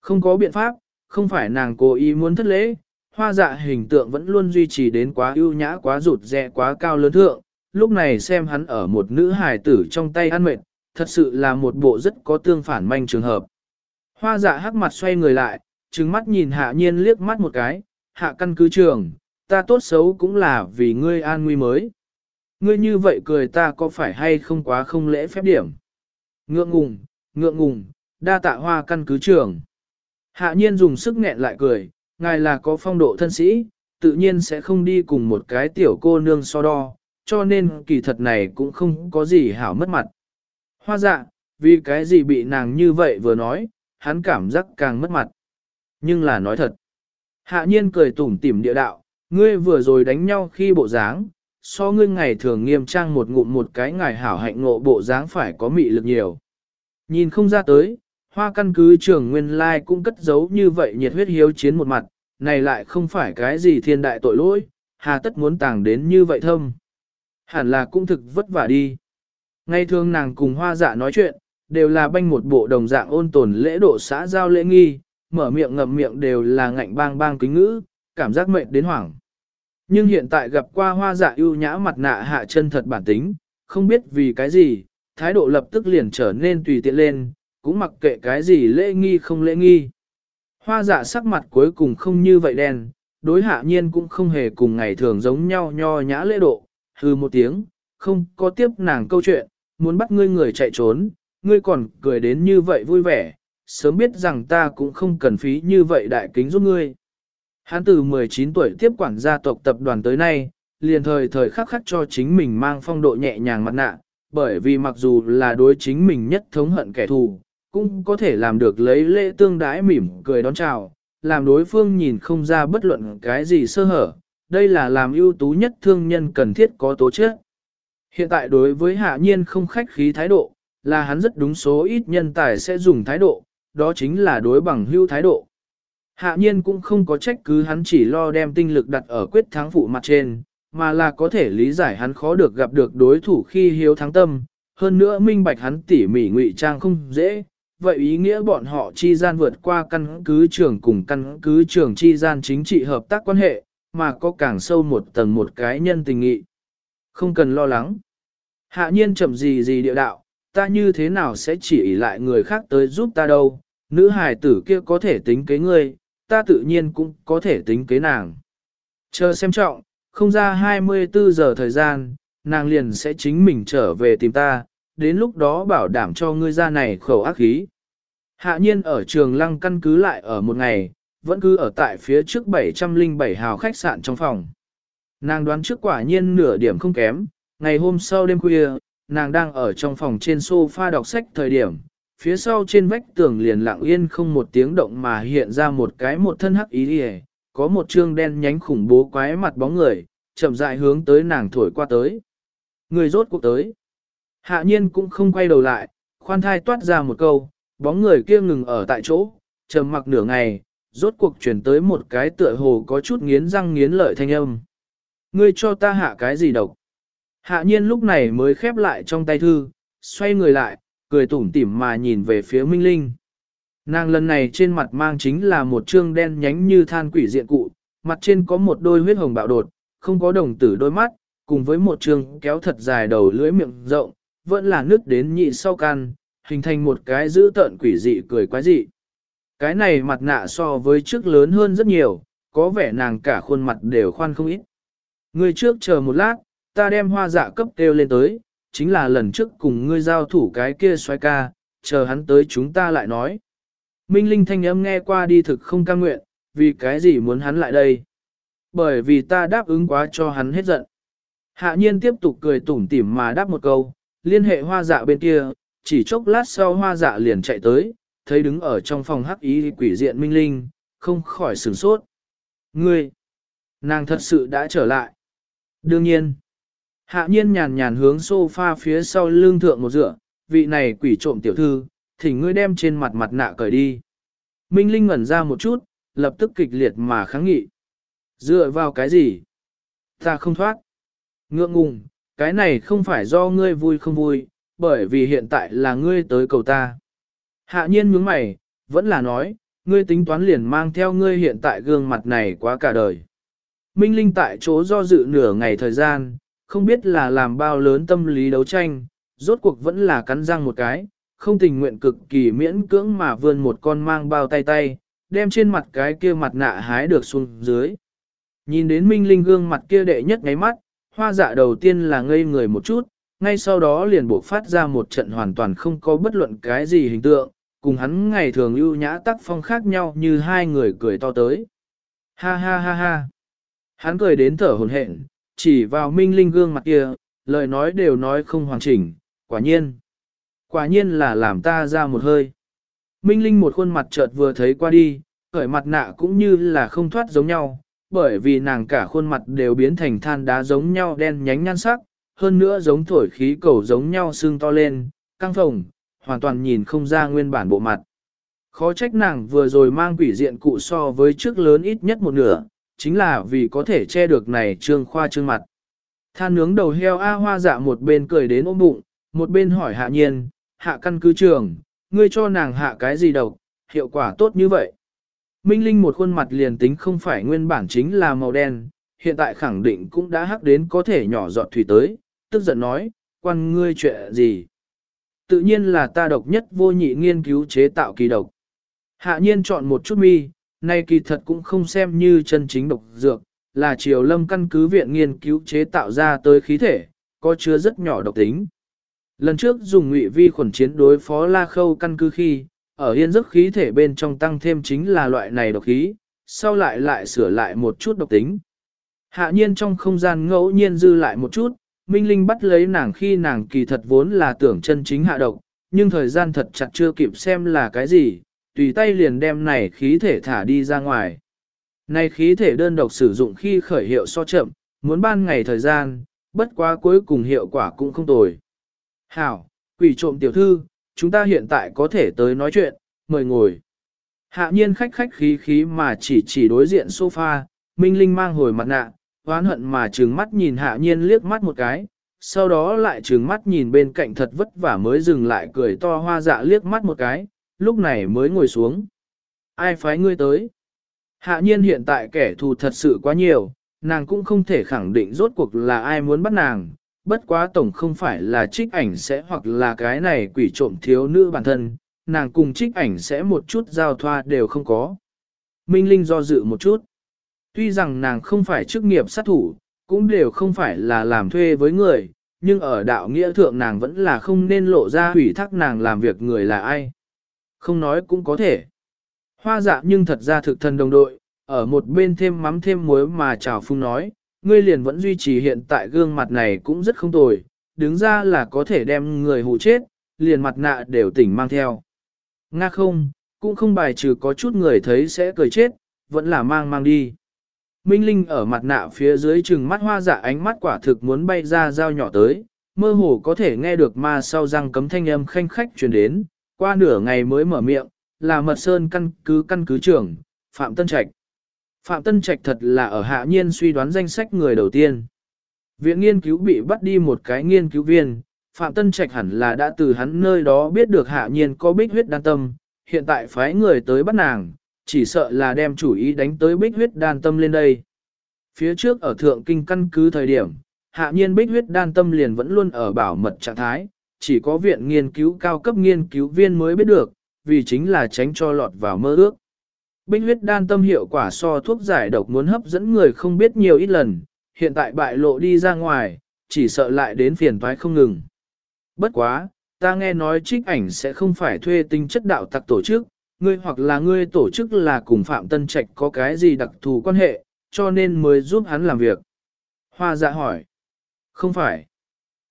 Không có biện pháp, không phải nàng cố ý muốn thất lễ, hoa dạ hình tượng vẫn luôn duy trì đến quá ưu nhã quá rụt rẽ quá cao lớn thượng, lúc này xem hắn ở một nữ hài tử trong tay ăn mệt, thật sự là một bộ rất có tương phản manh trường hợp. Hoa dạ hắc mặt xoay người lại, trừng mắt nhìn hạ nhiên liếc mắt một cái, hạ căn cứ trường, ta tốt xấu cũng là vì ngươi an nguy mới. Ngươi như vậy cười ta có phải hay không quá không lễ phép điểm. Ngượng ngùng, ngượng ngùng, đa tạ hoa căn cứ trường. Hạ nhiên dùng sức nghẹn lại cười, ngài là có phong độ thân sĩ, tự nhiên sẽ không đi cùng một cái tiểu cô nương so đo, cho nên kỳ thật này cũng không có gì hảo mất mặt. Hoa dạ, vì cái gì bị nàng như vậy vừa nói, hắn cảm giác càng mất mặt. Nhưng là nói thật. Hạ nhiên cười tủm tỉm địa đạo, ngươi vừa rồi đánh nhau khi bộ dáng, so ngươi ngày thường nghiêm trang một ngụm một cái ngài hảo hạnh ngộ bộ dáng phải có mị lực nhiều. Nhìn không ra tới, hoa căn cứ trường nguyên lai cũng cất giấu như vậy nhiệt huyết hiếu chiến một mặt, này lại không phải cái gì thiên đại tội lỗi, hà tất muốn tàng đến như vậy thâm. Hẳn là cũng thực vất vả đi. Ngày thường nàng cùng hoa dạ nói chuyện, đều là banh một bộ đồng dạng ôn tồn lễ độ xã giao lễ nghi, mở miệng ngậm miệng đều là ngạnh bang bang kính ngữ, cảm giác mệt đến hoảng. Nhưng hiện tại gặp qua hoa dạ ưu nhã mặt nạ hạ chân thật bản tính, không biết vì cái gì, thái độ lập tức liền trở nên tùy tiện lên, cũng mặc kệ cái gì lễ nghi không lễ nghi. Hoa dạ sắc mặt cuối cùng không như vậy đen, đối hạ nhiên cũng không hề cùng ngày thường giống nhau nho nhã lễ độ, hư một tiếng, không có tiếp nàng câu chuyện, muốn bắt ngươi người chạy trốn, ngươi còn cười đến như vậy vui vẻ, sớm biết rằng ta cũng không cần phí như vậy đại kính giúp ngươi. Hắn từ 19 tuổi tiếp quản gia tộc tập đoàn tới nay, liền thời thời khắc khắc cho chính mình mang phong độ nhẹ nhàng mặt nạ, bởi vì mặc dù là đối chính mình nhất thống hận kẻ thù, cũng có thể làm được lấy lễ tương đái mỉm cười đón chào, làm đối phương nhìn không ra bất luận cái gì sơ hở. Đây là làm ưu tú nhất thương nhân cần thiết có tố chất. Hiện tại đối với hạ nhiên không khách khí thái độ, là hắn rất đúng số ít nhân tài sẽ dùng thái độ, đó chính là đối bằng hưu thái độ. Hạ nhiên cũng không có trách cứ hắn chỉ lo đem tinh lực đặt ở quyết thắng phụ mặt trên, mà là có thể lý giải hắn khó được gặp được đối thủ khi hiếu thắng tâm, hơn nữa minh bạch hắn tỉ mỉ ngụy trang không dễ, vậy ý nghĩa bọn họ chi gian vượt qua căn cứ trưởng cùng căn cứ trưởng chi gian chính trị hợp tác quan hệ, mà có càng sâu một tầng một cái nhân tình nghị. Không cần lo lắng. Hạ nhiên chậm gì gì địa đạo, ta như thế nào sẽ chỉ lại người khác tới giúp ta đâu, nữ hài tử kia có thể tính kế ngươi, ta tự nhiên cũng có thể tính kế nàng. Chờ xem trọng, không ra 24 giờ thời gian, nàng liền sẽ chính mình trở về tìm ta, đến lúc đó bảo đảm cho ngươi ra này khẩu ác khí. Hạ nhiên ở trường lăng căn cứ lại ở một ngày, vẫn cứ ở tại phía trước 707 hào khách sạn trong phòng. Nàng đoán trước quả nhiên nửa điểm không kém, ngày hôm sau đêm khuya, nàng đang ở trong phòng trên sofa đọc sách thời điểm, phía sau trên vách tường liền lặng yên không một tiếng động mà hiện ra một cái một thân hắc ý đi có một trương đen nhánh khủng bố quái mặt bóng người, chậm rãi hướng tới nàng thổi qua tới. Người rốt cuộc tới. Hạ nhiên cũng không quay đầu lại, khoan thai toát ra một câu, bóng người kia ngừng ở tại chỗ, trầm mặc nửa ngày, rốt cuộc chuyển tới một cái tựa hồ có chút nghiến răng nghiến lợi thanh âm. Ngươi cho ta hạ cái gì độc? Hạ nhiên lúc này mới khép lại trong tay thư, xoay người lại, cười tủm tỉm mà nhìn về phía Minh Linh. Nàng lần này trên mặt mang chính là một trương đen nhánh như than quỷ diện cụ, mặt trên có một đôi huyết hồng bạo đột, không có đồng tử đôi mắt, cùng với một trương kéo thật dài đầu lưỡi miệng rộng, vẫn là nước đến nhị sau can, hình thành một cái dữ tợn quỷ dị cười quái dị. Cái này mặt nạ so với trước lớn hơn rất nhiều, có vẻ nàng cả khuôn mặt đều khoan không ít. Người trước chờ một lát, ta đem hoa dạ cấp kêu lên tới, chính là lần trước cùng ngươi giao thủ cái kia xoay ca, chờ hắn tới chúng ta lại nói. Minh Linh thanh âm nghe qua đi thực không cam nguyện, vì cái gì muốn hắn lại đây? Bởi vì ta đáp ứng quá cho hắn hết giận. Hạ nhiên tiếp tục cười tủm tỉm mà đáp một câu, liên hệ hoa dạ bên kia, chỉ chốc lát sau hoa dạ liền chạy tới, thấy đứng ở trong phòng hắc ý quỷ diện Minh Linh, không khỏi sửng sốt. Ngươi, nàng thật sự đã trở lại. Đương nhiên, hạ nhiên nhàn nhàn hướng sofa phía sau lưng thượng một dựa, vị này quỷ trộm tiểu thư, thỉnh ngươi đem trên mặt mặt nạ cởi đi. Minh Linh ngẩn ra một chút, lập tức kịch liệt mà kháng nghị. Dựa vào cái gì? Ta không thoát. Ngượng ngùng, cái này không phải do ngươi vui không vui, bởi vì hiện tại là ngươi tới cầu ta. Hạ nhiên nhướng mày, vẫn là nói, ngươi tính toán liền mang theo ngươi hiện tại gương mặt này quá cả đời. Minh Linh tại chỗ do dự nửa ngày thời gian, không biết là làm bao lớn tâm lý đấu tranh, rốt cuộc vẫn là cắn răng một cái, không tình nguyện cực kỳ miễn cưỡng mà vươn một con mang bao tay tay, đem trên mặt cái kia mặt nạ hái được xuống dưới. Nhìn đến Minh Linh gương mặt kia đệ nhất ngáy mắt, hoa dạ đầu tiên là ngây người một chút, ngay sau đó liền buộc phát ra một trận hoàn toàn không có bất luận cái gì hình tượng, cùng hắn ngày thường ưu nhã tác phong khác nhau như hai người cười to tới. Ha ha ha ha. Hắn cười đến thở hồn hển, chỉ vào Minh Linh gương mặt kia, lời nói đều nói không hoàn chỉnh, quả nhiên. Quả nhiên là làm ta ra một hơi. Minh Linh một khuôn mặt chợt vừa thấy qua đi, khởi mặt nạ cũng như là không thoát giống nhau, bởi vì nàng cả khuôn mặt đều biến thành than đá giống nhau đen nhánh nhan sắc, hơn nữa giống thổi khí cầu giống nhau xương to lên, căng phồng, hoàn toàn nhìn không ra nguyên bản bộ mặt. Khó trách nàng vừa rồi mang quỷ diện cụ so với trước lớn ít nhất một nửa, chính là vì có thể che được này trương khoa trương mặt. Than nướng đầu heo A hoa dạ một bên cười đến ôm bụng, một bên hỏi hạ nhiên, hạ căn cứ trường, ngươi cho nàng hạ cái gì độc, hiệu quả tốt như vậy. Minh Linh một khuôn mặt liền tính không phải nguyên bản chính là màu đen, hiện tại khẳng định cũng đã hắc đến có thể nhỏ giọt thủy tới, tức giận nói, quan ngươi chuyện gì. Tự nhiên là ta độc nhất vô nhị nghiên cứu chế tạo kỳ độc. Hạ nhiên chọn một chút mi, nay kỳ thật cũng không xem như chân chính độc dược, là triều lâm căn cứ viện nghiên cứu chế tạo ra tới khí thể, có chứa rất nhỏ độc tính. Lần trước dùng ngụy vi khuẩn chiến đối phó la khâu căn cứ khi, ở yên giấc khí thể bên trong tăng thêm chính là loại này độc khí, sau lại lại sửa lại một chút độc tính. Hạ nhiên trong không gian ngẫu nhiên dư lại một chút, Minh Linh bắt lấy nàng khi nàng kỳ thật vốn là tưởng chân chính hạ độc, nhưng thời gian thật chặt chưa kịp xem là cái gì, tùy tay liền đem này khí thể thả đi ra ngoài. Này khí thể đơn độc sử dụng khi khởi hiệu so chậm, muốn ban ngày thời gian, bất quá cuối cùng hiệu quả cũng không tồi. Hảo, quỷ trộm tiểu thư, chúng ta hiện tại có thể tới nói chuyện, mời ngồi. Hạ nhiên khách khách khí khí mà chỉ chỉ đối diện sofa, Minh Linh mang hồi mặt nạ, oán hận mà trừng mắt nhìn hạ nhiên liếc mắt một cái, sau đó lại trừng mắt nhìn bên cạnh thật vất vả mới dừng lại cười to hoa dạ liếc mắt một cái, lúc này mới ngồi xuống. Ai phái ngươi tới? Hạ nhiên hiện tại kẻ thù thật sự quá nhiều, nàng cũng không thể khẳng định rốt cuộc là ai muốn bắt nàng, bất quá tổng không phải là trích ảnh sẽ hoặc là cái này quỷ trộm thiếu nữ bản thân, nàng cùng trích ảnh sẽ một chút giao thoa đều không có. Minh Linh do dự một chút. Tuy rằng nàng không phải chức nghiệp sát thủ, cũng đều không phải là làm thuê với người, nhưng ở đạo nghĩa thượng nàng vẫn là không nên lộ ra hủy thác nàng làm việc người là ai. Không nói cũng có thể. Hoa dạ nhưng thật ra thực thần đồng đội, ở một bên thêm mắm thêm muối mà chào phung nói, ngươi liền vẫn duy trì hiện tại gương mặt này cũng rất không tồi, đứng ra là có thể đem người hù chết, liền mặt nạ đều tỉnh mang theo. Nga không, cũng không bài trừ có chút người thấy sẽ cười chết, vẫn là mang mang đi. Minh Linh ở mặt nạ phía dưới chừng mắt hoa dạ ánh mắt quả thực muốn bay ra dao nhỏ tới, mơ hồ có thể nghe được ma sau răng cấm thanh âm khanh khách truyền đến, qua nửa ngày mới mở miệng, là mật sơn căn cứ căn cứ trưởng, Phạm Tân Trạch. Phạm Tân Trạch thật là ở hạ nhiên suy đoán danh sách người đầu tiên. Viện nghiên cứu bị bắt đi một cái nghiên cứu viên, Phạm Tân Trạch hẳn là đã từ hắn nơi đó biết được hạ nhiên có bích huyết đan tâm, hiện tại phái người tới bắt nàng, chỉ sợ là đem chủ ý đánh tới bích huyết đan tâm lên đây. Phía trước ở thượng kinh căn cứ thời điểm, hạ nhiên bích huyết đan tâm liền vẫn luôn ở bảo mật trạng thái, chỉ có viện nghiên cứu cao cấp nghiên cứu viên mới biết được, vì chính là tránh cho lọt vào mơ ước. Binh huyết đan tâm hiệu quả so thuốc giải độc muốn hấp dẫn người không biết nhiều ít lần, hiện tại bại lộ đi ra ngoài, chỉ sợ lại đến phiền toái không ngừng. Bất quá, ta nghe nói trích ảnh sẽ không phải thuê tinh chất đạo tặc tổ chức, ngươi hoặc là ngươi tổ chức là cùng Phạm Tân Trạch có cái gì đặc thù quan hệ, cho nên mới giúp hắn làm việc. Hoa dạ hỏi. Không phải.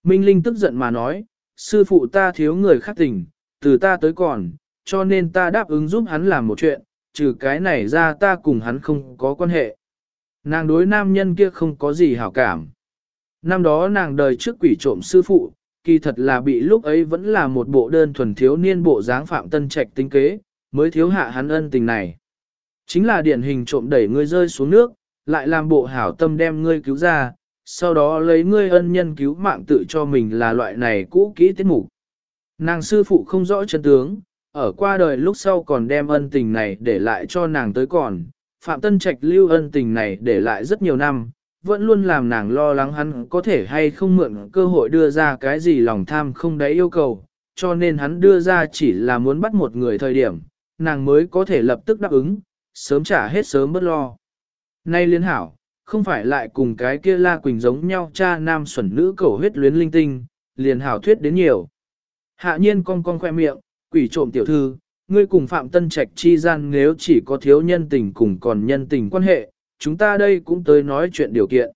Minh Linh tức giận mà nói, sư phụ ta thiếu người khác tình, từ ta tới còn, cho nên ta đáp ứng giúp hắn làm một chuyện, trừ cái này ra ta cùng hắn không có quan hệ. Nàng đối nam nhân kia không có gì hảo cảm. Năm đó nàng đời trước quỷ trộm sư phụ, kỳ thật là bị lúc ấy vẫn là một bộ đơn thuần thiếu niên bộ dáng phạm tân trạch tinh kế, mới thiếu hạ hắn ân tình này. Chính là điển hình trộm đẩy ngươi rơi xuống nước, lại làm bộ hảo tâm đem ngươi cứu ra, sau đó lấy ngươi ân nhân cứu mạng tự cho mình là loại này cũ kỹ tiết mục. Nàng sư phụ không rõ chân tướng, ở qua đời lúc sau còn đem ân tình này để lại cho nàng tới còn, Phạm Tân Trạch lưu ân tình này để lại rất nhiều năm, vẫn luôn làm nàng lo lắng hắn có thể hay không mượn cơ hội đưa ra cái gì lòng tham không đáy yêu cầu, cho nên hắn đưa ra chỉ là muốn bắt một người thời điểm, nàng mới có thể lập tức đáp ứng, sớm trả hết sớm bất lo. Nay liên hảo, không phải lại cùng cái kia La Quỳnh giống nhau cha nam xuẩn nữ cầu huyết luyến linh tinh, liền hảo thuyết đến nhiều. Hạ nhiên cong cong khoe miệng, quỷ trộm tiểu thư, ngươi cùng Phạm Tân Trạch chi gian nếu chỉ có thiếu nhân tình cùng còn nhân tình quan hệ, chúng ta đây cũng tới nói chuyện điều kiện.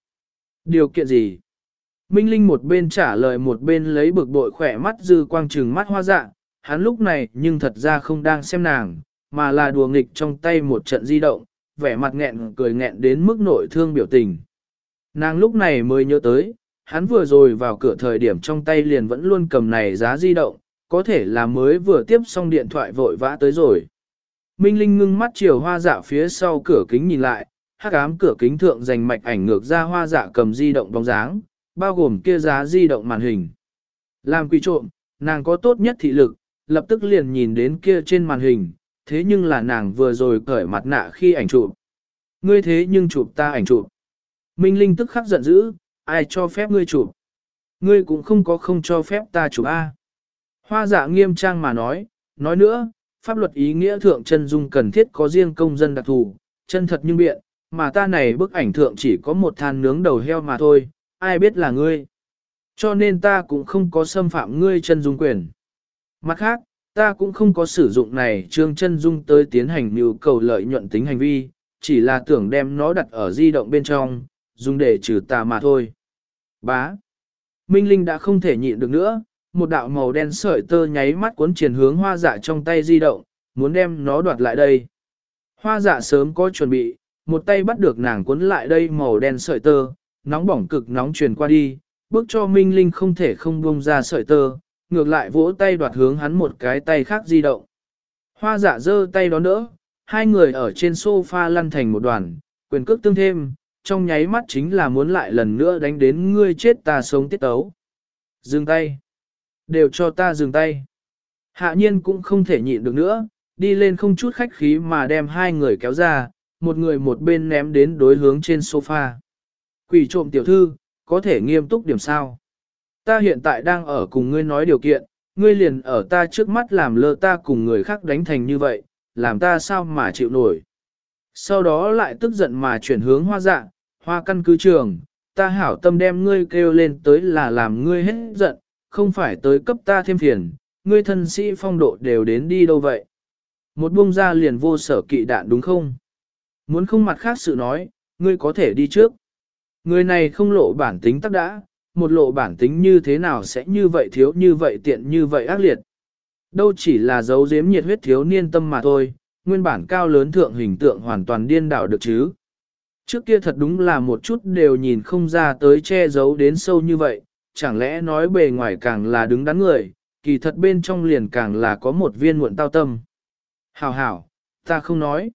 Điều kiện gì? Minh Linh một bên trả lời một bên lấy bực bội khỏe mắt dư quang trừng mắt hoa dạ, hắn lúc này nhưng thật ra không đang xem nàng, mà là đùa nghịch trong tay một trận di động, vẻ mặt nghẹn cười nghẹn đến mức nội thương biểu tình. Nàng lúc này mới nhớ tới, hắn vừa rồi vào cửa thời điểm trong tay liền vẫn luôn cầm này giá di động, có thể là mới vừa tiếp xong điện thoại vội vã tới rồi. Minh Linh ngưng mắt chiều hoa dạ phía sau cửa kính nhìn lại, hắc ám cửa kính thượng dành mạch ảnh ngược ra hoa dạ cầm di động bóng dáng, bao gồm kia giá di động màn hình. Làm quỷ trộm, nàng có tốt nhất thị lực, lập tức liền nhìn đến kia trên màn hình, thế nhưng là nàng vừa rồi cởi mặt nạ khi ảnh chụp. Ngươi thế nhưng chụp ta ảnh chụp. Minh Linh tức khắc giận dữ, ai cho phép ngươi chụp. Ngươi cũng không có không cho phép ta chụp A. Hoa dạ nghiêm trang mà nói, nói nữa, pháp luật ý nghĩa thượng chân dung cần thiết có riêng công dân đặc thù, chân thật nhưng biện, mà ta này bức ảnh thượng chỉ có một than nướng đầu heo mà thôi, ai biết là ngươi. Cho nên ta cũng không có xâm phạm ngươi chân dung quyền. Mặt khác, ta cũng không có sử dụng này trương chân dung tới tiến hành nhu cầu lợi nhuận tính hành vi, chỉ là tưởng đem nó đặt ở di động bên trong, dùng để trừ tà mà thôi. Bá. Minh Linh đã không thể nhịn được nữa, một đạo màu đen sợi tơ nháy mắt cuốn triển hướng hoa dạ trong tay di động, muốn đem nó đoạt lại đây. Hoa dạ sớm có chuẩn bị, một tay bắt được nàng cuốn lại đây màu đen sợi tơ, nóng bỏng cực nóng truyền qua đi, bước cho Minh Linh không thể không buông ra sợi tơ, ngược lại vỗ tay đoạt hướng hắn một cái tay khác di động. Hoa dạ giơ tay đón đỡ, hai người ở trên sofa lăn thành một đoàn, quyền cước tương thêm, trong nháy mắt chính là muốn lại lần nữa đánh đến ngươi chết ta sống tiết tấu. Dừng tay. Đều cho ta dừng tay. Hạ nhiên cũng không thể nhịn được nữa, đi lên không chút khách khí mà đem hai người kéo ra, một người một bên ném đến đối hướng trên sofa. Quỷ trộm tiểu thư, có thể nghiêm túc điểm sao. Ta hiện tại đang ở cùng ngươi nói điều kiện, ngươi liền ở ta trước mắt làm lơ ta cùng người khác đánh thành như vậy, làm ta sao mà chịu nổi. Sau đó lại tức giận mà chuyển hướng hoa dạ, hoa căn cứ trường, ta hảo tâm đem ngươi kêu lên tới là làm ngươi hết giận, không phải tới cấp ta thêm phiền, ngươi thân sĩ phong độ đều đến đi đâu vậy. Một buông ra liền vô sở kỵ đạn đúng không? Muốn không mặt khác sự nói, ngươi có thể đi trước. Người này không lộ bản tính tắc đã, một lộ bản tính như thế nào sẽ như vậy thiếu như vậy tiện như vậy ác liệt. Đâu chỉ là dấu giếm nhiệt huyết thiếu niên tâm mà thôi, nguyên bản cao lớn thượng hình tượng hoàn toàn điên đảo được chứ. Trước kia thật đúng là một chút đều nhìn không ra tới che giấu đến sâu như vậy, chẳng lẽ nói bề ngoài càng là đứng đắn người, kỳ thật bên trong liền càng là có một viên muộn tao tâm. Hảo hảo, ta không nói.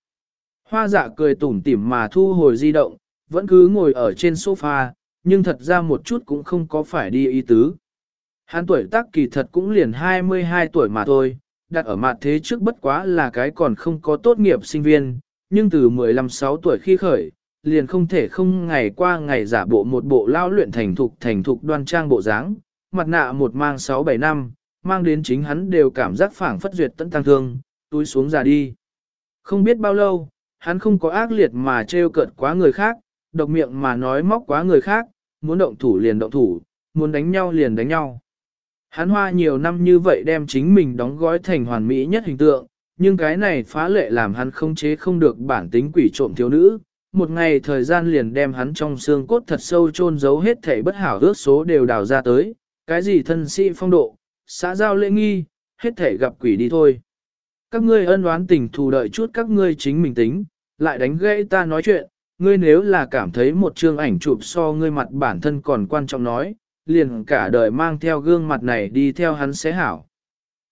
Hoa dạ cười tủm tỉm mà thu hồi di động, vẫn cứ ngồi ở trên sofa, nhưng thật ra một chút cũng không có phải đi ý tứ. Hắn tuổi tác kỳ thật cũng liền 22 tuổi mà thôi, đặt ở mặt thế trước bất quá là cái còn không có tốt nghiệp sinh viên, nhưng từ 15-6 tuổi khi khởi, liền không thể không ngày qua ngày giả bộ một bộ lao luyện thành thục thành thục đoan trang bộ dáng, mặt nạ một mang 6-7 năm, mang đến chính hắn đều cảm giác phảng phất duyệt tận tăng thương, túi xuống ra đi. Không biết bao lâu, hắn không có ác liệt mà trêu cợt quá người khác, độc miệng mà nói móc quá người khác, muốn động thủ liền động thủ, muốn đánh nhau liền đánh nhau. Hắn hoa nhiều năm như vậy đem chính mình đóng gói thành hoàn mỹ nhất hình tượng, nhưng cái này phá lệ làm hắn không chế không được bản tính quỷ trộm thiếu nữ. Một ngày thời gian liền đem hắn trong xương cốt thật sâu chôn giấu hết thể bất hảo ước số đều đào ra tới, cái gì thân sĩ phong độ, xã giao lễ nghi, hết thể gặp quỷ đi thôi. Các ngươi ân oán tình thù đợi chút các ngươi chính mình tính, lại đánh gãy ta nói chuyện, ngươi nếu là cảm thấy một chương ảnh chụp so ngươi mặt bản thân còn quan trọng nói, liền cả đời mang theo gương mặt này đi theo hắn sẽ hảo.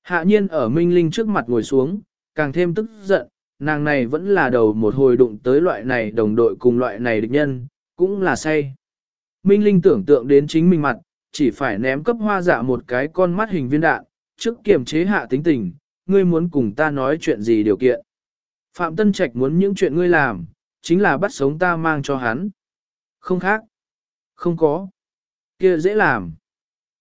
Hạ nhiên ở Minh Linh trước mặt ngồi xuống, càng thêm tức giận, nàng này vẫn là đầu một hồi đụng tới loại này đồng đội cùng loại này địch nhân, cũng là say. Minh Linh tưởng tượng đến chính mình mặt, chỉ phải ném cấp hoa dạ một cái con mắt hình viên đạn, trước kiềm chế hạ tính tình, ngươi muốn cùng ta nói chuyện gì điều kiện. Phạm Tân Trạch muốn những chuyện ngươi làm, chính là bắt sống ta mang cho hắn. Không khác. Không có. kia dễ làm.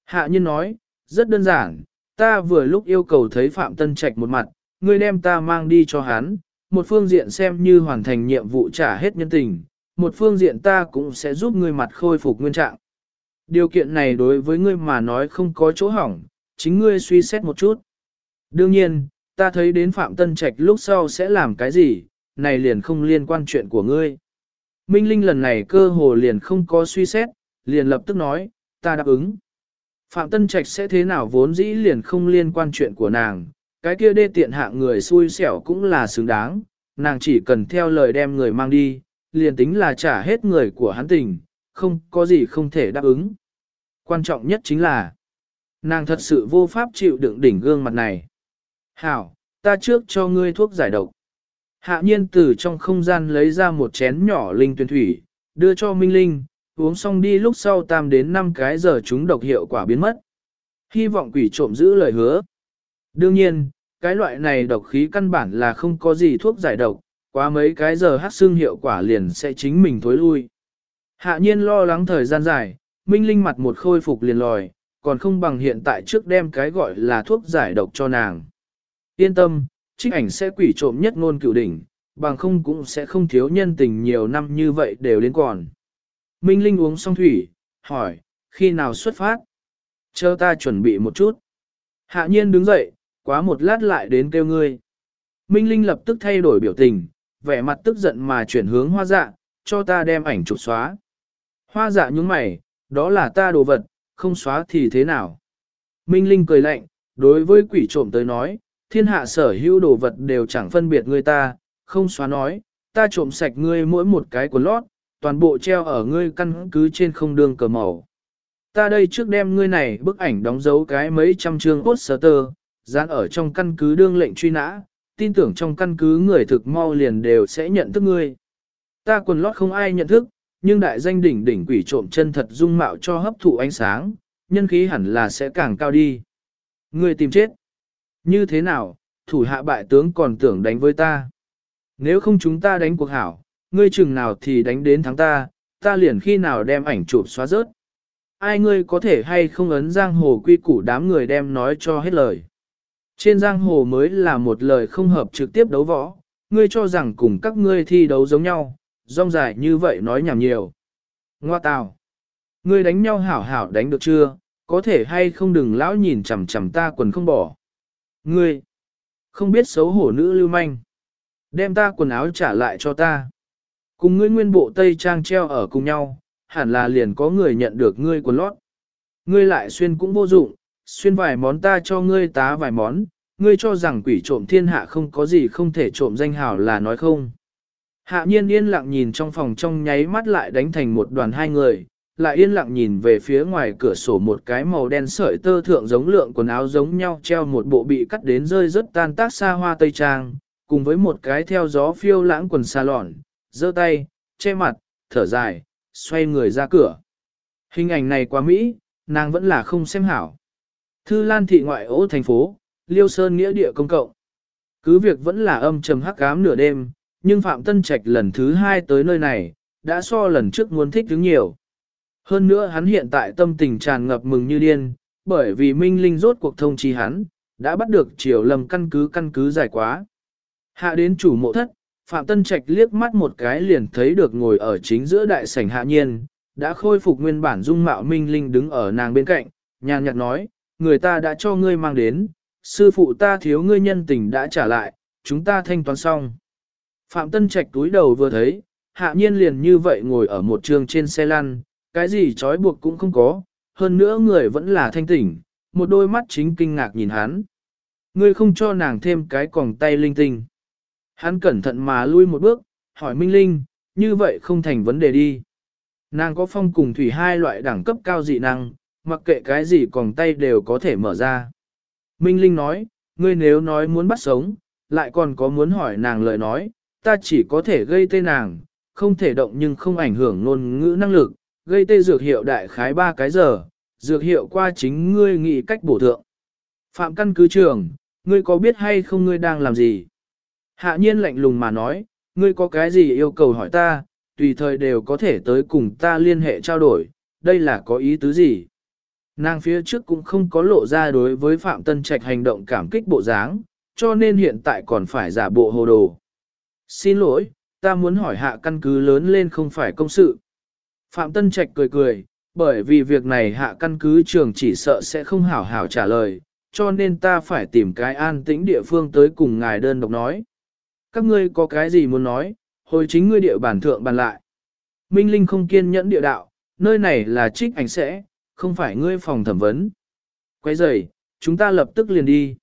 Hạ nhân nói, rất đơn giản, ta vừa lúc yêu cầu thấy Phạm Tân Trạch một mặt, ngươi đem ta mang đi cho hắn, một phương diện xem như hoàn thành nhiệm vụ trả hết nhân tình, một phương diện ta cũng sẽ giúp ngươi mặt khôi phục nguyên trạng. Điều kiện này đối với ngươi mà nói không có chỗ hỏng, chính ngươi suy xét một chút. Đương nhiên, ta thấy đến Phạm Tân Trạch lúc sau sẽ làm cái gì, này liền không liên quan chuyện của ngươi. Minh Linh lần này cơ hồ liền không có suy xét, liền lập tức nói, ta đáp ứng. Phạm Tân Trạch sẽ thế nào vốn dĩ liền không liên quan chuyện của nàng, cái kia đê tiện hạng người xui xẻo cũng là xứng đáng, nàng chỉ cần theo lời đem người mang đi, liền tính là trả hết người của hắn tình, không có gì không thể đáp ứng. Quan trọng nhất chính là, nàng thật sự vô pháp chịu đựng đỉnh gương mặt này. Hảo, ta trước cho ngươi thuốc giải độc. Hạ nhiên từ trong không gian lấy ra một chén nhỏ linh tuyển thủy, đưa cho Minh Linh, uống xong đi lúc sau tam đến 5 cái giờ chúng độc hiệu quả biến mất. Hy vọng quỷ trộm giữ lời hứa. Đương nhiên, cái loại này độc khí căn bản là không có gì thuốc giải độc, quá mấy cái giờ hát xương hiệu quả liền sẽ chính mình thối lui. Hạ nhiên lo lắng thời gian dài, Minh Linh mặt một khôi phục liền lòi, còn không bằng hiện tại trước đem cái gọi là thuốc giải độc cho nàng. Yên tâm, trích ảnh sẽ quỷ trộm nhất ngôn cựu đỉnh, bằng không cũng sẽ không thiếu nhân tình nhiều năm như vậy đều đến còn. Minh Linh uống xong thủy, hỏi, khi nào xuất phát? Chờ ta chuẩn bị một chút. Hạ nhiên đứng dậy, quá một lát lại đến kêu ngươi. Minh Linh lập tức thay đổi biểu tình, vẻ mặt tức giận mà chuyển hướng hoa dạ, cho ta đem ảnh chụp xóa. Hoa dạ nhúng mày, đó là ta đồ vật, không xóa thì thế nào? Minh Linh cười lạnh, đối với quỷ trộm tới nói, thiên hạ sở hữu đồ vật đều chẳng phân biệt ngươi ta, không xóa nói, ta trộm sạch ngươi mỗi một cái quần lót, toàn bộ treo ở ngươi căn cứ trên không đường cờ màu. Ta đây trước đem ngươi này bức ảnh đóng dấu cái mấy trăm chương poster, dán ở trong căn cứ đương lệnh truy nã, tin tưởng trong căn cứ người thực mau liền đều sẽ nhận thức ngươi. Ta quần lót không ai nhận thức, nhưng đại danh đỉnh đỉnh quỷ trộm chân thật dung mạo cho hấp thụ ánh sáng, nhân khí hẳn là sẽ càng cao đi. Ngươi tìm chết. Như thế nào, thủ hạ bại tướng còn tưởng đánh với ta. Nếu không chúng ta đánh cuộc hảo, ngươi chừng nào thì đánh đến thắng ta, ta liền khi nào đem ảnh chụp xóa rớt. ai ngươi có thể hay không ấn giang hồ quy củ đám người đem nói cho hết lời. Trên giang hồ mới là một lời không hợp trực tiếp đấu võ, ngươi cho rằng cùng các ngươi thi đấu giống nhau, rong dài như vậy nói nhảm nhiều. Ngoa tào, ngươi đánh nhau hảo hảo đánh được chưa, có thể hay không đừng lão nhìn chằm chằm ta quần không bỏ. Ngươi, không biết xấu hổ nữ lưu manh. Đem ta quần áo trả lại cho ta. Cùng ngươi nguyên bộ tây trang treo ở cùng nhau, hẳn là liền có người nhận được ngươi quần lót. Ngươi lại xuyên cũng vô dụng, xuyên vài món ta cho ngươi tá vài món, ngươi cho rằng quỷ trộm thiên hạ không có gì không thể trộm danh hào là nói không. Hạ nhiên yên lặng nhìn trong phòng trong nháy mắt lại đánh thành một đoàn hai người, lại yên lặng nhìn về phía ngoài cửa sổ một cái màu đen sợi tơ thượng giống lượng quần áo giống nhau treo một bộ bị cắt đến rơi rất tan tác xa hoa tây trang, cùng với một cái theo gió phiêu lãng quần xa lọn, giơ tay, che mặt, thở dài, xoay người ra cửa. Hình ảnh này quá Mỹ, nàng vẫn là không xem hảo. Thư Lan thị ngoại ô thành phố, Liêu Sơn nghĩa địa công cộng. Cứ việc vẫn là âm trầm hắc ám nửa đêm, nhưng Phạm Tân Trạch lần thứ hai tới nơi này, đã so lần trước muốn thích đứng nhiều. Hơn nữa hắn hiện tại tâm tình tràn ngập mừng như điên, bởi vì Minh Linh rốt cuộc thông chi hắn, đã bắt được triều lầm căn cứ căn cứ dài quá. Hạ đến chủ mộ thất, Phạm Tân Trạch liếc mắt một cái liền thấy được ngồi ở chính giữa đại sảnh hạ nhiên, đã khôi phục nguyên bản dung mạo Minh Linh đứng ở nàng bên cạnh, nhàn nhạt nói, người ta đã cho ngươi mang đến, sư phụ ta thiếu ngươi nhân tình đã trả lại, chúng ta thanh toán xong. Phạm Tân Trạch túi đầu vừa thấy, hạ nhiên liền như vậy ngồi ở một trường trên xe lăn, cái gì trói buộc cũng không có, hơn nữa người vẫn là thanh tỉnh, một đôi mắt chính kinh ngạc nhìn hắn. Ngươi không cho nàng thêm cái còng tay linh tinh. Hắn cẩn thận mà lui một bước, hỏi Minh Linh, như vậy không thành vấn đề đi. Nàng có phong cùng thủy hai loại đẳng cấp cao dị năng, mặc kệ cái gì còng tay đều có thể mở ra. Minh Linh nói, ngươi nếu nói muốn bắt sống, lại còn có muốn hỏi nàng lời nói, ta chỉ có thể gây tê nàng, không thể động nhưng không ảnh hưởng ngôn ngữ năng lực, gây tê dược hiệu đại khái ba cái giờ, dược hiệu qua chính ngươi nghĩ cách bổ thượng. Phạm căn cứ trường, ngươi có biết hay không ngươi đang làm gì? Hạ nhiên lạnh lùng mà nói, ngươi có cái gì yêu cầu hỏi ta, tùy thời đều có thể tới cùng ta liên hệ trao đổi, đây là có ý tứ gì? Nàng phía trước cũng không có lộ ra đối với Phạm Tân Trạch hành động cảm kích bộ dáng, cho nên hiện tại còn phải giả bộ hồ đồ. Xin lỗi, ta muốn hỏi hạ căn cứ lớn lên không phải công sự. Phạm Tân Trạch cười cười, bởi vì việc này hạ căn cứ trường chỉ sợ sẽ không hảo hảo trả lời, cho nên ta phải tìm cái an tĩnh địa phương tới cùng ngài đơn độc nói. Các ngươi có cái gì muốn nói, hồi chính ngươi địa bản thượng bàn lại. Minh Linh không kiên nhẫn địa đạo, nơi này là trích ảnh sẽ, không phải ngươi phòng thẩm vấn. Quay rời, chúng ta lập tức liền đi.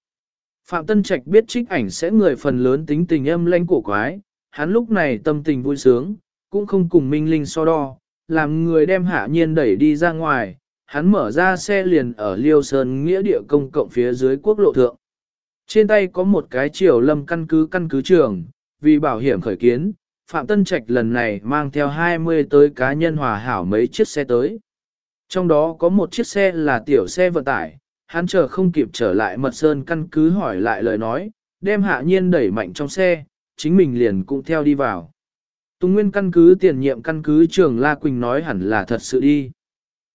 Phạm Tân Trạch biết trích ảnh sẽ người phần lớn tính tình âm lãnh cổ quái, hắn lúc này tâm tình vui sướng, cũng không cùng Minh Linh so đo, làm người đem hạ nhiên đẩy đi ra ngoài, hắn mở ra xe liền ở Liêu Sơn nghĩa địa công cộng phía dưới quốc lộ thượng. Trên tay có một cái triều lâm căn cứ căn cứ trường, vì bảo hiểm khởi kiến, Phạm Tân Trạch lần này mang theo 20 tới cá nhân hòa hảo mấy chiếc xe tới. Trong đó có một chiếc xe là tiểu xe vận tải, hắn chờ không kịp trở lại mật sơn căn cứ hỏi lại lời nói, đem hạ nhiên đẩy mạnh trong xe, chính mình liền cũng theo đi vào. Tùng Nguyên căn cứ tiền nhiệm căn cứ trường La Quỳnh nói hẳn là thật sự đi.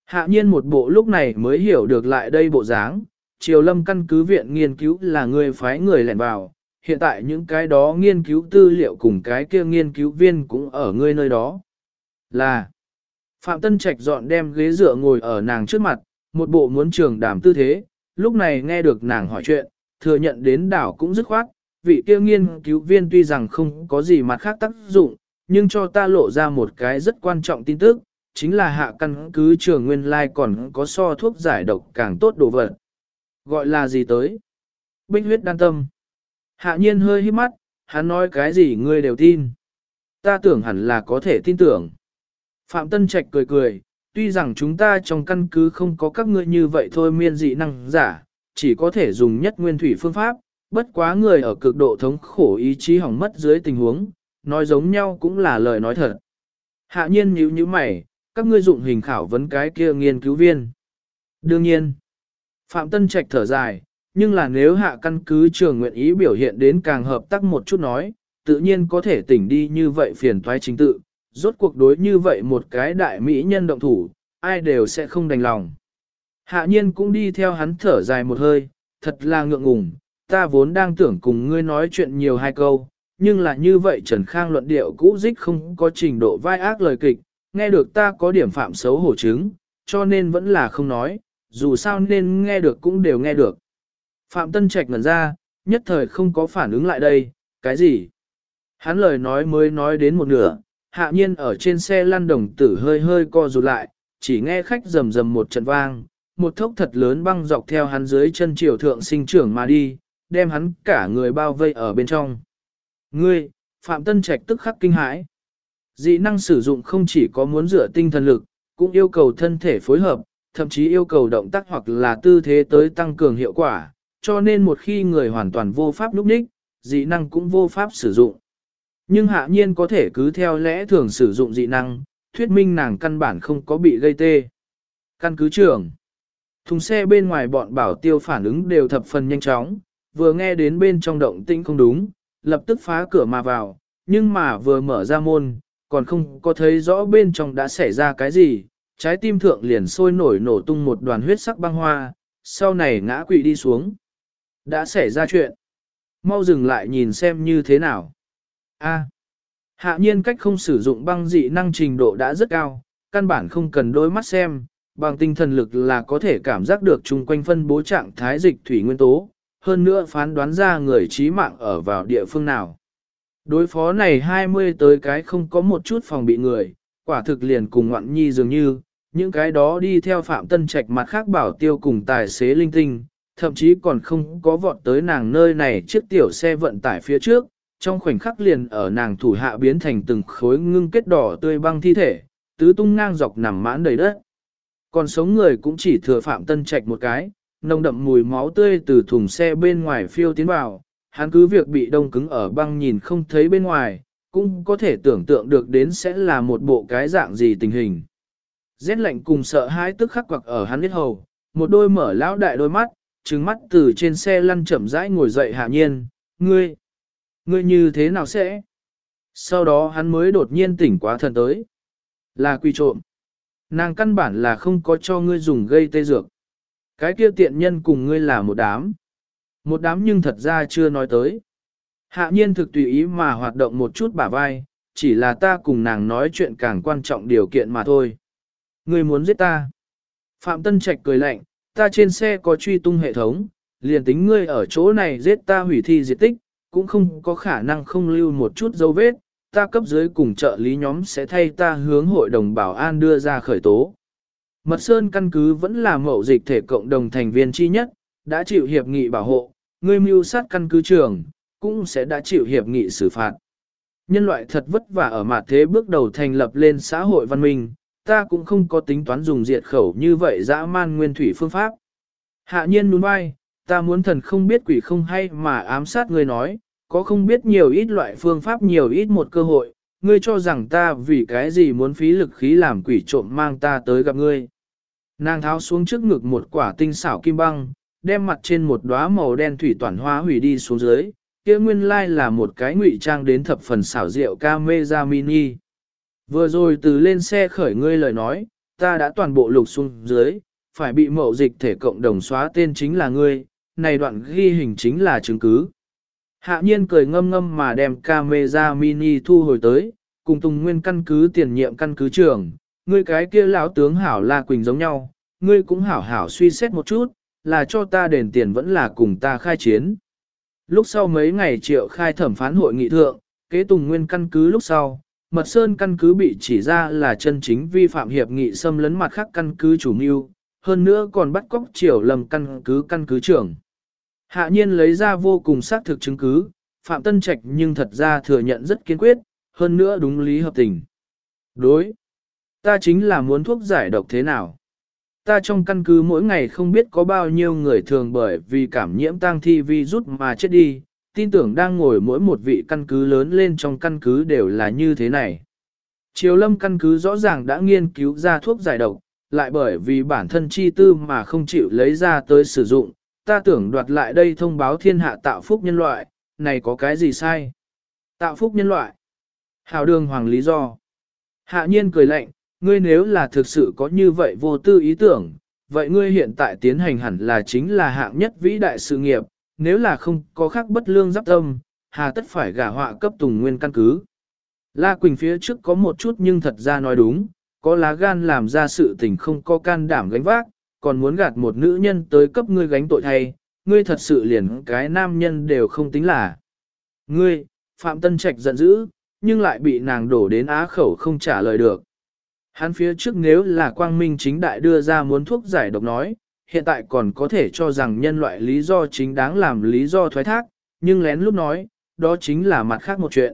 Hạ nhiên một bộ lúc này mới hiểu được lại đây bộ dáng, Triều Lâm căn cứ viện nghiên cứu là người phái người lẻn vào, hiện tại những cái đó nghiên cứu tư liệu cùng cái kia nghiên cứu viên cũng ở ngươi nơi đó. Là, Phạm Tân Trạch dọn đem ghế dựa ngồi ở nàng trước mặt, một bộ muốn trường đảm tư thế, lúc này nghe được nàng hỏi chuyện, thừa nhận đến đảo cũng dứt khoát, vị kia nghiên cứu viên tuy rằng không có gì mặt khác tác dụng, nhưng cho ta lộ ra một cái rất quan trọng tin tức, chính là hạ căn cứ trường nguyên lai còn có so thuốc giải độc càng tốt đồ vật. Gọi là gì tới? Bích huyết đan tâm. Hạ nhiên hơi hít mắt, hắn nói cái gì ngươi đều tin. Ta tưởng hẳn là có thể tin tưởng. Phạm Tân Trạch cười cười, tuy rằng chúng ta trong căn cứ không có các ngươi như vậy thôi miên dị năng giả, chỉ có thể dùng nhất nguyên thủy phương pháp, bất quá người ở cực độ thống khổ ý chí hỏng mất dưới tình huống, nói giống nhau cũng là lời nói thật. Hạ nhiên nhíu như mày, các ngươi dụng hình khảo vấn cái kia nghiên cứu viên. Đương nhiên, Phạm Tân Trạch thở dài, nhưng là nếu hạ căn cứ trường nguyện ý biểu hiện đến càng hợp tác một chút nói, tự nhiên có thể tỉnh đi như vậy phiền toái chính tự, rốt cuộc đối như vậy một cái đại mỹ nhân động thủ, ai đều sẽ không đành lòng. Hạ nhiên cũng đi theo hắn thở dài một hơi, thật là ngượng ngùng, ta vốn đang tưởng cùng ngươi nói chuyện nhiều hai câu, nhưng là như vậy Trần Khang luận điệu cũ dích không có trình độ vai ác lời kịch, nghe được ta có điểm phạm xấu hổ chứng, cho nên vẫn là không nói, dù sao nên nghe được cũng đều nghe được. Phạm Tân Trạch ngẩn ra, nhất thời không có phản ứng lại đây, cái gì? Hắn lời nói mới nói đến một nửa, hạ nhiên ở trên xe lăn đồng tử hơi hơi co rụt lại, chỉ nghe khách rầm rầm một trận vang, một thốc thật lớn băng dọc theo hắn dưới chân chiều thượng sinh trưởng mà đi, đem hắn cả người bao vây ở bên trong. Ngươi, Phạm Tân Trạch tức khắc kinh hãi. Dị năng sử dụng không chỉ có muốn rửa tinh thần lực, cũng yêu cầu thân thể phối hợp, thậm chí yêu cầu động tác hoặc là tư thế tới tăng cường hiệu quả, cho nên một khi người hoàn toàn vô pháp lúc đích, dị năng cũng vô pháp sử dụng. Nhưng hạ nhiên có thể cứ theo lẽ thường sử dụng dị năng, thuyết minh nàng căn bản không có bị gây tê. Căn cứ trưởng. Thùng xe bên ngoài bọn bảo tiêu phản ứng đều thập phần nhanh chóng, vừa nghe đến bên trong động tĩnh không đúng, lập tức phá cửa mà vào, nhưng mà vừa mở ra môn, còn không có thấy rõ bên trong đã xảy ra cái gì, trái tim thượng liền sôi nổi nổ tung một đoàn huyết sắc băng hoa, sau này ngã quỵ đi xuống. Đã xảy ra chuyện. Mau dừng lại nhìn xem như thế nào. A. À. hạ nhiên cách không sử dụng băng dị năng trình độ đã rất cao, căn bản không cần đôi mắt xem, bằng tinh thần lực là có thể cảm giác được chung quanh phân bố trạng thái dịch thủy nguyên tố, hơn nữa phán đoán ra người trí mạng ở vào địa phương nào. Đối phó này 20 tới cái không có một chút phòng bị người, quả thực liền cùng ngoạn nhi dường như, những cái đó đi theo Phạm Tân Trạch mặt khác bảo tiêu cùng tài xế linh tinh, thậm chí còn không có vọt tới nàng nơi này chiếc tiểu xe vận tải phía trước, trong khoảnh khắc liền ở nàng thủ hạ biến thành từng khối ngưng kết đỏ tươi băng thi thể, tứ tung ngang dọc nằm mãn đầy đất. Còn sống người cũng chỉ thừa Phạm Tân Trạch một cái, nồng đậm mùi máu tươi từ thùng xe bên ngoài phiêu tiến vào, hắn cứ việc bị đông cứng ở băng nhìn không thấy bên ngoài, cũng có thể tưởng tượng được đến sẽ là một bộ cái dạng gì tình hình. Rét lạnh cùng sợ hãi tức khắc quặc ở hắn biết hầu, một đôi mở lão đại đôi mắt, trừng mắt từ trên xe lăn chậm rãi ngồi dậy hạ nhiên, ngươi, ngươi như thế nào sẽ? Sau đó hắn mới đột nhiên tỉnh quá thần tới. Là quy trộm. Nàng căn bản là không có cho ngươi dùng gây tê dược. Cái kia tiện nhân cùng ngươi là một đám. Một đám nhưng thật ra chưa nói tới. Hạ nhiên thực tùy ý mà hoạt động một chút bả vai, chỉ là ta cùng nàng nói chuyện càng quan trọng điều kiện mà thôi. Ngươi muốn giết ta. Phạm Tân Trạch cười lạnh, ta trên xe có truy tung hệ thống, liền tính ngươi ở chỗ này giết ta hủy thi diệt tích, cũng không có khả năng không lưu một chút dấu vết, ta cấp dưới cùng trợ lý nhóm sẽ thay ta hướng hội đồng bảo an đưa ra khởi tố. Mật Sơn căn cứ vẫn là mậu dịch thể cộng đồng thành viên chi nhất, đã chịu hiệp nghị bảo hộ, người mưu sát căn cứ trường, cũng sẽ đã chịu hiệp nghị xử phạt. Nhân loại thật vất vả ở mặt thế bước đầu thành lập lên xã hội văn minh, ta cũng không có tính toán dùng diệt khẩu như vậy dã man nguyên thủy phương pháp. Hạ nhiên nhún vai, ta muốn thần không biết quỷ không hay mà ám sát người nói, có không biết nhiều ít loại phương pháp nhiều ít một cơ hội, ngươi cho rằng ta vì cái gì muốn phí lực khí làm quỷ trộm mang ta tới gặp ngươi. Nàng tháo xuống trước ngực một quả tinh xảo kim băng, đem mặt trên một đóa màu đen thủy toàn hoa hủy đi xuống dưới, kia nguyên lai là một cái ngụy trang đến thập phần xảo rượu camera mini. Vừa rồi từ lên xe khởi ngươi lời nói, ta đã toàn bộ lục xuống dưới, phải bị mậu dịch thể cộng đồng xóa tên chính là ngươi, này đoạn ghi hình chính là chứng cứ. Hạ nhiên cười ngâm ngâm mà đem camera mini thu hồi tới, cùng Tùng Nguyên căn cứ tiền nhiệm căn cứ trưởng, ngươi cái kia lão tướng hảo La Quỳnh giống nhau, ngươi cũng hảo hảo suy xét một chút, là cho ta đền tiền vẫn là cùng ta khai chiến. Lúc sau mấy ngày triệu khai thẩm phán hội nghị thượng, kế Tùng Nguyên căn cứ lúc sau, Mật Sơn căn cứ bị chỉ ra là chân chính vi phạm hiệp nghị xâm lấn mặt khác căn cứ chủ mưu, hơn nữa còn bắt cóc triều lầm căn cứ căn cứ trưởng. Hạ nhiên lấy ra vô cùng xác thực chứng cứ, Phạm Tân Trạch nhưng thật ra thừa nhận rất kiên quyết, hơn nữa đúng lý hợp tình. Đối, ta chính là muốn thuốc giải độc thế nào. Ta trong căn cứ mỗi ngày không biết có bao nhiêu người thường bởi vì cảm nhiễm tang thi vi rút mà chết đi, tin tưởng đang ngồi mỗi một vị căn cứ lớn lên trong căn cứ đều là như thế này. Triều lâm căn cứ rõ ràng đã nghiên cứu ra thuốc giải độc, lại bởi vì bản thân chi tư mà không chịu lấy ra tới sử dụng, ta tưởng đoạt lại đây thông báo thiên hạ tạo phúc nhân loại, này có cái gì sai? Tạo phúc nhân loại. Hào đường hoàng lý do. Hạ nhiên cười lạnh, ngươi nếu là thực sự có như vậy vô tư ý tưởng, vậy ngươi hiện tại tiến hành hẳn là chính là hạng nhất vĩ đại sự nghiệp, nếu là không có khác bất lương giáp tâm, hà tất phải gả họa cấp tùng nguyên căn cứ. La Quỳnh phía trước có một chút nhưng thật ra nói đúng, có lá gan làm ra sự tình không có can đảm gánh vác, còn muốn gạt một nữ nhân tới cấp ngươi gánh tội thay, ngươi thật sự liền cái nam nhân đều không tính là. Ngươi, Phạm Tân Trạch giận dữ, nhưng lại bị nàng đổ đến á khẩu không trả lời được. Hắn phía trước nếu là quang minh chính đại đưa ra muốn thuốc giải độc nói, hiện tại còn có thể cho rằng nhân loại lý do chính đáng làm lý do thoái thác, nhưng lén lúc nói, đó chính là mặt khác một chuyện.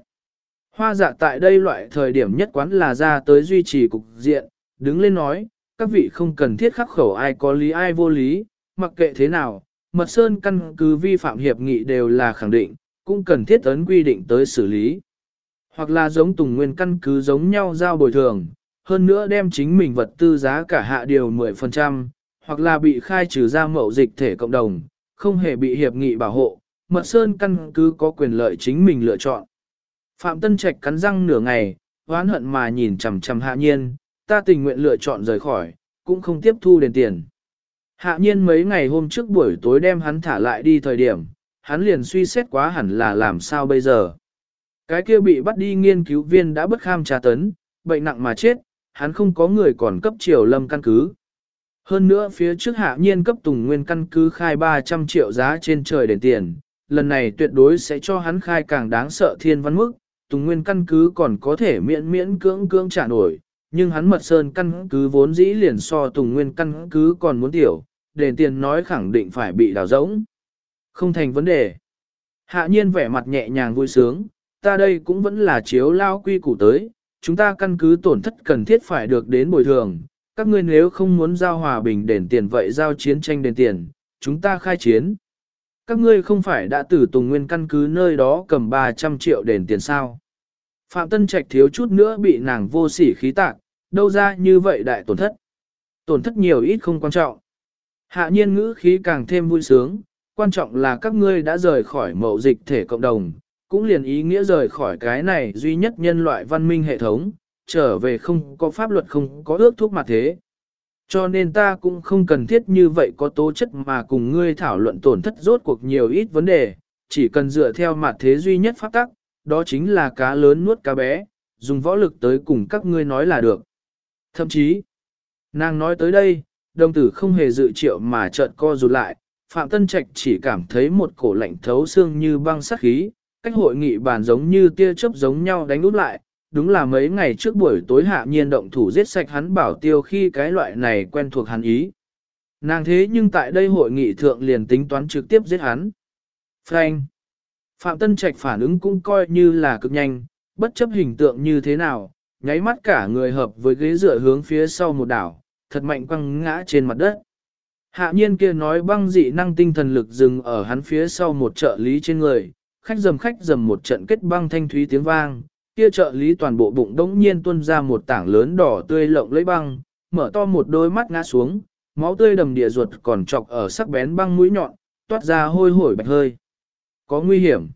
Hoa dạ tại đây loại thời điểm nhất quán là ra tới duy trì cục diện, đứng lên nói, các vị không cần thiết khắc khẩu ai có lý ai vô lý, mặc kệ thế nào, Mật Sơn căn cứ vi phạm hiệp nghị đều là khẳng định, cũng cần thiết ấn quy định tới xử lý. Hoặc là giống Tùng Nguyên căn cứ giống nhau giao bồi thường, hơn nữa đem chính mình vật tư giá cả hạ điều 10%, hoặc là bị khai trừ ra mậu dịch thể cộng đồng, không hề bị hiệp nghị bảo hộ, Mật Sơn căn cứ có quyền lợi chính mình lựa chọn. Phạm Tân Trạch cắn răng nửa ngày, oán hận mà nhìn chằm chằm hạ nhiên, ta tình nguyện lựa chọn rời khỏi, cũng không tiếp thu đền tiền. Hạ nhiên mấy ngày hôm trước buổi tối đem hắn thả lại đi thời điểm, hắn liền suy xét quá hẳn là làm sao bây giờ. Cái kia bị bắt đi nghiên cứu viên đã bất kham tra tấn, bệnh nặng mà chết, hắn không có người còn cấp triều lâm căn cứ. Hơn nữa phía trước hạ nhiên cấp tùng nguyên căn cứ khai 300 triệu giá trên trời đền tiền, lần này tuyệt đối sẽ cho hắn khai càng đáng sợ thiên văn mức, tùng nguyên căn cứ còn có thể miễn miễn cưỡng cưỡng trả nổi, nhưng hắn mật sơn căn cứ vốn dĩ liền so tùng nguyên căn cứ còn muốn tiểu, đền tiền nói khẳng định phải bị đào rỗng. Không thành vấn đề. Hạ nhiên vẻ mặt nhẹ nhàng vui sướng, ta đây cũng vẫn là chiếu lao quy củ tới, chúng ta căn cứ tổn thất cần thiết phải được đến bồi thường, các ngươi nếu không muốn giao hòa bình đền tiền vậy giao chiến tranh đền tiền, chúng ta khai chiến. Các ngươi không phải đã từ Tùng Nguyên căn cứ nơi đó cầm 300 triệu đền tiền sao? Phạm Tân Trạch thiếu chút nữa bị nàng vô sỉ khí tạc, đâu ra như vậy đại tổn thất. Tổn thất nhiều ít không quan trọng. Hạ nhiên ngữ khí càng thêm vui sướng, quan trọng là các ngươi đã rời khỏi mậu dịch thể cộng đồng, cũng liền ý nghĩa rời khỏi cái này duy nhất nhân loại văn minh hệ thống, trở về không có pháp luật không có ước thuốc mà thế. Cho nên ta cũng không cần thiết như vậy có tố chất mà cùng ngươi thảo luận tổn thất rốt cuộc nhiều ít vấn đề, chỉ cần dựa theo mặt thế duy nhất pháp tắc, đó chính là cá lớn nuốt cá bé, dùng võ lực tới cùng các ngươi nói là được. Thậm chí, nàng nói tới đây, đồng tử không hề dự triệu mà chợt co rụt lại, Phạm Tân Trạch chỉ cảm thấy một cổ lạnh thấu xương như băng sát khí, cách hội nghị bàn giống như tia chớp giống nhau đánh út lại, đúng là mấy ngày trước buổi tối hạ nhiên động thủ giết sạch hắn bảo tiêu khi cái loại này quen thuộc hắn ý. Nàng thế nhưng tại đây hội nghị thượng liền tính toán trực tiếp giết hắn. Frank. Phạm Tân Trạch phản ứng cũng coi như là cực nhanh, bất chấp hình tượng như thế nào, nháy mắt cả người hợp với ghế dựa hướng phía sau một đảo, thật mạnh quăng ngã trên mặt đất. Hạ nhiên kia nói băng dị năng tinh thần lực dừng ở hắn phía sau một trợ lý trên người, khách dầm khách dầm một trận kết băng thanh thúy tiếng vang, kia trợ lý toàn bộ bụng đống nhiên tuôn ra một tảng lớn đỏ tươi lộng lấy băng, mở to một đôi mắt ngã xuống, máu tươi đầm địa ruột còn trọc ở sắc bén băng mũi nhọn, toát ra hôi hổi bạch hơi. Có nguy hiểm.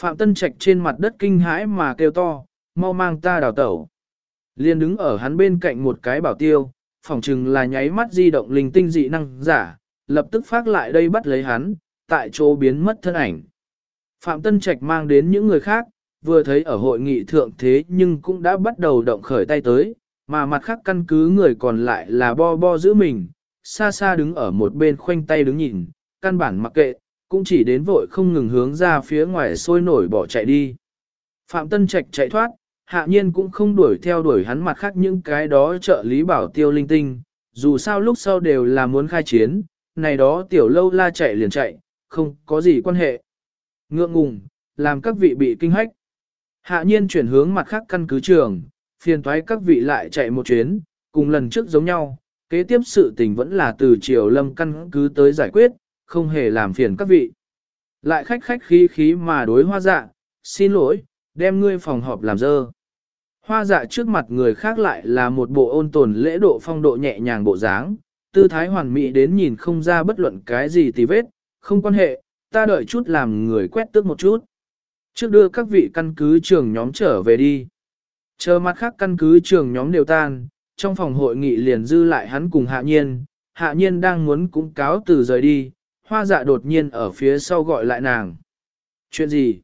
Phạm Tân Trạch trên mặt đất kinh hãi mà kêu to, mau mang ta đào tẩu. Liên đứng ở hắn bên cạnh một cái bảo tiêu, phỏng chừng là nháy mắt di động linh tinh dị năng giả, lập tức phát lại đây bắt lấy hắn, tại chỗ biến mất thân ảnh. Phạm Tân Trạch mang đến những người khác, vừa thấy ở hội nghị thượng thế nhưng cũng đã bắt đầu động khởi tay tới, mà mặt khác căn cứ người còn lại là bo bo giữ mình, xa xa đứng ở một bên khoanh tay đứng nhìn, căn bản mặc kệ, cũng chỉ đến vội không ngừng hướng ra phía ngoài sôi nổi bỏ chạy đi. Phạm Tân Trạch chạy thoát, hạ nhiên cũng không đuổi theo đuổi hắn mặt khác những cái đó trợ lý bảo tiêu linh tinh, dù sao lúc sau đều là muốn khai chiến, này đó tiểu lâu la chạy liền chạy, không có gì quan hệ. Ngượng ngùng, làm các vị bị kinh hách. Hạ nhiên chuyển hướng mặt khác căn cứ trường, phiền thoái các vị lại chạy một chuyến, cùng lần trước giống nhau, kế tiếp sự tình vẫn là từ triều lâm căn cứ tới giải quyết, không hề làm phiền các vị. Lại khách khách khí khí mà đối hoa dạ, xin lỗi, đem ngươi phòng họp làm dơ. Hoa dạ trước mặt người khác lại là một bộ ôn tồn lễ độ phong độ nhẹ nhàng bộ dáng, tư thái hoàn mỹ đến nhìn không ra bất luận cái gì tì vết, không quan hệ, ta đợi chút làm người quét tước một chút. Trước đưa các vị căn cứ trường nhóm trở về đi. Chờ mặt khác căn cứ trường nhóm đều tan, trong phòng hội nghị liền dư lại hắn cùng hạ nhiên, hạ nhiên đang muốn cũng cáo từ rời đi, hoa dạ đột nhiên ở phía sau gọi lại nàng. Chuyện gì?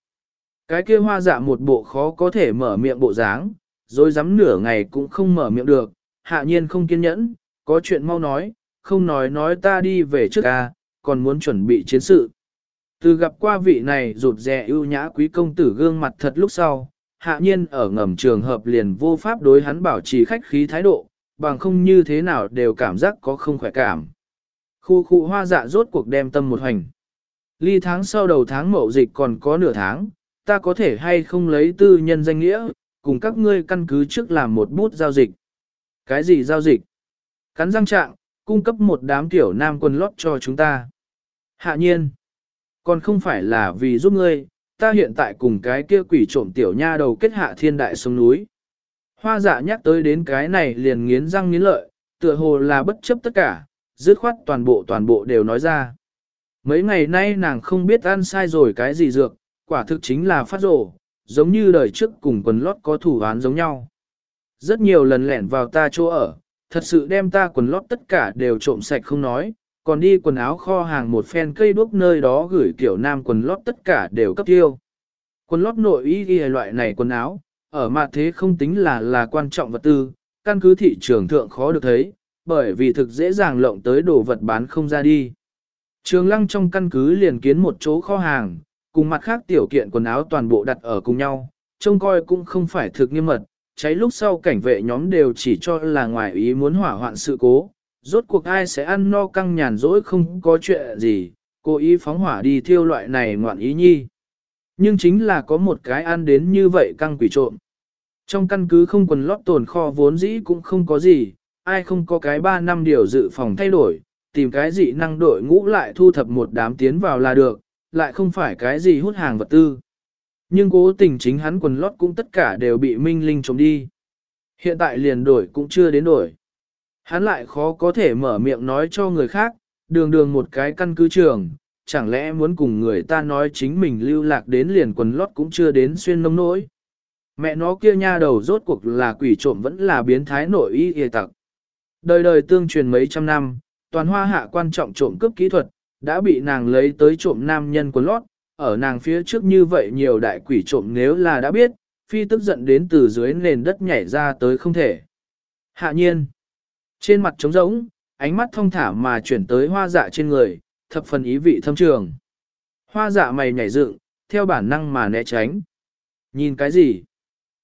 Cái kia hoa dạ một bộ khó có thể mở miệng bộ dáng, rồi dám nửa ngày cũng không mở miệng được, hạ nhiên không kiên nhẫn, có chuyện mau nói, không nói nói ta đi về trước ca, còn muốn chuẩn bị chiến sự. Từ gặp qua vị này rụt rè ưu nhã quý công tử gương mặt thật lúc sau, hạ nhiên ở ngầm trường hợp liền vô pháp đối hắn bảo trì khách khí thái độ, bằng không như thế nào đều cảm giác có không khỏe cảm. Khu khu hoa dạ rốt cuộc đem tâm một hành. Ly tháng sau đầu tháng mậu dịch còn có nửa tháng, ta có thể hay không lấy tư nhân danh nghĩa, cùng các ngươi căn cứ trước làm một bút giao dịch. Cái gì giao dịch? Cắn răng trạng, cung cấp một đám tiểu nam quân lót cho chúng ta. Hạ nhiên, còn không phải là vì giúp ngươi, ta hiện tại cùng cái kia quỷ trộm tiểu nha đầu kết hạ thiên đại sông núi. Hoa dạ nhắc tới đến cái này liền nghiến răng nghiến lợi, tựa hồ là bất chấp tất cả, dứt khoát toàn bộ toàn bộ đều nói ra. Mấy ngày nay nàng không biết ăn sai rồi cái gì dược, quả thực chính là phát rổ, giống như đời trước cùng quần lót có thủ án giống nhau. Rất nhiều lần lẻn vào ta chỗ ở, thật sự đem ta quần lót tất cả đều trộm sạch không nói, còn đi quần áo kho hàng một phen cây đuốc nơi đó gửi kiểu nam quần lót tất cả đều cấp tiêu. Quần lót nội y ghi loại này quần áo, ở mặt thế không tính là là quan trọng vật tư, căn cứ thị trường thượng khó được thấy, bởi vì thực dễ dàng lộng tới đồ vật bán không ra đi. Trường lăng trong căn cứ liền kiến một chỗ kho hàng, cùng mặt khác tiểu kiện quần áo toàn bộ đặt ở cùng nhau, trông coi cũng không phải thực nghiêm mật, cháy lúc sau cảnh vệ nhóm đều chỉ cho là ngoài ý muốn hỏa hoạn sự cố, rốt cuộc ai sẽ ăn no căng nhàn rỗi không có chuyện gì, cố ý phóng hỏa đi thiêu loại này ngoạn ý nhi. Nhưng chính là có một cái ăn đến như vậy căng quỷ trộm. Trong căn cứ không quần lót tồn kho vốn dĩ cũng không có gì, ai không có cái 3 năm điều dự phòng thay đổi, tìm cái gì năng đội ngũ lại thu thập một đám tiến vào là được, lại không phải cái gì hút hàng vật tư. Nhưng cố tình chính hắn quần lót cũng tất cả đều bị minh linh trộm đi. Hiện tại liền đổi cũng chưa đến đổi. Hắn lại khó có thể mở miệng nói cho người khác, đường đường một cái căn cứ trường, chẳng lẽ muốn cùng người ta nói chính mình lưu lạc đến liền quần lót cũng chưa đến xuyên nông nỗi. Mẹ nó kia nha đầu rốt cuộc là quỷ trộm vẫn là biến thái nội y y tặc. Đời đời tương truyền mấy trăm năm, toàn hoa hạ quan trọng trộm cướp kỹ thuật, đã bị nàng lấy tới trộm nam nhân quần lót, ở nàng phía trước như vậy nhiều đại quỷ trộm nếu là đã biết, phi tức giận đến từ dưới nền đất nhảy ra tới không thể. Hạ nhiên, trên mặt trống rỗng, ánh mắt thông thả mà chuyển tới hoa dạ trên người, thập phần ý vị thâm trường. Hoa dạ mày nhảy dựng, theo bản năng mà né tránh. Nhìn cái gì?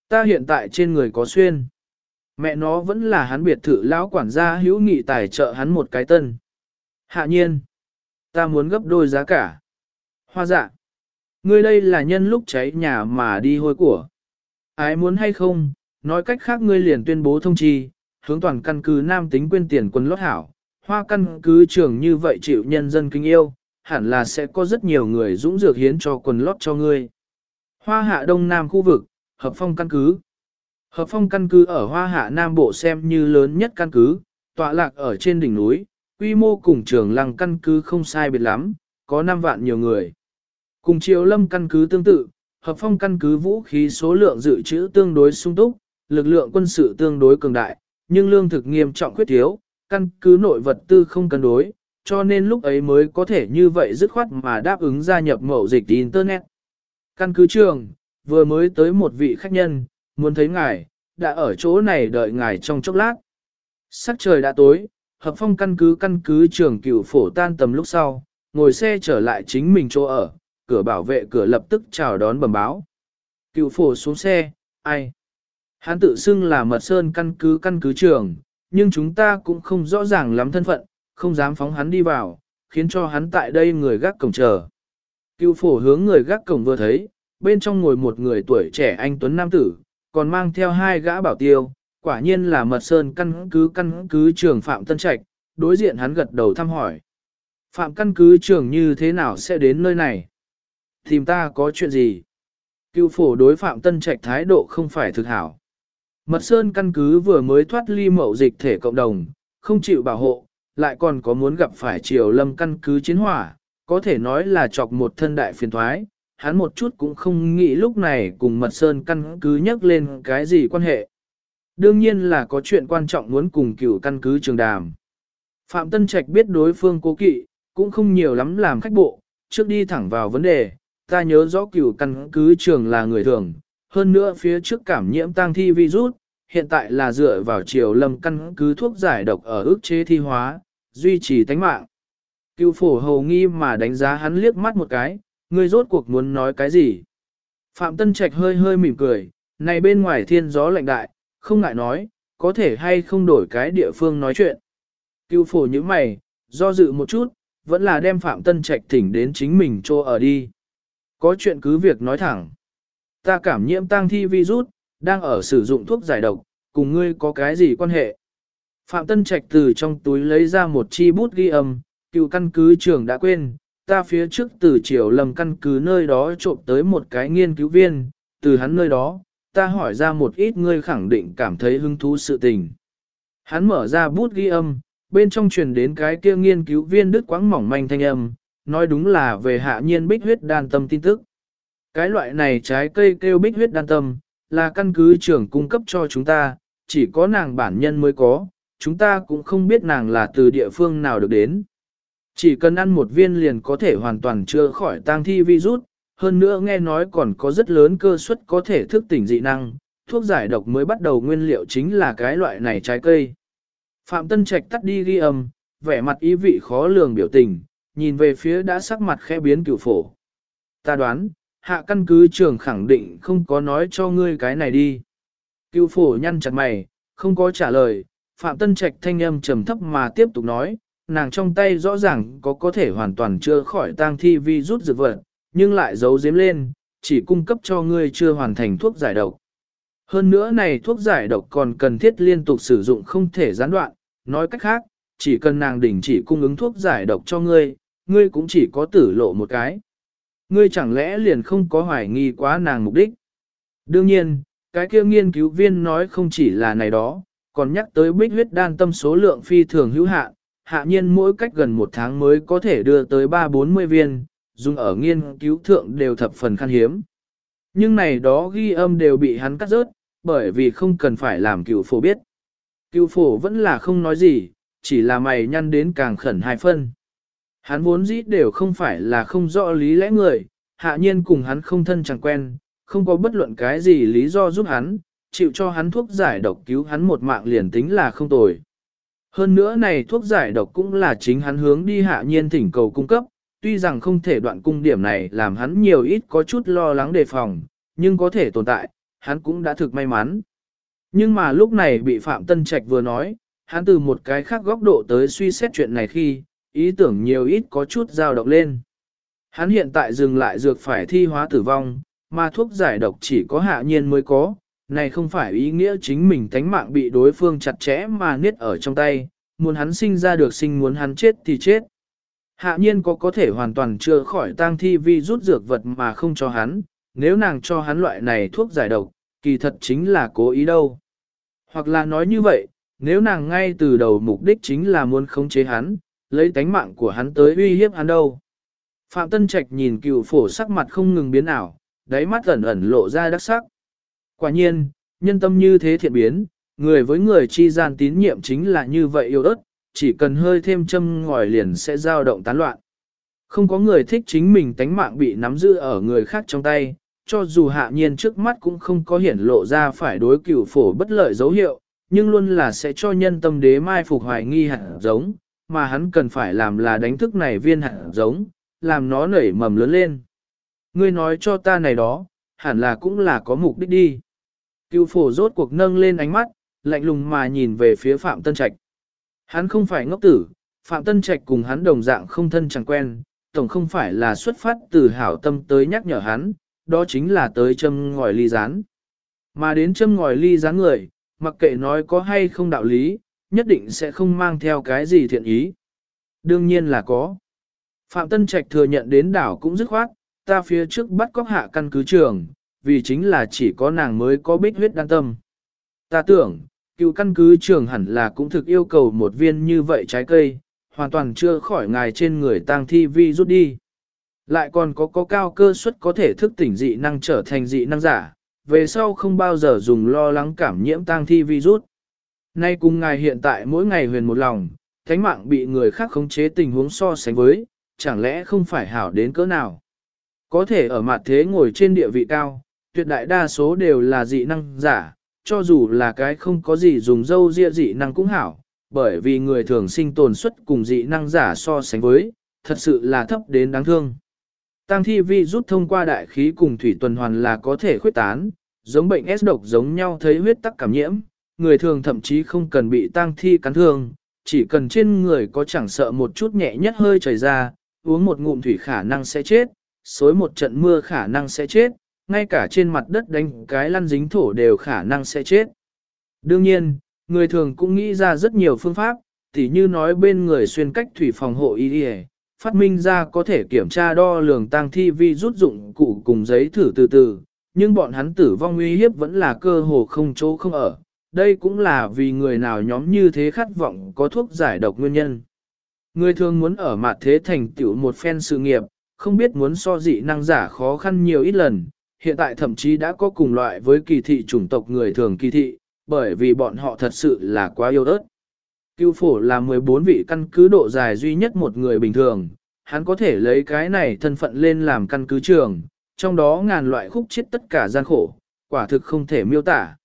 Ta hiện tại trên người có xuyên. Mẹ nó vẫn là hắn biệt thự lão quản gia hữu nghị tài trợ hắn một cái tân. Hạ nhiên. Ta muốn gấp đôi giá cả. Hoa dạ. Ngươi đây là nhân lúc cháy nhà mà đi hôi của. Ai muốn hay không, nói cách khác ngươi liền tuyên bố thông chi, hướng toàn căn cứ nam tính quên tiền quân lót hảo. Hoa căn cứ trưởng như vậy chịu nhân dân kinh yêu, hẳn là sẽ có rất nhiều người dũng dược hiến cho quần lót cho ngươi. Hoa hạ đông nam khu vực, hợp phong căn cứ. Hợp phong căn cứ ở Hoa Hạ Nam Bộ xem như lớn nhất căn cứ, tọa lạc ở trên đỉnh núi, quy mô cùng trường lăng căn cứ không sai biệt lắm, có 5 vạn nhiều người. Cùng triều lâm căn cứ tương tự, hợp phong căn cứ vũ khí số lượng dự trữ tương đối sung túc, lực lượng quân sự tương đối cường đại, nhưng lương thực nghiêm trọng khuyết thiếu, căn cứ nội vật tư không cân đối, cho nên lúc ấy mới có thể như vậy dứt khoát mà đáp ứng gia nhập mậu dịch Internet. Căn cứ trường, vừa mới tới một vị khách nhân, muốn thấy ngài, đã ở chỗ này đợi ngài trong chốc lát. Sắc trời đã tối, hợp phong căn cứ căn cứ trường cựu phổ tan tầm lúc sau, ngồi xe trở lại chính mình chỗ ở, cửa bảo vệ cửa lập tức chào đón bẩm báo. Cựu phổ xuống xe, ai? Hắn tự xưng là mật sơn căn cứ căn cứ trường, nhưng chúng ta cũng không rõ ràng lắm thân phận, không dám phóng hắn đi vào, khiến cho hắn tại đây người gác cổng chờ. Cựu phổ hướng người gác cổng vừa thấy, bên trong ngồi một người tuổi trẻ anh Tuấn Nam Tử, còn mang theo hai gã bảo tiêu, quả nhiên là mật sơn căn cứ căn cứ trưởng Phạm Tân Trạch, đối diện hắn gật đầu thăm hỏi. Phạm căn cứ trưởng như thế nào sẽ đến nơi này? Tìm ta có chuyện gì? Cựu phổ đối Phạm Tân Trạch thái độ không phải thực hảo. Mật Sơn căn cứ vừa mới thoát ly mậu dịch thể cộng đồng, không chịu bảo hộ, lại còn có muốn gặp phải triều lâm căn cứ chiến hỏa, có thể nói là chọc một thân đại phiền thoái, hắn một chút cũng không nghĩ lúc này cùng Mật Sơn căn cứ nhắc lên cái gì quan hệ. đương nhiên là có chuyện quan trọng muốn cùng cựu căn cứ trường đàm. Phạm Tân Trạch biết đối phương cố kỵ, cũng không nhiều lắm làm khách bộ, trước đi thẳng vào vấn đề, ta nhớ rõ cựu căn cứ trường là người thường, hơn nữa phía trước cảm nhiễm tăng thi virus, hiện tại là dựa vào chiều lâm căn cứ thuốc giải độc ở ức chế thi hóa, duy trì tánh mạng. Cựu phổ hầu nghi mà đánh giá hắn liếc mắt một cái, ngươi rốt cuộc muốn nói cái gì? Phạm Tân Trạch hơi hơi mỉm cười, này bên ngoài thiên gió lạnh đại, không ngại nói, có thể hay không đổi cái địa phương nói chuyện. Cưu phổ như mày, do dự một chút, vẫn là đem Phạm Tân Trạch thỉnh đến chính mình cho ở đi. Có chuyện cứ việc nói thẳng. Ta cảm nhiễm tăng thi virus, đang ở sử dụng thuốc giải độc, cùng ngươi có cái gì quan hệ? Phạm Tân Trạch từ trong túi lấy ra một chi bút ghi âm, cựu căn cứ trưởng đã quên, ta phía trước từ chiều lầm căn cứ nơi đó trộm tới một cái nghiên cứu viên, từ hắn nơi đó, ta hỏi ra một ít ngươi khẳng định cảm thấy hứng thú sự tình. Hắn mở ra bút ghi âm, bên trong truyền đến cái kia nghiên cứu viên đức quãng mỏng manh thanh âm, nói đúng là về hạ nhiên bích huyết đan tâm tin tức. Cái loại này trái cây kêu bích huyết đan tâm, là căn cứ trưởng cung cấp cho chúng ta, chỉ có nàng bản nhân mới có, chúng ta cũng không biết nàng là từ địa phương nào được đến. Chỉ cần ăn một viên liền có thể hoàn toàn chữa khỏi tang thi virus, hơn nữa nghe nói còn có rất lớn cơ suất có thể thức tỉnh dị năng, thuốc giải độc mới bắt đầu nguyên liệu chính là cái loại này trái cây. Phạm Tân Trạch tắt đi ghi âm, vẻ mặt ý vị khó lường biểu tình, nhìn về phía đã sắc mặt khẽ biến cửu phổ. Ta đoán, hạ căn cứ trường khẳng định không có nói cho ngươi cái này đi. Cựu phổ nhăn chặt mày, không có trả lời, Phạm Tân Trạch thanh âm trầm thấp mà tiếp tục nói, nàng trong tay rõ ràng có có thể hoàn toàn chưa khỏi tang thi vi rút dược vật, nhưng lại giấu giếm lên, chỉ cung cấp cho ngươi chưa hoàn thành thuốc giải độc. Hơn nữa này thuốc giải độc còn cần thiết liên tục sử dụng không thể gián đoạn, nói cách khác, chỉ cần nàng đỉnh chỉ cung ứng thuốc giải độc cho ngươi, ngươi cũng chỉ có tử lộ một cái. Ngươi chẳng lẽ liền không có hoài nghi quá nàng mục đích? Đương nhiên, cái kia nghiên cứu viên nói không chỉ là này đó, còn nhắc tới bích huyết đan tâm số lượng phi thường hữu hạn, hạ nhiên mỗi cách gần một tháng mới có thể đưa tới 3-40 viên, dùng ở nghiên cứu thượng đều thập phần khan hiếm. Nhưng này đó ghi âm đều bị hắn cắt rớt, bởi vì không cần phải làm cựu phổ biết. Cựu phổ vẫn là không nói gì, chỉ là mày nhăn đến càng khẩn hai phân. Hắn vốn dĩ đều không phải là không rõ lý lẽ người, hạ nhiên cùng hắn không thân chẳng quen, không có bất luận cái gì lý do giúp hắn, chịu cho hắn thuốc giải độc cứu hắn một mạng liền tính là không tồi. Hơn nữa này thuốc giải độc cũng là chính hắn hướng đi hạ nhiên thỉnh cầu cung cấp, tuy rằng không thể đoạn cung điểm này làm hắn nhiều ít có chút lo lắng đề phòng, nhưng có thể tồn tại, hắn cũng đã thực may mắn. Nhưng mà lúc này bị Phạm Tân Trạch vừa nói, hắn từ một cái khác góc độ tới suy xét chuyện này khi, ý tưởng nhiều ít có chút dao động lên. Hắn hiện tại dừng lại dược phải thi hóa tử vong, mà thuốc giải độc chỉ có hạ nhiên mới có, này không phải ý nghĩa chính mình tánh mạng bị đối phương chặt chẽ mà niết ở trong tay, muốn hắn sinh ra được sinh muốn hắn chết thì chết. Hạ nhiên có có thể hoàn toàn chưa khỏi tang thi vi rút dược vật mà không cho hắn, nếu nàng cho hắn loại này thuốc giải độc, kỳ thật chính là cố ý đâu. Hoặc là nói như vậy, nếu nàng ngay từ đầu mục đích chính là muốn khống chế hắn, lấy tánh mạng của hắn tới uy hiếp hắn đâu. Phạm Tân Trạch nhìn cựu phổ sắc mặt không ngừng biến ảo, đáy mắt ẩn ẩn lộ ra đắc sắc. Quả nhiên, nhân tâm như thế thiện biến, người với người chi gian tín nhiệm chính là như vậy yêu ớt, chỉ cần hơi thêm châm ngòi liền sẽ dao động tán loạn. Không có người thích chính mình tánh mạng bị nắm giữ ở người khác trong tay, cho dù hạ nhiên trước mắt cũng không có hiển lộ ra phải đối cửu phổ bất lợi dấu hiệu, nhưng luôn là sẽ cho nhân tâm đế mai phục hoài nghi hẳn giống, mà hắn cần phải làm là đánh thức này viên hẳn giống, làm nó nảy mầm lớn lên. Ngươi nói cho ta này đó, hẳn là cũng là có mục đích đi. Cựu phổ rốt cuộc nâng lên ánh mắt, lạnh lùng mà nhìn về phía Phạm Tân Trạch. Hắn không phải ngốc tử, Phạm Tân Trạch cùng hắn đồng dạng không thân chẳng quen, tổng không phải là xuất phát từ hảo tâm tới nhắc nhở hắn, đó chính là tới châm ngòi ly rán. Mà đến châm ngòi ly rán người, mặc kệ nói có hay không đạo lý, nhất định sẽ không mang theo cái gì thiện ý. Đương nhiên là có. Phạm Tân Trạch thừa nhận đến đảo cũng dứt khoát, ta phía trước bắt cóc hạ căn cứ trường, vì chính là chỉ có nàng mới có bích huyết đan tâm. Ta tưởng, cựu căn cứ trường hẳn là cũng thực yêu cầu một viên như vậy trái cây, hoàn toàn chưa khỏi ngài trên người tang thi vi rút đi. Lại còn có có cao cơ suất có thể thức tỉnh dị năng trở thành dị năng giả, về sau không bao giờ dùng lo lắng cảm nhiễm tang thi virus. Nay cùng ngài hiện tại mỗi ngày huyền một lòng, thánh mạng bị người khác khống chế tình huống so sánh với, chẳng lẽ không phải hảo đến cỡ nào. Có thể ở mặt thế ngồi trên địa vị cao, tuyệt đại đa số đều là dị năng giả, cho dù là cái không có gì dùng dâu ria dị năng cũng hảo, bởi vì người thường sinh tồn suất cùng dị năng giả so sánh với, thật sự là thấp đến đáng thương. Tăng thi vi rút thông qua đại khí cùng thủy tuần hoàn là có thể khuyết tán, giống bệnh S độc giống nhau thấy huyết tắc cảm nhiễm, người thường thậm chí không cần bị tăng thi cắn thương, chỉ cần trên người có chẳng sợ một chút nhẹ nhất hơi chảy ra, uống một ngụm thủy khả năng sẽ chết, xối một trận mưa khả năng sẽ chết, ngay cả trên mặt đất đánh cái lăn dính thổ đều khả năng sẽ chết. Đương nhiên, người thường cũng nghĩ ra rất nhiều phương pháp, tỉ như nói bên người xuyên cách thủy phòng hộ y phát minh ra có thể kiểm tra đo lường tăng thi vi rút dụng cụ cùng giấy thử từ từ, nhưng bọn hắn tử vong uy hiếp vẫn là cơ hồ không chỗ không ở. Đây cũng là vì người nào nhóm như thế khát vọng có thuốc giải độc nguyên nhân. Người thường muốn ở mặt thế thành tựu một phen sự nghiệp, không biết muốn so dị năng giả khó khăn nhiều ít lần, hiện tại thậm chí đã có cùng loại với kỳ thị chủng tộc người thường kỳ thị, bởi vì bọn họ thật sự là quá yêu ớt. Cưu phổ là 14 vị căn cứ độ dài duy nhất một người bình thường, hắn có thể lấy cái này thân phận lên làm căn cứ trường, trong đó ngàn loại khúc chết tất cả gian khổ, quả thực không thể miêu tả.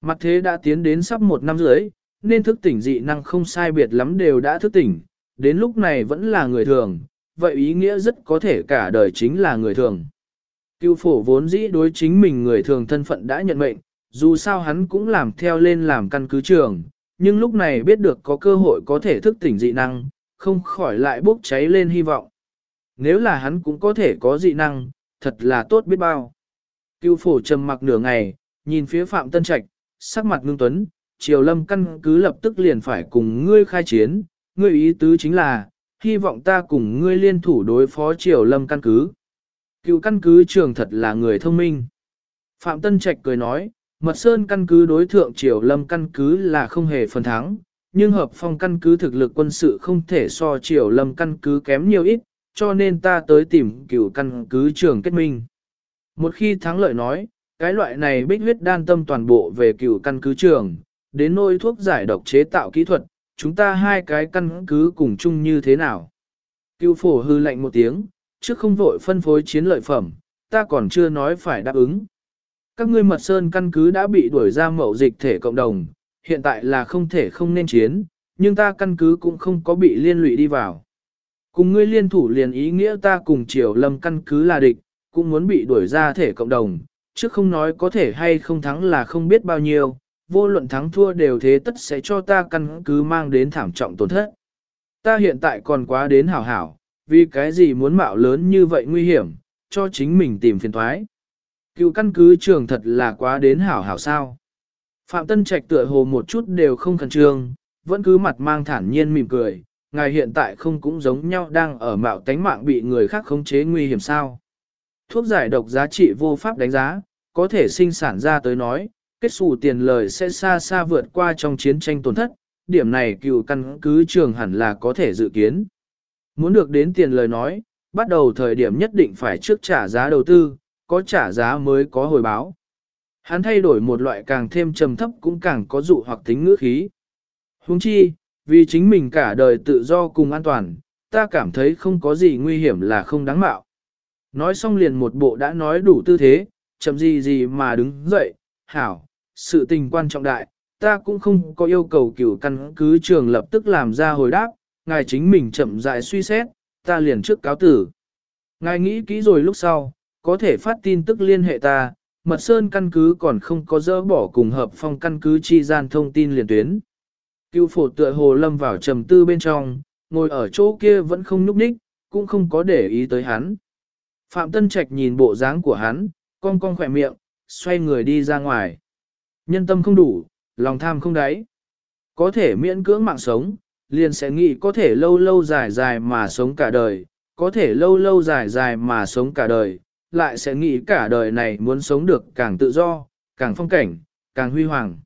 Mặt thế đã tiến đến sắp một năm rưỡi, nên thức tỉnh dị năng không sai biệt lắm đều đã thức tỉnh, đến lúc này vẫn là người thường, vậy ý nghĩa rất có thể cả đời chính là người thường. Cưu phổ vốn dĩ đối chính mình người thường thân phận đã nhận mệnh, dù sao hắn cũng làm theo lên làm căn cứ trường, nhưng lúc này biết được có cơ hội có thể thức tỉnh dị năng, không khỏi lại bốc cháy lên hy vọng. Nếu là hắn cũng có thể có dị năng, thật là tốt biết bao. Cưu phổ trầm mặc nửa ngày, nhìn phía Phạm Tân Trạch, sắc mặt ngưng tuấn, triều lâm căn cứ lập tức liền phải cùng ngươi khai chiến, ngươi ý tứ chính là, hy vọng ta cùng ngươi liên thủ đối phó triều lâm căn cứ. Cựu căn cứ trường thật là người thông minh. Phạm Tân Trạch cười nói, Mật Sơn căn cứ đối thượng triều lâm căn cứ là không hề phần thắng, nhưng hợp phong căn cứ thực lực quân sự không thể so triều lâm căn cứ kém nhiều ít, cho nên ta tới tìm cựu căn cứ trường kết minh. Một khi thắng lợi nói, cái loại này bích huyết đan tâm toàn bộ về cựu căn cứ trường, đến nôi thuốc giải độc chế tạo kỹ thuật, chúng ta hai cái căn cứ cùng chung như thế nào. Cựu phổ hư lạnh một tiếng, trước không vội phân phối chiến lợi phẩm, ta còn chưa nói phải đáp ứng. Các ngươi mật sơn căn cứ đã bị đuổi ra mậu dịch thể cộng đồng, hiện tại là không thể không nên chiến, nhưng ta căn cứ cũng không có bị liên lụy đi vào. Cùng ngươi liên thủ liền ý nghĩa ta cùng triều lâm căn cứ là địch, cũng muốn bị đuổi ra thể cộng đồng, chứ không nói có thể hay không thắng là không biết bao nhiêu, vô luận thắng thua đều thế tất sẽ cho ta căn cứ mang đến thảm trọng tổn thất. Ta hiện tại còn quá đến hảo hảo, vì cái gì muốn mạo lớn như vậy nguy hiểm, cho chính mình tìm phiền thoái. Cựu căn cứ trường thật là quá đến hảo hảo sao. Phạm Tân Trạch tựa hồ một chút đều không khẩn trương, vẫn cứ mặt mang thản nhiên mỉm cười, ngài hiện tại không cũng giống nhau đang ở mạo tánh mạng bị người khác khống chế nguy hiểm sao. Thuốc giải độc giá trị vô pháp đánh giá, có thể sinh sản ra tới nói, kết xù tiền lời sẽ xa xa vượt qua trong chiến tranh tổn thất, điểm này cựu căn cứ trường hẳn là có thể dự kiến. Muốn được đến tiền lời nói, bắt đầu thời điểm nhất định phải trước trả giá đầu tư, có trả giá mới có hồi báo. Hắn thay đổi một loại càng thêm trầm thấp cũng càng có dụ hoặc tính ngữ khí. Huống chi, vì chính mình cả đời tự do cùng an toàn, ta cảm thấy không có gì nguy hiểm là không đáng mạo. Nói xong liền một bộ đã nói đủ tư thế, chậm gì gì mà đứng dậy, hảo, sự tình quan trọng đại, ta cũng không có yêu cầu cửu căn cứ trường lập tức làm ra hồi đáp, ngài chính mình chậm rãi suy xét, ta liền trước cáo tử. Ngài nghĩ kỹ rồi lúc sau, có thể phát tin tức liên hệ ta, mật sơn căn cứ còn không có dỡ bỏ cùng hợp phong căn cứ chi gian thông tin liền tuyến. Cưu phổ tựa hồ lâm vào trầm tư bên trong, ngồi ở chỗ kia vẫn không nhúc ních, cũng không có để ý tới hắn. Phạm Tân Trạch nhìn bộ dáng của hắn, cong cong khỏe miệng, xoay người đi ra ngoài. Nhân tâm không đủ, lòng tham không đáy. Có thể miễn cưỡng mạng sống, liền sẽ nghĩ có thể lâu lâu dài dài mà sống cả đời, có thể lâu lâu dài dài mà sống cả đời, lại sẽ nghĩ cả đời này muốn sống được càng tự do, càng phong cảnh, càng huy hoàng.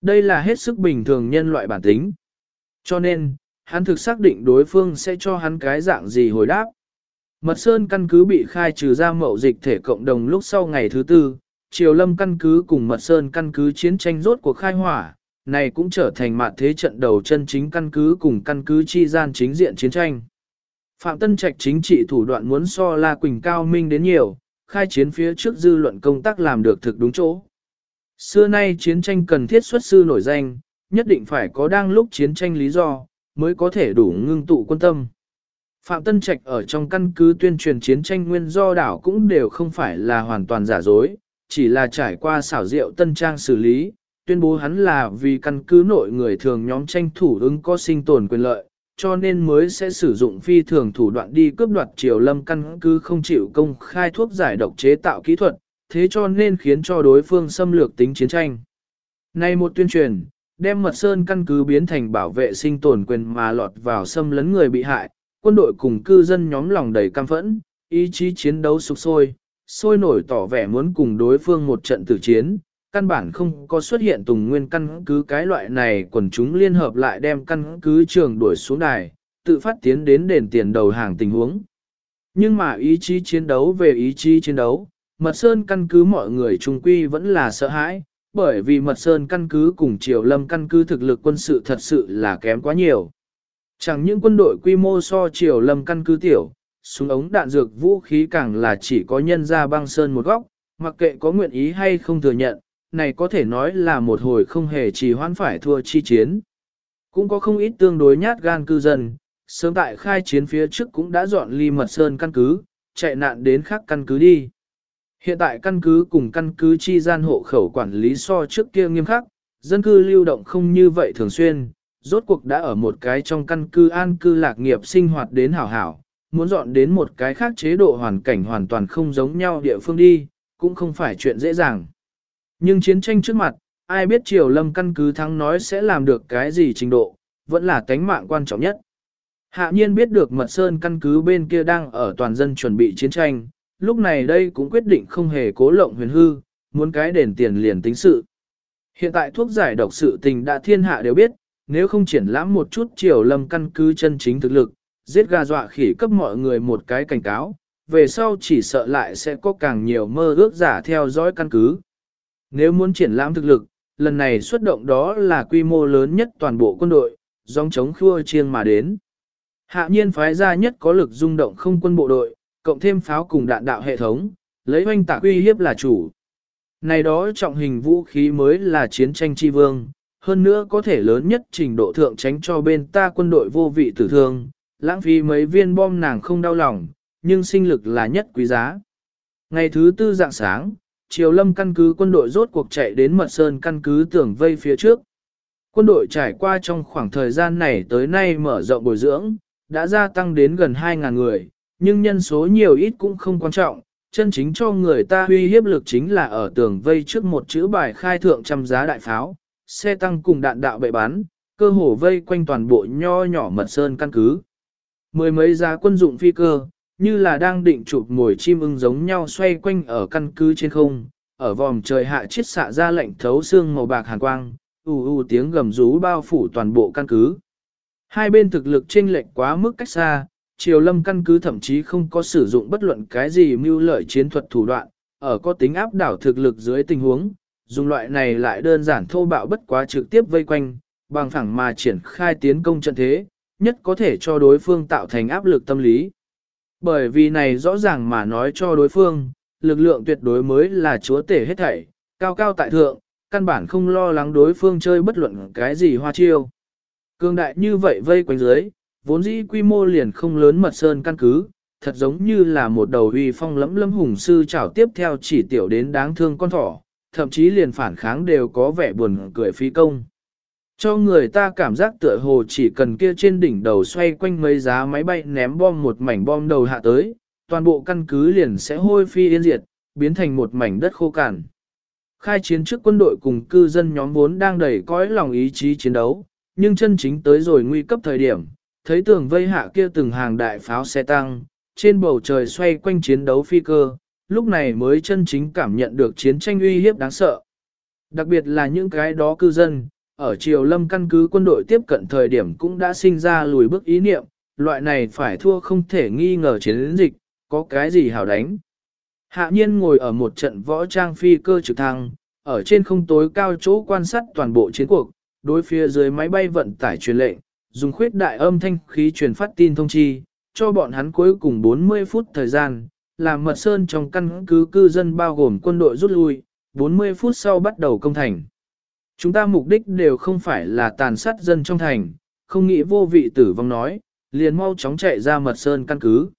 Đây là hết sức bình thường nhân loại bản tính. Cho nên, hắn thực xác định đối phương sẽ cho hắn cái dạng gì hồi đáp. Mật Sơn căn cứ bị khai trừ ra mậu dịch thể cộng đồng lúc sau ngày thứ tư, Triều Lâm căn cứ cùng Mật Sơn căn cứ chiến tranh rốt cuộc khai hỏa, này cũng trở thành mặt thế trận đầu chân chính căn cứ cùng căn cứ chi gian chính diện chiến tranh. Phạm Tân Trạch chính trị thủ đoạn muốn so La Quỳnh cao minh đến nhiều, khai chiến phía trước dư luận công tác làm được thực đúng chỗ. Xưa nay chiến tranh cần thiết xuất sư nổi danh, nhất định phải có đang lúc chiến tranh lý do, mới có thể đủ ngưng tụ quân tâm. Phạm Tân Trạch ở trong căn cứ tuyên truyền chiến tranh nguyên do đảo cũng đều không phải là hoàn toàn giả dối, chỉ là trải qua xảo diệu tân trang xử lý, tuyên bố hắn là vì căn cứ nội người thường nhóm tranh thủ ứng có sinh tồn quyền lợi, cho nên mới sẽ sử dụng phi thường thủ đoạn đi cướp đoạt triều lâm căn cứ không chịu công khai thuốc giải độc chế tạo kỹ thuật, thế cho nên khiến cho đối phương xâm lược tính chiến tranh. Này một tuyên truyền, đem mật sơn căn cứ biến thành bảo vệ sinh tồn quyền mà lọt vào xâm lấn người bị hại, quân đội cùng cư dân nhóm lòng đầy cam phẫn, ý chí chiến đấu sục sôi, sôi nổi tỏ vẻ muốn cùng đối phương một trận tử chiến, căn bản không có xuất hiện tùng nguyên căn cứ cái loại này quần chúng liên hợp lại đem căn cứ trường đuổi xuống đài, tự phát tiến đến đền tiền đầu hàng tình huống. Nhưng mà ý chí chiến đấu về ý chí chiến đấu, Mật Sơn căn cứ mọi người trung quy vẫn là sợ hãi, bởi vì Mật Sơn căn cứ cùng Triều Lâm căn cứ thực lực quân sự thật sự là kém quá nhiều. Chẳng những quân đội quy mô so Triều Lâm căn cứ tiểu, súng ống đạn dược vũ khí càng là chỉ có nhân ra băng sơn một góc, mặc kệ có nguyện ý hay không thừa nhận, này có thể nói là một hồi không hề trì hoãn phải thua chi chiến. Cũng có không ít tương đối nhát gan cư dân, sớm tại khai chiến phía trước cũng đã dọn ly mật sơn căn cứ, chạy nạn đến khác căn cứ đi. Hiện tại căn cứ cùng căn cứ chi gian hộ khẩu quản lý so trước kia nghiêm khắc, dân cư lưu động không như vậy thường xuyên, rốt cuộc đã ở một cái trong căn cứ an cư lạc nghiệp sinh hoạt đến hảo hảo, muốn dọn đến một cái khác chế độ hoàn cảnh hoàn toàn không giống nhau địa phương đi, cũng không phải chuyện dễ dàng. Nhưng chiến tranh trước mặt, ai biết Triều Lâm căn cứ thắng nói sẽ làm được cái gì trình độ, vẫn là tánh mạng quan trọng nhất. Hạ nhiên biết được Mật Sơn căn cứ bên kia đang ở toàn dân chuẩn bị chiến tranh, lúc này đây cũng quyết định không hề cố lộng huyền hư, muốn cái đền tiền liền tính sự. Hiện tại thuốc giải độc sự tình đã thiên hạ đều biết, nếu không triển lãm một chút Triều Lâm căn cứ chân chính thực lực, giết gà dọa khỉ cấp mọi người một cái cảnh cáo, về sau chỉ sợ lại sẽ có càng nhiều mơ ước giả theo dõi căn cứ. Nếu muốn triển lãm thực lực, lần này xuất động đó là quy mô lớn nhất toàn bộ quân đội, dòng chống khua chiêng mà đến. Hạ nhiên phái ra nhất có lực rung động không quân bộ đội, cộng thêm pháo cùng đạn đạo hệ thống, lấy hoanh tạc uy hiếp là chủ. Này đó trọng hình vũ khí mới là chiến tranh chi vương, hơn nữa có thể lớn nhất trình độ thượng tránh cho bên ta quân đội vô vị tử thương, lãng phí mấy viên bom nàng không đau lòng, nhưng sinh lực là nhất quý giá. Ngày thứ tư dạng sáng, Triều Lâm căn cứ quân đội rốt cuộc chạy đến Mật Sơn căn cứ tưởng vây phía trước. Quân đội trải qua trong khoảng thời gian này tới nay mở rộng bồi dưỡng, đã gia tăng đến gần 2.000 người, nhưng nhân số nhiều ít cũng không quan trọng, chân chính cho người ta huy hiếp lực chính là ở tường vây trước một chữ bài khai thượng trăm giá đại pháo, xe tăng cùng đạn đạo bệ bắn, cơ hồ vây quanh toàn bộ nho nhỏ Mật Sơn căn cứ. Mười mấy giá quân dụng phi cơ, như là đang định chụp ngồi chim ưng giống nhau xoay quanh ở căn cứ trên không, ở vòm trời hạ chiết xạ ra lệnh thấu xương màu bạc hàn quang, ù ù tiếng gầm rú bao phủ toàn bộ căn cứ. Hai bên thực lực chênh lệch quá mức cách xa, Triều Lâm căn cứ thậm chí không có sử dụng bất luận cái gì mưu lợi chiến thuật thủ đoạn, ở có tính áp đảo thực lực dưới tình huống, dùng loại này lại đơn giản thô bạo bất quá trực tiếp vây quanh, bằng phẳng mà triển khai tiến công trận thế, nhất có thể cho đối phương tạo thành áp lực tâm lý. Bởi vì này rõ ràng mà nói cho đối phương, lực lượng tuyệt đối mới là chúa tể hết thảy, cao cao tại thượng, căn bản không lo lắng đối phương chơi bất luận cái gì hoa chiêu. Cương đại như vậy vây quanh dưới, vốn dĩ quy mô liền không lớn mật sơn căn cứ, thật giống như là một đầu uy phong lẫm lẫm hùng sư chảo tiếp theo chỉ tiểu đến đáng thương con thỏ, thậm chí liền phản kháng đều có vẻ buồn cười phi công. Cho người ta cảm giác tựa hồ chỉ cần kia trên đỉnh đầu xoay quanh mấy giá máy bay ném bom một mảnh bom đầu hạ tới, toàn bộ căn cứ liền sẽ hôi phi yên diệt, biến thành một mảnh đất khô cằn. Khai chiến trước quân đội cùng cư dân nhóm vốn đang đầy cõi lòng ý chí chiến đấu, nhưng chân chính tới rồi nguy cấp thời điểm, thấy tường vây hạ kia từng hàng đại pháo xe tăng, trên bầu trời xoay quanh chiến đấu phi cơ, lúc này mới chân chính cảm nhận được chiến tranh uy hiếp đáng sợ. Đặc biệt là những cái đó cư dân, ở Triều Lâm căn cứ quân đội tiếp cận thời điểm cũng đã sinh ra lùi bước ý niệm, loại này phải thua không thể nghi ngờ chiến dịch, có cái gì hảo đánh. Hạ nhiên ngồi ở một trận võ trang phi cơ trực thăng, ở trên không tối cao chỗ quan sát toàn bộ chiến cuộc, đối phía dưới máy bay vận tải truyền lệnh, dùng khuyết đại âm thanh khí truyền phát tin thông chi, cho bọn hắn cuối cùng 40 phút thời gian, làm mật sơn trong căn cứ cư dân bao gồm quân đội rút lui, 40 phút sau bắt đầu công thành. Chúng ta mục đích đều không phải là tàn sát dân trong thành, không nghĩ vô vị tử vong nói, liền mau chóng chạy ra mật sơn căn cứ.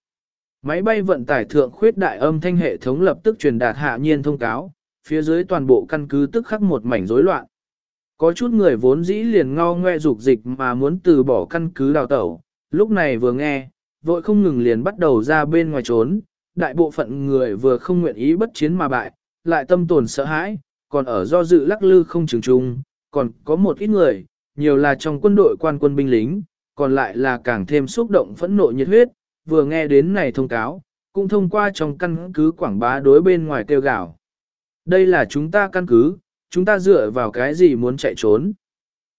Máy bay vận tải thượng khuyết đại âm thanh hệ thống lập tức truyền đạt hạ nhiên thông cáo, phía dưới toàn bộ căn cứ tức khắc một mảnh rối loạn. Có chút người vốn dĩ liền ngao ngoe dục dịch mà muốn từ bỏ căn cứ đào tẩu, lúc này vừa nghe, vội không ngừng liền bắt đầu ra bên ngoài trốn, đại bộ phận người vừa không nguyện ý bất chiến mà bại, lại tâm tồn sợ hãi, còn ở do dự lắc lư không chừng chung, còn có một ít người, nhiều là trong quân đội quan quân binh lính, còn lại là càng thêm xúc động phẫn nộ nhiệt huyết, vừa nghe đến này thông cáo, cũng thông qua trong căn cứ quảng bá đối bên ngoài kêu gạo. Đây là chúng ta căn cứ, chúng ta dựa vào cái gì muốn chạy trốn.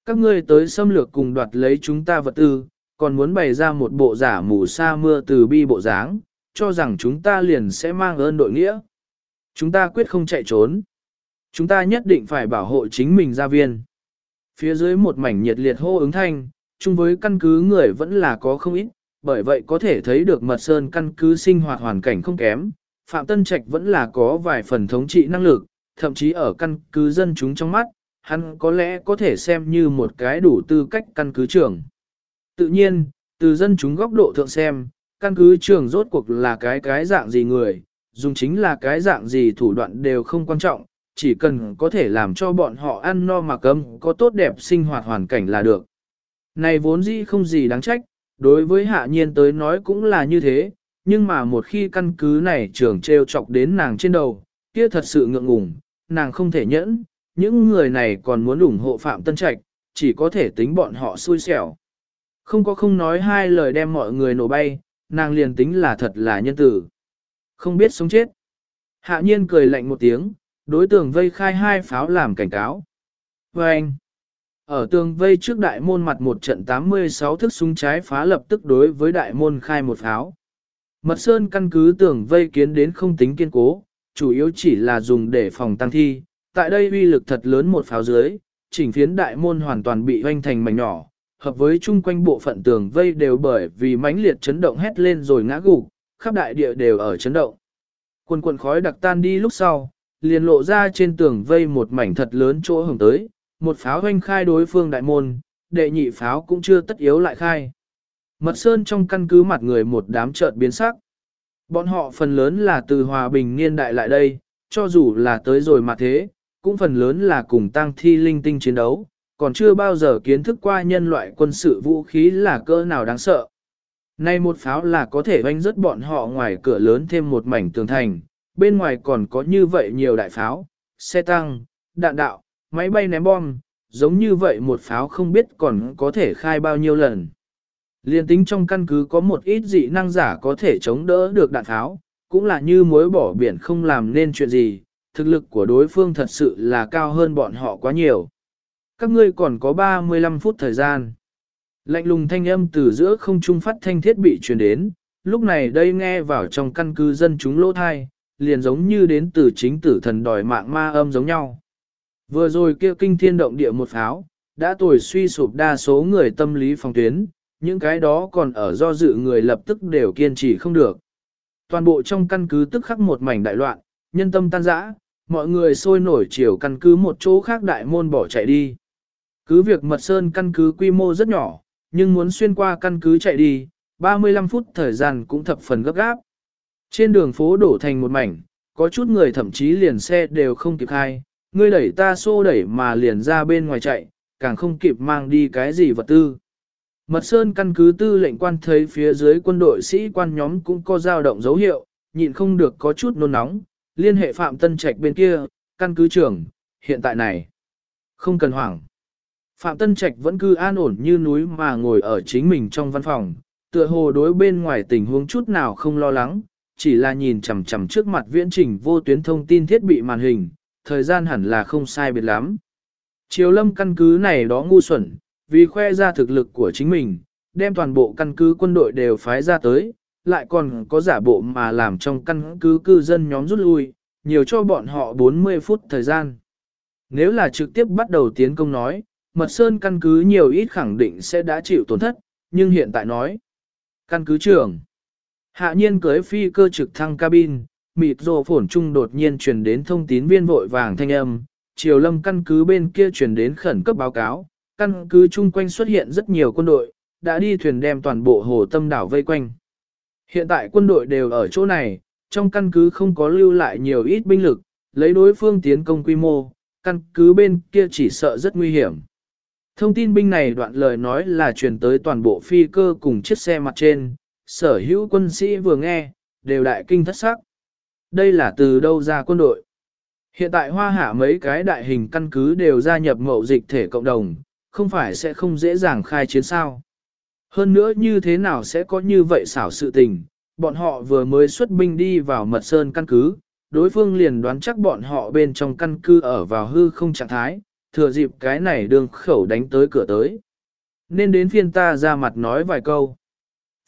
Các ngươi tới xâm lược cùng đoạt lấy chúng ta vật tư, còn muốn bày ra một bộ giả mù sa mưa từ bi bộ dáng, cho rằng chúng ta liền sẽ mang ơn đội nghĩa. Chúng ta quyết không chạy trốn. Chúng ta nhất định phải bảo hộ chính mình gia viên. Phía dưới một mảnh nhiệt liệt hô ứng thanh, chung với căn cứ người vẫn là có không ít, bởi vậy có thể thấy được mật sơn căn cứ sinh hoạt hoàn cảnh không kém. Phạm Tân Trạch vẫn là có vài phần thống trị năng lực, thậm chí ở căn cứ dân chúng trong mắt, hắn có lẽ có thể xem như một cái đủ tư cách căn cứ trưởng. Tự nhiên, từ dân chúng góc độ thượng xem, căn cứ trưởng rốt cuộc là cái cái dạng gì người, dùng chính là cái dạng gì thủ đoạn đều không quan trọng, chỉ cần có thể làm cho bọn họ ăn no mà cấm, có tốt đẹp sinh hoạt hoàn cảnh là được. Này vốn dĩ không gì đáng trách, đối với hạ nhiên tới nói cũng là như thế, nhưng mà một khi căn cứ này trưởng treo chọc đến nàng trên đầu, kia thật sự ngượng ngùng, nàng không thể nhẫn, những người này còn muốn ủng hộ Phạm Tân Trạch, chỉ có thể tính bọn họ xui xẻo. Không có không nói hai lời đem mọi người nổ bay, nàng liền tính là thật là nhân tử. Không biết sống chết. Hạ nhiên cười lạnh một tiếng, đối tượng vây khai hai pháo làm cảnh cáo. Và anh, ở tường vây trước đại môn mặt một trận 86 thức súng trái phá lập tức đối với đại môn khai một pháo. Mật Sơn căn cứ tường vây kiến đến không tính kiên cố, chủ yếu chỉ là dùng để phòng tăng thi. Tại đây uy lực thật lớn một pháo dưới, chỉnh phiến đại môn hoàn toàn bị hoanh thành mảnh nhỏ, hợp với chung quanh bộ phận tường vây đều bởi vì mãnh liệt chấn động hét lên rồi ngã gục, khắp đại địa đều ở chấn động. Quần quần khói đặc tan đi lúc sau, liền lộ ra trên tường vây một mảnh thật lớn chỗ hồng tới, một pháo hoanh khai đối phương đại môn, đệ nhị pháo cũng chưa tất yếu lại khai. Mật sơn trong căn cứ mặt người một đám chợt biến sắc. Bọn họ phần lớn là từ hòa bình niên đại lại đây, cho dù là tới rồi mà thế, cũng phần lớn là cùng tăng thi linh tinh chiến đấu, còn chưa bao giờ kiến thức qua nhân loại quân sự vũ khí là cỡ nào đáng sợ. Nay một pháo là có thể vanh rớt bọn họ ngoài cửa lớn thêm một mảnh tường thành, bên ngoài còn có như vậy nhiều đại pháo, xe tăng, đạn đạo, máy bay ném bom, giống như vậy một pháo không biết còn có thể khai bao nhiêu lần. Liên tính trong căn cứ có một ít dị năng giả có thể chống đỡ được đạn tháo, cũng là như mối bỏ biển không làm nên chuyện gì, thực lực của đối phương thật sự là cao hơn bọn họ quá nhiều. Các ngươi còn có 35 phút thời gian. Lạnh lùng thanh âm từ giữa không trung phát thanh thiết bị truyền đến, lúc này đây nghe vào trong căn cứ dân chúng lỗ thai, liền giống như đến từ chính tử thần đòi mạng ma âm giống nhau. Vừa rồi kia kinh thiên động địa một pháo, đã tuổi suy sụp đa số người tâm lý phòng tuyến, những cái đó còn ở do dự người lập tức đều kiên trì không được. Toàn bộ trong căn cứ tức khắc một mảnh đại loạn, nhân tâm tan rã, mọi người sôi nổi chiều căn cứ một chỗ khác đại môn bỏ chạy đi. Cứ việc mật sơn căn cứ quy mô rất nhỏ, nhưng muốn xuyên qua căn cứ chạy đi, 35 phút thời gian cũng thập phần gấp gáp. Trên đường phố đổ thành một mảnh, có chút người thậm chí liền xe đều không kịp khai, người đẩy ta xô đẩy mà liền ra bên ngoài chạy, càng không kịp mang đi cái gì vật tư. Mật Sơn căn cứ tư lệnh quan thấy phía dưới quân đội sĩ quan nhóm cũng có dao động dấu hiệu, nhịn không được có chút nôn nóng, liên hệ Phạm Tân Trạch bên kia, căn cứ trưởng, hiện tại này. Không cần hoảng. Phạm Tân Trạch vẫn cứ an ổn như núi mà ngồi ở chính mình trong văn phòng, tựa hồ đối bên ngoài tình huống chút nào không lo lắng, chỉ là nhìn chằm chằm trước mặt viễn trình vô tuyến thông tin thiết bị màn hình, thời gian hẳn là không sai biệt lắm. Triều lâm căn cứ này đó ngu xuẩn, vì khoe ra thực lực của chính mình, đem toàn bộ căn cứ quân đội đều phái ra tới, lại còn có giả bộ mà làm trong căn cứ cư dân nhóm rút lui, nhiều cho bọn họ 40 phút thời gian. Nếu là trực tiếp bắt đầu tiến công nói, Mật Sơn căn cứ nhiều ít khẳng định sẽ đã chịu tổn thất, nhưng hiện tại nói. Căn cứ trưởng. Hạ nhiên cưới phi cơ trực thăng cabin, mịt rồ phổn trung đột nhiên truyền đến thông tín viên vội vàng thanh âm, triều lâm căn cứ bên kia truyền đến khẩn cấp báo cáo, căn cứ chung quanh xuất hiện rất nhiều quân đội, đã đi thuyền đem toàn bộ hồ tâm đảo vây quanh. Hiện tại quân đội đều ở chỗ này, trong căn cứ không có lưu lại nhiều ít binh lực, lấy đối phương tiến công quy mô, căn cứ bên kia chỉ sợ rất nguy hiểm. Thông tin binh này đoạn lời nói là truyền tới toàn bộ phi cơ cùng chiếc xe mặt trên, sở hữu quân sĩ vừa nghe, đều đại kinh thất sắc. Đây là từ đâu ra quân đội? Hiện tại hoa hạ mấy cái đại hình căn cứ đều gia nhập mậu dịch thể cộng đồng, không phải sẽ không dễ dàng khai chiến sao. Hơn nữa như thế nào sẽ có như vậy xảo sự tình, bọn họ vừa mới xuất binh đi vào mật sơn căn cứ, đối phương liền đoán chắc bọn họ bên trong căn cứ ở vào hư không trạng thái, thừa dịp cái này đường khẩu đánh tới cửa tới. Nên đến phiên ta ra mặt nói vài câu.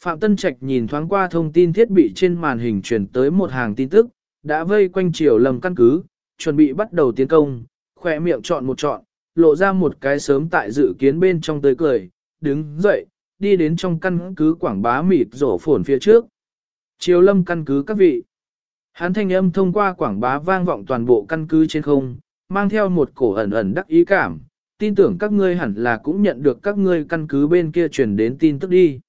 Phạm Tân Trạch nhìn thoáng qua thông tin thiết bị trên màn hình truyền tới một hàng tin tức, đã vây quanh triều lầm căn cứ, chuẩn bị bắt đầu tiến công, khỏe miệng chọn một chọn, lộ ra một cái sớm tại dự kiến bên trong tới cười, đứng dậy, đi đến trong căn cứ quảng bá mịt rổ phồn phía trước. Triều lâm căn cứ các vị. Hán thanh âm thông qua quảng bá vang vọng toàn bộ căn cứ trên không, mang theo một cổ ẩn ẩn đắc ý cảm, tin tưởng các ngươi hẳn là cũng nhận được các ngươi căn cứ bên kia truyền đến tin tức đi.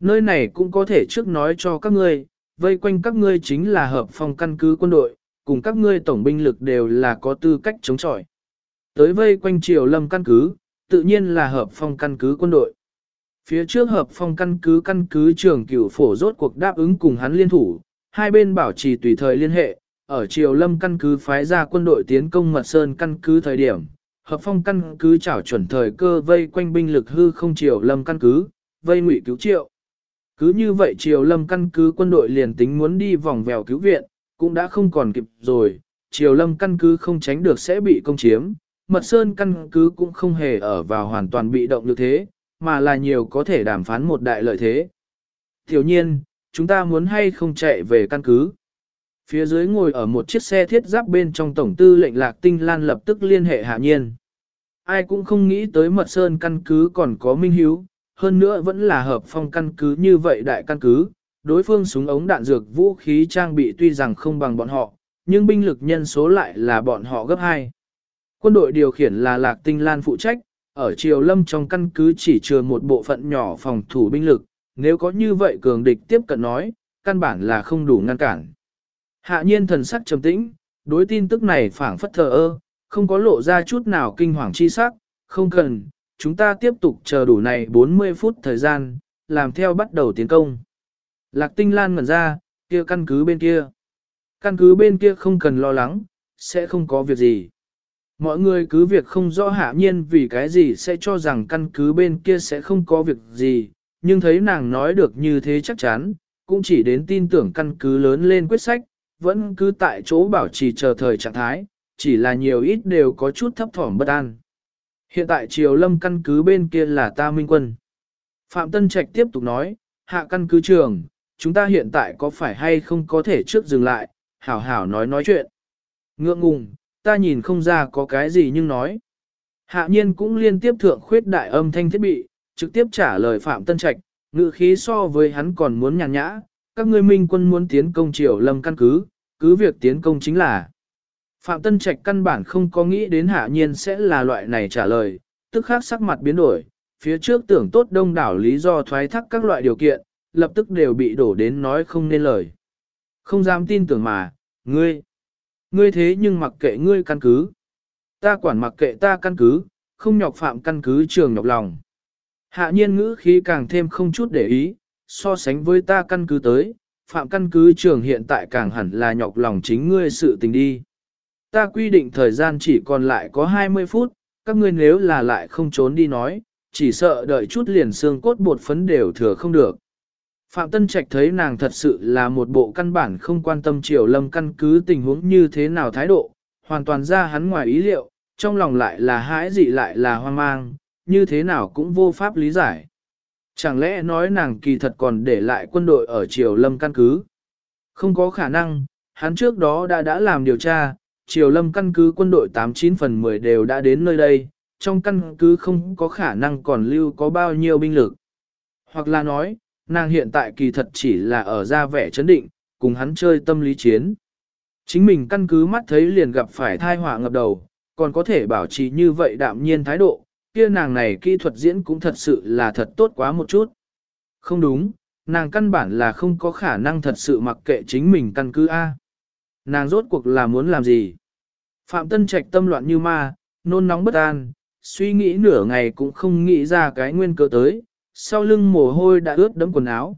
Nơi này cũng có thể trước nói cho các ngươi, vây quanh các ngươi chính là hợp phong căn cứ quân đội, cùng các ngươi tổng binh lực đều là có tư cách chống chọi. Tới vây quanh triều lâm căn cứ, tự nhiên là hợp phong căn cứ quân đội. Phía trước hợp phong căn cứ căn cứ trưởng cửu phổ rốt cuộc đáp ứng cùng hắn liên thủ, hai bên bảo trì tùy thời liên hệ, ở triều lâm căn cứ phái ra quân đội tiến công mật sơn căn cứ thời điểm, hợp phong căn cứ chảo chuẩn thời cơ vây quanh binh lực hư không triều lâm căn cứ, vây ngụy cứu triệu. Cứ như vậy triều lâm căn cứ quân đội liền tính muốn đi vòng vèo cứu viện, cũng đã không còn kịp rồi, triều lâm căn cứ không tránh được sẽ bị công chiếm, mật sơn căn cứ cũng không hề ở vào hoàn toàn bị động như thế, mà là nhiều có thể đàm phán một đại lợi thế. Tiểu nhiên, chúng ta muốn hay không chạy về căn cứ. Phía dưới ngồi ở một chiếc xe thiết giáp bên trong tổng tư lệnh lạc tinh lan lập tức liên hệ hạ nhiên. Ai cũng không nghĩ tới mật sơn căn cứ còn có minh hiếu, hơn nữa vẫn là hợp phong căn cứ như vậy đại căn cứ, đối phương súng ống đạn dược vũ khí trang bị tuy rằng không bằng bọn họ, nhưng binh lực nhân số lại là bọn họ gấp 2. Quân đội điều khiển là Lạc Tinh Lan phụ trách, ở Triều Lâm trong căn cứ chỉ chừa một bộ phận nhỏ phòng thủ binh lực, nếu có như vậy cường địch tiếp cận nói, căn bản là không đủ ngăn cản. Hạ nhiên thần sắc trầm tĩnh, đối tin tức này phảng phất thờ ơ, không có lộ ra chút nào kinh hoàng chi sắc, không cần, chúng ta tiếp tục chờ đủ này 40 phút thời gian, làm theo bắt đầu tiến công. Lạc tinh lan ngẩn ra, kia căn cứ bên kia. Căn cứ bên kia không cần lo lắng, sẽ không có việc gì. Mọi người cứ việc không rõ hạ nhiên vì cái gì sẽ cho rằng căn cứ bên kia sẽ không có việc gì, nhưng thấy nàng nói được như thế chắc chắn, cũng chỉ đến tin tưởng căn cứ lớn lên quyết sách, vẫn cứ tại chỗ bảo trì chờ thời trạng thái, chỉ là nhiều ít đều có chút thấp thỏm bất an. Hiện tại triều lâm căn cứ bên kia là ta minh quân. Phạm Tân Trạch tiếp tục nói, hạ căn cứ trường, chúng ta hiện tại có phải hay không có thể trước dừng lại, hảo hảo nói nói chuyện. Ngượng ngùng, ta nhìn không ra có cái gì nhưng nói. Hạ nhiên cũng liên tiếp thượng khuyết đại âm thanh thiết bị, trực tiếp trả lời Phạm Tân Trạch, ngự khí so với hắn còn muốn nhàn nhã, các ngươi minh quân muốn tiến công triều lâm căn cứ, cứ việc tiến công chính là. Phạm Tân Trạch căn bản không có nghĩ đến hạ nhiên sẽ là loại này trả lời, tức khác sắc mặt biến đổi, phía trước tưởng tốt đông đảo lý do thoái thác các loại điều kiện, lập tức đều bị đổ đến nói không nên lời. Không dám tin tưởng mà, ngươi, ngươi thế nhưng mặc kệ ngươi căn cứ. Ta quản mặc kệ ta căn cứ, không nhọc phạm căn cứ trường nhọc lòng. Hạ nhiên ngữ khí càng thêm không chút để ý, so sánh với ta căn cứ tới, phạm căn cứ trường hiện tại càng hẳn là nhọc lòng chính ngươi sự tình đi. Ta quy định thời gian chỉ còn lại có 20 phút, các ngươi nếu là lại không trốn đi nói, chỉ sợ đợi chút liền xương cốt bột phấn đều thừa không được. Phạm Tân Trạch thấy nàng thật sự là một bộ căn bản không quan tâm triều lâm căn cứ tình huống như thế nào thái độ, hoàn toàn ra hắn ngoài ý liệu, trong lòng lại là hãi dị lại là hoang mang, như thế nào cũng vô pháp lý giải. Chẳng lẽ nói nàng kỳ thật còn để lại quân đội ở Triều Lâm căn cứ? Không có khả năng, hắn trước đó đã đã làm điều tra, Triều Lâm căn cứ quân đội 89 phần 10 đều đã đến nơi đây, trong căn cứ không có khả năng còn lưu có bao nhiêu binh lực. Hoặc là nói, nàng hiện tại kỳ thật chỉ là ở ra vẻ chấn định, cùng hắn chơi tâm lý chiến. Chính mình căn cứ mắt thấy liền gặp phải thai họa ngập đầu, còn có thể bảo trì như vậy đạm nhiên thái độ, kia nàng này kỹ thuật diễn cũng thật sự là thật tốt quá một chút. Không đúng, nàng căn bản là không có khả năng thật sự mặc kệ chính mình căn cứ A. Nàng rốt cuộc là muốn làm gì? Phạm Tân Trạch tâm loạn như ma, nôn nóng bất an, suy nghĩ nửa ngày cũng không nghĩ ra cái nguyên cơ tới, sau lưng mồ hôi đã ướt đẫm quần áo.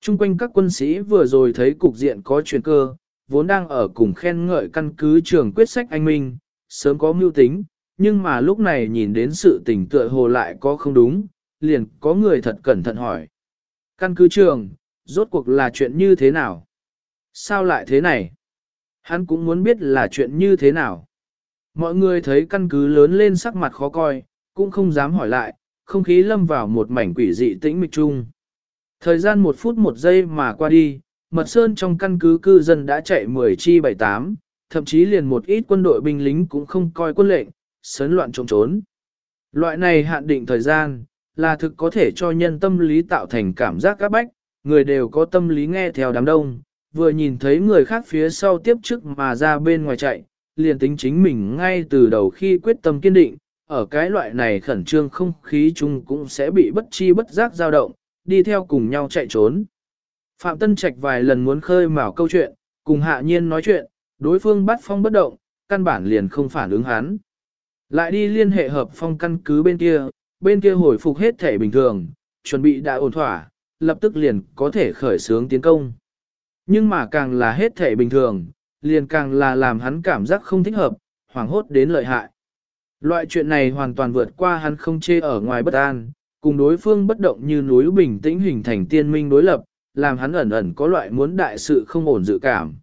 Trung quanh các quân sĩ vừa rồi thấy cục diện có chuyển cơ, vốn đang ở cùng khen ngợi căn cứ trường quyết sách anh Minh, sớm có mưu tính, nhưng mà lúc này nhìn đến sự tình tựa hồ lại có không đúng, liền có người thật cẩn thận hỏi. Căn cứ trường, rốt cuộc là chuyện như thế nào? Sao lại thế này? Hắn cũng muốn biết là chuyện như thế nào. Mọi người thấy căn cứ lớn lên sắc mặt khó coi, cũng không dám hỏi lại, không khí lâm vào một mảnh quỷ dị tĩnh mịch chung. Thời gian một phút một giây mà qua đi, mật sơn trong căn cứ cư dân đã chạy 10 chi 78, thậm chí liền một ít quân đội binh lính cũng không coi quân lệnh, sấn loạn trốn trốn. Loại này hạn định thời gian, là thực có thể cho nhân tâm lý tạo thành cảm giác các bách, người đều có tâm lý nghe theo đám đông, vừa nhìn thấy người khác phía sau tiếp trước mà ra bên ngoài chạy, liền tính chính mình ngay từ đầu khi quyết tâm kiên định, ở cái loại này khẩn trương không khí chung cũng sẽ bị bất chi bất giác dao động, đi theo cùng nhau chạy trốn. Phạm Tân Trạch vài lần muốn khơi mào câu chuyện, cùng hạ nhiên nói chuyện, đối phương bắt phong bất động, căn bản liền không phản ứng hắn. Lại đi liên hệ hợp phong căn cứ bên kia, bên kia hồi phục hết thể bình thường, chuẩn bị đã ổn thỏa, lập tức liền có thể khởi xướng tiến công. Nhưng mà càng là hết thể bình thường, liền càng là làm hắn cảm giác không thích hợp, hoảng hốt đến lợi hại. Loại chuyện này hoàn toàn vượt qua hắn không chê ở ngoài bất an, cùng đối phương bất động như núi bình tĩnh hình thành tiên minh đối lập, làm hắn ẩn ẩn có loại muốn đại sự không ổn dự cảm.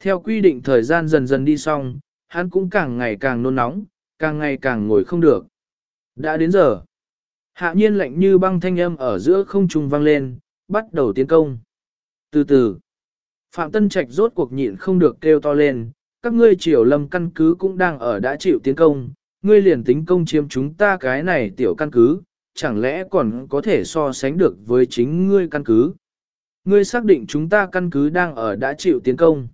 Theo quy định thời gian dần dần đi xong, hắn cũng càng ngày càng nôn nóng, càng ngày càng ngồi không được. Đã đến giờ. Hạ nhiên lạnh như băng thanh âm ở giữa không trung vang lên, bắt đầu tiến công. Từ từ, Phạm Tân Trạch rốt cuộc nhịn không được kêu to lên, các ngươi triều lâm căn cứ cũng đang ở đã chịu tiến công, ngươi liền tính công chiếm chúng ta cái này tiểu căn cứ, chẳng lẽ còn có thể so sánh được với chính ngươi căn cứ. Ngươi xác định chúng ta căn cứ đang ở đã chịu tiến công.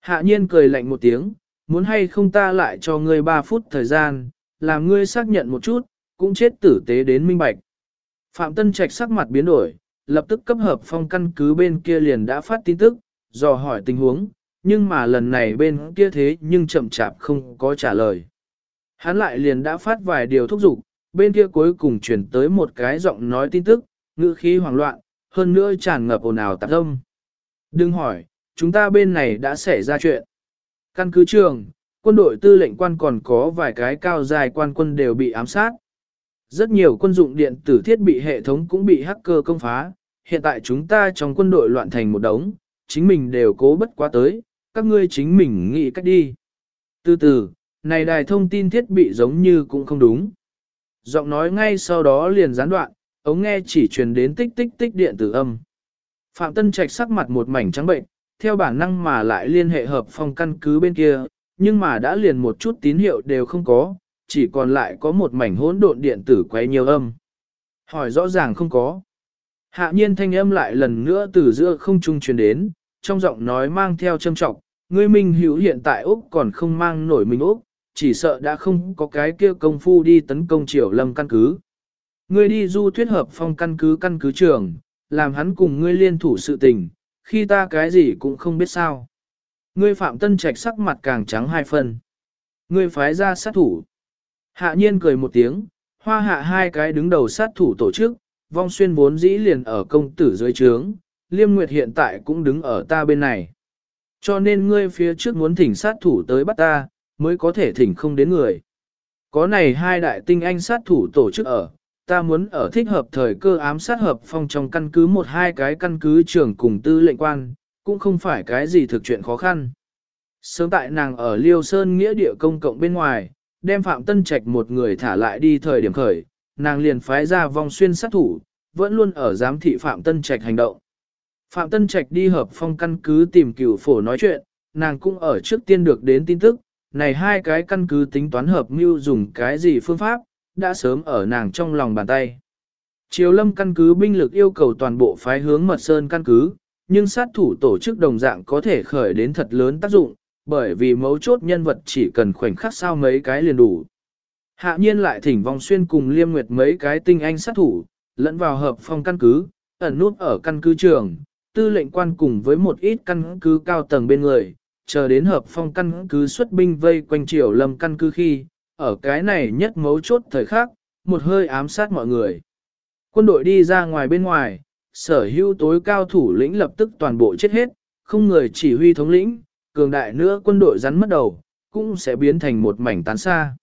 Hạ nhiên cười lạnh một tiếng, muốn hay không ta lại cho ngươi 3 phút thời gian, làm ngươi xác nhận một chút, cũng chết tử tế đến minh bạch. Phạm Tân Trạch sắc mặt biến đổi, lập tức cấp hợp phong căn cứ bên kia liền đã phát tin tức, dò hỏi tình huống, nhưng mà lần này bên kia thế nhưng chậm chạp không có trả lời. Hắn lại liền đã phát vài điều thúc giục, bên kia cuối cùng chuyển tới một cái giọng nói tin tức, ngữ khí hoảng loạn, hơn nữa tràn ngập ồn ào tạp âm. Đừng hỏi, chúng ta bên này đã xảy ra chuyện. Căn cứ trường, quân đội tư lệnh quan còn có vài cái cao dài quan quân đều bị ám sát. Rất nhiều quân dụng điện tử thiết bị hệ thống cũng bị hacker công phá, hiện tại chúng ta trong quân đội loạn thành một đống, chính mình đều cố bất quá tới, các ngươi chính mình nghĩ cách đi. Từ từ, này đài thông tin thiết bị giống như cũng không đúng. Giọng nói ngay sau đó liền gián đoạn, ống nghe chỉ truyền đến tích tích tích điện tử âm. Phạm Tân Trạch sắc mặt một mảnh trắng bệnh, theo bản năng mà lại liên hệ hợp phong căn cứ bên kia, nhưng mà đã liền một chút tín hiệu đều không có, chỉ còn lại có một mảnh hỗn độn điện tử quay nhiều âm. Hỏi rõ ràng không có. Hạ nhiên thanh âm lại lần nữa từ giữa không trung truyền đến, trong giọng nói mang theo châm trọng, ngươi minh hữu hiện tại Úc còn không mang nổi mình Úc, chỉ sợ đã không có cái kia công phu đi tấn công triều lâm căn cứ. Ngươi đi du thuyết hợp phong căn cứ căn cứ trường, làm hắn cùng ngươi liên thủ sự tình, khi ta cái gì cũng không biết sao. Ngươi phạm tân trạch sắc mặt càng trắng hai phần. Ngươi phái ra sát thủ. Hạ nhiên cười một tiếng, hoa hạ hai cái đứng đầu sát thủ tổ chức, vong xuyên vốn dĩ liền ở công tử dưới trướng, liêm nguyệt hiện tại cũng đứng ở ta bên này. Cho nên ngươi phía trước muốn thỉnh sát thủ tới bắt ta, mới có thể thỉnh không đến người. Có này hai đại tinh anh sát thủ tổ chức ở, ta muốn ở thích hợp thời cơ ám sát hợp phong trong căn cứ một hai cái căn cứ trưởng cùng tư lệnh quan, cũng không phải cái gì thực chuyện khó khăn. Sớm tại nàng ở Liêu Sơn nghĩa địa công cộng bên ngoài, đem Phạm Tân Trạch một người thả lại đi thời điểm khởi, nàng liền phái ra vong xuyên sát thủ, vẫn luôn ở giám thị Phạm Tân Trạch hành động. Phạm Tân Trạch đi hợp phong căn cứ tìm cửu phổ nói chuyện, nàng cũng ở trước tiên được đến tin tức, này hai cái căn cứ tính toán hợp mưu dùng cái gì phương pháp, đã sớm ở nàng trong lòng bàn tay. Triều lâm căn cứ binh lực yêu cầu toàn bộ phái hướng mật sơn căn cứ, nhưng sát thủ tổ chức đồng dạng có thể khởi đến thật lớn tác dụng, bởi vì mấu chốt nhân vật chỉ cần khoảnh khắc sao mấy cái liền đủ. Hạ nhiên lại thỉnh vòng xuyên cùng liêm nguyệt mấy cái tinh anh sát thủ, lẫn vào hợp phong căn cứ, ẩn nút ở căn cứ trường, tư lệnh quan cùng với một ít căn cứ cao tầng bên người, chờ đến hợp phong căn cứ xuất binh vây quanh triều lâm căn cứ khi, ở cái này nhất mấu chốt thời khắc, một hơi ám sát mọi người. Quân đội đi ra ngoài bên ngoài, sở hữu tối cao thủ lĩnh lập tức toàn bộ chết hết, không người chỉ huy thống lĩnh, cường đại nữa quân đội rắn mất đầu, cũng sẽ biến thành một mảnh tán xa.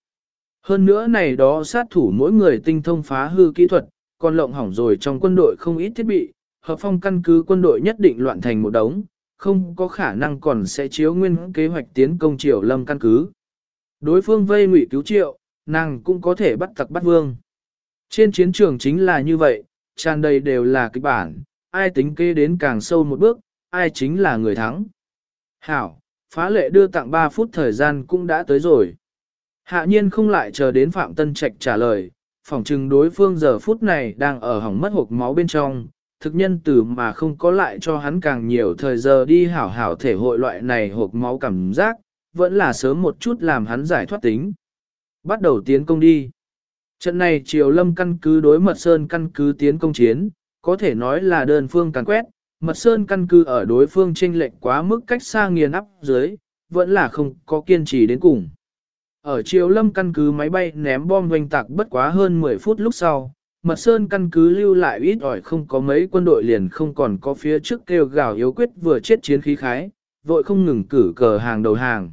Hơn nữa này đó sát thủ mỗi người tinh thông phá hư kỹ thuật, còn lộng hỏng rồi trong quân đội không ít thiết bị, hợp phong căn cứ quân đội nhất định loạn thành một đống, không có khả năng còn sẽ chiếu nguyên kế hoạch tiến công triều lâm căn cứ. Đối phương vây ngụy cứu triệu, nàng cũng có thể bắt tặc bắt vương. Trên chiến trường chính là như vậy, tràn đầy đều là kịch bản, ai tính kê đến càng sâu một bước, ai chính là người thắng. Hảo, phá lệ đưa tặng 3 phút thời gian cũng đã tới rồi. Hạ nhiên không lại chờ đến Phạm Tân Trạch trả lời, phỏng chừng đối phương giờ phút này đang ở hỏng mất hộp máu bên trong, thực nhân từ mà không có lại cho hắn càng nhiều thời giờ đi hảo hảo thể hội loại này hộp máu cảm giác, vẫn là sớm một chút làm hắn giải thoát tính. Bắt đầu tiến công đi. Trận này Triều Lâm căn cứ đối Mật Sơn căn cứ tiến công chiến, có thể nói là đơn phương càng quét, Mật Sơn căn cứ ở đối phương chênh lệch quá mức cách xa nghiền áp dưới, vẫn là không có kiên trì đến cùng. Ở Triều Lâm căn cứ máy bay ném bom doanh tạc bất quá hơn 10 phút lúc sau, Mật Sơn căn cứ lưu lại ít ỏi không có mấy quân đội liền không còn có phía trước kêu gào yếu quyết vừa chết chiến khí khái, vội không ngừng cử cờ hàng đầu hàng.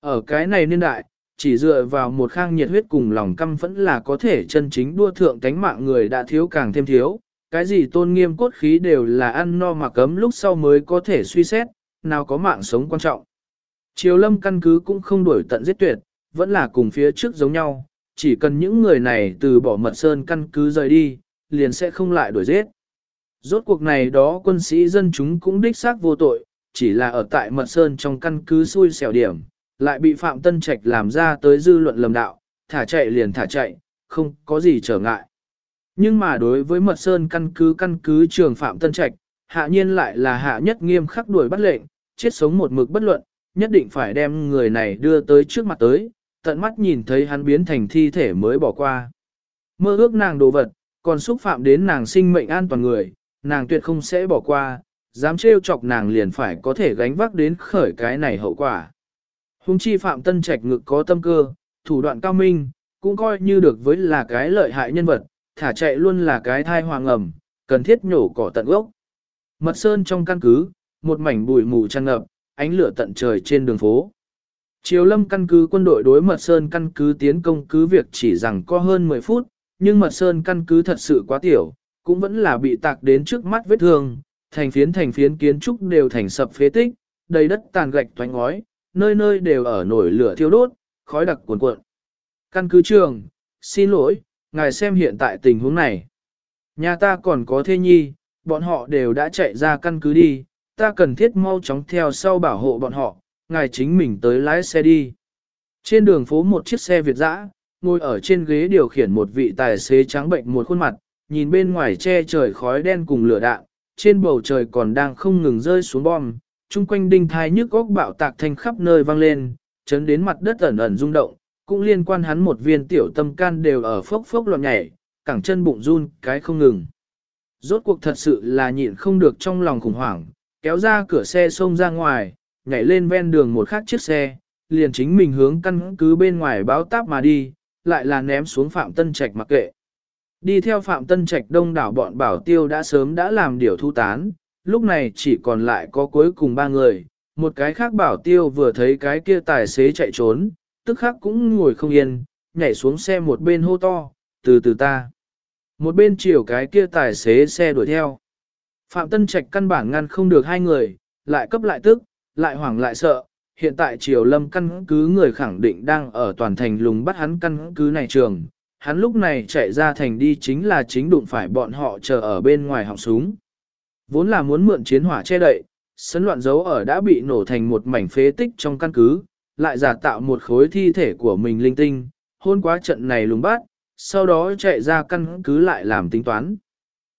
Ở cái này niên đại, chỉ dựa vào một khang nhiệt huyết cùng lòng căm phẫn là có thể chân chính đua thượng tánh mạng người đã thiếu càng thêm thiếu. Cái gì tôn nghiêm cốt khí đều là ăn no mà cấm lúc sau mới có thể suy xét, nào có mạng sống quan trọng. Triều lâm căn cứ cũng không đuổi tận giết tuyệt, vẫn là cùng phía trước giống nhau, chỉ cần những người này từ bỏ mật sơn căn cứ rời đi, liền sẽ không lại đuổi giết. Rốt cuộc này đó quân sĩ dân chúng cũng đích xác vô tội, chỉ là ở tại mật sơn trong căn cứ xui xẻo điểm, lại bị Phạm Tân Trạch làm ra tới dư luận lầm đạo, thả chạy liền thả chạy, không có gì trở ngại. Nhưng mà đối với mật sơn căn cứ căn cứ trường Phạm Tân Trạch, hạ nhiên lại là hạ nhất nghiêm khắc đuổi bắt lệnh, chết sống một mực bất luận, nhất định phải đem người này đưa tới trước mặt tới, tận mắt nhìn thấy hắn biến thành thi thể mới bỏ qua. Mơ ước nàng đồ vật, còn xúc phạm đến nàng sinh mệnh an toàn người, nàng tuyệt không sẽ bỏ qua, dám trêu chọc nàng liền phải có thể gánh vác đến khởi cái này hậu quả. Hùng chi phạm tân trạch ngực có tâm cơ, thủ đoạn cao minh, cũng coi như được với là cái lợi hại nhân vật, thả chạy luôn là cái thai hoàng ẩm, cần thiết nhổ cỏ tận gốc. Mật sơn trong căn cứ, một mảnh bụi mù tràn ngập, ánh lửa tận trời trên đường phố. Triều lâm căn cứ quân đội đối mật sơn căn cứ tiến công cứ việc chỉ rằng có hơn 10 phút, nhưng mật sơn căn cứ thật sự quá tiểu, cũng vẫn là bị tạc đến trước mắt vết thương, thành phiến thành phiến kiến trúc đều thành sập phế tích, đầy đất tàn gạch toánh ngói, nơi nơi đều ở nổi lửa thiêu đốt, khói đặc cuồn cuộn. Căn cứ trường, xin lỗi, ngài xem hiện tại tình huống này. Nhà ta còn có thê nhi, bọn họ đều đã chạy ra căn cứ đi, ta cần thiết mau chóng theo sau bảo hộ bọn họ, ngài chính mình tới lái xe đi. Trên đường phố một chiếc xe Việt dã, ngồi ở trên ghế điều khiển một vị tài xế trắng bệnh một khuôn mặt, nhìn bên ngoài che trời khói đen cùng lửa đạn, trên bầu trời còn đang không ngừng rơi xuống bom, chung quanh đinh thai nhức góc bạo tạc thanh khắp nơi vang lên, chấn đến mặt đất ẩn ẩn rung động, cũng liên quan hắn một viên tiểu tâm can đều ở phốc phốc loạn nhảy, cẳng chân bụng run cái không ngừng. Rốt cuộc thật sự là nhịn không được trong lòng khủng hoảng, kéo ra cửa xe xông ra ngoài, nhảy lên ven đường một khác chiếc xe, liền chính mình hướng căn cứ bên ngoài báo táp mà đi, lại là ném xuống Phạm Tân Trạch mặc kệ. Đi theo Phạm Tân Trạch đông đảo bọn bảo tiêu đã sớm đã làm điều thu tán, lúc này chỉ còn lại có cuối cùng ba người, một cái khác bảo tiêu vừa thấy cái kia tài xế chạy trốn, tức khắc cũng ngồi không yên, nhảy xuống xe một bên hô to, từ từ ta. Một bên chiều cái kia tài xế xe đuổi theo. Phạm Tân Trạch căn bản ngăn không được hai người, lại cấp lại tức, lại hoảng lại sợ. Hiện tại triều lâm căn cứ người khẳng định đang ở toàn thành lùng bắt hắn căn cứ này trường, hắn lúc này chạy ra thành đi chính là chính đụng phải bọn họ chờ ở bên ngoài họng súng. Vốn là muốn mượn chiến hỏa che đậy, sân loạn dấu ở đã bị nổ thành một mảnh phế tích trong căn cứ, lại giả tạo một khối thi thể của mình linh tinh, hôn quá trận này lùng bát, sau đó chạy ra căn cứ lại làm tính toán.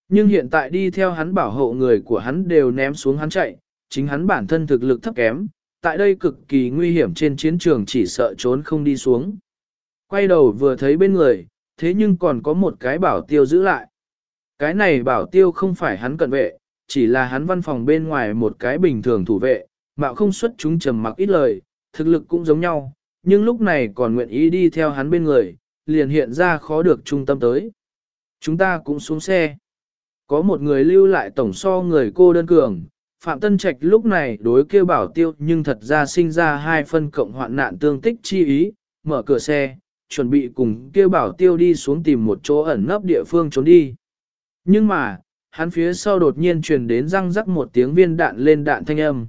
Nhưng hiện tại đi theo hắn bảo hộ người của hắn đều ném xuống hắn chạy, chính hắn bản thân thực lực thấp kém, tại đây cực kỳ nguy hiểm trên chiến trường chỉ sợ trốn không đi xuống. Quay đầu vừa thấy bên người, thế nhưng còn có một cái bảo tiêu giữ lại. Cái này bảo tiêu không phải hắn cận vệ, chỉ là hắn văn phòng bên ngoài một cái bình thường thủ vệ, mạo không xuất chúng trầm mặc ít lời, thực lực cũng giống nhau, nhưng lúc này còn nguyện ý đi theo hắn bên người, liền hiện ra khó được trung tâm tới. Chúng ta cũng xuống xe. Có một người lưu lại tổng so người cô đơn cường, Phạm Tân Trạch lúc này đối kêu bảo tiêu nhưng thật ra sinh ra hai phân cộng hoạn nạn tương tích chi ý, mở cửa xe, chuẩn bị cùng kêu bảo tiêu đi xuống tìm một chỗ ẩn nấp địa phương trốn đi. Nhưng mà, hắn phía sau đột nhiên truyền đến răng rắc một tiếng viên đạn lên đạn thanh âm.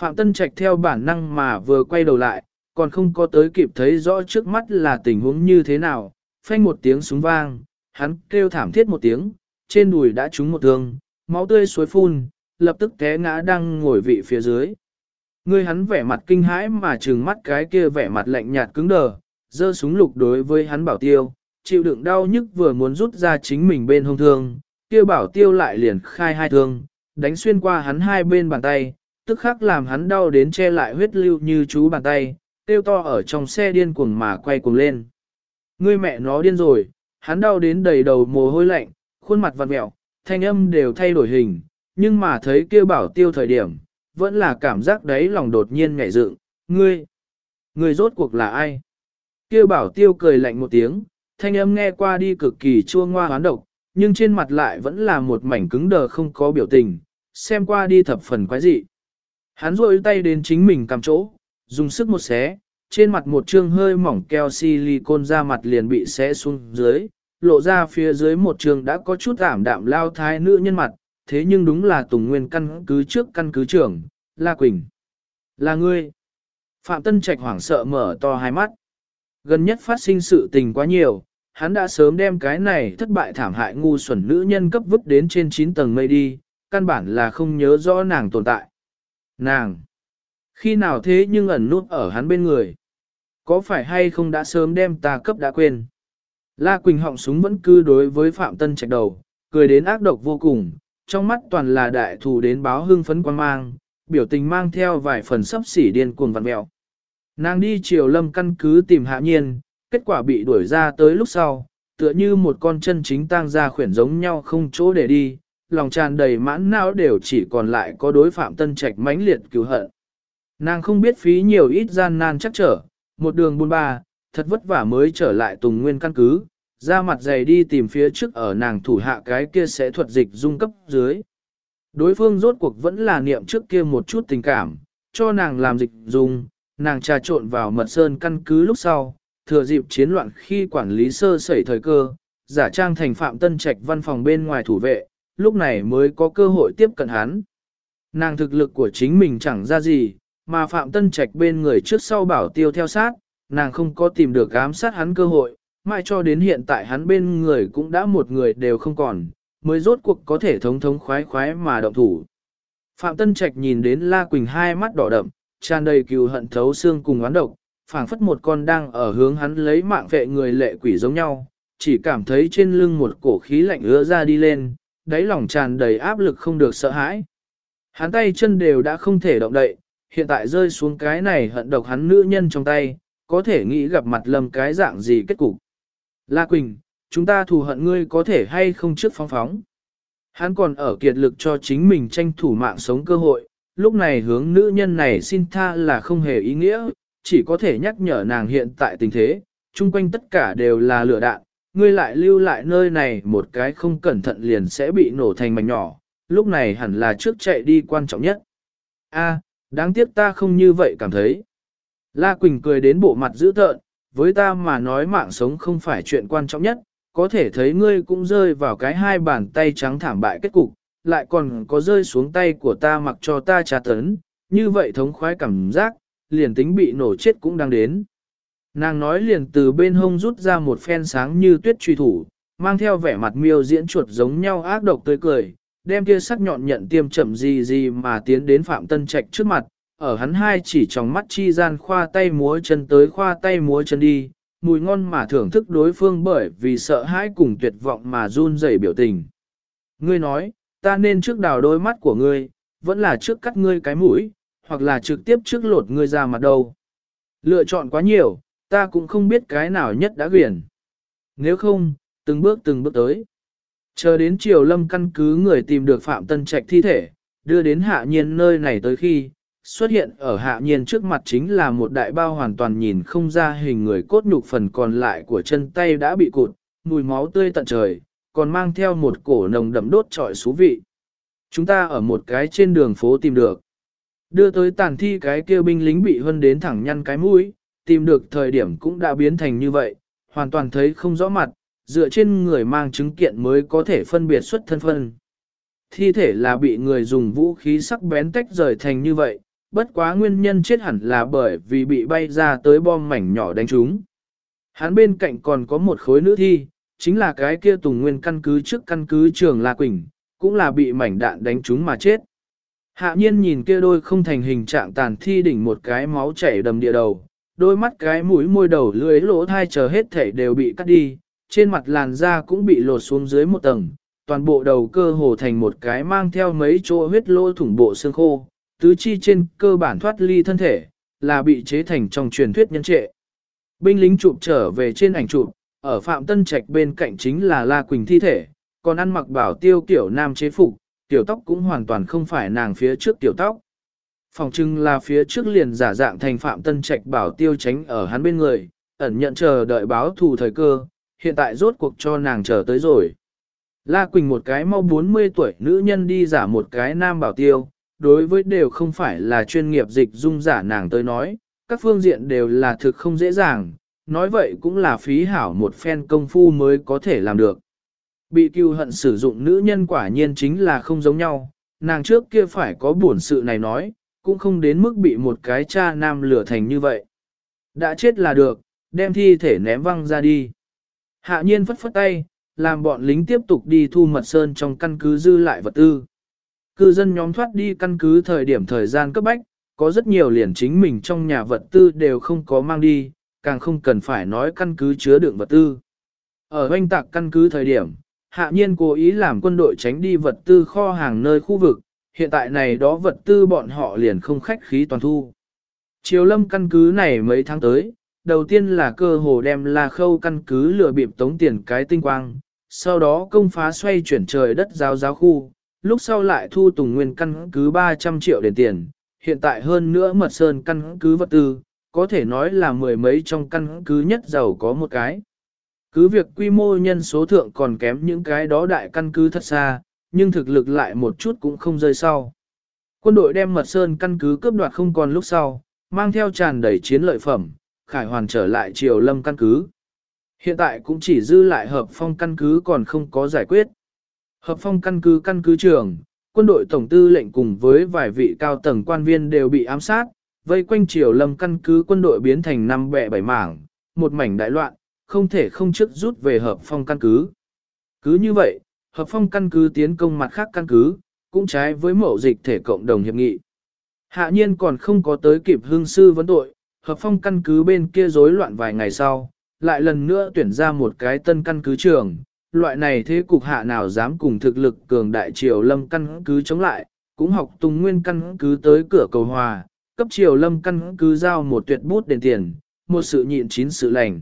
Phạm Tân Trạch theo bản năng mà vừa quay đầu lại, còn không có tới kịp thấy rõ trước mắt là tình huống như thế nào, phanh một tiếng súng vang, hắn kêu thảm thiết một tiếng, trên đùi đã trúng một thương, máu tươi suối phun, lập tức té ngã đang ngồi vị phía dưới. Người hắn vẻ mặt kinh hãi mà trừng mắt cái kia vẻ mặt lạnh nhạt cứng đờ, giơ súng lục đối với hắn bảo tiêu, chịu đựng đau nhức vừa muốn rút ra chính mình bên hông thương, kia bảo tiêu lại liền khai hai thương, đánh xuyên qua hắn hai bên bàn tay, tức khắc làm hắn đau đến che lại huyết lưu như chú bàn tay, tiêu to ở trong xe điên cuồng mà quay cuồng lên. Ngươi mẹ nó điên rồi, hắn đau đến đầy đầu mồ hôi lạnh, khuôn mặt vặn mẹo, thanh âm đều thay đổi hình, nhưng mà thấy kia bảo tiêu thời điểm, vẫn là cảm giác đấy lòng đột nhiên ngảy dựng, ngươi, ngươi rốt cuộc là ai? Kia bảo tiêu cười lạnh một tiếng, thanh âm nghe qua đi cực kỳ chua ngoa hoán độc, nhưng trên mặt lại vẫn là một mảnh cứng đờ không có biểu tình, xem qua đi thập phần quái dị. Hắn rôi tay đến chính mình cầm chỗ, dùng sức một xé, trên mặt một trương hơi mỏng keo silicon ra mặt liền bị xé xuống dưới, lộ ra phía dưới một trường đã có chút ảm đạm lao thái nữ nhân mặt, thế nhưng đúng là Tùng Nguyên căn cứ trước căn cứ trưởng, La Quỳnh. Là ngươi. Phạm Tân Trạch hoảng sợ mở to hai mắt. Gần nhất phát sinh sự tình quá nhiều, hắn đã sớm đem cái này thất bại thảm hại ngu xuẩn nữ nhân cấp vứt đến trên 9 tầng mây đi, căn bản là không nhớ rõ nàng tồn tại. Nàng! Khi nào thế nhưng ẩn nút ở hắn bên người? Có phải hay không đã sớm đem ta cấp đã quên? La Quỳnh họng súng vẫn cư đối với Phạm Tân Trạch đầu, cười đến ác độc vô cùng, trong mắt toàn là đại thù đến báo hưng phấn quan mang, biểu tình mang theo vài phần sấp xỉ điên cuồng vặn mẹo. Nàng đi chiều lâm căn cứ tìm hạ nhiên, kết quả bị đuổi ra tới lúc sau, tựa như một con chân chính tang ra khuyển giống nhau không chỗ để đi, lòng tràn đầy mãn não đều chỉ còn lại có đối phạm tân trạch mãnh liệt cứu hận. Nàng không biết phí nhiều ít gian nan chắc trở, một đường buôn ba, thật vất vả mới trở lại tùng nguyên căn cứ, ra mặt dày đi tìm phía trước ở nàng thủ hạ cái kia sẽ thuật dịch dung cấp dưới. Đối phương rốt cuộc vẫn là niệm trước kia một chút tình cảm, cho nàng làm dịch dung, nàng trà trộn vào mật sơn căn cứ lúc sau, thừa dịp chiến loạn khi quản lý sơ sẩy thời cơ, giả trang thành phạm tân trạch văn phòng bên ngoài thủ vệ, lúc này mới có cơ hội tiếp cận hắn. Nàng thực lực của chính mình chẳng ra gì, mà phạm tân trạch bên người trước sau bảo tiêu theo sát, nàng không có tìm được ám sát hắn cơ hội, mãi cho đến hiện tại hắn bên người cũng đã một người đều không còn, mới rốt cuộc có thể thống thống khoái khoái mà động thủ. Phạm Tân Trạch nhìn đến La Quỳnh hai mắt đỏ đậm, tràn đầy cừu hận thấu xương cùng oán độc, phảng phất một con đang ở hướng hắn lấy mạng vệ người lệ quỷ giống nhau, chỉ cảm thấy trên lưng một cổ khí lạnh ứa ra đi lên, đáy lòng tràn đầy áp lực không được sợ hãi. Hắn tay chân đều đã không thể động đậy, hiện tại rơi xuống cái này hận độc hắn nữ nhân trong tay, có thể nghĩ gặp mặt lầm cái dạng gì kết cục. La Quỳnh, chúng ta thù hận ngươi có thể hay không trước phóng phóng. Hắn còn ở kiệt lực cho chính mình tranh thủ mạng sống cơ hội, lúc này hướng nữ nhân này xin tha là không hề ý nghĩa, chỉ có thể nhắc nhở nàng hiện tại tình thế, chung quanh tất cả đều là lửa đạn, ngươi lại lưu lại nơi này một cái không cẩn thận liền sẽ bị nổ thành mảnh nhỏ, lúc này hẳn là trước chạy đi quan trọng nhất. A, đáng tiếc ta không như vậy cảm thấy. La Quỳnh cười đến bộ mặt dữ tợn, với ta mà nói mạng sống không phải chuyện quan trọng nhất, có thể thấy ngươi cũng rơi vào cái hai bàn tay trắng thảm bại kết cục, lại còn có rơi xuống tay của ta mặc cho ta trà tấn, như vậy thống khoái cảm giác, liền tính bị nổ chết cũng đang đến. Nàng nói liền từ bên hông rút ra một phen sáng như tuyết truy thủ, mang theo vẻ mặt miêu diễn chuột giống nhau ác độc tươi cười, đem kia sắc nhọn nhận tiêm chậm gì gì mà tiến đến Phạm Tân Trạch trước mặt, ở hắn hai chỉ trong mắt chi gian khoa tay múa chân tới khoa tay múa chân đi, mùi ngon mà thưởng thức đối phương bởi vì sợ hãi cùng tuyệt vọng mà run rẩy biểu tình. Ngươi nói, ta nên trước đào đôi mắt của ngươi, vẫn là trước cắt ngươi cái mũi, hoặc là trực tiếp trước lột ngươi ra mặt đầu Lựa chọn quá nhiều, ta cũng không biết cái nào nhất đã quyển. Nếu không, từng bước từng bước tới. Chờ đến chiều lâm căn cứ người tìm được Phạm Tân Trạch thi thể, đưa đến hạ nhiên nơi này tới khi, xuất hiện ở hạ nhiên trước mặt chính là một đại bao hoàn toàn nhìn không ra hình người cốt nhục phần còn lại của chân tay đã bị cụt, mùi máu tươi tận trời, còn mang theo một cổ nồng đậm đốt trọi xú vị. Chúng ta ở một cái trên đường phố tìm được. Đưa tới tàn thi cái kia binh lính bị hân đến thẳng nhăn cái mũi, tìm được thời điểm cũng đã biến thành như vậy, hoàn toàn thấy không rõ mặt, dựa trên người mang chứng kiện mới có thể phân biệt xuất thân phân. Thi thể là bị người dùng vũ khí sắc bén tách rời thành như vậy, bất quá nguyên nhân chết hẳn là bởi vì bị bay ra tới bom mảnh nhỏ đánh trúng. Hắn bên cạnh còn có một khối nữ thi, chính là cái kia tùng nguyên căn cứ trước căn cứ trường La Quỳnh, cũng là bị mảnh đạn đánh trúng mà chết. Hạ nhiên nhìn kia đôi không thành hình trạng tàn thi đỉnh một cái máu chảy đầm địa đầu, đôi mắt cái mũi môi đầu lưỡi lỗ thai chờ hết thể đều bị cắt đi, trên mặt làn da cũng bị lột xuống dưới một tầng, toàn bộ đầu cơ hồ thành một cái mang theo mấy chỗ huyết lỗ thủng bộ xương khô, tứ chi trên cơ bản thoát ly thân thể, là bị chế thành trong truyền thuyết nhân trệ. Binh lính chụp trở về trên ảnh chụp, ở Phạm Tân Trạch bên cạnh chính là La Quỳnh thi thể, còn ăn mặc bảo tiêu kiểu nam chế phục, tiểu tóc cũng hoàn toàn không phải nàng phía trước tiểu tóc. Phòng trưng là phía trước liền giả dạng thành Phạm Tân Trạch bảo tiêu tránh ở hắn bên người, ẩn nhận chờ đợi báo thù thời cơ, hiện tại rốt cuộc cho nàng chờ tới rồi. La Quỳnh một cái mau 40 tuổi nữ nhân đi giả một cái nam bảo tiêu, đối với đều không phải là chuyên nghiệp dịch dung giả nàng tới nói, các phương diện đều là thực không dễ dàng, nói vậy cũng là phí hảo một phen công phu mới có thể làm được. Bị cưu hận sử dụng nữ nhân quả nhiên chính là không giống nhau, nàng trước kia phải có buồn sự này nói, cũng không đến mức bị một cái cha nam lửa thành như vậy. Đã chết là được, đem thi thể ném văng ra đi. Hạ nhiên phất phất tay, làm bọn lính tiếp tục đi thu mật sơn trong căn cứ dư lại vật tư. Cư dân nhóm thoát đi căn cứ thời điểm thời gian cấp bách, có rất nhiều liền chính mình trong nhà vật tư đều không có mang đi, càng không cần phải nói căn cứ chứa đựng vật tư. Ở hoanh tạc căn cứ thời điểm, hạ nhiên cố ý làm quân đội tránh đi vật tư kho hàng nơi khu vực, hiện tại này đó vật tư bọn họ liền không khách khí toàn thu. Triều lâm căn cứ này mấy tháng tới, đầu tiên là cơ hồ đem la khâu căn cứ lừa bịp tống tiền cái tinh quang, sau đó công phá xoay chuyển trời đất giáo giáo khu, lúc sau lại thu tùng nguyên căn cứ 300 triệu đền tiền, hiện tại hơn nữa mật sơn căn cứ vật tư, có thể nói là mười mấy trong căn cứ nhất giàu có một cái. Cứ việc quy mô nhân số thượng còn kém những cái đó đại căn cứ thật xa, nhưng thực lực lại một chút cũng không rơi sau. Quân đội đem mật sơn căn cứ cướp đoạt không còn lúc sau, mang theo tràn đầy chiến lợi phẩm, khải hoàn trở lại triều lâm căn cứ. Hiện tại cũng chỉ dư lại hợp phong căn cứ còn không có giải quyết. Hợp phong căn cứ căn cứ trưởng, quân đội tổng tư lệnh cùng với vài vị cao tầng quan viên đều bị ám sát, vây quanh triều lâm căn cứ quân đội biến thành năm bẹ bảy mảng, một mảnh đại loạn, không thể không trước rút về hợp phong căn cứ. Cứ như vậy, hợp phong căn cứ tiến công mặt khác căn cứ, cũng trái với mẫu dịch thể cộng đồng hiệp nghị. Hạ nhiên còn không có tới kịp hương sư vấn tội, hợp phong căn cứ bên kia rối loạn vài ngày sau, lại lần nữa tuyển ra một cái tân căn cứ trường. Loại này thế cục hạ nào dám cùng thực lực cường đại triều lâm căn cứ chống lại, cũng học tùng nguyên căn cứ tới cửa cầu hòa, cấp triều lâm căn cứ giao một tuyệt bút đền tiền, một sự nhịn chín sự lành.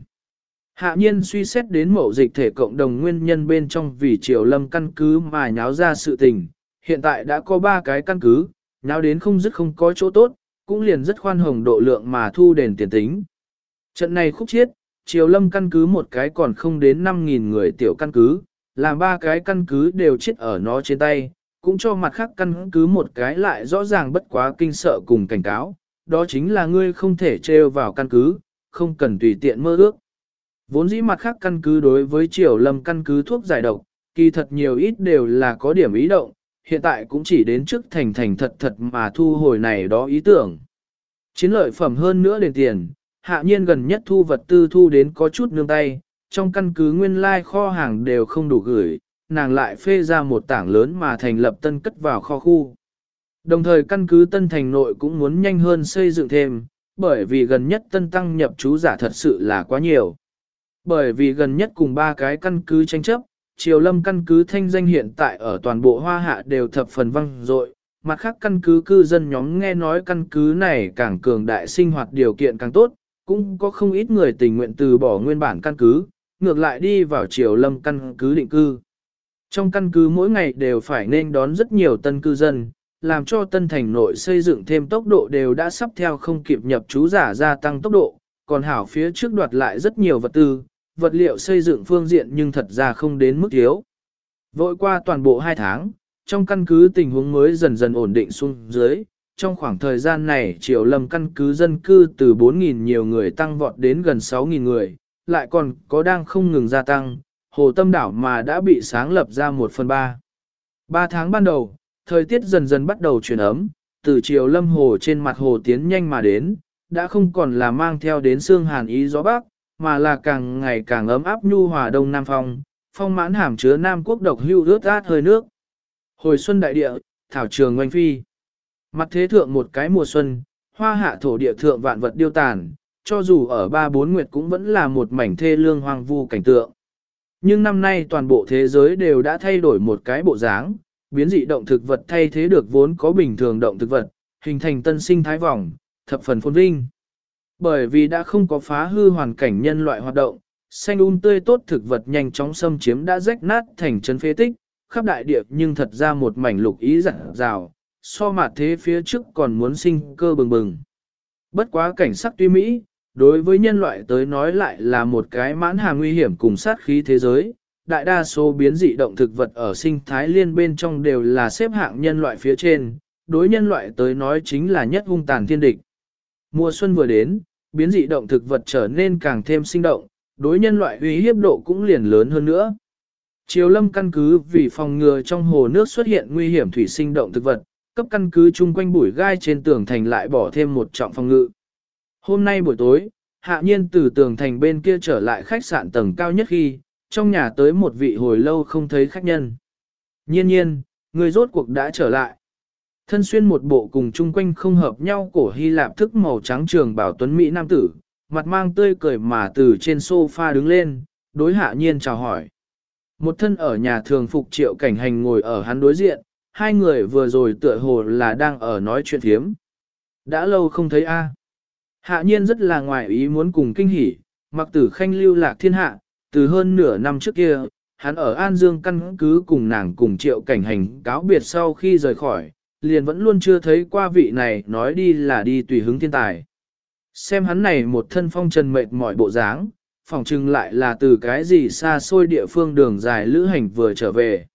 Hạ nhiên suy xét đến mẫu dịch thể cộng đồng nguyên nhân bên trong vì triều lâm căn cứ mà nháo ra sự tình, hiện tại đã có ba cái căn cứ, nháo đến không dứt không có chỗ tốt, cũng liền rất khoan hồng độ lượng mà thu đền tiền tính. Trận này khúc chiết, triều lâm căn cứ một cái còn không đến 5.000 người tiểu căn cứ, làm ba cái căn cứ đều chết ở nó trên tay, cũng cho mặt khác căn cứ một cái lại rõ ràng bất quá kinh sợ cùng cảnh cáo, đó chính là ngươi không thể trêu vào căn cứ, không cần tùy tiện mơ ước. Vốn dĩ mặt khác căn cứ đối với triều lâm căn cứ thuốc giải độc, kỳ thật nhiều ít đều là có điểm ý động, hiện tại cũng chỉ đến trước thành thành thật thật mà thu hồi này đó ý tưởng. Chiến lợi phẩm hơn nữa đền tiền, hạ nhiên gần nhất thu vật tư thu đến có chút nương tay, trong căn cứ nguyên lai kho hàng đều không đủ gửi, nàng lại phê ra một tảng lớn mà thành lập tân cất vào kho khu. Đồng thời căn cứ tân thành nội cũng muốn nhanh hơn xây dựng thêm, bởi vì gần nhất tân tăng nhập trú giả thật sự là quá nhiều. Bởi vì gần nhất cùng ba cái căn cứ tranh chấp, triều lâm căn cứ thanh danh hiện tại ở toàn bộ hoa hạ đều thập phần văng dội mặt khác căn cứ cư dân nhóm nghe nói căn cứ này càng cường đại sinh hoạt điều kiện càng tốt, cũng có không ít người tình nguyện từ bỏ nguyên bản căn cứ, ngược lại đi vào triều lâm căn cứ định cư. Trong căn cứ mỗi ngày đều phải nên đón rất nhiều tân cư dân, làm cho tân thành nội xây dựng thêm tốc độ đều đã sắp theo không kịp nhập chú giả gia tăng tốc độ, còn hảo phía trước đoạt lại rất nhiều vật tư, vật liệu xây dựng phương diện nhưng thật ra không đến mức thiếu. Vội qua toàn bộ 2 tháng, trong căn cứ tình huống mới dần dần ổn định xuống dưới. Trong khoảng thời gian này, Triều Lâm căn cứ dân cư từ 4.000 nhiều người tăng vọt đến gần 6.000 người, lại còn có đang không ngừng gia tăng, hồ tâm đảo mà đã bị sáng lập ra 1 phần 3. 3 tháng ban đầu, thời tiết dần dần bắt đầu chuyển ấm, từ triều lâm hồ trên mặt hồ tiến nhanh mà đến, đã không còn là mang theo đến xương hàn ý gió bắc, mà là càng ngày càng ấm áp nhu hòa đông nam phong, phong mãn hàm chứa nam quốc độc hưu rớt át hơi nước. Hồi xuân đại địa, thảo trường ngoanh phi. Mặt thế thượng một cái mùa xuân, hoa hạ thổ địa thượng vạn vật điêu tàn, cho dù ở ba bốn nguyệt cũng vẫn là một mảnh thê lương hoang vu cảnh tượng. Nhưng năm nay toàn bộ thế giới đều đã thay đổi một cái bộ dáng, biến dị động thực vật thay thế được vốn có bình thường động thực vật, hình thành tân sinh thái vòng, thập phần phồn vinh. Bởi vì đã không có phá hư hoàn cảnh nhân loại hoạt động, xanh un tươi tốt thực vật nhanh chóng xâm chiếm đã rách nát thành chân phế tích, khắp đại địa nhưng thật ra một mảnh lục ý rạng rào, so mặt thế phía trước còn muốn sinh cơ bừng bừng. Bất quá cảnh sắc tuy mỹ, đối với nhân loại tới nói lại là một cái mãn hàng nguy hiểm cùng sát khí thế giới. Đại đa số biến dị động thực vật ở sinh thái liên bên trong đều là xếp hạng nhân loại phía trên, đối nhân loại tới nói chính là nhất hung tàn thiên địch. Mùa xuân vừa đến, biến dị động thực vật trở nên càng thêm sinh động, đối nhân loại uy hiếp độ cũng liền lớn hơn nữa. Triều lâm căn cứ vì phòng ngừa trong hồ nước xuất hiện nguy hiểm thủy sinh động thực vật, cấp căn cứ chung quanh bụi gai trên tường thành lại bỏ thêm một trọng phòng ngự. Hôm nay buổi tối, hạ nhiên từ tường thành bên kia trở lại khách sạn tầng cao nhất khi, trong nhà tới một vị hồi lâu không thấy khách nhân. Nhiên nhiên, người rốt cuộc đã trở lại. Thân xuyên một bộ cùng chung quanh không hợp nhau cổ Hy Lạp thức màu trắng trường bảo tuấn Mỹ Nam tử, mặt mang tươi cười mà từ trên sofa đứng lên, đối hạ nhiên chào hỏi. Một thân ở nhà thường phục triệu cảnh hành ngồi ở hắn đối diện, hai người vừa rồi tựa hồ là đang ở nói chuyện thiếm. Đã lâu không thấy a. Hạ nhiên rất là ngoài ý muốn cùng kinh hỉ, mặc tử khanh lưu lạc thiên hạ, từ hơn nửa năm trước kia, hắn ở An Dương căn cứ cùng nàng cùng triệu cảnh hành cáo biệt sau khi rời khỏi, liền vẫn luôn chưa thấy qua vị này nói đi là đi tùy hứng thiên tài. Xem hắn này một thân phong trần mệt mỏi bộ dáng, phòng trừng lại là từ cái gì xa xôi địa phương đường dài lữ hành vừa trở về.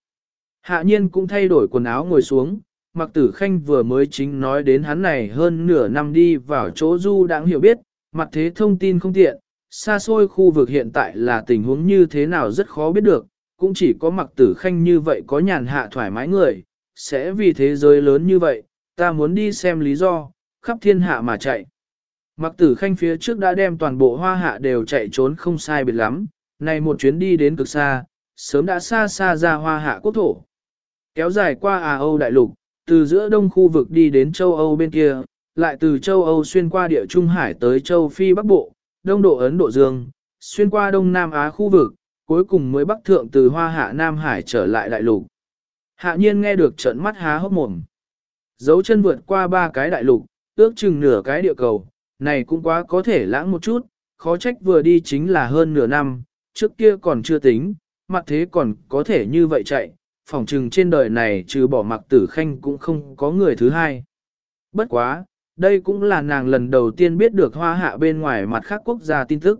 Hạ nhiên cũng thay đổi quần áo ngồi xuống, mặc tử khanh vừa mới chính nói đến hắn này hơn nửa năm đi vào chỗ du đáng hiểu biết, mặt thế thông tin không tiện, xa xôi khu vực hiện tại là tình huống như thế nào rất khó biết được, cũng chỉ có mặc tử khanh như vậy có nhàn hạ thoải mái người, sẽ vì thế giới lớn như vậy, ta muốn đi xem lý do, khắp thiên hạ mà chạy. Mặc tử khanh phía trước đã đem toàn bộ hoa hạ đều chạy trốn không sai biệt lắm, này một chuyến đi đến cực xa, sớm đã xa xa ra hoa hạ quốc thổ. Kéo dài qua Á Âu đại lục, từ giữa đông khu vực đi đến châu Âu bên kia, lại từ châu Âu xuyên qua địa Trung Hải tới châu Phi Bắc Bộ, đông độ Ấn Độ Dương, xuyên qua Đông Nam Á khu vực, cuối cùng mới bắc thượng từ Hoa Hạ Nam Hải trở lại đại lục. Hạ nhiên nghe được trận mắt há hốc mồm. Dấu chân vượt qua ba cái đại lục, ước chừng nửa cái địa cầu, này cũng quá có thể lãng một chút, khó trách vừa đi chính là hơn nửa năm, trước kia còn chưa tính, mặt thế còn có thể như vậy chạy, phỏng chừng trên đời này trừ bỏ mặc tử khanh cũng không có người thứ hai. Bất quá, đây cũng là nàng lần đầu tiên biết được hoa hạ bên ngoài mặt khác quốc gia tin tức.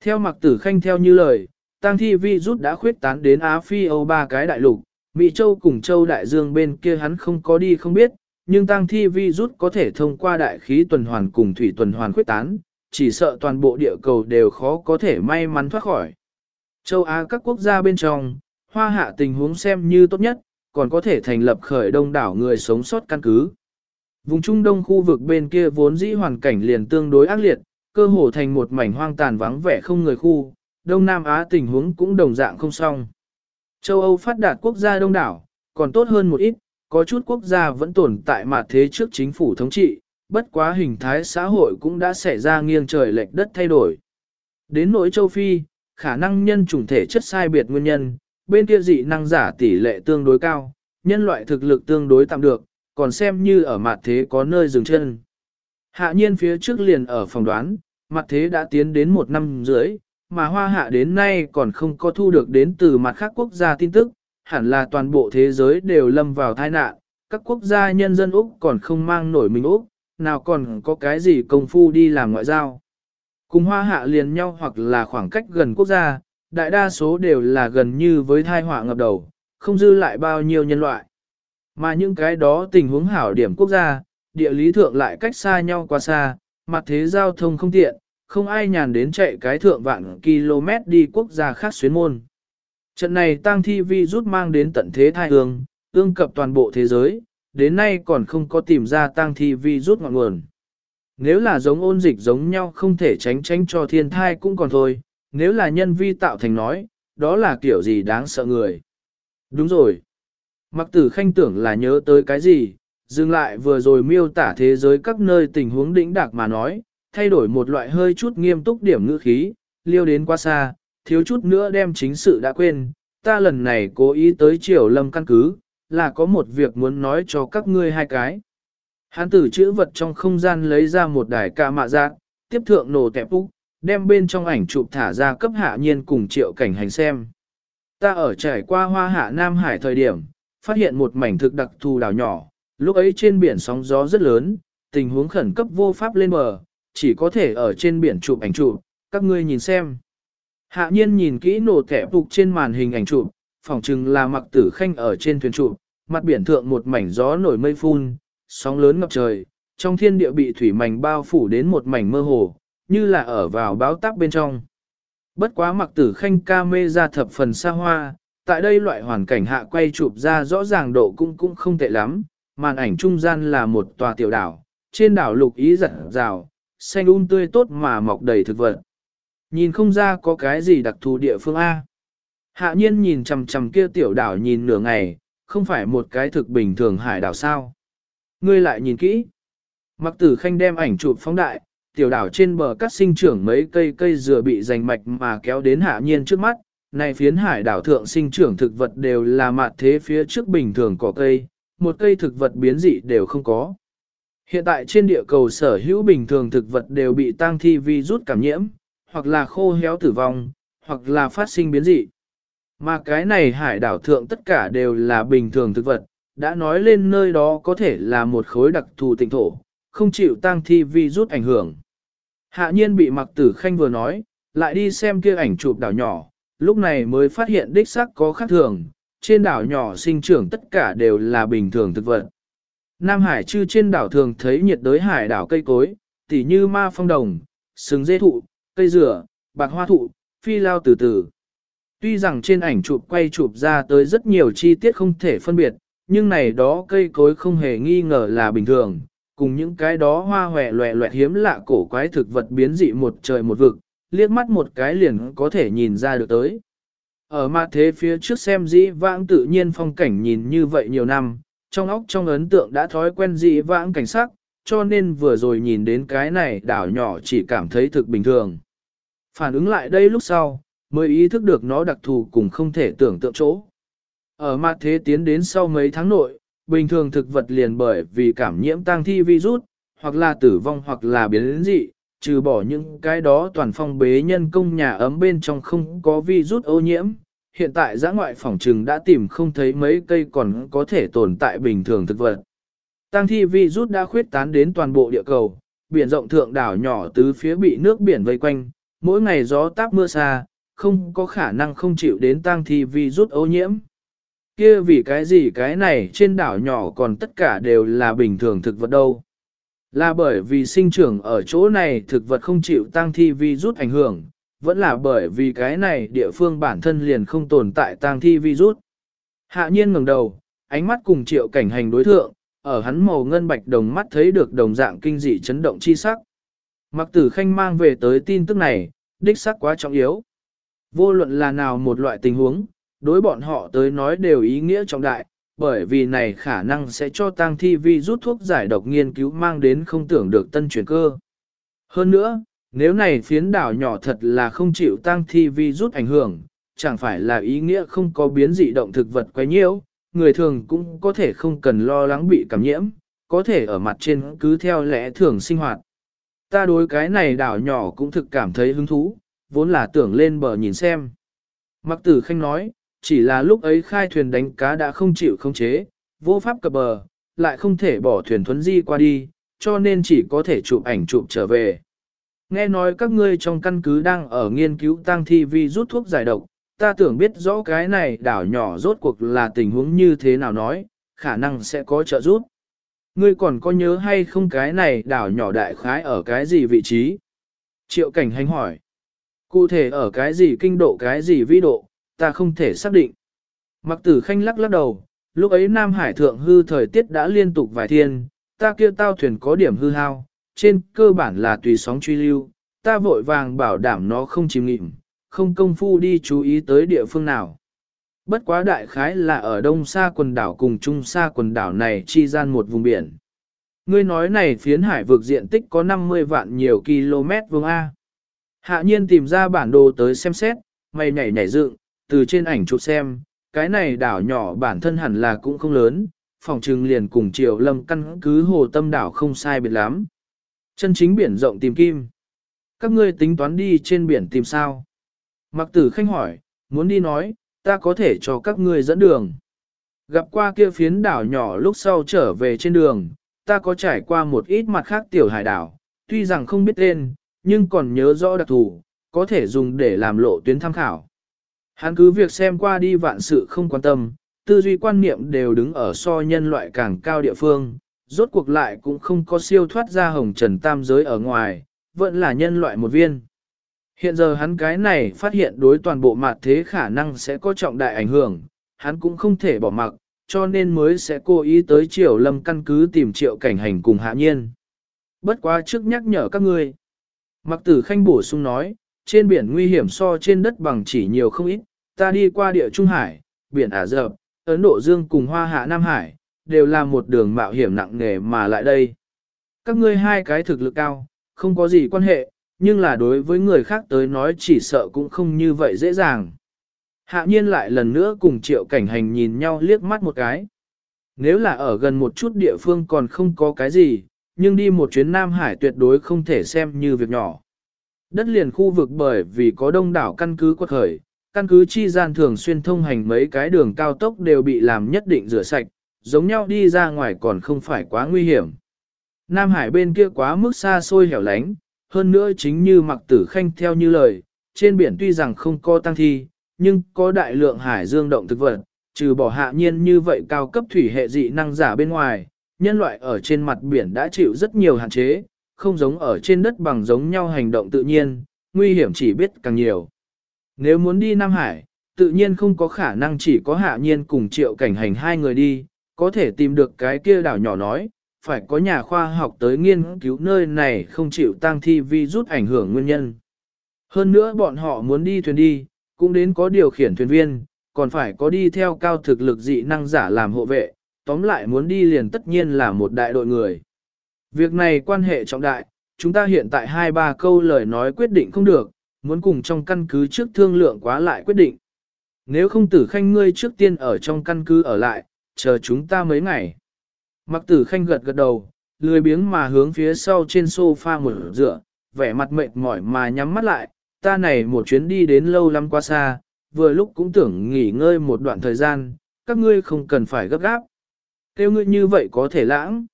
Theo mặc tử khanh theo như lời, tăng thi vi rút đã khuyết tán đến Á Phi Âu ba cái đại lục, Mỹ Châu cùng Châu Đại Dương bên kia hắn không có đi không biết, nhưng tăng thi vi rút có thể thông qua đại khí tuần hoàn cùng thủy tuần hoàn khuyết tán, chỉ sợ toàn bộ địa cầu đều khó có thể may mắn thoát khỏi. Châu Á các quốc gia bên trong, hoa hạ tình huống xem như tốt nhất, còn có thể thành lập khởi đông đảo người sống sót căn cứ. Vùng Trung Đông khu vực bên kia vốn dĩ hoàn cảnh liền tương đối ác liệt, cơ hồ thành một mảnh hoang tàn vắng vẻ không người khu, Đông Nam Á tình huống cũng đồng dạng không xong. Châu Âu phát đạt quốc gia đông đảo, còn tốt hơn một ít, có chút quốc gia vẫn tồn tại mà thế trước chính phủ thống trị, bất quá hình thái xã hội cũng đã xảy ra nghiêng trời lệch đất thay đổi. Đến nỗi châu Phi, khả năng nhân chủng thể chất sai biệt nguyên nhân, bên kia dị năng giả tỷ lệ tương đối cao, nhân loại thực lực tương đối tạm được, còn xem như ở mặt thế có nơi dừng chân. Hạ nhiên phía trước liền ở phòng đoán, mặt thế đã tiến đến một năm rưỡi, mà hoa hạ đến nay còn không có thu được đến từ mặt khác quốc gia tin tức, hẳn là toàn bộ thế giới đều lâm vào tai nạn, các quốc gia nhân dân Úc còn không mang nổi mình Úc, nào còn có cái gì công phu đi làm ngoại giao. Cùng hoa hạ liền nhau hoặc là khoảng cách gần quốc gia, đại đa số đều là gần như với thai họa ngập đầu, không dư lại bao nhiêu nhân loại. Mà những cái đó tình huống hảo điểm quốc gia, địa lý thượng lại cách xa nhau quá xa, mặt thế giao thông không tiện, không ai nhàn đến chạy cái thượng vạn km đi quốc gia khác xuyến môn. Trận này tăng thi vi rút mang đến tận thế thai hương, ương cập toàn bộ thế giới, đến nay còn không có tìm ra tăng thi vi rút ngọn nguồn. Nếu là giống ôn dịch giống nhau không thể tránh tránh cho thiên thai cũng còn thôi, nếu là nhân vi tạo thành nói, đó là kiểu gì đáng sợ người. Đúng rồi. Mặc tử khanh tưởng là nhớ tới cái gì, dừng lại vừa rồi miêu tả thế giới các nơi tình huống đỉnh đạc mà nói, thay đổi một loại hơi chút nghiêm túc điểm ngữ khí, liêu đến quá xa, thiếu chút nữa đem chính sự đã quên, ta lần này cố ý tới triều lâm căn cứ, là có một việc muốn nói cho các ngươi hai cái. Hán tử chữ vật trong không gian lấy ra một đài ca mạ giác, tiếp thượng nổ tẹp úc, đem bên trong ảnh chụp thả ra cấp hạ nhiên cùng triệu cảnh hành xem. Ta ở trải qua hoa hạ Nam Hải thời điểm, phát hiện một mảnh thực đặc thù đảo nhỏ, lúc ấy trên biển sóng gió rất lớn, tình huống khẩn cấp vô pháp lên bờ, chỉ có thể ở trên biển chụp ảnh chụp, các ngươi nhìn xem. Hạ nhiên nhìn kỹ nổ kẻ phục trên màn hình ảnh chụp, phỏng chừng là mặc tử khanh ở trên thuyền chụp, mặt biển thượng một mảnh gió nổi mây phun, sóng lớn ngập trời, trong thiên địa bị thủy mảnh bao phủ đến một mảnh mơ hồ, như là ở vào báo táp bên trong. Bất quá mặc tử khanh ca mê ra thập phần xa hoa, tại đây loại hoàn cảnh hạ quay chụp ra rõ ràng độ cũng cũng không tệ lắm, màn ảnh trung gian là một tòa tiểu đảo, trên đảo lục ý giật rào, xanh um tươi tốt mà mọc đầy thực vật. Nhìn không ra có cái gì đặc thù địa phương A. Hạ nhiên nhìn chầm chầm kia tiểu đảo nhìn nửa ngày, không phải một cái thực bình thường hải đảo sao. Ngươi lại nhìn kỹ. Mặc tử khanh đem ảnh chụp phóng đại, tiểu đảo trên bờ cắt sinh trưởng mấy cây cây dừa bị rành mạch mà kéo đến hạ nhiên trước mắt. Này phiến hải đảo thượng sinh trưởng thực vật đều là mạt thế phía trước bình thường cỏ cây, một cây thực vật biến dị đều không có. Hiện tại trên địa cầu sở hữu bình thường thực vật đều bị tăng thi vi rút cảm nhiễm, hoặc là khô héo tử vong, hoặc là phát sinh biến dị. Mà cái này hải đảo thượng tất cả đều là bình thường thực vật, đã nói lên nơi đó có thể là một khối đặc thù tịnh thổ, không chịu tăng thi vi rút ảnh hưởng. Hạ nhiên bị mặc tử khanh vừa nói, lại đi xem kia ảnh chụp đảo nhỏ, lúc này mới phát hiện đích xác có khác thường, trên đảo nhỏ sinh trưởng tất cả đều là bình thường thực vật. Nam Hải chư trên đảo thường thấy nhiệt đới hải đảo cây cối, tỉ như ma phong đồng, sừng dê thụ, cây dừa, bạc hoa thụ, phi lao từ từ. Tuy rằng trên ảnh chụp quay chụp ra tới rất nhiều chi tiết không thể phân biệt, nhưng này đó cây cối không hề nghi ngờ là bình thường, cùng những cái đó hoa hòe loẹ loẹt hiếm lạ cổ quái thực vật biến dị một trời một vực, liếc mắt một cái liền có thể nhìn ra được tới. Ở mặt thế phía trước xem dĩ vãng tự nhiên phong cảnh nhìn như vậy nhiều năm, trong óc trong ấn tượng đã thói quen dĩ vãng cảnh sắc, cho nên vừa rồi nhìn đến cái này đảo nhỏ chỉ cảm thấy thực bình thường. Phản ứng lại đây lúc sau, mới ý thức được nó đặc thù cùng không thể tưởng tượng chỗ. Ở mặt thế tiến đến sau mấy tháng nội, bình thường thực vật liền bởi vì cảm nhiễm tăng thi virus, hoặc là tử vong hoặc là biến dị, trừ bỏ những cái đó toàn phong bế nhân công nhà ấm bên trong không có virus ô nhiễm. Hiện tại giã ngoại phòng trừng đã tìm không thấy mấy cây còn có thể tồn tại bình thường thực vật. Tăng thi virus đã khuyết tán đến toàn bộ địa cầu, biển rộng thượng đảo nhỏ tứ phía bị nước biển vây quanh, mỗi ngày gió táp mưa xa, không có khả năng không chịu đến tăng thi virus ô nhiễm. Kia vì cái gì cái này trên đảo nhỏ còn tất cả đều là bình thường thực vật đâu. Là bởi vì sinh trưởng ở chỗ này thực vật không chịu tăng thi virus ảnh hưởng, vẫn là bởi vì cái này địa phương bản thân liền không tồn tại tăng thi virus. Hạ nhiên ngẩng đầu, ánh mắt cùng triệu cảnh hành đối thượng, ở hắn màu ngân bạch đồng mắt thấy được đồng dạng kinh dị chấn động chi sắc. Mặc tử khanh mang về tới tin tức này, đích xác quá trọng yếu. Vô luận là nào một loại tình huống, đối bọn họ tới nói đều ý nghĩa trọng đại, bởi vì này khả năng sẽ cho tang thi vi rút thuốc giải độc nghiên cứu mang đến không tưởng được tân chuyển cơ. Hơn nữa, nếu này phiến đảo nhỏ thật là không chịu tang thi vi rút ảnh hưởng, chẳng phải là ý nghĩa không có biến dị động thực vật quấy nhiễu, người thường cũng có thể không cần lo lắng bị cảm nhiễm, có thể ở mặt trên cứ theo lẽ thường sinh hoạt. Ta đối cái này đảo nhỏ cũng thực cảm thấy hứng thú, vốn là tưởng lên bờ nhìn xem. Mặc tử khanh nói, chỉ là lúc ấy khai thuyền đánh cá đã không chịu không chế, vô pháp cập bờ, lại không thể bỏ thuyền thuấn di qua đi, cho nên chỉ có thể chụp ảnh chụp trở về. Nghe nói các ngươi trong căn cứ đang ở nghiên cứu tăng thi vi rút thuốc giải độc, ta tưởng biết rõ cái này đảo nhỏ rốt cuộc là tình huống như thế nào nói, khả năng sẽ có trợ giúp. Ngươi còn có nhớ hay không cái này đảo nhỏ đại khái ở cái gì vị trí? Triệu cảnh hành hỏi. Cụ thể ở cái gì kinh độ cái gì vĩ độ, ta không thể xác định. Mặc tử khanh lắc lắc đầu, lúc ấy Nam Hải thượng hư thời tiết đã liên tục vài thiên, ta kia tao thuyền có điểm hư hao, trên cơ bản là tùy sóng truy lưu, ta vội vàng bảo đảm nó không chìm nghịm, không công phu đi chú ý tới địa phương nào. Bất quá đại khái là ở đông xa quần đảo cùng trung xa quần đảo này chi gian một vùng biển. Ngươi nói này phiến hải vực diện tích có 50 vạn nhiều km vuông A. Hạ nhiên tìm ra bản đồ tới xem xét, mày nhảy nhảy dựng, từ trên ảnh chụp xem, cái này đảo nhỏ bản thân hẳn là cũng không lớn, phòng trừng liền cùng triều lâm căn cứ hồ tâm đảo không sai biệt lắm. Chân chính biển rộng tìm kim. Các ngươi tính toán đi trên biển tìm sao? Mặc tử khanh hỏi, muốn đi nói, ta có thể cho các ngươi dẫn đường. Gặp qua kia phiến đảo nhỏ lúc sau trở về trên đường, ta có trải qua một ít mặt khác tiểu hải đảo, tuy rằng không biết tên, nhưng còn nhớ rõ đặc thù, có thể dùng để làm lộ tuyến tham khảo. Hắn cứ việc xem qua đi vạn sự không quan tâm, tư duy quan niệm đều đứng ở so nhân loại càng cao địa phương, rốt cuộc lại cũng không có siêu thoát ra hồng trần tam giới ở ngoài, vẫn là nhân loại một viên. Hiện giờ hắn cái này phát hiện đối toàn bộ mặt thế khả năng sẽ có trọng đại ảnh hưởng, hắn cũng không thể bỏ mặc, cho nên mới sẽ cố ý tới triều lâm căn cứ tìm triệu cảnh hành cùng hạ nhiên. Bất quá trước nhắc nhở các ngươi. Mặc tử khanh bổ sung nói, trên biển nguy hiểm so trên đất bằng chỉ nhiều không ít, ta đi qua địa Trung Hải, biển Ả Rập, Ấn Độ Dương cùng Hoa Hạ Nam Hải, đều là một đường mạo hiểm nặng nề mà lại đây. Các ngươi hai cái thực lực cao, không có gì quan hệ, nhưng là đối với người khác tới nói chỉ sợ cũng không như vậy dễ dàng. Hạ nhiên lại lần nữa cùng triệu cảnh hành nhìn nhau liếc mắt một cái. Nếu là ở gần một chút địa phương còn không có cái gì, nhưng đi một chuyến Nam Hải tuyệt đối không thể xem như việc nhỏ. Đất liền khu vực bởi vì có đông đảo căn cứ quật khởi, căn cứ chi gian thường xuyên thông hành mấy cái đường cao tốc đều bị làm nhất định rửa sạch, giống nhau đi ra ngoài còn không phải quá nguy hiểm. Nam Hải bên kia quá mức xa xôi hẻo lánh, hơn nữa chính như mặc tử khanh theo như lời, trên biển tuy rằng không có tăng thi, nhưng có đại lượng hải dương động thực vật, trừ bỏ hạ nhiên như vậy cao cấp thủy hệ dị năng giả bên ngoài, nhân loại ở trên mặt biển đã chịu rất nhiều hạn chế, không giống ở trên đất bằng giống nhau hành động tự nhiên, nguy hiểm chỉ biết càng nhiều. Nếu muốn đi Nam Hải, tự nhiên không có khả năng chỉ có hạ nhiên cùng triệu cảnh hành hai người đi, có thể tìm được cái kia đảo nhỏ nói, phải có nhà khoa học tới nghiên cứu nơi này không chịu tăng thi vi rút ảnh hưởng nguyên nhân. Hơn nữa bọn họ muốn đi thuyền đi, cũng đến có điều khiển thuyền viên, còn phải có đi theo cao thực lực dị năng giả làm hộ vệ, tóm lại muốn đi liền tất nhiên là một đại đội người. Việc này quan hệ trọng đại, chúng ta hiện tại hai ba câu lời nói quyết định không được, muốn cùng trong căn cứ trước thương lượng quá lại quyết định. Nếu không tử khanh ngươi trước tiên ở trong căn cứ ở lại, chờ chúng ta mấy ngày. Mặc tử khanh gật gật đầu, lười biếng mà hướng phía sau trên sofa một dựa, vẻ mặt mệt mỏi mà nhắm mắt lại, ta này một chuyến đi đến lâu lắm quá xa, vừa lúc cũng tưởng nghỉ ngơi một đoạn thời gian, các ngươi không cần phải gấp gáp. Kêu ngươi như vậy có thể lãng.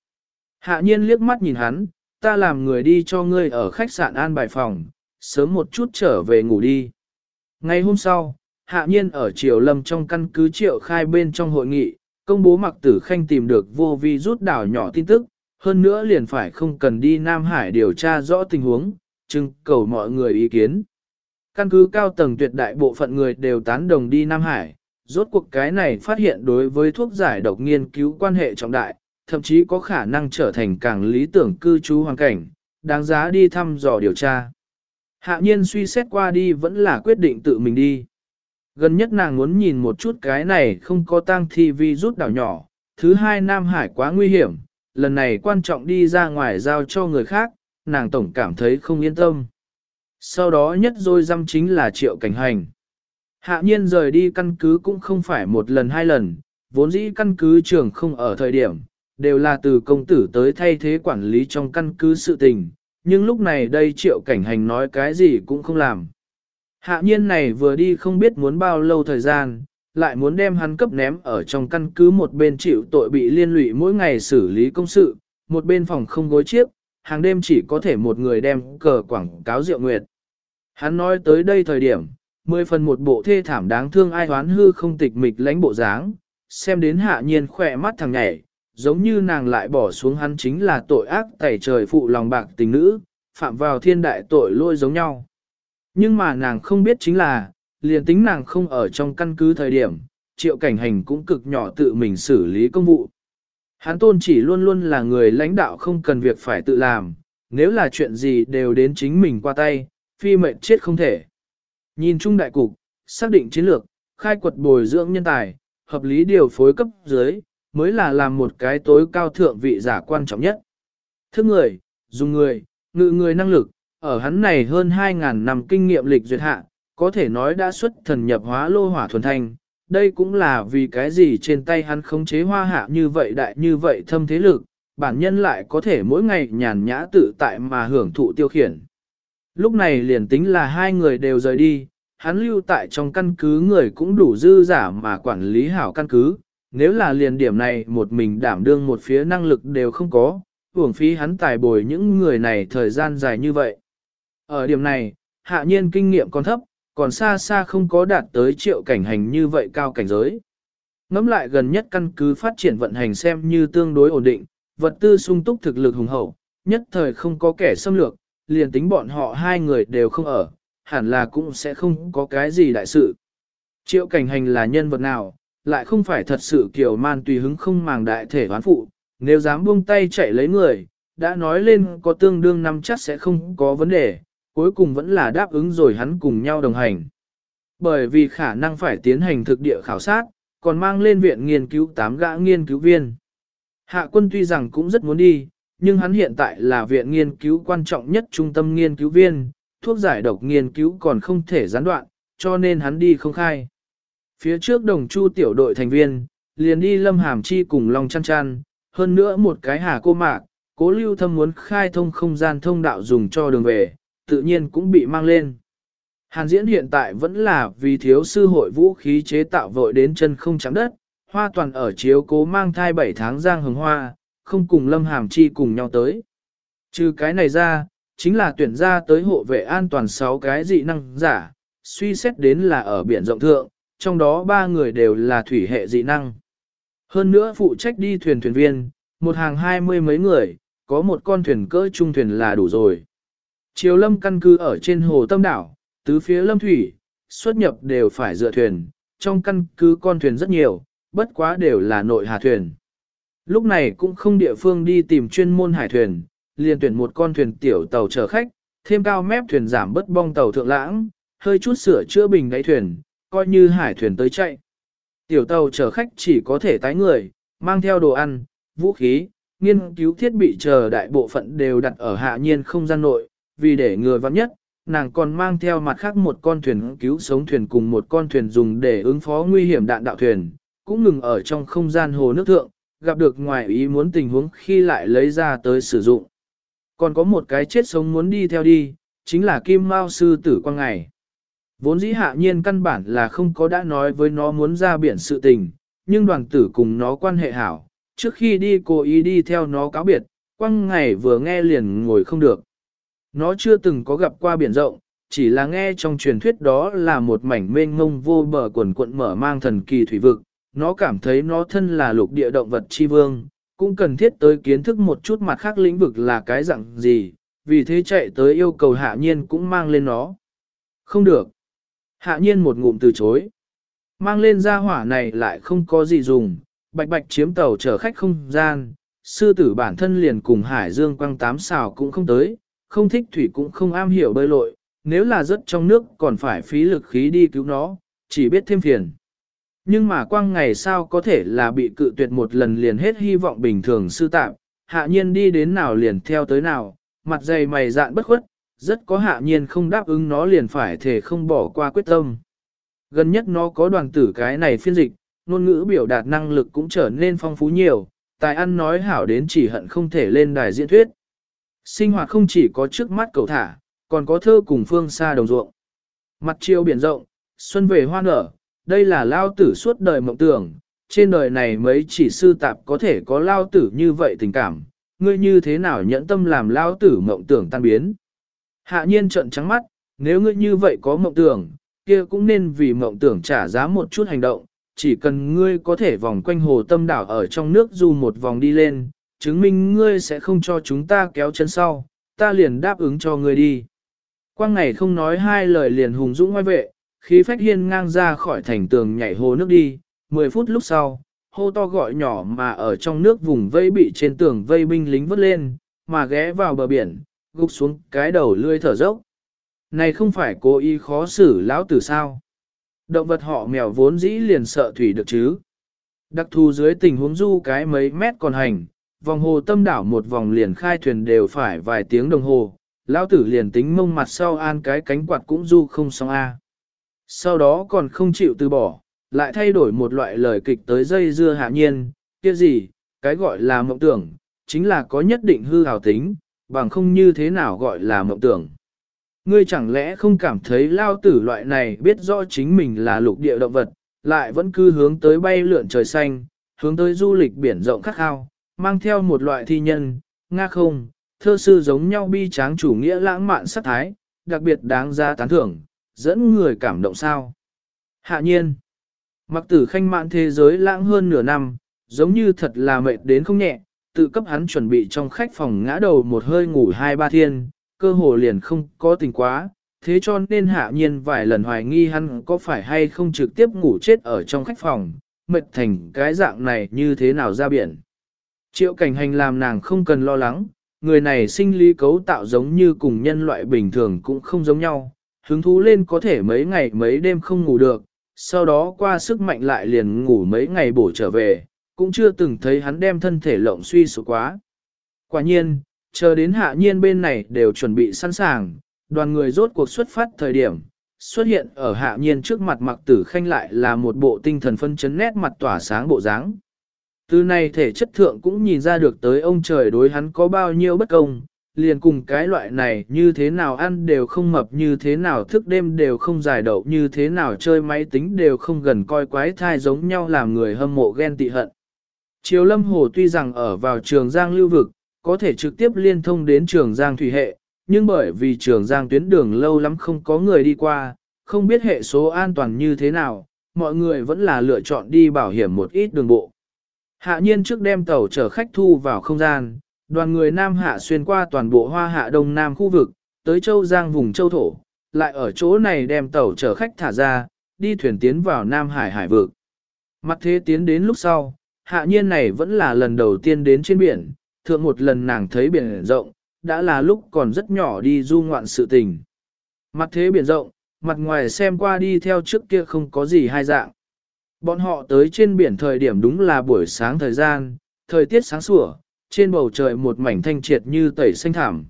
Hạ nhiên liếc mắt nhìn hắn, ta làm người đi cho ngươi ở khách sạn an bài phòng, sớm một chút trở về ngủ đi. Ngày hôm sau, hạ nhiên ở triều lâm trong căn cứ triệu khai bên trong hội nghị, công bố mặc tử khanh tìm được vô vi rút đảo nhỏ tin tức, hơn nữa liền phải không cần đi Nam Hải điều tra rõ tình huống, trưng cầu mọi người ý kiến. Căn cứ cao tầng tuyệt đại bộ phận người đều tán đồng đi Nam Hải, rốt cuộc cái này phát hiện đối với thuốc giải độc nghiên cứu quan hệ trọng đại, thậm chí có khả năng trở thành càng lý tưởng cư trú hoàn cảnh, đáng giá đi thăm dò điều tra. Hạ nhiên suy xét qua đi vẫn là quyết định tự mình đi. Gần nhất nàng muốn nhìn một chút cái này không có tang thi vi rút đảo nhỏ. Thứ hai Nam Hải quá nguy hiểm, lần này quan trọng đi ra ngoài giao cho người khác, nàng tổng cảm thấy không yên tâm. Sau đó nhất rồi dăm chính là triệu cảnh hành. Hạ nhiên rời đi căn cứ cũng không phải một lần hai lần, vốn dĩ căn cứ trường không ở thời điểm, đều là từ công tử tới thay thế quản lý trong căn cứ sự tình, nhưng lúc này đây triệu cảnh hành nói cái gì cũng không làm. Hạ nhiên này vừa đi không biết muốn bao lâu thời gian, lại muốn đem hắn cấp ném ở trong căn cứ một bên chịu tội bị liên lụy mỗi ngày xử lý công sự, một bên phòng không gối chiếc, hàng đêm chỉ có thể một người đem cờ quảng cáo rượu nguyệt. Hắn nói tới đây thời điểm, mười phần một bộ thê thảm đáng thương ai hoán hư không tịch mịch lãnh bộ dáng, xem đến hạ nhiên khỏe mắt thằng nhảy, giống như nàng lại bỏ xuống hắn chính là tội ác tẩy trời phụ lòng bạc tình nữ, phạm vào thiên đại tội lôi giống nhau. Nhưng mà nàng không biết chính là, liền tính nàng không ở trong căn cứ thời điểm, triệu cảnh hành cũng cực nhỏ tự mình xử lý công vụ. Hắn tôn chỉ luôn luôn là người lãnh đạo không cần việc phải tự làm, nếu là chuyện gì đều đến chính mình qua tay, phi mệnh chết không thể. Nhìn chung đại cục, xác định chiến lược, khai quật bồi dưỡng nhân tài, hợp lý điều phối cấp dưới, mới là làm một cái tối cao thượng vị giả quan trọng nhất. Thức người, dùng người, ngự người năng lực, ở hắn này hơn 2.000 năm kinh nghiệm lịch duyệt hạ, có thể nói đã xuất thần nhập hóa lô hỏa thuần thanh. Đây cũng là vì cái gì trên tay hắn khống chế hoa hạ như vậy đại như vậy thâm thế lực, bản nhân lại có thể mỗi ngày nhàn nhã tự tại mà hưởng thụ tiêu khiển. Lúc này liền tính là hai người đều rời đi, hắn lưu tại trong căn cứ người cũng đủ dư giả mà quản lý hảo căn cứ, nếu là liền điểm này một mình đảm đương một phía năng lực đều không có, uổng phí hắn tài bồi những người này thời gian dài như vậy. Ở điểm này, hạ nhiên kinh nghiệm còn thấp, còn xa xa không có đạt tới triệu cảnh hành như vậy cao cảnh giới. Ngắm lại gần nhất căn cứ phát triển vận hành xem như tương đối ổn định, vật tư sung túc thực lực hùng hậu, nhất thời không có kẻ xâm lược, liền tính bọn họ hai người đều không ở, hẳn là cũng sẽ không có cái gì đại sự. Triệu cảnh hành là nhân vật nào, lại không phải thật sự kiểu man tùy hứng không màng đại thể hoán phụ, nếu dám buông tay chạy lấy người, đã nói lên có tương đương năm chắc sẽ không có vấn đề, cuối cùng vẫn là đáp ứng rồi hắn cùng nhau đồng hành. Bởi vì khả năng phải tiến hành thực địa khảo sát, còn mang lên viện nghiên cứu 8 gã nghiên cứu viên. Hạ quân tuy rằng cũng rất muốn đi, nhưng hắn hiện tại là viện nghiên cứu quan trọng nhất trung tâm nghiên cứu viên, thuốc giải độc nghiên cứu còn không thể gián đoạn, cho nên hắn đi không khai. Phía trước đồng chu tiểu đội thành viên, liền đi lâm hàm chi cùng Long chăn chăn, hơn nữa một cái hà cô mạc, cố lưu thâm muốn khai thông không gian thông đạo dùng cho đường về, tự nhiên cũng bị mang lên. Hàn diễn hiện tại vẫn là vì thiếu sư hội vũ khí chế tạo vội đến chân không chạm đất, hoa toàn ở chiếu cố mang thai 7 tháng giang hồng hoa, không cùng lâm hàm chi cùng nhau tới. Trừ cái này ra, chính là tuyển ra tới hộ vệ an toàn 6 cái dị năng giả, suy xét đến là ở biển rộng thượng, trong đó ba người đều là thủy hệ dị năng. Hơn nữa phụ trách đi thuyền thuyền viên, một hàng hai mươi mấy người, có một con thuyền cỡ trung thuyền là đủ rồi. Chiều lâm căn cứ ở trên hồ Tâm Đảo, tứ phía lâm thủy, xuất nhập đều phải dựa thuyền, trong căn cứ con thuyền rất nhiều, bất quá đều là nội hà thuyền. Lúc này cũng không địa phương đi tìm chuyên môn hải thuyền, liền tuyển một con thuyền tiểu tàu chở khách, thêm cao mép thuyền giảm bất bong tàu thượng lãng, hơi chút sửa chữa bình đáy thuyền, coi như hải thuyền tới chạy. Tiểu tàu chở khách chỉ có thể tái người, mang theo đồ ăn, vũ khí, nghiên cứu thiết bị chờ đại bộ phận đều đặt ở hạ nhiên không gian nội, vì để người vắng nhất, nàng còn mang theo mặt khác một con thuyền cứu sống thuyền cùng một con thuyền dùng để ứng phó nguy hiểm đạn đạo thuyền, cũng ngừng ở trong không gian hồ nước thượng, gặp được ngoài ý muốn tình huống khi lại lấy ra tới sử dụng. Còn có một cái chết sống muốn đi theo đi, chính là Kim Mao sư tử quang ngày. Vốn dĩ hạ nhiên căn bản là không có đã nói với nó muốn ra biển sự tình, nhưng đoàn tử cùng nó quan hệ hảo, trước khi đi cố ý đi theo nó cáo biệt, quăng ngày vừa nghe liền ngồi không được. Nó chưa từng có gặp qua biển rộng, chỉ là nghe trong truyền thuyết đó là một mảnh mênh mông vô bờ quần quận mở mang thần kỳ thủy vực, nó cảm thấy nó thân là lục địa động vật chi vương, cũng cần thiết tới kiến thức một chút mặt khác lĩnh vực là cái dạng gì, vì thế chạy tới yêu cầu hạ nhiên cũng mang lên nó. Không được. Hạ nhiên một ngụm từ chối. Mang lên ra hỏa này lại không có gì dùng, bạch bạch chiếm tàu chở khách không gian, sư tử bản thân liền cùng hải dương quăng tám xào cũng không tới, không thích thủy cũng không am hiểu bơi lội, nếu là rất trong nước còn phải phí lực khí đi cứu nó, chỉ biết thêm phiền. Nhưng mà quang ngày sao có thể là bị cự tuyệt một lần liền hết hy vọng bình thường sư tạm, hạ nhiên đi đến nào liền theo tới nào, mặt dày mày dạn bất khuất, rất có hạ nhiên không đáp ứng nó liền phải thể không bỏ qua quyết tâm. Gần nhất nó có đoàn tử cái này phiên dịch, ngôn ngữ biểu đạt năng lực cũng trở nên phong phú nhiều, tài ăn nói hảo đến chỉ hận không thể lên đài diễn thuyết. Sinh hoạt không chỉ có trước mắt cầu thả, còn có thơ cùng phương xa đồng ruộng. Mặt chiều biển rộng, xuân về hoa nở, đây là lao tử suốt đời mộng tưởng, trên đời này mấy chỉ sư tạp có thể có lao tử như vậy tình cảm, ngươi như thế nào nhẫn tâm làm lao tử mộng tưởng tan biến. Hạ nhiên trợn trắng mắt, nếu ngươi như vậy có mộng tưởng, kia cũng nên vì mộng tưởng trả giá một chút hành động, chỉ cần ngươi có thể vòng quanh hồ tâm đảo ở trong nước dù một vòng đi lên, chứng minh ngươi sẽ không cho chúng ta kéo chân sau, ta liền đáp ứng cho ngươi đi. Quang ngày không nói hai lời liền hùng dũng ngoài vệ, khí phách hiên ngang ra khỏi thành tường nhảy hồ nước đi, 10 phút lúc sau, hô to gọi nhỏ mà ở trong nước vùng vây bị trên tường vây binh lính vớt lên, mà ghé vào bờ biển, gục xuống cái đầu lươi thở dốc. Này không phải cố ý khó xử lão tử sao? Động vật họ mèo vốn dĩ liền sợ thủy được chứ. Đặc thù dưới tình huống du cái mấy mét còn hành, vòng hồ tâm đảo một vòng liền khai thuyền đều phải vài tiếng đồng hồ, lão tử liền tính mông mặt sau an cái cánh quạt cũng du không xong a. Sau đó còn không chịu từ bỏ, lại thay đổi một loại lời kịch tới dây dưa hạ nhiên, kia gì, cái gọi là mộng tưởng, chính là có nhất định hư hào tính, bằng không như thế nào gọi là mộng tưởng. Ngươi chẳng lẽ không cảm thấy lao tử loại này biết rõ chính mình là lục địa động vật, lại vẫn cứ hướng tới bay lượn trời xanh, hướng tới du lịch biển rộng khắc khao, mang theo một loại thi nhân, nga không, thơ sư giống nhau bi tráng chủ nghĩa lãng mạn sắc thái, đặc biệt đáng ra tán thưởng, dẫn người cảm động sao. Hạ nhiên, mặc tử khanh mạn thế giới lãng hơn nửa năm, giống như thật là mệt đến không nhẹ, tự cấp hắn chuẩn bị trong khách phòng ngã đầu một hơi ngủ hai ba thiên, cơ hồ liền không có tình quá, thế cho nên hạ nhiên vài lần hoài nghi hắn có phải hay không trực tiếp ngủ chết ở trong khách phòng, mệt thành cái dạng này như thế nào ra biển. Triệu cảnh hành làm nàng không cần lo lắng, người này sinh lý cấu tạo giống như cùng nhân loại bình thường cũng không giống nhau, hứng thú lên có thể mấy ngày mấy đêm không ngủ được, sau đó qua sức mạnh lại liền ngủ mấy ngày bổ trở về, cũng chưa từng thấy hắn đem thân thể lộng suy sụp quá. Quả nhiên, chờ đến hạ nhiên bên này đều chuẩn bị sẵn sàng, đoàn người rốt cuộc xuất phát thời điểm, xuất hiện ở hạ nhiên trước mặt mặc tử khanh lại là một bộ tinh thần phân chấn nét mặt tỏa sáng bộ dáng. Từ này thể chất thượng cũng nhìn ra được tới ông trời đối hắn có bao nhiêu bất công, liền cùng cái loại này như thế nào ăn đều không mập như thế nào thức đêm đều không dài đậu như thế nào chơi máy tính đều không gần coi quái thai giống nhau làm người hâm mộ ghen tị hận. Triều Lâm Hồ tuy rằng ở vào trường Giang lưu vực, có thể trực tiếp liên thông đến trường Giang thủy hệ, nhưng bởi vì trường Giang tuyến đường lâu lắm không có người đi qua, không biết hệ số an toàn như thế nào, mọi người vẫn là lựa chọn đi bảo hiểm một ít đường bộ. Hạ nhiên trước đem tàu chở khách thu vào không gian, đoàn người Nam Hạ xuyên qua toàn bộ hoa hạ đông Nam khu vực, tới châu Giang vùng châu thổ, lại ở chỗ này đem tàu chở khách thả ra, đi thuyền tiến vào Nam Hải hải vực. Mặt thế tiến đến lúc sau, hạ nhiên này vẫn là lần đầu tiên đến trên biển, thượng một lần nàng thấy biển rộng, đã là lúc còn rất nhỏ đi du ngoạn sự tình. Mặt thế biển rộng, mặt ngoài xem qua đi theo trước kia không có gì hai dạng. Bọn họ tới trên biển thời điểm đúng là buổi sáng thời gian, thời tiết sáng sủa, trên bầu trời một mảnh thanh triệt như tẩy xanh thảm.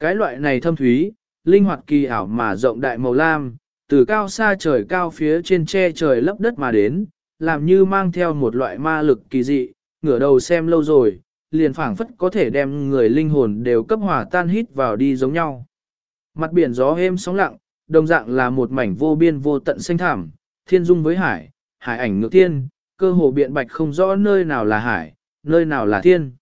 Cái loại này thâm thúy, linh hoạt kỳ ảo mà rộng đại màu lam, từ cao xa trời cao phía trên che trời lấp đất mà đến, làm như mang theo một loại ma lực kỳ dị, ngửa đầu xem lâu rồi, liền phảng phất có thể đem người linh hồn đều cấp hòa tan hít vào đi giống nhau. Mặt biển gió êm sóng lặng, đồng dạng là một mảnh vô biên vô tận xanh thảm, thiên dung với hải, hải ảnh ngược thiên, cơ hồ biện bạch không rõ nơi nào là hải, nơi nào là thiên.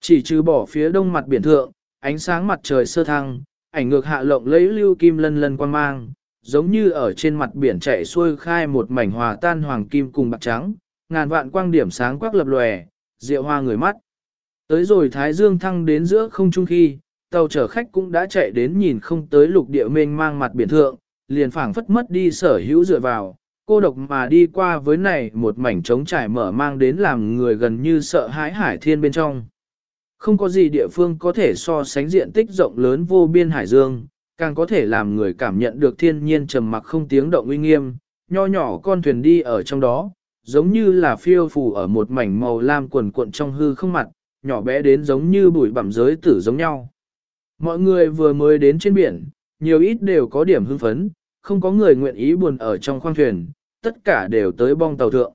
Chỉ trừ bỏ phía đông mặt biển thượng, ánh sáng mặt trời sơ thăng, ảnh ngược hạ lộng lấy lưu kim lân lân quan mang, giống như ở trên mặt biển chạy xuôi khai một mảnh hòa tan hoàng kim cùng bạc trắng, ngàn vạn quang điểm sáng quắc lập lòe, rượu hoa người mắt. Tới rồi Thái Dương thăng đến giữa không trung khi, tàu chở khách cũng đã chạy đến nhìn không tới lục địa mênh mang mặt biển thượng, liền phảng phất mất đi sở hữu dựa vào, cô độc mà đi qua với này một mảnh trống trải mở mang đến làm người gần như sợ hãi hải thiên bên trong. Không có gì địa phương có thể so sánh diện tích rộng lớn vô biên hải dương, càng có thể làm người cảm nhận được thiên nhiên trầm mặc không tiếng động uy nghiêm, nho nhỏ con thuyền đi ở trong đó, giống như là phiêu phù ở một mảnh màu lam quần cuộn trong hư không mặt, nhỏ bé đến giống như bụi bặm giới tử giống nhau. Mọi người vừa mới đến trên biển, nhiều ít đều có điểm hưng phấn, không có người nguyện ý buồn ở trong khoang thuyền, tất cả đều tới bong tàu thượng.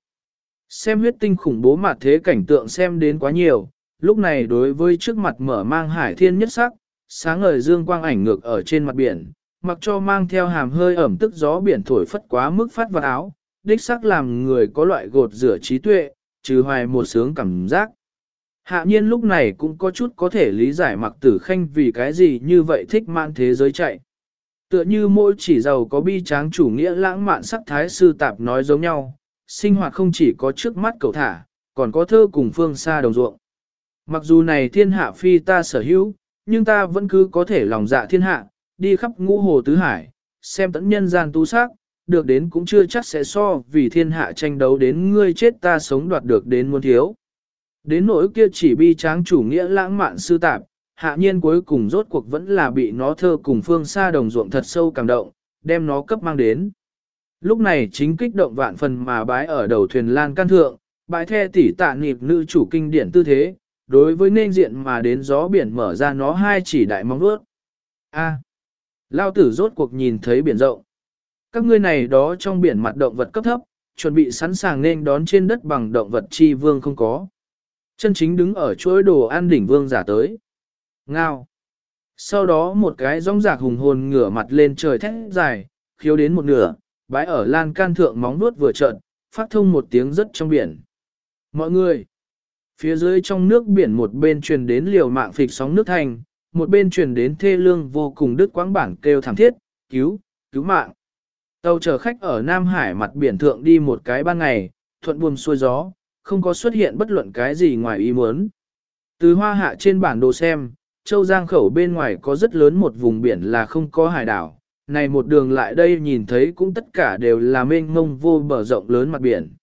Xem huyết tinh khủng bố mặt thế cảnh tượng xem đến quá nhiều, lúc này đối với trước mặt mở mang hải thiên nhất sắc, sáng ngời dương quang ảnh ngược ở trên mặt biển, mặc cho mang theo hàm hơi ẩm tức gió biển thổi phất quá mức phát vào áo, đích sắc làm người có loại gột rửa trí tuệ, trừ hoài một sướng cảm giác. Hạ nhiên lúc này cũng có chút có thể lý giải mặc tử khanh vì cái gì như vậy thích man thế giới chạy. Tựa như mỗi chỉ giàu có bi tráng chủ nghĩa lãng mạn sắc thái sư tạp nói giống nhau, sinh hoạt không chỉ có trước mắt cầu thả, còn có thơ cùng phương xa đồng ruộng. Mặc dù này thiên hạ phi ta sở hữu, nhưng ta vẫn cứ có thể lòng dạ thiên hạ, đi khắp ngũ hồ tứ hải, xem tận nhân gian tu sắc, được đến cũng chưa chắc sẽ so vì thiên hạ tranh đấu đến ngươi chết ta sống đoạt được đến muôn thiếu. Đến nỗi kia chỉ bi tráng chủ nghĩa lãng mạn sư tạp, hạ nhiên cuối cùng rốt cuộc vẫn là bị nó thơ cùng phương xa đồng ruộng thật sâu cảm động, đem nó cấp mang đến. Lúc này chính kích động vạn phần mà bái ở đầu thuyền lan can thượng, bái the tỷ tạ nịp nữ chủ kinh điển tư thế, đối với nên diện mà đến gió biển mở ra nó hai chỉ đại móng vuốt. A. Lao tử rốt cuộc nhìn thấy biển rộng. Các ngươi này đó trong biển mặt động vật cấp thấp, chuẩn bị sẵn sàng nên đón trên đất bằng động vật chi vương không có. Chân chính đứng ở chuỗi đồ an đỉnh vương giả tới. Ngao. Sau đó một cái rong rạc hùng hồn ngửa mặt lên trời thét dài, khiếu đến một nửa, bãi ở lan can thượng móng nuốt vừa trợn, phát thông một tiếng rất trong biển. Mọi người, phía dưới trong nước biển một bên truyền đến liều mạng phịch sóng nước thành, một bên truyền đến thê lương vô cùng đứt quãng bản kêu thảm thiết, cứu, cứu mạng. Tàu chở khách ở Nam Hải mặt biển thượng đi một cái ban ngày, thuận buồm xuôi gió, không có xuất hiện bất luận cái gì ngoài ý muốn. Từ hoa hạ trên bản đồ xem, Châu Giang khẩu bên ngoài có rất lớn một vùng biển là không có hải đảo, này một đường lại đây nhìn thấy cũng tất cả đều là mênh mông vô bờ rộng lớn mặt biển.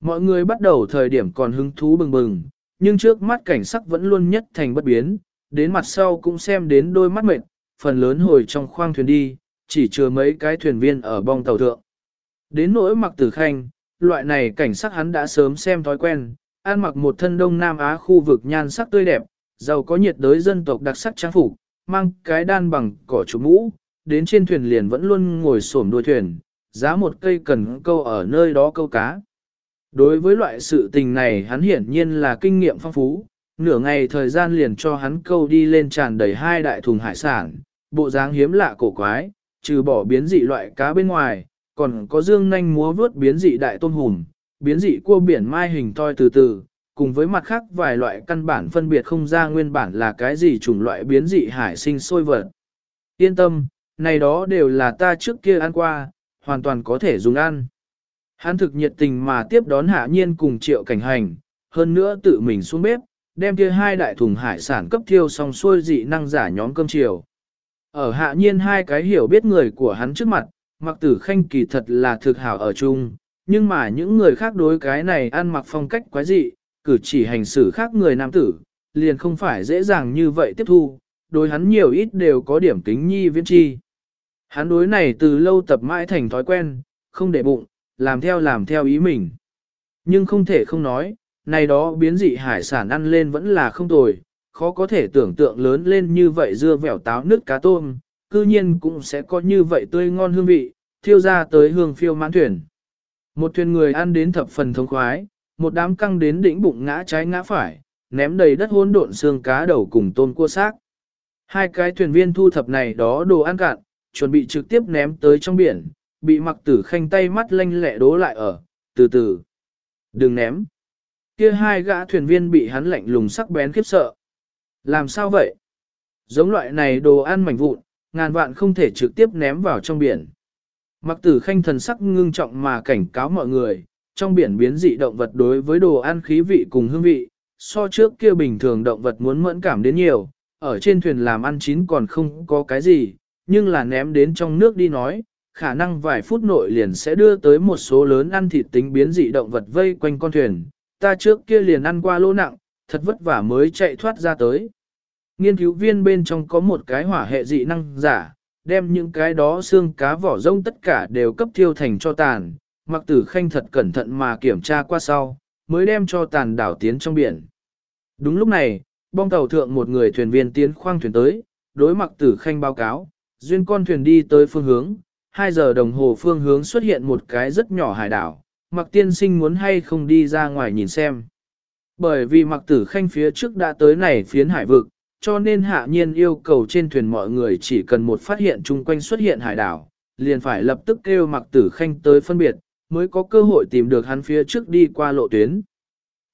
Mọi người bắt đầu thời điểm còn hứng thú bừng bừng, nhưng trước mắt cảnh sắc vẫn luôn nhất thành bất biến, đến mặt sau cũng xem đến đôi mắt mệt, phần lớn hồi trong khoang thuyền đi, chỉ chừa mấy cái thuyền viên ở bong tàu thượng. Đến nỗi mặc tử khanh, loại này cảnh sắc hắn đã sớm xem thói quen, An mặc một thân đông Nam Á khu vực nhan sắc tươi đẹp, giàu có nhiệt đới dân tộc đặc sắc trang phục, mang cái đan bằng cỏ trụ mũ, đến trên thuyền liền vẫn luôn ngồi xổm đuôi thuyền, giá một cây cần câu ở nơi đó câu cá. Đối với loại sự tình này hắn hiển nhiên là kinh nghiệm phong phú, nửa ngày thời gian liền cho hắn câu đi lên tràn đầy hai đại thùng hải sản, bộ dáng hiếm lạ cổ quái, trừ bỏ biến dị loại cá bên ngoài, còn có dương nanh múa vớt biến dị đại tôm hùm, biến dị cua biển mai hình toi từ từ, cùng với mặt khác vài loại căn bản phân biệt không ra nguyên bản là cái gì chủng loại biến dị hải sinh sôi vật. Yên tâm, này đó đều là ta trước kia ăn qua, hoàn toàn có thể dùng ăn. Hắn thực nhiệt tình mà tiếp đón hạ nhiên cùng triệu cảnh hành, hơn nữa tự mình xuống bếp, đem kia hai đại thùng hải sản cấp thiêu xong xuôi dị năng giả nhóm cơm chiều. Ở hạ nhiên hai cái hiểu biết người của hắn trước mặt, mặc tử khanh kỳ thật là thực hảo ở chung, nhưng mà những người khác đối cái này ăn mặc phong cách quái dị, cử chỉ hành xử khác người nam tử, liền không phải dễ dàng như vậy tiếp thu, đối hắn nhiều ít đều có điểm kính nhi viễn chi. Hắn đối này từ lâu tập mãi thành thói quen, không để bụng, làm theo làm theo ý mình. Nhưng không thể không nói, này đó biến dị hải sản ăn lên vẫn là không tồi, khó có thể tưởng tượng lớn lên như vậy dưa vẻo táo nước cá tôm, cư nhiên cũng sẽ có như vậy tươi ngon hương vị, thiêu ra tới hương phiêu mãn thuyền. Một thuyền người ăn đến thập phần thông khoái, một đám căng đến đỉnh bụng ngã trái ngã phải, ném đầy đất hỗn độn xương cá đầu cùng tôm cua xác. Hai cái thuyền viên thu thập này đó đồ ăn cạn, chuẩn bị trực tiếp ném tới trong biển, bị mặc tử khanh tay mắt lanh lẹ đố lại ở, từ từ. Đừng ném. Kia hai gã thuyền viên bị hắn lạnh lùng sắc bén khiếp sợ. Làm sao vậy? Giống loại này đồ ăn mảnh vụn, ngàn vạn không thể trực tiếp ném vào trong biển. Mặc tử khanh thần sắc ngưng trọng mà cảnh cáo mọi người, trong biển biến dị động vật đối với đồ ăn khí vị cùng hương vị, so trước kia bình thường động vật muốn mẫn cảm đến nhiều, ở trên thuyền làm ăn chín còn không có cái gì, nhưng là ném đến trong nước đi nói, khả năng vài phút nội liền sẽ đưa tới một số lớn ăn thịt tính biến dị động vật vây quanh con thuyền. Ta trước kia liền ăn qua lỗ nặng, thật vất vả mới chạy thoát ra tới. Nghiên cứu viên bên trong có một cái hỏa hệ dị năng giả, đem những cái đó xương cá vỏ rông tất cả đều cấp thiêu thành cho tàn, mặc tử khanh thật cẩn thận mà kiểm tra qua sau, mới đem cho tàn đảo tiến trong biển. Đúng lúc này, bong tàu thượng một người thuyền viên tiến khoang thuyền tới, đối mặc tử khanh báo cáo, duyên con thuyền đi tới phương hướng, 2 giờ đồng hồ phương hướng xuất hiện một cái rất nhỏ hải đảo, mặc tiên sinh muốn hay không đi ra ngoài nhìn xem. Bởi vì mặc tử khanh phía trước đã tới này phiến hải vực, cho nên hạ nhiên yêu cầu trên thuyền mọi người chỉ cần một phát hiện chung quanh xuất hiện hải đảo, liền phải lập tức kêu mặc tử khanh tới phân biệt, mới có cơ hội tìm được hắn phía trước đi qua lộ tuyến.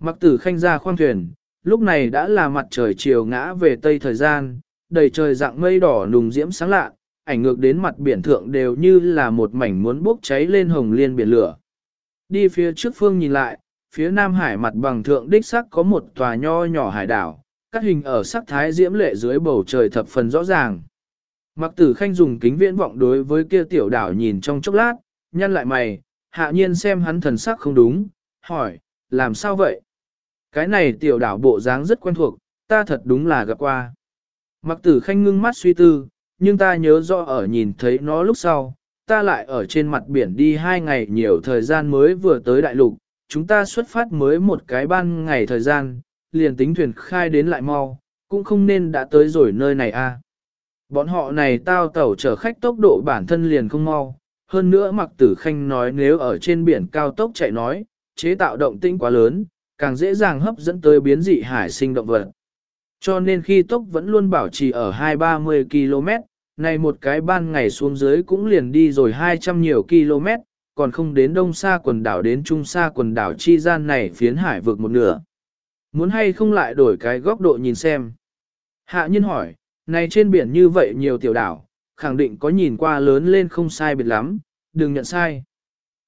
Mặc tử khanh ra khoang thuyền, lúc này đã là mặt trời chiều ngã về tây thời gian, đầy trời dạng mây đỏ nùng diễm sáng lạ, ảnh ngược đến mặt biển thượng đều như là một mảnh muốn bốc cháy lên hồng liên biển lửa. Đi phía trước phương nhìn lại, phía nam hải mặt bằng thượng đích sắc có một tòa nho nhỏ hải đảo, các hình ở sắc thái diễm lệ dưới bầu trời thập phần rõ ràng. Mặc tử khanh dùng kính viễn vọng đối với kia tiểu đảo nhìn trong chốc lát, nhăn lại mày, hạ nhiên xem hắn thần sắc không đúng, hỏi, làm sao vậy? Cái này tiểu đảo bộ dáng rất quen thuộc, ta thật đúng là gặp qua. Mặc tử khanh ngưng mắt suy tư, nhưng ta nhớ rõ ở nhìn thấy nó lúc sau, ta lại ở trên mặt biển đi hai ngày nhiều thời gian mới vừa tới đại lục, chúng ta xuất phát mới một cái ban ngày thời gian, liền tính thuyền khai đến lại mau, cũng không nên đã tới rồi nơi này a. À. Bọn họ này tao tẩu chở khách tốc độ bản thân liền không mau, hơn nữa mặc tử khanh nói nếu ở trên biển cao tốc chạy nói, chế tạo động tĩnh quá lớn, càng dễ dàng hấp dẫn tới biến dị hải sinh động vật. Cho nên khi tốc vẫn luôn bảo trì ở 2-30 km, này một cái ban ngày xuống dưới cũng liền đi rồi 200 nhiều km, còn không đến đông xa quần đảo đến trung xa quần đảo chi gian này phiến hải vượt một nửa. Muốn hay không lại đổi cái góc độ nhìn xem. Hạ nhân hỏi, này trên biển như vậy nhiều tiểu đảo, khẳng định có nhìn qua lớn lên không sai biệt lắm, đừng nhận sai.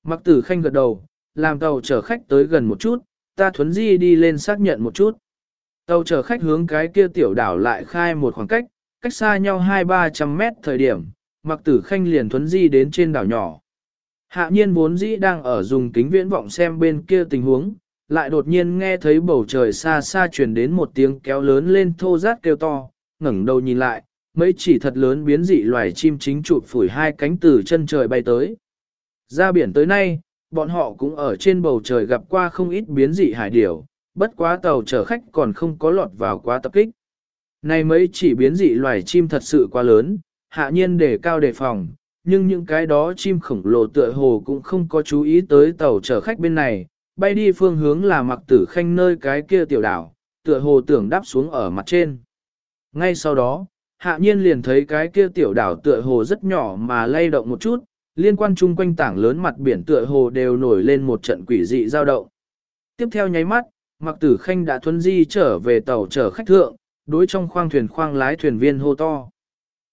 Mặc tử khanh gật đầu, làm tàu chở khách tới gần một chút, ta thuấn di đi lên xác nhận một chút. Tàu chở khách hướng cái kia tiểu đảo lại khai một khoảng cách, cách xa nhau 2-300 mét thời điểm, mặc tử khanh liền thuấn di đến trên đảo nhỏ. Hạ nhiên vốn dĩ đang ở dùng kính viễn vọng xem bên kia tình huống, lại đột nhiên nghe thấy bầu trời xa xa truyền đến một tiếng kéo lớn lên thô rát kêu to, ngẩng đầu nhìn lại, mấy chỉ thật lớn biến dị loài chim chính chụp phủi hai cánh từ chân trời bay tới. Ra biển tới nay, bọn họ cũng ở trên bầu trời gặp qua không ít biến dị hải điểu, bất quá tàu chở khách còn không có lọt vào quá tập kích. Này mấy chỉ biến dị loài chim thật sự quá lớn, hạ nhiên để cao đề phòng, nhưng những cái đó chim khổng lồ tựa hồ cũng không có chú ý tới tàu chở khách bên này, bay đi phương hướng là mặc tử khanh nơi cái kia tiểu đảo, tựa hồ tưởng đáp xuống ở mặt trên. Ngay sau đó, hạ nhiên liền thấy cái kia tiểu đảo tựa hồ rất nhỏ mà lay động một chút, liên quan chung quanh tảng lớn mặt biển tựa hồ đều nổi lên một trận quỷ dị dao động. Tiếp theo nháy mắt, mặc tử khanh đã thuấn di trở về tàu chở khách thượng, đối trong khoang thuyền khoang lái thuyền viên hô to.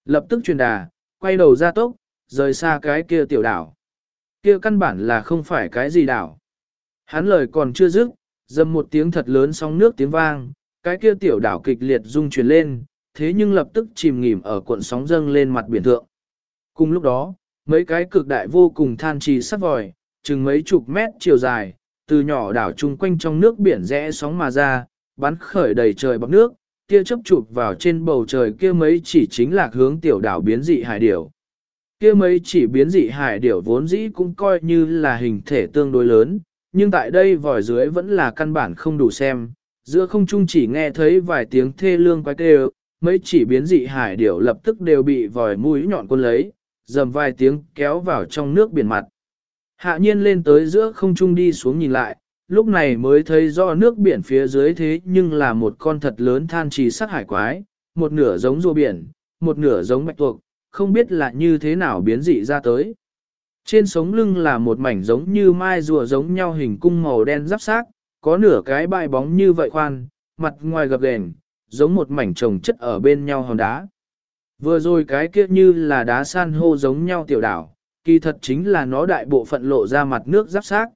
Lập tức truyền đà, quay đầu ra tốc, rời xa cái kia tiểu đảo. Kia căn bản là không phải cái gì đảo. Hắn lời còn chưa dứt, dầm một tiếng thật lớn sóng nước tiếng vang, cái kia tiểu đảo kịch liệt rung chuyển lên, thế nhưng lập tức chìm nghỉm ở cuộn sóng dâng lên mặt biển thượng. Cùng lúc đó, mấy cái cực đại vô cùng than trì sắt vòi, chừng mấy chục mét chiều dài, từ nhỏ đảo chung quanh trong nước biển rẽ sóng mà ra, bắn khởi đầy trời bọc nước, tia chớp chụp vào trên bầu trời kia mấy chỉ chính là hướng tiểu đảo biến dị hải điểu. Kia mấy chỉ biến dị hải điểu vốn dĩ cũng coi như là hình thể tương đối lớn, nhưng tại đây vòi dưới vẫn là căn bản không đủ xem, giữa không trung chỉ nghe thấy vài tiếng thê lương quái kêu, mấy chỉ biến dị hải điểu lập tức đều bị vòi mũi nhọn quân lấy, dầm vài tiếng kéo vào trong nước biển mặt. Hạ nhiên lên tới giữa không trung đi xuống nhìn lại, lúc này mới thấy do nước biển phía dưới thế nhưng là một con thật lớn than trì sắc hải quái, một nửa giống rùa biển, một nửa giống bạch tuộc, không biết là như thế nào biến dị ra tới. Trên sống lưng là một mảnh giống như mai rùa giống nhau hình cung màu đen giáp xác, có nửa cái bại bóng như vậy khoan, mặt ngoài gập ghềnh, giống một mảnh trồng chất ở bên nhau hòn đá. Vừa rồi cái kia như là đá san hô giống nhau tiểu đảo, kỳ thật chính là nó đại bộ phận lộ ra mặt nước giáp xác.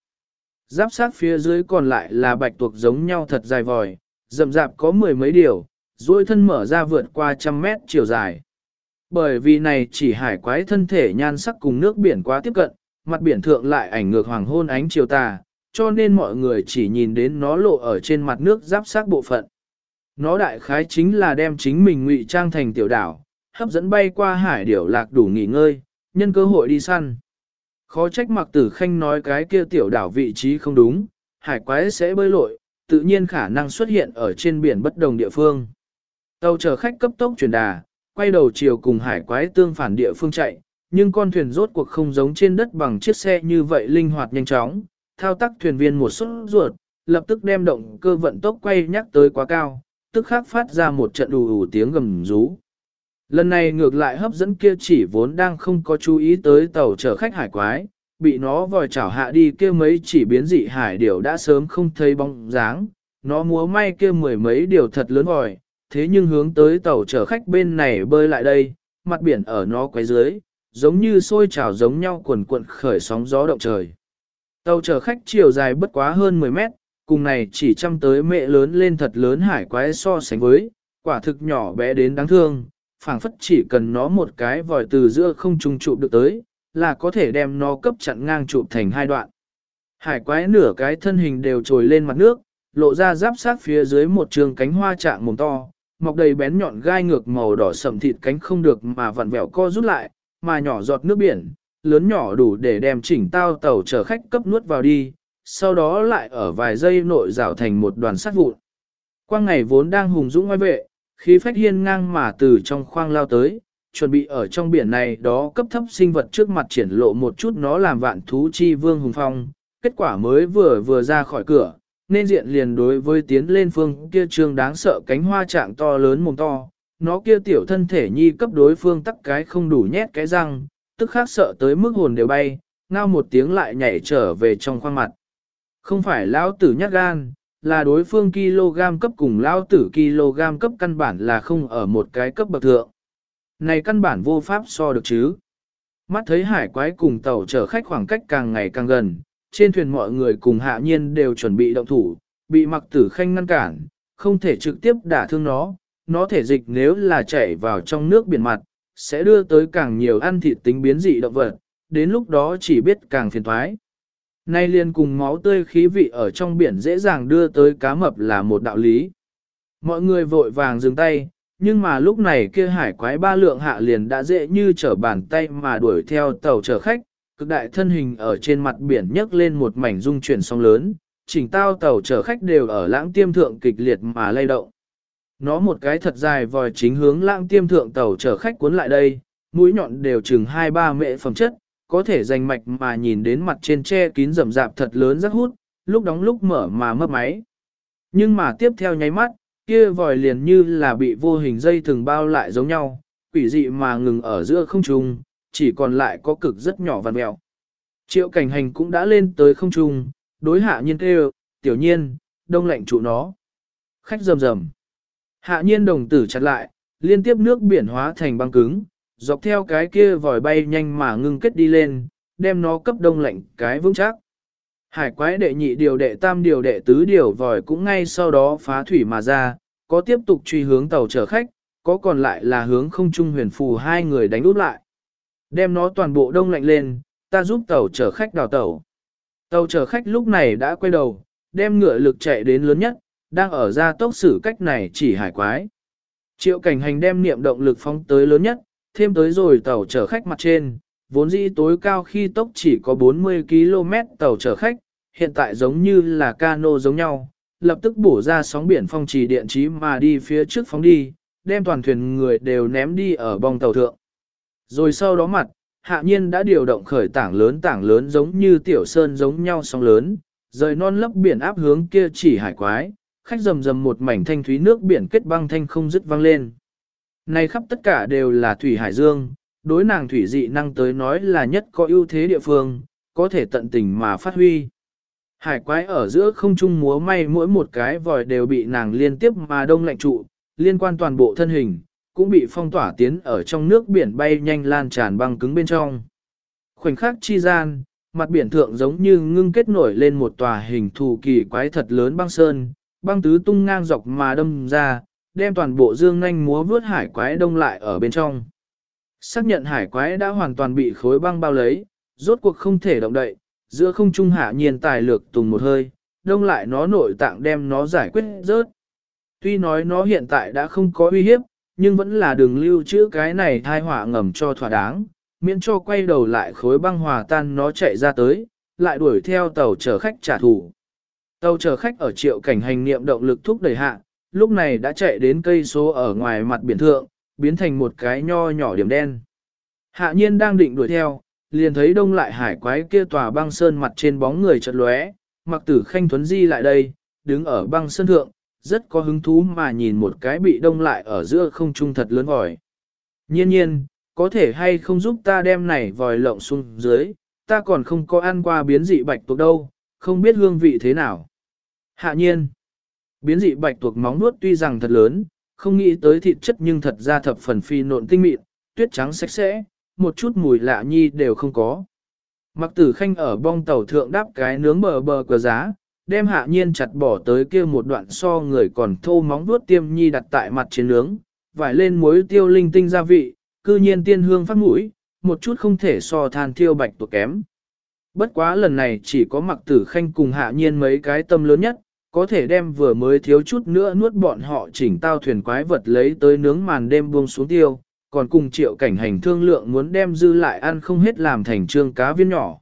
Giáp sát phía dưới còn lại là bạch tuộc giống nhau thật dài vòi, rậm rạp có mười mấy điều, duỗi thân mở ra vượt qua trăm mét chiều dài. Bởi vì này chỉ hải quái thân thể nhan sắc cùng nước biển quá tiếp cận, mặt biển thượng lại ảnh ngược hoàng hôn ánh chiều tà, cho nên mọi người chỉ nhìn đến nó lộ ở trên mặt nước giáp sát bộ phận. Nó đại khái chính là đem chính mình ngụy trang thành tiểu đảo, hấp dẫn bay qua hải điểu lạc đủ nghỉ ngơi, nhân cơ hội đi săn. Khó trách mặc tử khanh nói cái kia tiểu đảo vị trí không đúng, hải quái sẽ bơi lội, tự nhiên khả năng xuất hiện ở trên biển bất đồng địa phương. Tàu chở khách cấp tốc chuyển đà, quay đầu chiều cùng hải quái tương phản địa phương chạy, nhưng con thuyền rốt cuộc không giống trên đất bằng chiếc xe như vậy linh hoạt nhanh chóng, thao tác thuyền viên một suất ruột, lập tức đem động cơ vận tốc quay nhắc tới quá cao, tức khắc phát ra một trận ù ủ tiếng gầm rú. Lần này ngược lại hấp dẫn kia chỉ vốn đang không có chú ý tới tàu chở khách hải quái, bị nó vòi chảo hạ đi kia mấy chỉ biến dị hải điều đã sớm không thấy bóng dáng, nó múa may kia mười mấy điều thật lớn vòi, thế nhưng hướng tới tàu chở khách bên này bơi lại đây, mặt biển ở nó quấy dưới, giống như sôi trào giống nhau cuộn cuộn khởi sóng gió động trời. Tàu chở khách chiều dài bất quá hơn 10 mét, cùng này chỉ chăm tới mẹ lớn lên thật lớn hải quái so sánh với, quả thực nhỏ bé đến đáng thương, phảng phất chỉ cần nó một cái vòi từ giữa không trung trụ được tới, là có thể đem nó cấp chặn ngang trụ thành hai đoạn. Hải quái nửa cái thân hình đều trồi lên mặt nước, lộ ra giáp sát phía dưới một trường cánh hoa trạng mồm to, mọc đầy bén nhọn gai ngược màu đỏ sậm thịt cánh không được mà vặn vẹo co rút lại, mà nhỏ giọt nước biển, lớn nhỏ đủ để đem chỉnh tao tàu chở khách cấp nuốt vào đi, sau đó lại ở vài giây nội rào thành một đoàn sát vụn. Quang ngày vốn đang hùng dũng ngoài vệ, khí phách hiên ngang mà từ trong khoang lao tới, chuẩn bị ở trong biển này đó cấp thấp sinh vật trước mặt triển lộ một chút nó làm vạn thú chi vương hùng phong, kết quả mới vừa vừa ra khỏi cửa, nên diện liền đối với tiến lên phương kia trương đáng sợ cánh hoa trạng to lớn mồm to, nó kia tiểu thân thể nhi cấp đối phương tắc cái không đủ nhét cái răng, tức khác sợ tới mức hồn đều bay, ngao một tiếng lại nhảy trở về trong khoang mặt. Không phải lão tử nhát gan, là đối phương kg cấp cùng lao tử kg cấp căn bản là không ở một cái cấp bậc thượng. Này căn bản vô pháp so được chứ. Mắt thấy hải quái cùng tàu chở khách khoảng cách càng ngày càng gần, trên thuyền mọi người cùng hạ nhiên đều chuẩn bị động thủ, bị mặc tử khanh ngăn cản, không thể trực tiếp đả thương nó, nó thể dịch nếu là chảy vào trong nước biển mặt, sẽ đưa tới càng nhiều ăn thịt tính biến dị động vật, đến lúc đó chỉ biết càng phiền thoái. Nay liền cùng máu tươi khí vị ở trong biển dễ dàng đưa tới cá mập là một đạo lý. Mọi người vội vàng dừng tay, nhưng mà lúc này kia hải quái ba lượng hạ liền đã dễ như trở bàn tay mà đuổi theo tàu chở khách, cực đại thân hình ở trên mặt biển nhấc lên một mảnh dung chuyển sóng lớn, chỉnh tao tàu chở khách đều ở lãng tiêm thượng kịch liệt mà lay động. Nó một cái thật dài vòi chính hướng lãng tiêm thượng tàu chở khách cuốn lại đây, mũi nhọn đều chừng 2-3 mệ phẩm chất, có thể dành mạch mà nhìn đến mặt trên che kín rầm rạp thật lớn rất hút, lúc đóng lúc mở mà mấp máy. Nhưng mà tiếp theo nháy mắt, kia vòi liền như là bị vô hình dây thường bao lại giống nhau, quỷ dị mà ngừng ở giữa không trung, chỉ còn lại có cực rất nhỏ và mèo. Triệu cảnh hành cũng đã lên tới không trung, đối hạ nhiên kêu, tiểu nhiên, đông lạnh trụ nó. Khách rầm rầm. Hạ nhiên đồng tử chặt lại, liên tiếp nước biển hóa thành băng cứng, dọc theo cái kia vòi bay nhanh mà ngưng kết đi lên, đem nó cấp đông lạnh cái vững chắc. Hải quái đệ nhị điều đệ tam điều đệ tứ điều vòi cũng ngay sau đó phá thủy mà ra, có tiếp tục truy hướng tàu chở khách, có còn lại là hướng không trung huyền phù hai người đánh úp lại. Đem nó toàn bộ đông lạnh lên, ta giúp tàu chở khách đào tàu. Tàu chở khách lúc này đã quay đầu, đem ngựa lực chạy đến lớn nhất, đang ở ra tốc xử cách này chỉ hải quái. Triệu cảnh hành đem niệm động lực phóng tới lớn nhất, thêm tới rồi tàu chở khách mặt trên, vốn dĩ tối cao khi tốc chỉ có 40 km tàu chở khách, hiện tại giống như là cano giống nhau, lập tức bổ ra sóng biển phong trì điện trí mà đi phía trước phóng đi, đem toàn thuyền người đều ném đi ở bong tàu thượng. Rồi sau đó mặt, hạ nhiên đã điều động khởi tảng lớn tảng lớn giống như tiểu sơn giống nhau sóng lớn, rời non lấp biển áp hướng kia chỉ hải quái, khách rầm rầm một mảnh thanh thúy nước biển kết băng thanh không dứt vang lên. Này khắp tất cả đều là thủy hải dương, đối nàng thủy dị năng tới nói là nhất có ưu thế địa phương, có thể tận tình mà phát huy. Hải quái ở giữa không trung múa may mỗi một cái vòi đều bị nàng liên tiếp mà đông lạnh trụ, liên quan toàn bộ thân hình, cũng bị phong tỏa tiến ở trong nước biển bay nhanh lan tràn băng cứng bên trong. Khoảnh khắc chi gian, mặt biển thượng giống như ngưng kết nổi lên một tòa hình thù kỳ quái thật lớn băng sơn, băng tứ tung ngang dọc mà đâm ra, đem toàn bộ dương nhanh múa vướt hải quái đông lại ở bên trong. Xác nhận hải quái đã hoàn toàn bị khối băng bao lấy, rốt cuộc không thể động đậy, giữa không trung hạ nhiên tài lược tùng một hơi, đông lại nó nội tạng đem nó giải quyết rớt. Tuy nói nó hiện tại đã không có uy hiếp, nhưng vẫn là đường lưu trữ cái này thai họa ngầm cho thỏa đáng, miễn cho quay đầu lại khối băng hòa tan nó chạy ra tới, lại đuổi theo tàu chở khách trả thù. Tàu chở khách ở triệu cảnh hành niệm động lực thúc đẩy hạ, lúc này đã chạy đến cây số ở ngoài mặt biển thượng, biến thành một cái nho nhỏ điểm đen. Hạ nhiên đang định đuổi theo, liền thấy đông lại hải quái kia tòa băng sơn mặt trên bóng người chợt lóe, mặc tử khanh thuấn di lại đây, đứng ở băng sơn thượng, rất có hứng thú mà nhìn một cái bị đông lại ở giữa không trung thật lớn vòi. Nhiên nhiên, có thể hay không giúp ta đem này vòi lộng xuống dưới, ta còn không có ăn qua biến dị bạch tuộc đâu, không biết hương vị thế nào. Hạ nhiên, biến dị bạch tuộc móng nuốt tuy rằng thật lớn, không nghĩ tới thịt chất nhưng thật ra thập phần phi nộn tinh mịn, tuyết trắng sạch sẽ, một chút mùi lạ nhi đều không có. Mặc tử khanh ở bong tàu thượng đáp cái nướng bờ bờ cờ giá, đem hạ nhiên chặt bỏ tới kia một đoạn so người còn thô móng vuốt tiêm nhi đặt tại mặt trên nướng, vải lên muối tiêu linh tinh gia vị, cư nhiên tiên hương phát mũi, một chút không thể so than thiêu bạch tuộc kém. Bất quá lần này chỉ có mặc tử khanh cùng hạ nhiên mấy cái tâm lớn nhất, có thể đem vừa mới thiếu chút nữa nuốt bọn họ chỉnh tao thuyền quái vật lấy tới nướng màn đêm buông xuống tiêu, còn cùng triệu cảnh hành thương lượng muốn đem dư lại ăn không hết làm thành trương cá viên nhỏ.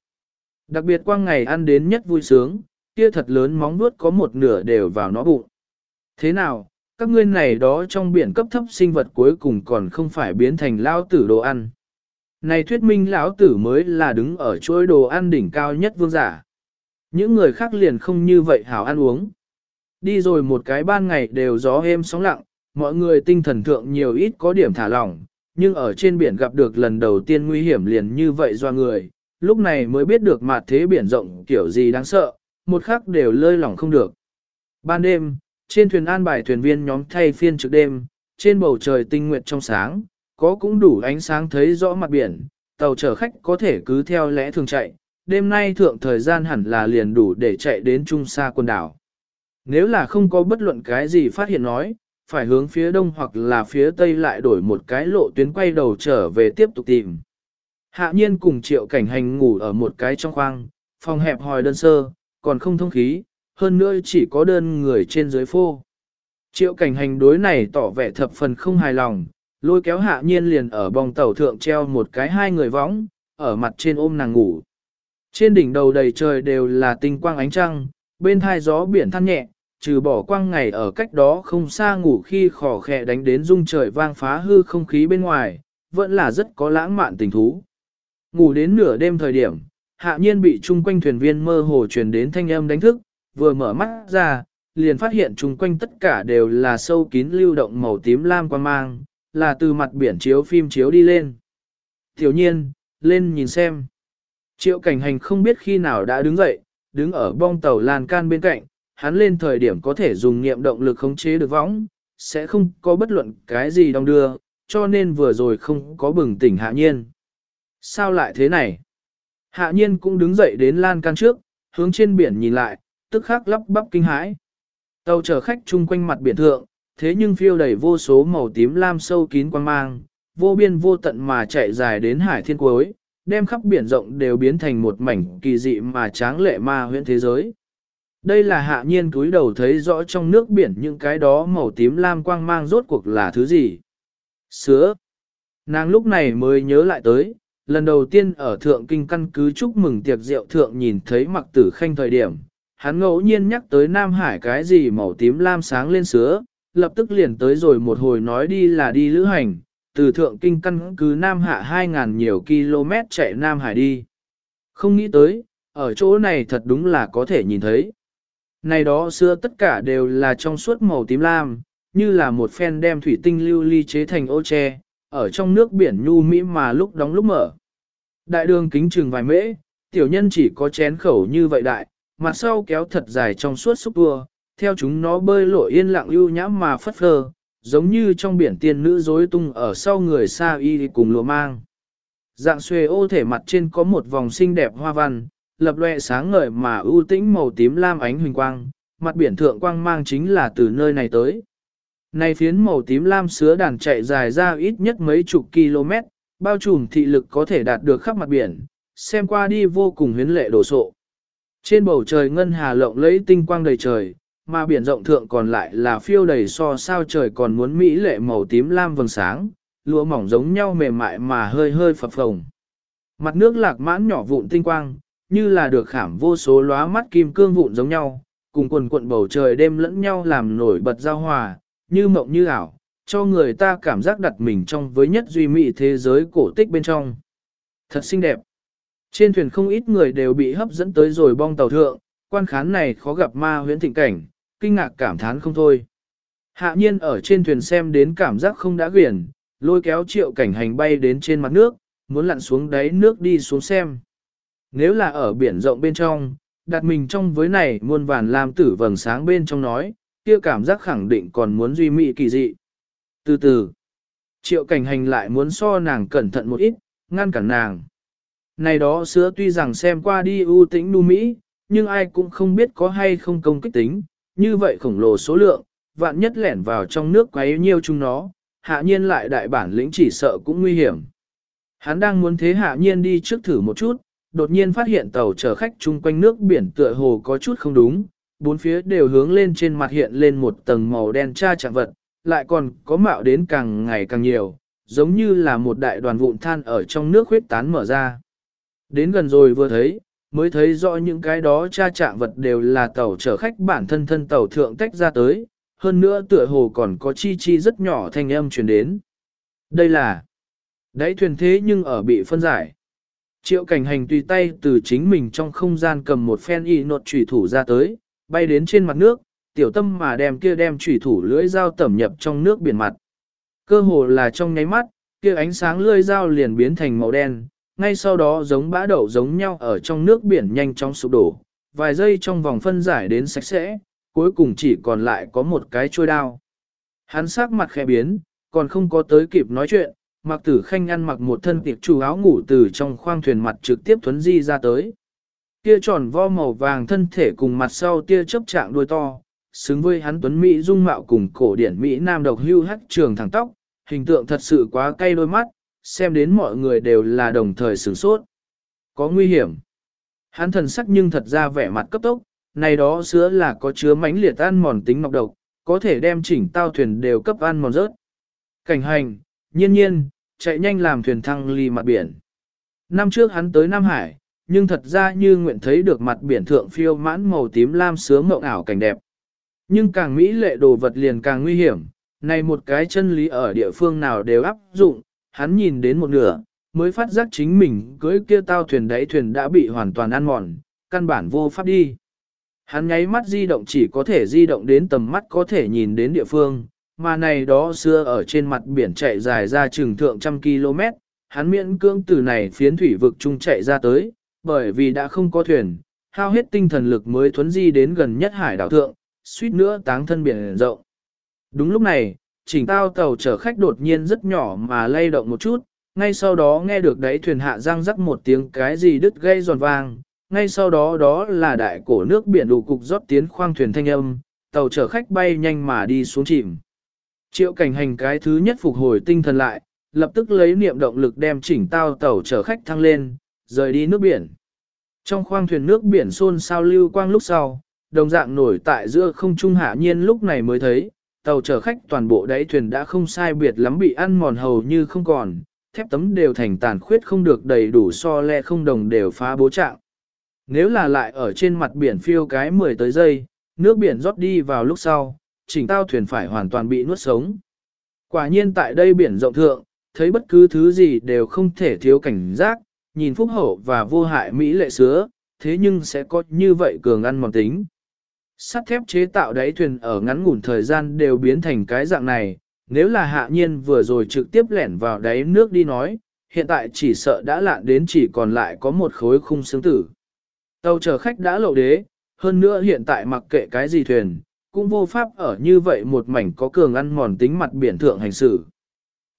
Đặc biệt quang ngày ăn đến nhất vui sướng, kia thật lớn móng nuốt có một nửa đều vào nó bụng. Thế nào, các ngươi này đó trong biển cấp thấp sinh vật cuối cùng còn không phải biến thành lao tử đồ ăn. Này thuyết minh lão tử mới là đứng ở chuỗi đồ ăn đỉnh cao nhất vương giả. Những người khác liền không như vậy hảo ăn uống. Đi rồi một cái ban ngày đều gió êm sóng lặng, mọi người tinh thần thượng nhiều ít có điểm thả lỏng, nhưng ở trên biển gặp được lần đầu tiên nguy hiểm liền như vậy do người, lúc này mới biết được mặt thế biển rộng kiểu gì đáng sợ, một khắc đều lơi lỏng không được. Ban đêm, trên thuyền an bài thuyền viên nhóm thay phiên trực đêm, trên bầu trời tinh nguyệt trong sáng, có cũng đủ ánh sáng thấy rõ mặt biển, tàu chở khách có thể cứ theo lẽ thường chạy, đêm nay thượng thời gian hẳn là liền đủ để chạy đến trung xa quần đảo. Nếu là không có bất luận cái gì phát hiện nói, phải hướng phía đông hoặc là phía tây lại đổi một cái lộ tuyến quay đầu trở về tiếp tục tìm. Hạ nhiên cùng triệu cảnh hành ngủ ở một cái trong khoang, phòng hẹp hòi đơn sơ, còn không thông khí, hơn nữa chỉ có đơn người trên dưới phô. Triệu cảnh hành đối này tỏ vẻ thập phần không hài lòng, lôi kéo hạ nhiên liền ở bong tàu thượng treo một cái hai người võng, ở mặt trên ôm nàng ngủ. Trên đỉnh đầu đầy trời đều là tinh quang ánh trăng, bên thai gió biển than nhẹ, trừ bỏ quang ngày ở cách đó không xa ngủ khi khò khẽ đánh đến rung trời vang phá hư không khí bên ngoài, vẫn là rất có lãng mạn tình thú. Ngủ đến nửa đêm thời điểm, hạ nhiên bị chung quanh thuyền viên mơ hồ truyền đến thanh âm đánh thức, vừa mở mắt ra, liền phát hiện chung quanh tất cả đều là sâu kín lưu động màu tím lam quang mang, là từ mặt biển chiếu phim chiếu đi lên. Tiểu nhiên, lên nhìn xem. Triệu cảnh hành không biết khi nào đã đứng dậy, đứng ở bong tàu lan can bên cạnh, hắn lên thời điểm có thể dùng niệm động lực khống chế được võng, sẽ không có bất luận cái gì đong đưa, cho nên vừa rồi không có bừng tỉnh hạ nhiên. Sao lại thế này? Hạ nhiên cũng đứng dậy đến lan can trước, hướng trên biển nhìn lại, tức khắc lắp bắp kinh hãi. Tàu chở khách chung quanh mặt biển thượng, thế nhưng phiêu đầy vô số màu tím lam sâu kín quang mang, vô biên vô tận mà chạy dài đến hải thiên cuối, đem khắp biển rộng đều biến thành một mảnh kỳ dị mà tráng lệ ma huyễn thế giới. Đây là hạ nhiên cúi đầu thấy rõ trong nước biển những cái đó màu tím lam quang mang rốt cuộc là thứ gì. Sứa. Nàng lúc này mới nhớ lại tới, lần đầu tiên ở thượng kinh căn cứ chúc mừng tiệc rượu thượng nhìn thấy mặc tử khanh thời điểm, hắn ngẫu nhiên nhắc tới Nam Hải cái gì màu tím lam sáng lên sứa, lập tức liền tới rồi một hồi nói đi là đi lữ hành, từ thượng kinh căn cứ Nam Hạ 2.000 nhiều km chạy Nam Hải đi. Không nghĩ tới, ở chỗ này thật đúng là có thể nhìn thấy. Này đó xưa tất cả đều là trong suốt màu tím lam, như là một phen đem thủy tinh lưu ly chế thành ô tre, ở trong nước biển nhu mỹ mà lúc đóng lúc mở. Đại đường kính chừng vài mễ, tiểu nhân chỉ có chén khẩu như vậy đại, mặt sau kéo thật dài trong suốt xúc vua, theo chúng nó bơi lội yên lặng ưu nhãm mà phất phơ, giống như trong biển tiên nữ rối tung ở sau người xa y cùng lùa mang. Dạng xuề ô thể mặt trên có một vòng xinh đẹp hoa văn, lập lệ sáng ngời mà ưu tĩnh màu tím lam ánh huỳnh quang, mặt biển thượng quang mang chính là từ nơi này tới. Này phiến màu tím lam sứa đàn chạy dài ra ít nhất mấy chục km, bao trùm thị lực có thể đạt được khắp mặt biển, xem qua đi vô cùng huyến lệ đổ sộ. Trên bầu trời ngân hà lộng lẫy tinh quang đầy trời, mà biển rộng thượng còn lại là phiêu đầy so sao trời còn muốn mỹ lệ màu tím lam vầng sáng, lúa mỏng giống nhau mềm mại mà hơi hơi phập phồng. Mặt nước lạc mãn nhỏ vụn tinh quang, như là được khảm vô số lóa mắt kim cương vụn giống nhau, cùng quần cuộn bầu trời đêm lẫn nhau làm nổi bật giao hòa, như mộng như ảo, cho người ta cảm giác đặt mình trong với nhất duy mỹ thế giới cổ tích bên trong. Thật xinh đẹp. Trên thuyền không ít người đều bị hấp dẫn tới rồi bong tàu thượng, quan khán này khó gặp ma huyễn thịnh cảnh, kinh ngạc cảm thán không thôi. Hạ nhiên ở trên thuyền xem đến cảm giác không đã quyển, lôi kéo triệu cảnh hành bay đến trên mặt nước, muốn lặn xuống đáy nước đi xuống xem. Nếu là ở biển rộng bên trong, đặt mình trong với này muôn vàn làm tử vầng sáng bên trong nói, kia cảm giác khẳng định còn muốn duy mỹ kỳ dị. Từ từ, triệu cảnh hành lại muốn so nàng cẩn thận một ít, ngăn cản nàng. Này đó xưa tuy rằng xem qua đi ưu tĩnh nu mỹ, nhưng ai cũng không biết có hay không công kích tính, như vậy khổng lồ số lượng, vạn nhất lẻn vào trong nước quấy nhiêu chúng nó, hạ nhiên lại đại bản lĩnh chỉ sợ cũng nguy hiểm. Hắn đang muốn thế hạ nhiên đi trước thử một chút, đột nhiên phát hiện tàu chở khách chung quanh nước biển tựa hồ có chút không đúng, bốn phía đều hướng lên trên mặt hiện lên một tầng màu đen tra trạng vật, lại còn có mạo đến càng ngày càng nhiều, giống như là một đại đoàn vụn than ở trong nước huyết tán mở ra. Đến gần rồi vừa thấy, mới thấy rõ những cái đó tra trạng vật đều là tàu chở khách bản thân thân tàu thượng tách ra tới, hơn nữa tựa hồ còn có chi chi rất nhỏ thanh âm truyền đến. Đây là đáy thuyền thế nhưng ở bị phân giải. Triệu cảnh hành tùy tay từ chính mình trong không gian cầm một phen y nột trùy thủ ra tới, bay đến trên mặt nước, tiểu tâm mà đem kia đem trùy thủ lưỡi dao tẩm nhập trong nước biển mặt. Cơ hồ là trong nháy mắt, kia ánh sáng lưỡi dao liền biến thành màu đen, ngay sau đó giống bã đậu giống nhau ở trong nước biển nhanh chóng sụp đổ, vài giây trong vòng phân giải đến sạch sẽ, cuối cùng chỉ còn lại có một cái trôi đao. Hắn sắc mặt khẽ biến, còn không có tới kịp nói chuyện, mặc tử khanh ăn mặc một thân tiệc chủ áo ngủ từ trong khoang thuyền mặt trực tiếp thuấn di ra tới. Tia tròn vo màu vàng thân thể cùng mặt sau tia chấp trạng đuôi to, xứng với hắn tuấn Mỹ dung mạo cùng cổ điển Mỹ nam độc hưu hắc trường thẳng tóc, hình tượng thật sự quá cay đôi mắt, xem đến mọi người đều là đồng thời sửng sốt. Có nguy hiểm. Hắn thần sắc nhưng thật ra vẻ mặt cấp tốc, này đó sữa là có chứa mánh liệt ăn mòn tính ngọc độc, có thể đem chỉnh tao thuyền đều cấp ăn mòn rớt. Cảnh hành, nhiên nhiên, chạy nhanh làm thuyền thăng ly mặt biển. Năm trước hắn tới Nam Hải, nhưng thật ra như nguyện thấy được mặt biển thượng phiêu mãn màu tím lam sướng mộng ảo cảnh đẹp. Nhưng càng mỹ lệ đồ vật liền càng nguy hiểm, này một cái chân lý ở địa phương nào đều áp dụng, hắn nhìn đến một nửa, mới phát giác chính mình cưới kia tao thuyền đáy thuyền đã bị hoàn toàn ăn mòn, căn bản vô pháp đi. Hắn nháy mắt di động chỉ có thể di động đến tầm mắt có thể nhìn đến địa phương, mà này đó xưa ở trên mặt biển chạy dài ra chừng thượng trăm km, hắn miễn cưỡng từ này phiến thủy vực trung chạy ra tới, bởi vì đã không có thuyền, hao hết tinh thần lực mới thuấn di đến gần nhất hải đảo thượng, suýt nữa táng thân biển rộng. Đúng lúc này, chỉnh tao tàu chở khách đột nhiên rất nhỏ mà lay động một chút, ngay sau đó nghe được đáy thuyền hạ răng rắc một tiếng cái gì đứt gây giòn vang, ngay sau đó đó là đại cổ nước biển đủ cục rót tiến khoang thuyền thanh âm, tàu chở khách bay nhanh mà đi xuống chìm. Triệu cảnh hành cái thứ nhất phục hồi tinh thần lại, lập tức lấy niệm động lực đem chỉnh tao tàu chở khách thăng lên, rời đi nước biển. Trong khoang thuyền nước biển xôn sao lưu quang lúc sau, đồng dạng nổi tại giữa không trung hạ nhiên lúc này mới thấy, tàu chở khách toàn bộ đáy thuyền đã không sai biệt lắm bị ăn mòn hầu như không còn, thép tấm đều thành tàn khuyết không được đầy đủ so le không đồng đều phá bố trạng. Nếu là lại ở trên mặt biển phiêu cái 10 tới giây, nước biển rót đi vào lúc sau, chỉnh tao thuyền phải hoàn toàn bị nuốt sống. Quả nhiên tại đây biển rộng thượng, thấy bất cứ thứ gì đều không thể thiếu cảnh giác, nhìn phúc hậu và vô hại Mỹ lệ sứa, thế nhưng sẽ có như vậy cường ăn mòn tính. Sắt thép chế tạo đáy thuyền ở ngắn ngủn thời gian đều biến thành cái dạng này, nếu là hạ nhiên vừa rồi trực tiếp lẻn vào đáy nước đi nói, hiện tại chỉ sợ đã lạn đến chỉ còn lại có một khối khung xương tử. Tàu chở khách đã lộ đế, hơn nữa hiện tại mặc kệ cái gì thuyền, cũng vô pháp ở như vậy một mảnh có cường ăn mòn tính mặt biển thượng hành xử.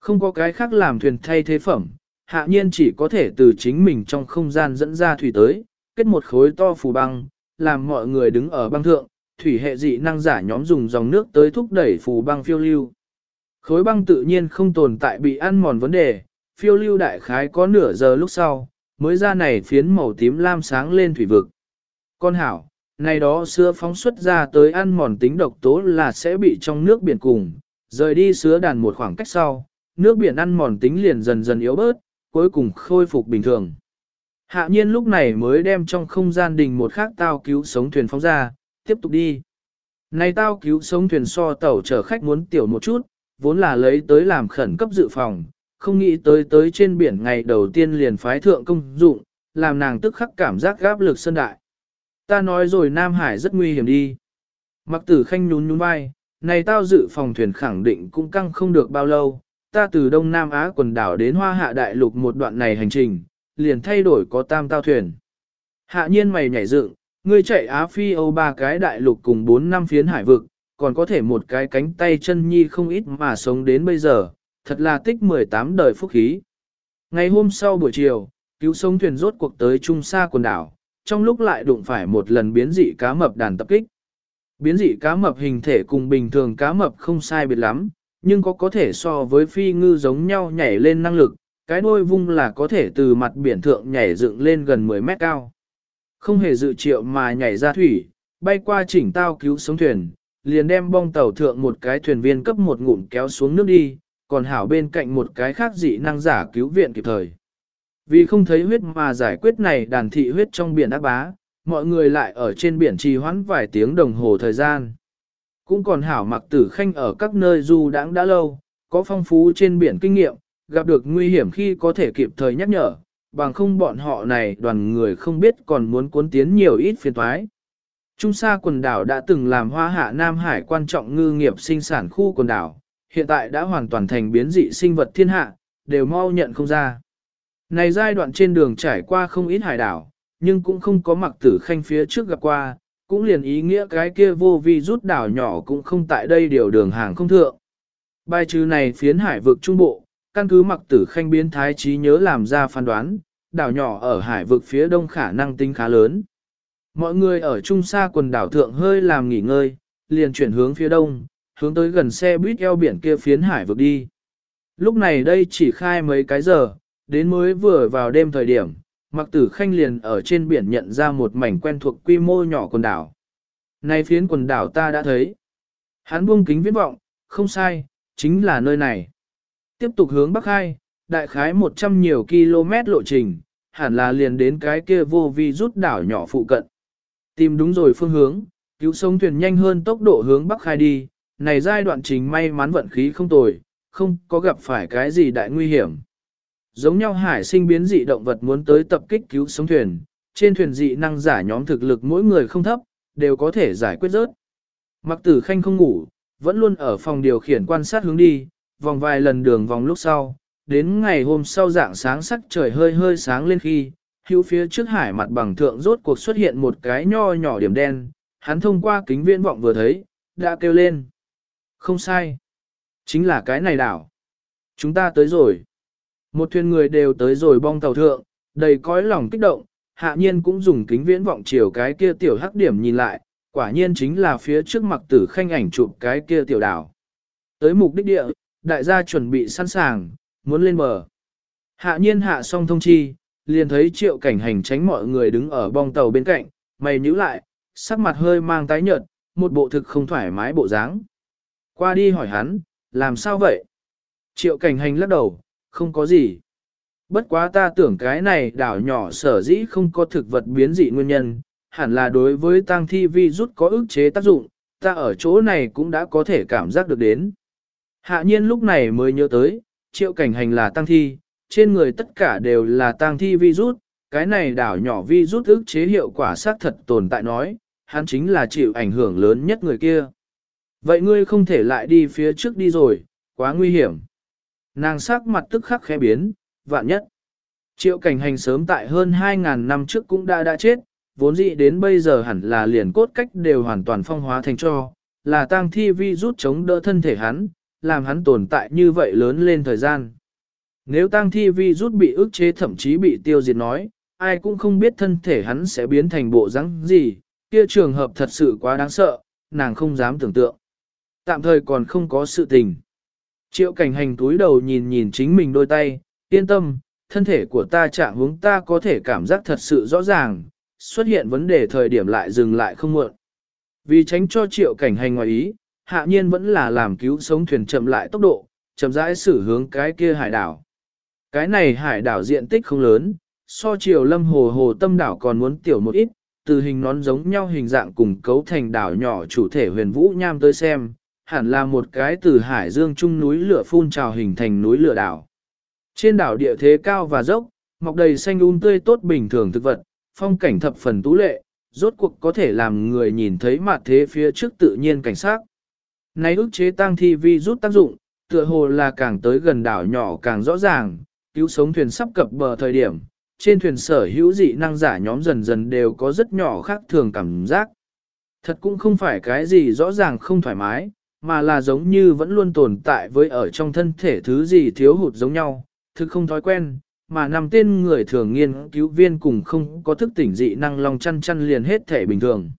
Không có cái khác làm thuyền thay thế phẩm, hạ nhiên chỉ có thể từ chính mình trong không gian dẫn ra thủy tới, kết một khối to phù băng, làm mọi người đứng ở băng thượng, thủy hệ dị năng giả nhóm dùng dòng nước tới thúc đẩy phù băng phiêu lưu. Khối băng tự nhiên không tồn tại bị ăn mòn vấn đề, phiêu lưu đại khái có nửa giờ lúc sau, mới ra này phiến màu tím lam sáng lên thủy vực. Con hảo, này đó sứa phóng xuất ra tới ăn mòn tính độc tố là sẽ bị trong nước biển cùng, rời đi sứa đàn một khoảng cách sau, nước biển ăn mòn tính liền dần dần yếu bớt, cuối cùng khôi phục bình thường. Hạ nhiên lúc này mới đem trong không gian đình một khác tao cứu sống thuyền phóng ra, tiếp tục đi. Này tao cứu sống thuyền so tàu chở khách muốn tiểu một chút, vốn là lấy tới làm khẩn cấp dự phòng, không nghĩ tới tới trên biển ngày đầu tiên liền phái thượng công dụng, làm nàng tức khắc cảm giác gáp lực sân đại. Ta nói rồi Nam Hải rất nguy hiểm đi. Mặc tử khanh nhún nhún vai, này tao dự phòng thuyền khẳng định cũng căng không được bao lâu, ta từ Đông Nam Á quần đảo đến Hoa Hạ Đại Lục một đoạn này hành trình, liền thay đổi có tam tao thuyền. Hạ nhiên mày nhảy dựng, ngươi chạy Á Phi Âu ba cái đại lục cùng bốn năm phiến hải vực, còn có thể một cái cánh tay chân nhi không ít mà sống đến bây giờ, thật là tích 18 đời phúc khí. Ngày hôm sau buổi chiều, cứu sống thuyền rốt cuộc tới trung xa quần đảo, trong lúc lại đụng phải một lần biến dị cá mập đàn tập kích. Biến dị cá mập hình thể cùng bình thường cá mập không sai biệt lắm, nhưng có có thể so với phi ngư giống nhau nhảy lên năng lực, cái đuôi vung là có thể từ mặt biển thượng nhảy dựng lên gần 10 mét cao. Không hề dự triệu mà nhảy ra thủy, bay qua chỉnh tao cứu sống thuyền, liền đem bong tàu thượng một cái thuyền viên cấp một ngụm kéo xuống nước đi, còn hảo bên cạnh một cái khác dị năng giả cứu viện kịp thời. Vì không thấy huyết mà giải quyết này đàn thị huyết trong biển ác bá, mọi người lại ở trên biển trì hoãn vài tiếng đồng hồ thời gian. Cũng còn hảo mặc tử khanh ở các nơi du đãng đã lâu, có phong phú trên biển kinh nghiệm, gặp được nguy hiểm khi có thể kịp thời nhắc nhở, bằng không bọn họ này đoàn người không biết còn muốn cuốn tiến nhiều ít phiền thoái. Trung sa quần đảo đã từng làm hoa hạ Nam Hải quan trọng ngư nghiệp sinh sản khu quần đảo, hiện tại đã hoàn toàn thành biến dị sinh vật thiên hạ, đều mau nhận không ra. Này giai đoạn trên đường trải qua không ít hải đảo, nhưng cũng không có mặc tử khanh phía trước gặp qua, cũng liền ý nghĩa cái kia vô vi rút đảo nhỏ cũng không tại đây điều đường hàng không thượng. Bài trừ này phiến hải vực trung bộ, căn cứ mặc tử khanh biến thái trí nhớ làm ra phán đoán, đảo nhỏ ở hải vực phía đông khả năng tính khá lớn. Mọi người ở trung xa quần đảo thượng hơi làm nghỉ ngơi, liền chuyển hướng phía đông, hướng tới gần xe buýt eo biển kia phiến hải vực đi. Lúc này đây chỉ khai mấy cái giờ, đến mới vừa vào đêm thời điểm, mặc tử khanh liền ở trên biển nhận ra một mảnh quen thuộc quy mô nhỏ quần đảo. Này phiến quần đảo ta đã thấy. Hắn buông kính viễn vọng, không sai, chính là nơi này. Tiếp tục hướng bắc hai, đại khái 100 nhiều km lộ trình, hẳn là liền đến cái kia vô vi rút đảo nhỏ phụ cận. Tìm đúng rồi phương hướng, cứu sống thuyền nhanh hơn tốc độ hướng bắc hai đi, này giai đoạn trình may mắn vận khí không tồi, không có gặp phải cái gì đại nguy hiểm. Giống nhau hải sinh biến dị động vật muốn tới tập kích cứu sống thuyền, trên thuyền dị năng giả nhóm thực lực mỗi người không thấp, đều có thể giải quyết rớt. Mặc tử khanh không ngủ, vẫn luôn ở phòng điều khiển quan sát hướng đi, vòng vài lần đường vòng lúc sau, đến ngày hôm sau dạng sáng sắc trời hơi hơi sáng lên khi, hữu phía trước hải mặt bằng thượng rốt cuộc xuất hiện một cái nho nhỏ điểm đen, hắn thông qua kính viễn vọng vừa thấy, đã kêu lên. Không sai. Chính là cái này đảo. Chúng ta tới rồi. Một thuyền người đều tới rồi bong tàu thượng, đầy cõi lòng kích động, hạ nhiên cũng dùng kính viễn vọng chiều cái kia tiểu hắc điểm nhìn lại, quả nhiên chính là phía trước mặt tử khanh ảnh chụp cái kia tiểu đảo. Tới mục đích địa, đại gia chuẩn bị sẵn sàng, muốn lên bờ. Hạ nhiên hạ xong thông chi, liền thấy triệu cảnh hành tránh mọi người đứng ở bong tàu bên cạnh, mày nhíu lại, sắc mặt hơi mang tái nhợt, một bộ thực không thoải mái bộ dáng. Qua đi hỏi hắn, làm sao vậy? Triệu cảnh hành lắc đầu, không có gì. Bất quá ta tưởng cái này đảo nhỏ sở dĩ không có thực vật biến dị nguyên nhân, hẳn là đối với tăng thi vi rút có ức chế tác dụng, ta ở chỗ này cũng đã có thể cảm giác được đến. Hạ nhiên lúc này mới nhớ tới, triệu cảnh hành là tăng thi, trên người tất cả đều là tăng thi virus, cái này đảo nhỏ virus ức chế hiệu quả xác thật tồn tại nói, hắn chính là chịu ảnh hưởng lớn nhất người kia. Vậy ngươi không thể lại đi phía trước đi rồi, quá nguy hiểm. Nàng sắc mặt tức khắc khẽ biến, vạn nhất. Triệu cảnh hành sớm tại hơn 2.000 năm trước cũng đã đã chết, vốn dĩ đến bây giờ hẳn là liền cốt cách đều hoàn toàn phong hóa thành cho, là tang thi vi rút chống đỡ thân thể hắn, làm hắn tồn tại như vậy lớn lên thời gian. Nếu tang thi vi rút bị ức chế thậm chí bị tiêu diệt nói, ai cũng không biết thân thể hắn sẽ biến thành bộ rắn gì, kia trường hợp thật sự quá đáng sợ, nàng không dám tưởng tượng. Tạm thời còn không có sự tình. Triệu cảnh hành túi đầu nhìn nhìn chính mình đôi tay, yên tâm, thân thể của ta trạng hướng ta có thể cảm giác thật sự rõ ràng, xuất hiện vấn đề thời điểm lại dừng lại không muộn. Vì tránh cho triệu cảnh hành ngoài ý, hạ nhiên vẫn là làm cứu sống thuyền chậm lại tốc độ, chậm rãi xử hướng cái kia hải đảo. Cái này hải đảo diện tích không lớn, so chiều lâm hồ hồ tâm đảo còn muốn tiểu một ít, từ hình nón giống nhau hình dạng cùng cấu thành đảo nhỏ chủ thể huyền vũ nham tới xem, hẳn là một cái từ hải dương trung núi lửa phun trào hình thành núi lửa đảo. Trên đảo địa thế cao và dốc, mọc đầy xanh um tươi tốt bình thường thực vật, phong cảnh thập phần tú lệ, rốt cuộc có thể làm người nhìn thấy mặt thế phía trước tự nhiên cảnh sát nay ức chế tăng thi vi rút tác dụng, tựa hồ là càng tới gần đảo nhỏ càng rõ ràng, cứu sống thuyền sắp cập bờ thời điểm, trên thuyền sở hữu dị năng giả nhóm dần dần đều có rất nhỏ khác thường cảm giác. Thật cũng không phải cái gì rõ ràng không thoải mái, mà là giống như vẫn luôn tồn tại với ở trong thân thể thứ gì thiếu hụt giống nhau, thực không thói quen, mà nằm tên người thường nghiên cứu viên cùng không có thức tỉnh dị năng lòng chăn chăn liền hết thể bình thường.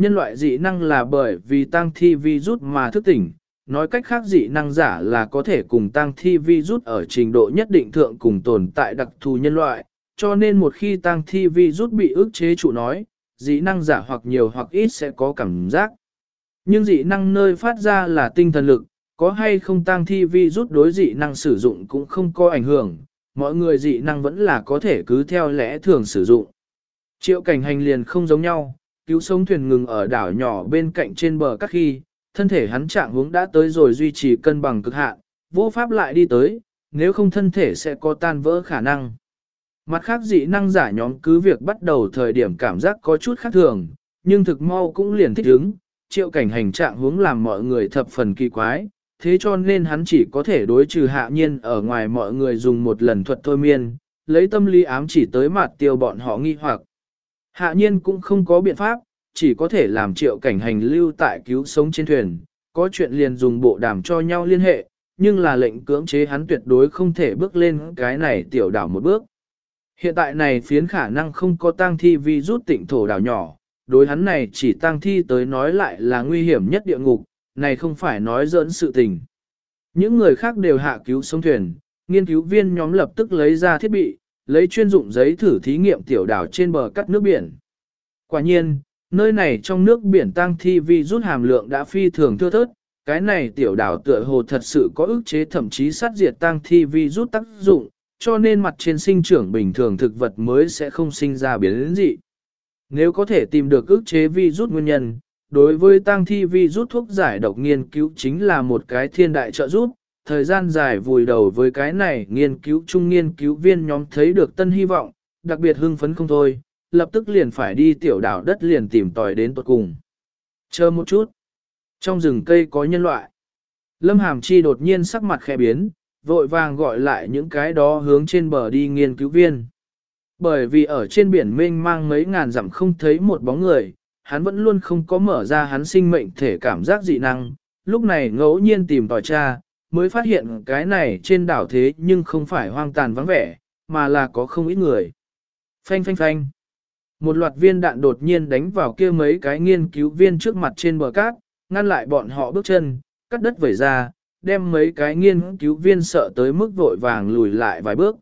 Nhân loại dị năng là bởi vì tăng thi vi rút mà thức tỉnh, nói cách khác dị năng giả là có thể cùng tăng thi vi rút ở trình độ nhất định thượng cùng tồn tại đặc thù nhân loại, cho nên một khi tăng thi vi rút bị ức chế chủ nói, dị năng giả hoặc nhiều hoặc ít sẽ có cảm giác. Nhưng dị năng nơi phát ra là tinh thần lực, có hay không tăng thi vi rút đối dị năng sử dụng cũng không có ảnh hưởng, mọi người dị năng vẫn là có thể cứ theo lẽ thường sử dụng. Triệu cảnh hành liền không giống nhau, cứu sống thuyền ngừng ở đảo nhỏ bên cạnh trên bờ các khi, thân thể hắn trạng hướng đã tới rồi duy trì cân bằng cực hạn, vô pháp lại đi tới, nếu không thân thể sẽ có tan vỡ khả năng. Mặt khác dị năng giả nhóm cứ việc bắt đầu thời điểm cảm giác có chút khác thường, nhưng thực mau cũng liền thích ứng, triệu cảnh hành trạng hướng làm mọi người thập phần kỳ quái, thế cho nên hắn chỉ có thể đối trừ hạ nhiên ở ngoài mọi người dùng một lần thuật thôi miên, lấy tâm lý ám chỉ tới mặt tiêu bọn họ nghi hoặc. Hạ nhiên cũng không có biện pháp, chỉ có thể làm triệu cảnh hành lưu tại cứu sống trên thuyền, có chuyện liền dùng bộ đàm cho nhau liên hệ, nhưng là lệnh cưỡng chế hắn tuyệt đối không thể bước lên cái này tiểu đảo một bước. Hiện tại này phiến khả năng không có tang thi vì rút tịnh thổ đảo nhỏ, đối hắn này chỉ tang thi tới nói lại là nguy hiểm nhất địa ngục, này không phải nói dỡn sự tình. Những người khác đều hạ cứu sống thuyền, nghiên cứu viên nhóm lập tức lấy ra thiết bị, lấy chuyên dụng giấy thử thí nghiệm tiểu đảo trên bờ cắt nước biển. Quả nhiên, nơi này trong nước biển tăng thi vi rút hàm lượng đã phi thường thưa thớt, cái này tiểu đảo tựa hồ thật sự có ức chế thậm chí sát diệt tăng thi vi rút tác dụng, cho nên mặt trên sinh trưởng bình thường thực vật mới sẽ không sinh ra biến dị. Nếu có thể tìm được ức chế vi rút nguyên nhân, đối với tăng thi vi rút thuốc giải độc nghiên cứu chính là một cái thiên đại trợ giúp, thời gian dài vùi đầu với cái này nghiên cứu chung nghiên cứu viên nhóm thấy được tân hy vọng, đặc biệt hưng phấn không thôi, lập tức liền phải đi tiểu đảo đất liền tìm tòi đến tuột cùng. Chờ một chút. Trong rừng cây có nhân loại. Lâm Hàm Chi đột nhiên sắc mặt khẽ biến, vội vàng gọi lại những cái đó hướng trên bờ đi nghiên cứu viên. Bởi vì ở trên biển mênh mang mấy ngàn dặm không thấy một bóng người, hắn vẫn luôn không có mở ra hắn sinh mệnh thể cảm giác dị năng, lúc này ngẫu nhiên tìm tòi tra, mới phát hiện cái này trên đảo thế nhưng không phải hoang tàn vắng vẻ, mà là có không ít người. Phanh phanh phanh. Một loạt viên đạn đột nhiên đánh vào kia mấy cái nghiên cứu viên trước mặt trên bờ cát, ngăn lại bọn họ bước chân, cắt đất vẩy ra, đem mấy cái nghiên cứu viên sợ tới mức vội vàng lùi lại vài bước.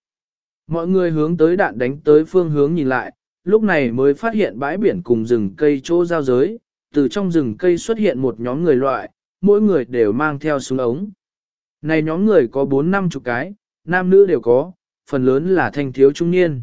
Mọi người hướng tới đạn đánh tới phương hướng nhìn lại, lúc này mới phát hiện bãi biển cùng rừng cây chỗ giao giới, từ trong rừng cây xuất hiện một nhóm người loại, mỗi người đều mang theo súng ống. Này nhóm người có 4 năm chục cái, nam nữ đều có, phần lớn là thanh thiếu trung niên.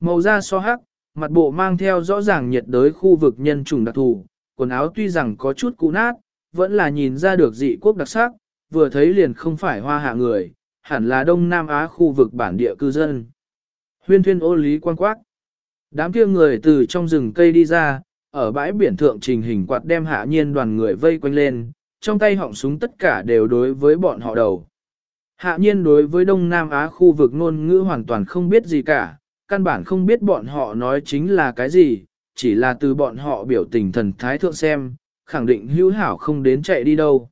Màu da so hắc, mặt bộ mang theo rõ ràng nhiệt đới khu vực nhân chủng đặc thù, quần áo tuy rằng có chút cũ nát, vẫn là nhìn ra được dị quốc đặc sắc, vừa thấy liền không phải hoa hạ người, hẳn là Đông Nam Á khu vực bản địa cư dân. Huyên thuyên ô lý quan quát. Đám kia người từ trong rừng cây đi ra, ở bãi biển thượng trình hình quạt đem hạ nhiên đoàn người vây quanh lên, trong tay họng súng tất cả đều đối với bọn họ đầu. Hạ nhiên đối với Đông Nam Á khu vực ngôn ngữ hoàn toàn không biết gì cả, căn bản không biết bọn họ nói chính là cái gì, chỉ là từ bọn họ biểu tình thần thái thượng xem, khẳng định hữu hảo không đến chạy đi đâu.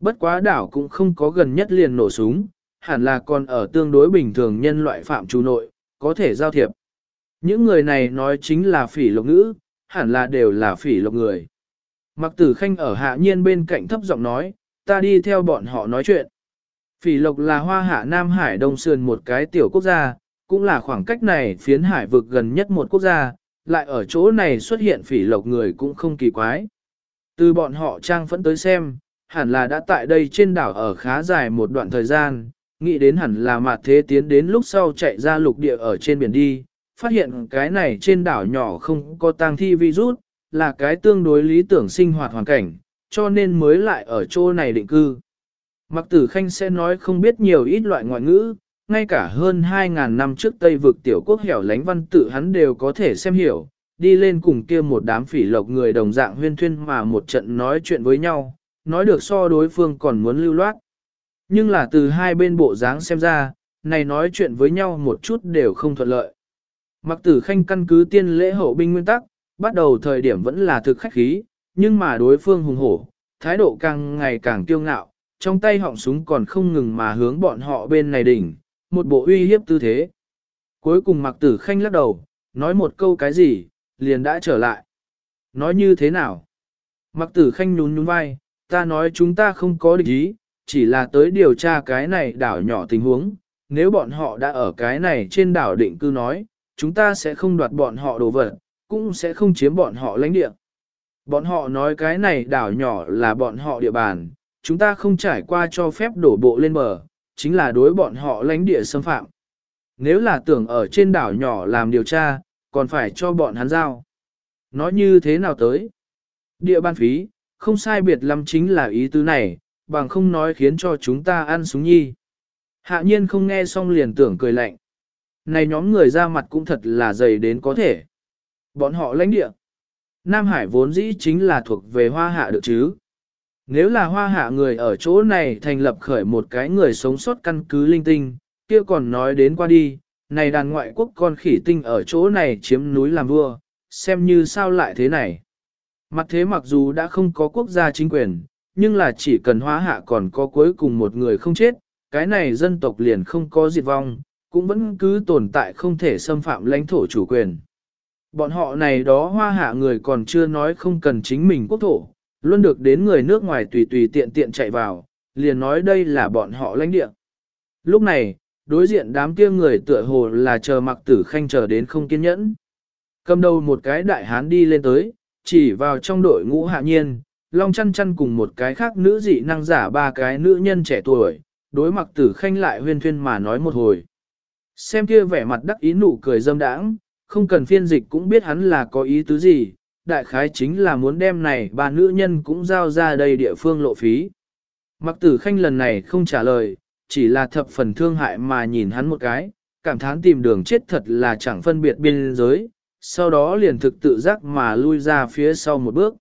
Bất quá đảo cũng không có gần nhất liền nổ súng, hẳn là còn ở tương đối bình thường nhân loại phạm trù nội, có thể giao thiệp. Những người này nói chính là phỉ lộc ngữ, hẳn là đều là phỉ lộc người. Mặc tử khanh ở hạ nhiên bên cạnh thấp giọng nói, ta đi theo bọn họ nói chuyện. Phỉ Lộc là hoa hạ Nam Hải Đông Sườn một cái tiểu quốc gia, cũng là khoảng cách này phiến hải vực gần nhất một quốc gia, lại ở chỗ này xuất hiện Phỉ Lộc người cũng không kỳ quái. Từ bọn họ trang phẫn tới xem, hẳn là đã tại đây trên đảo ở khá dài một đoạn thời gian, nghĩ đến hẳn là mặt thế tiến đến lúc sau chạy ra lục địa ở trên biển đi, phát hiện cái này trên đảo nhỏ không có tang thi virus, là cái tương đối lý tưởng sinh hoạt hoàn cảnh, cho nên mới lại ở chỗ này định cư. Mặc tử khanh sẽ nói không biết nhiều ít loại ngoại ngữ, ngay cả hơn 2.000 năm trước Tây vực tiểu quốc hẻo lánh văn tự hắn đều có thể xem hiểu, đi lên cùng kia một đám phỉ lộc người đồng dạng huyên thuyên mà một trận nói chuyện với nhau, nói được so đối phương còn muốn lưu loát. Nhưng là từ hai bên bộ dáng xem ra, này nói chuyện với nhau một chút đều không thuận lợi. Mặc tử khanh căn cứ tiên lễ hậu binh nguyên tắc, bắt đầu thời điểm vẫn là thực khách khí, nhưng mà đối phương hùng hổ, thái độ càng ngày càng kiêu ngạo, trong tay họng súng còn không ngừng mà hướng bọn họ bên này đỉnh, một bộ uy hiếp tư thế. Cuối cùng mặc tử khanh lắc đầu, nói một câu cái gì, liền đã trở lại. Nói như thế nào? Mặc tử khanh nhún nhún vai, ta nói chúng ta không có địch ý, chỉ là tới điều tra cái này đảo nhỏ tình huống. Nếu bọn họ đã ở cái này trên đảo định cư nói, chúng ta sẽ không đoạt bọn họ đồ vật, cũng sẽ không chiếm bọn họ lãnh địa. Bọn họ nói cái này đảo nhỏ là bọn họ địa bàn, chúng ta không trải qua cho phép đổ bộ lên bờ, chính là đối bọn họ lãnh địa xâm phạm. Nếu là tưởng ở trên đảo nhỏ làm điều tra, còn phải cho bọn hắn giao. Nói như thế nào tới? Địa ban phí, không sai biệt lắm chính là ý tứ này, bằng không nói khiến cho chúng ta ăn súng nhi. Hạ nhiên không nghe xong liền tưởng cười lạnh. Này nhóm người ra mặt cũng thật là dày đến có thể. Bọn họ lãnh địa. Nam Hải vốn dĩ chính là thuộc về hoa hạ được chứ. Nếu là hoa hạ người ở chỗ này thành lập khởi một cái người sống sót căn cứ linh tinh, kia còn nói đến qua đi, này đàn ngoại quốc con khỉ tinh ở chỗ này chiếm núi làm vua, xem như sao lại thế này. Mặt thế mặc dù đã không có quốc gia chính quyền, nhưng là chỉ cần hóa hạ còn có cuối cùng một người không chết, cái này dân tộc liền không có diệt vong, cũng vẫn cứ tồn tại không thể xâm phạm lãnh thổ chủ quyền. Bọn họ này đó hoa hạ người còn chưa nói không cần chính mình quốc thổ, luôn được đến người nước ngoài tùy tùy tiện tiện chạy vào, liền nói đây là bọn họ lãnh địa. Lúc này, đối diện đám kia người tựa hồ là chờ mặc tử khanh chờ đến không kiên nhẫn. Cầm đầu một cái đại hán đi lên tới, chỉ vào trong đội ngũ hạ nhiên, long chăn chăn cùng một cái khác nữ dị năng giả ba cái nữ nhân trẻ tuổi, đối mặc tử khanh lại huyên thuyên mà nói một hồi. Xem kia vẻ mặt đắc ý nụ cười dâm đãng, không cần phiên dịch cũng biết hắn là có ý tứ gì, đại khái chính là muốn đem này ba nữ nhân cũng giao ra đây địa phương lộ phí. Mặc tử khanh lần này không trả lời, chỉ là thập phần thương hại mà nhìn hắn một cái, cảm thán tìm đường chết thật là chẳng phân biệt biên giới, sau đó liền thực tự giác mà lui ra phía sau một bước.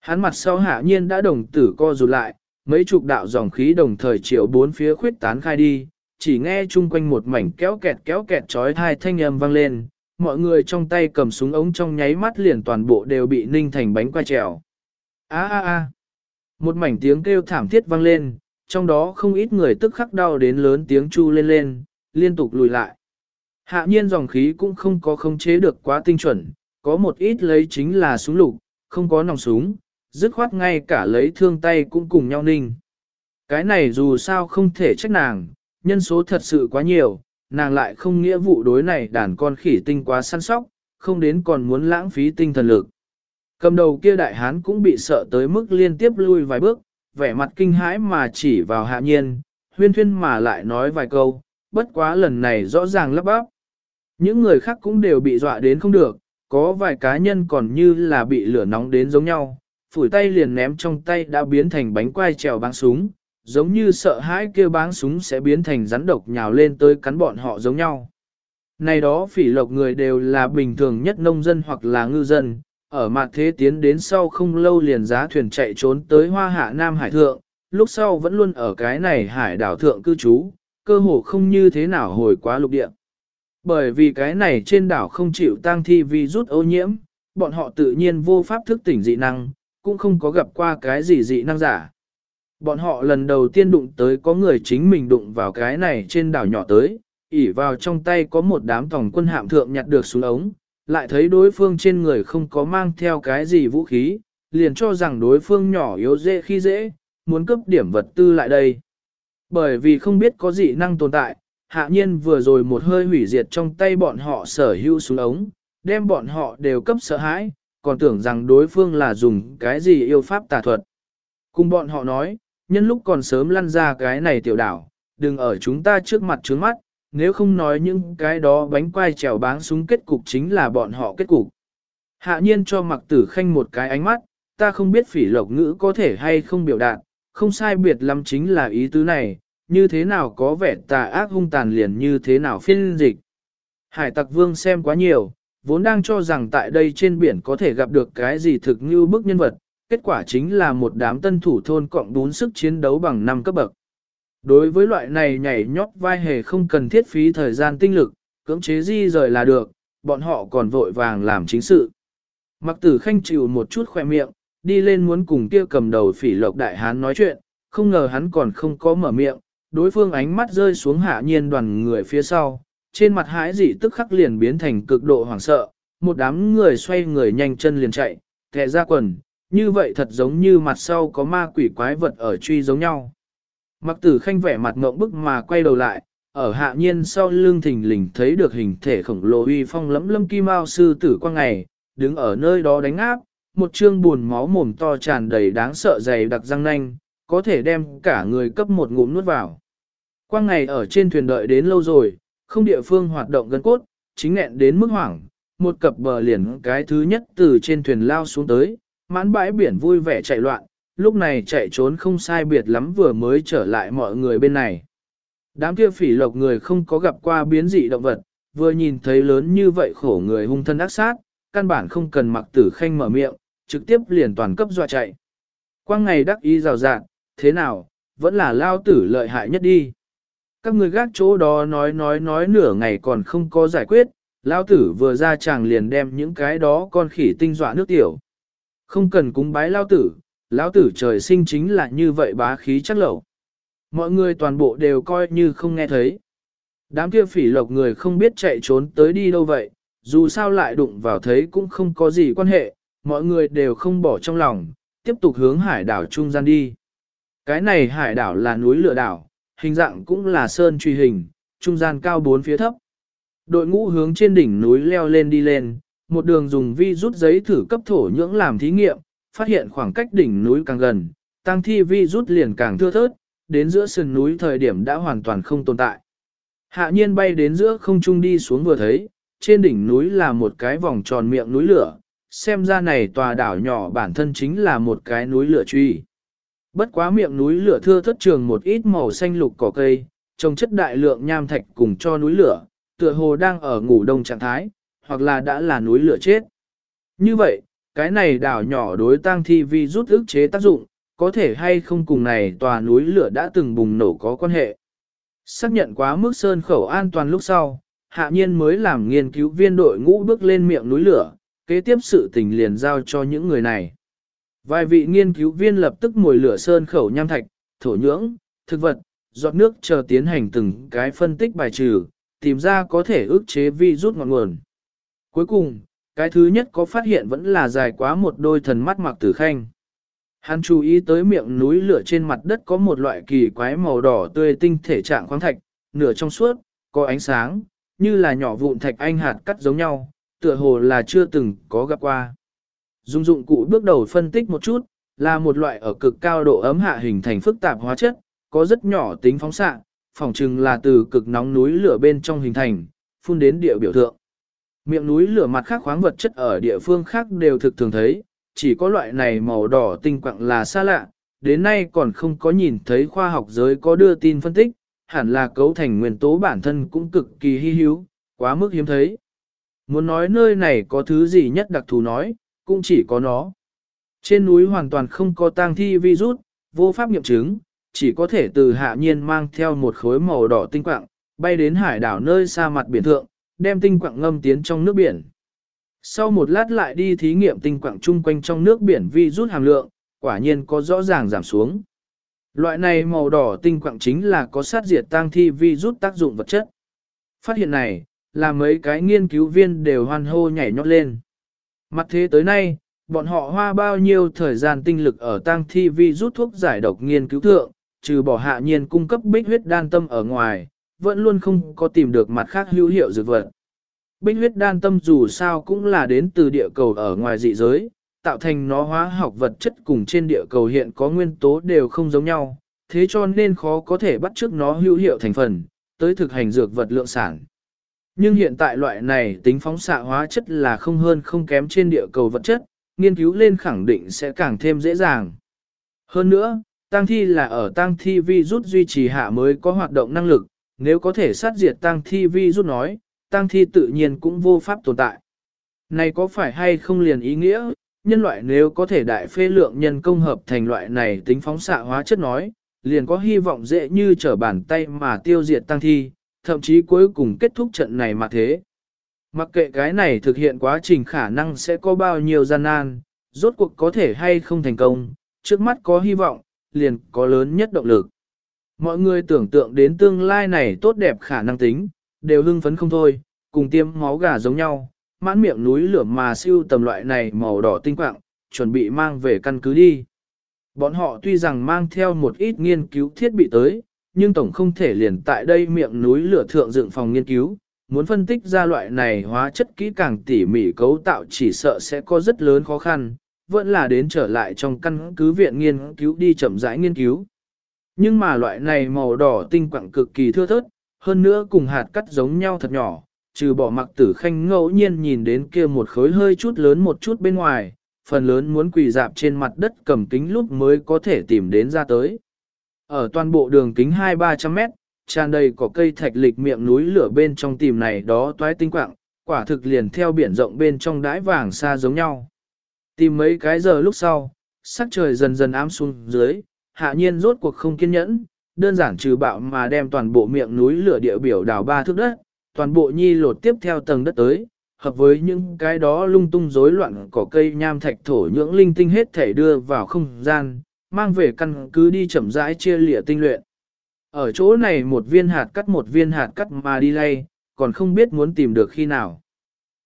Hắn mặt sau hạ nhiên đã đồng tử co rụt lại, mấy chục đạo dòng khí đồng thời triệu bốn phía khuyết tán khai đi, chỉ nghe chung quanh một mảnh kéo kẹt kéo kẹt trói thai thanh âm vang lên, mọi người trong tay cầm súng ống trong nháy mắt liền toàn bộ đều bị ninh thành bánh qua trèo. Á á á, Một mảnh tiếng kêu thảm thiết vang lên, trong đó không ít người tức khắc đau đến lớn tiếng chu lên lên, liên tục lùi lại. Hạ nhiên dòng khí cũng không có khống chế được quá tinh chuẩn, có một ít lấy chính là súng lục, không có nòng súng, dứt khoát ngay cả lấy thương tay cũng cùng nhau ninh. Cái này dù sao không thể trách nàng, nhân số thật sự quá nhiều, nàng lại không nghĩa vụ đối này đàn con khỉ tinh quá săn sóc, không đến còn muốn lãng phí tinh thần lực. Cầm đầu kia đại hán cũng bị sợ tới mức liên tiếp lui vài bước, vẻ mặt kinh hãi mà chỉ vào hạ nhiên, huyên thuyên mà lại nói vài câu, bất quá lần này rõ ràng lấp bắp. Những người khác cũng đều bị dọa đến không được, có vài cá nhân còn như là bị lửa nóng đến giống nhau, phủi tay liền ném trong tay đã biến thành bánh quai trèo băng súng, giống như sợ hãi kêu báng súng sẽ biến thành rắn độc nhào lên tới cắn bọn họ giống nhau. Này đó phỉ lộc người đều là bình thường nhất nông dân hoặc là ngư dân, ở mặt thế tiến đến sau không lâu liền giá thuyền chạy trốn tới hoa hạ Nam Hải Thượng, lúc sau vẫn luôn ở cái này hải đảo thượng cư trú, cơ hồ không như thế nào hồi quá lục địa. Bởi vì cái này trên đảo không chịu tang thi vi rút ô nhiễm, bọn họ tự nhiên vô pháp thức tỉnh dị năng, cũng không có gặp qua cái gì dị năng giả. Bọn họ lần đầu tiên đụng tới có người chính mình đụng vào cái này trên đảo nhỏ tới, ỉ vào trong tay có một đám tổng quân hạm thượng nhặt được xuống ống, lại thấy đối phương trên người không có mang theo cái gì vũ khí, liền cho rằng đối phương nhỏ yếu dễ khi dễ, muốn cấp điểm vật tư lại đây. Bởi vì không biết có dị năng tồn tại, hạ nhiên vừa rồi một hơi hủy diệt trong tay bọn họ sở hữu xuống ống, đem bọn họ đều cấp sợ hãi, còn tưởng rằng đối phương là dùng cái gì yêu pháp tà thuật. Cùng bọn họ nói, nhân lúc còn sớm lăn ra cái này tiểu đảo, đừng ở chúng ta trước mặt trước mắt, nếu không nói những cái đó bánh quai trèo báng súng kết cục chính là bọn họ kết cục. Hạ nhiên cho mặc tử khanh một cái ánh mắt, ta không biết phỉ lộc ngữ có thể hay không biểu đạt, không sai biệt lắm chính là ý tứ này, như thế nào có vẻ tà ác hung tàn liền như thế nào phiên dịch. Hải tặc vương xem quá nhiều, vốn đang cho rằng tại đây trên biển có thể gặp được cái gì thực như bức nhân vật, kết quả chính là một đám tân thủ thôn cộng đún sức chiến đấu bằng 5 cấp bậc. Đối với loại này nhảy nhót vai hề không cần thiết phí thời gian tinh lực, cưỡng chế di rời là được, bọn họ còn vội vàng làm chính sự. Mặc tử khanh chịu một chút khoe miệng, đi lên muốn cùng kia cầm đầu phỉ lộc đại hán nói chuyện, không ngờ hắn còn không có mở miệng, đối phương ánh mắt rơi xuống hạ nhiên đoàn người phía sau, trên mặt hãi dị tức khắc liền biến thành cực độ hoảng sợ, một đám người xoay người nhanh chân liền chạy, thẻ ra quần, như vậy thật giống như mặt sau có ma quỷ quái vật ở truy giống nhau. Mặc tử khanh vẻ mặt ngộng bức mà quay đầu lại, ở hạ nhiên sau lưng thình lình thấy được hình thể khổng lồ uy phong lẫm lâm kim ao sư tử quang ngày, đứng ở nơi đó đánh áp, một trương buồn máu mồm to tràn đầy đáng sợ dày đặc răng nanh, có thể đem cả người cấp một ngụm nuốt vào. Quang ngày ở trên thuyền đợi đến lâu rồi, không địa phương hoạt động gần cốt, chính nghẹn đến mức hoảng, một cặp bờ liền cái thứ nhất từ trên thuyền lao xuống tới, mãn bãi biển vui vẻ chạy loạn, lúc này chạy trốn không sai biệt lắm vừa mới trở lại mọi người bên này. Đám kia phỉ lộc người không có gặp qua biến dị động vật, vừa nhìn thấy lớn như vậy khổ người hung thân ác sát, căn bản không cần mặc tử khanh mở miệng, trực tiếp liền toàn cấp dọa chạy. Quang ngày đắc ý rào rạng, thế nào, vẫn là lao tử lợi hại nhất đi. Các người gác chỗ đó nói nói nói nửa ngày còn không có giải quyết, lao tử vừa ra chàng liền đem những cái đó con khỉ tinh dọa nước tiểu. Không cần cúng bái lao tử, lao tử trời sinh chính là như vậy bá khí chắc lẩu. Mọi người toàn bộ đều coi như không nghe thấy. Đám kia phỉ lộc người không biết chạy trốn tới đi đâu vậy, dù sao lại đụng vào thấy cũng không có gì quan hệ, mọi người đều không bỏ trong lòng, tiếp tục hướng hải đảo trung gian đi. Cái này hải đảo là núi lửa đảo, hình dạng cũng là sơn truy hình, trung gian cao bốn phía thấp. Đội ngũ hướng trên đỉnh núi leo lên đi lên, một đường dùng vi rút giấy thử cấp thổ nhưỡng làm thí nghiệm, phát hiện khoảng cách đỉnh núi càng gần, tăng thi vi rút liền càng thưa thớt, đến giữa sườn núi thời điểm đã hoàn toàn không tồn tại. Hạ nhiên bay đến giữa không trung đi xuống vừa thấy, trên đỉnh núi là một cái vòng tròn miệng núi lửa, xem ra này tòa đảo nhỏ bản thân chính là một cái núi lửa truy. Bất quá miệng núi lửa thưa thất trường một ít màu xanh lục cỏ cây, trồng chất đại lượng nham thạch cùng cho núi lửa, tựa hồ đang ở ngủ đông trạng thái, hoặc là đã là núi lửa chết. Như vậy, cái này đảo nhỏ đối tang thi vi rút ức chế tác dụng, có thể hay không cùng này tòa núi lửa đã từng bùng nổ có quan hệ. Xác nhận quá mức sơn khẩu an toàn lúc sau, hạ nhiên mới làm nghiên cứu viên đội ngũ bước lên miệng núi lửa, kế tiếp sự tình liền giao cho những người này. Vài vị nghiên cứu viên lập tức mồi lửa sơn khẩu nham thạch, thổ nhưỡng, thực vật, giọt nước chờ tiến hành từng cái phân tích bài trừ, tìm ra có thể ức chế vi rút ngọn nguồn. Cuối cùng, cái thứ nhất có phát hiện vẫn là dài quá một đôi thần mắt mặc tử khanh. Hắn chú ý tới miệng núi lửa trên mặt đất có một loại kỳ quái màu đỏ tươi tinh thể trạng khoáng thạch, nửa trong suốt, có ánh sáng, như là nhỏ vụn thạch anh hạt cắt giống nhau, tựa hồ là chưa từng có gặp qua. Dung dụng cụ bước đầu phân tích một chút, là một loại ở cực cao độ ấm hạ hình thành phức tạp hóa chất, có rất nhỏ tính phóng xạ, phỏng chừng là từ cực nóng núi lửa bên trong hình thành, phun đến địa biểu thượng. Miệng núi lửa mặt khác khoáng vật chất ở địa phương khác đều thực thường thấy, chỉ có loại này màu đỏ tinh quặng là xa lạ, đến nay còn không có nhìn thấy khoa học giới có đưa tin phân tích, hẳn là cấu thành nguyên tố bản thân cũng cực kỳ hy hữu, quá mức hiếm thấy. Muốn nói nơi này có thứ gì nhất đặc thù nói, cũng chỉ có nó. Trên núi hoàn toàn không có tang thi virus, vô pháp nghiệm chứng, chỉ có thể từ hạ nhiên mang theo một khối màu đỏ tinh quạng, bay đến hải đảo nơi xa mặt biển thượng, đem tinh quạng ngâm tiến trong nước biển. Sau một lát lại đi thí nghiệm tinh quạng chung quanh trong nước biển vi rút hàm lượng, quả nhiên có rõ ràng giảm xuống. Loại này màu đỏ tinh quạng chính là có sát diệt tang thi vi rút tác dụng vật chất. Phát hiện này, là mấy cái nghiên cứu viên đều hoan hô nhảy nhót lên. Mặt thế tới nay, bọn họ hoa bao nhiêu thời gian tinh lực ở tang thi vi rút thuốc giải độc nghiên cứu thượng, trừ bỏ hạ nhiên cung cấp bích huyết đan tâm ở ngoài, vẫn luôn không có tìm được mặt khác hữu hiệu dược vật. Binh huyết đan tâm dù sao cũng là đến từ địa cầu ở ngoài dị giới, tạo thành nó hóa học vật chất cùng trên địa cầu hiện có nguyên tố đều không giống nhau, thế cho nên khó có thể bắt chước nó hữu hiệu thành phần, tới thực hành dược vật lượng sản. Nhưng hiện tại loại này tính phóng xạ hóa chất là không hơn không kém trên địa cầu vật chất, nghiên cứu lên khẳng định sẽ càng thêm dễ dàng. Hơn nữa, tăng thi là ở tăng thi vi rút duy trì hạ mới có hoạt động năng lực, nếu có thể sát diệt tăng thi vi rút nói, tăng thi tự nhiên cũng vô pháp tồn tại. Này có phải hay không liền ý nghĩa, nhân loại nếu có thể đại phê lượng nhân công hợp thành loại này tính phóng xạ hóa chất nói, liền có hy vọng dễ như trở bàn tay mà tiêu diệt tăng thi, thậm chí cuối cùng kết thúc trận này mà thế. Mặc kệ cái này thực hiện quá trình khả năng sẽ có bao nhiêu gian nan, rốt cuộc có thể hay không thành công, trước mắt có hy vọng, liền có lớn nhất động lực. Mọi người tưởng tượng đến tương lai này tốt đẹp khả năng tính, đều hưng phấn không thôi, cùng tiêm máu gà giống nhau, mãn miệng núi lửa mà siêu tầm loại này màu đỏ tinh quạng, chuẩn bị mang về căn cứ đi. Bọn họ tuy rằng mang theo một ít nghiên cứu thiết bị tới, nhưng tổng không thể liền tại đây miệng núi lửa thượng dựng phòng nghiên cứu, muốn phân tích ra loại này hóa chất kỹ càng tỉ mỉ cấu tạo chỉ sợ sẽ có rất lớn khó khăn, vẫn là đến trở lại trong căn cứ viện nghiên cứu đi chậm rãi nghiên cứu. Nhưng mà loại này màu đỏ tinh quặng cực kỳ thưa thớt, hơn nữa cùng hạt cắt giống nhau thật nhỏ, trừ bỏ mặc tử khanh ngẫu nhiên nhìn đến kia một khối hơi chút lớn một chút bên ngoài, phần lớn muốn quỳ dạp trên mặt đất cầm kính lúc mới có thể tìm đến ra tới. Ở toàn bộ đường kính 2-300 mét, tràn đầy có cây thạch lịch miệng núi lửa bên trong tìm này đó toái tinh quạng, quả thực liền theo biển rộng bên trong đái vàng xa giống nhau. Tìm mấy cái giờ lúc sau, sắc trời dần dần ám xuống dưới, hạ nhiên rốt cuộc không kiên nhẫn, đơn giản trừ bạo mà đem toàn bộ miệng núi lửa địa biểu đào ba thước đất, toàn bộ nhi lột tiếp theo tầng đất tới, hợp với những cái đó lung tung rối loạn cỏ cây nham thạch thổ nhưỡng linh tinh hết thể đưa vào không gian, mang về căn cứ đi chậm rãi chia lịa tinh luyện. Ở chỗ này một viên hạt cắt một viên hạt cắt mà đi lay, còn không biết muốn tìm được khi nào.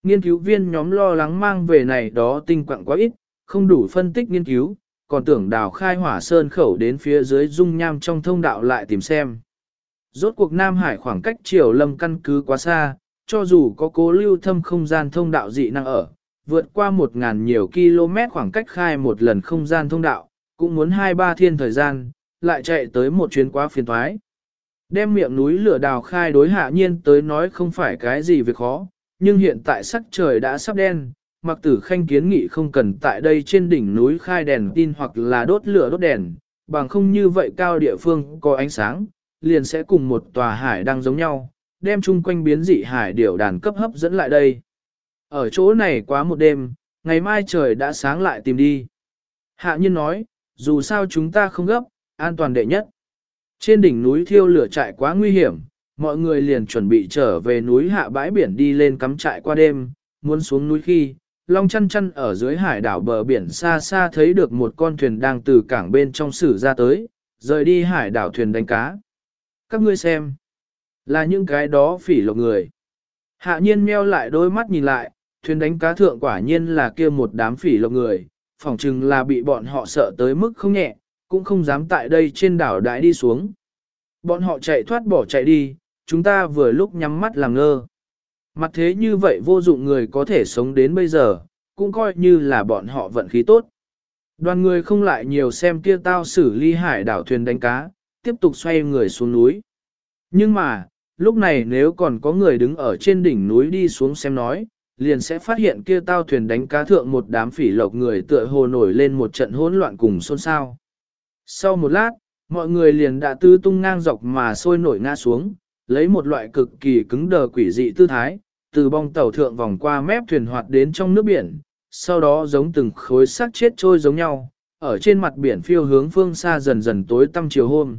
Nghiên cứu viên nhóm lo lắng mang về này đó tinh quặng quá ít, không đủ phân tích nghiên cứu, còn tưởng đào khai hỏa sơn khẩu đến phía dưới dung nham trong thông đạo lại tìm xem. Rốt cuộc Nam Hải khoảng cách triều lâm căn cứ quá xa, cho dù có cố lưu thâm không gian thông đạo dị năng ở, vượt qua một ngàn nhiều km khoảng cách khai một lần không gian thông đạo, cũng muốn hai ba thiên thời gian, lại chạy tới một chuyến quá phiền thoái. Đem miệng núi lửa đào khai đối hạ nhiên tới nói không phải cái gì việc khó, nhưng hiện tại sắc trời đã sắp đen, mặc tử khanh kiến nghị không cần tại đây trên đỉnh núi khai đèn tin hoặc là đốt lửa đốt đèn, bằng không như vậy cao địa phương có ánh sáng, liền sẽ cùng một tòa hải đang giống nhau, đem chung quanh biến dị hải điểu đàn cấp hấp dẫn lại đây. Ở chỗ này quá một đêm, ngày mai trời đã sáng lại tìm đi. Hạ nhân nói, dù sao chúng ta không gấp, an toàn đệ nhất. Trên đỉnh núi thiêu lửa trại quá nguy hiểm, mọi người liền chuẩn bị trở về núi hạ bãi biển đi lên cắm trại qua đêm, muốn xuống núi khi, Long chăn chăn ở dưới hải đảo bờ biển xa xa thấy được một con thuyền đang từ cảng bên trong sử ra tới, rời đi hải đảo thuyền đánh cá. Các ngươi xem, là những cái đó phỉ lộc người. Hạ nhiên meo lại đôi mắt nhìn lại, thuyền đánh cá thượng quả nhiên là kia một đám phỉ lộc người, phỏng chừng là bị bọn họ sợ tới mức không nhẹ, cũng không dám tại đây trên đảo đãi đi xuống. Bọn họ chạy thoát bỏ chạy đi, chúng ta vừa lúc nhắm mắt làm ngơ. Mặt thế như vậy vô dụng người có thể sống đến bây giờ, cũng coi như là bọn họ vận khí tốt. Đoàn người không lại nhiều xem kia tao xử ly hải đảo thuyền đánh cá, tiếp tục xoay người xuống núi. Nhưng mà, lúc này nếu còn có người đứng ở trên đỉnh núi đi xuống xem nói, liền sẽ phát hiện kia tao thuyền đánh cá thượng một đám phỉ lộc người tựa hồ nổi lên một trận hỗn loạn cùng xôn xao. Sau một lát, mọi người liền đã tư tung ngang dọc mà sôi nổi ngã xuống, lấy một loại cực kỳ cứng đờ quỷ dị tư thái, từ bong tàu thượng vòng qua mép thuyền hoạt đến trong nước biển, sau đó giống từng khối xác chết trôi giống nhau, ở trên mặt biển phiêu hướng phương xa dần dần tối tăm chiều hôm.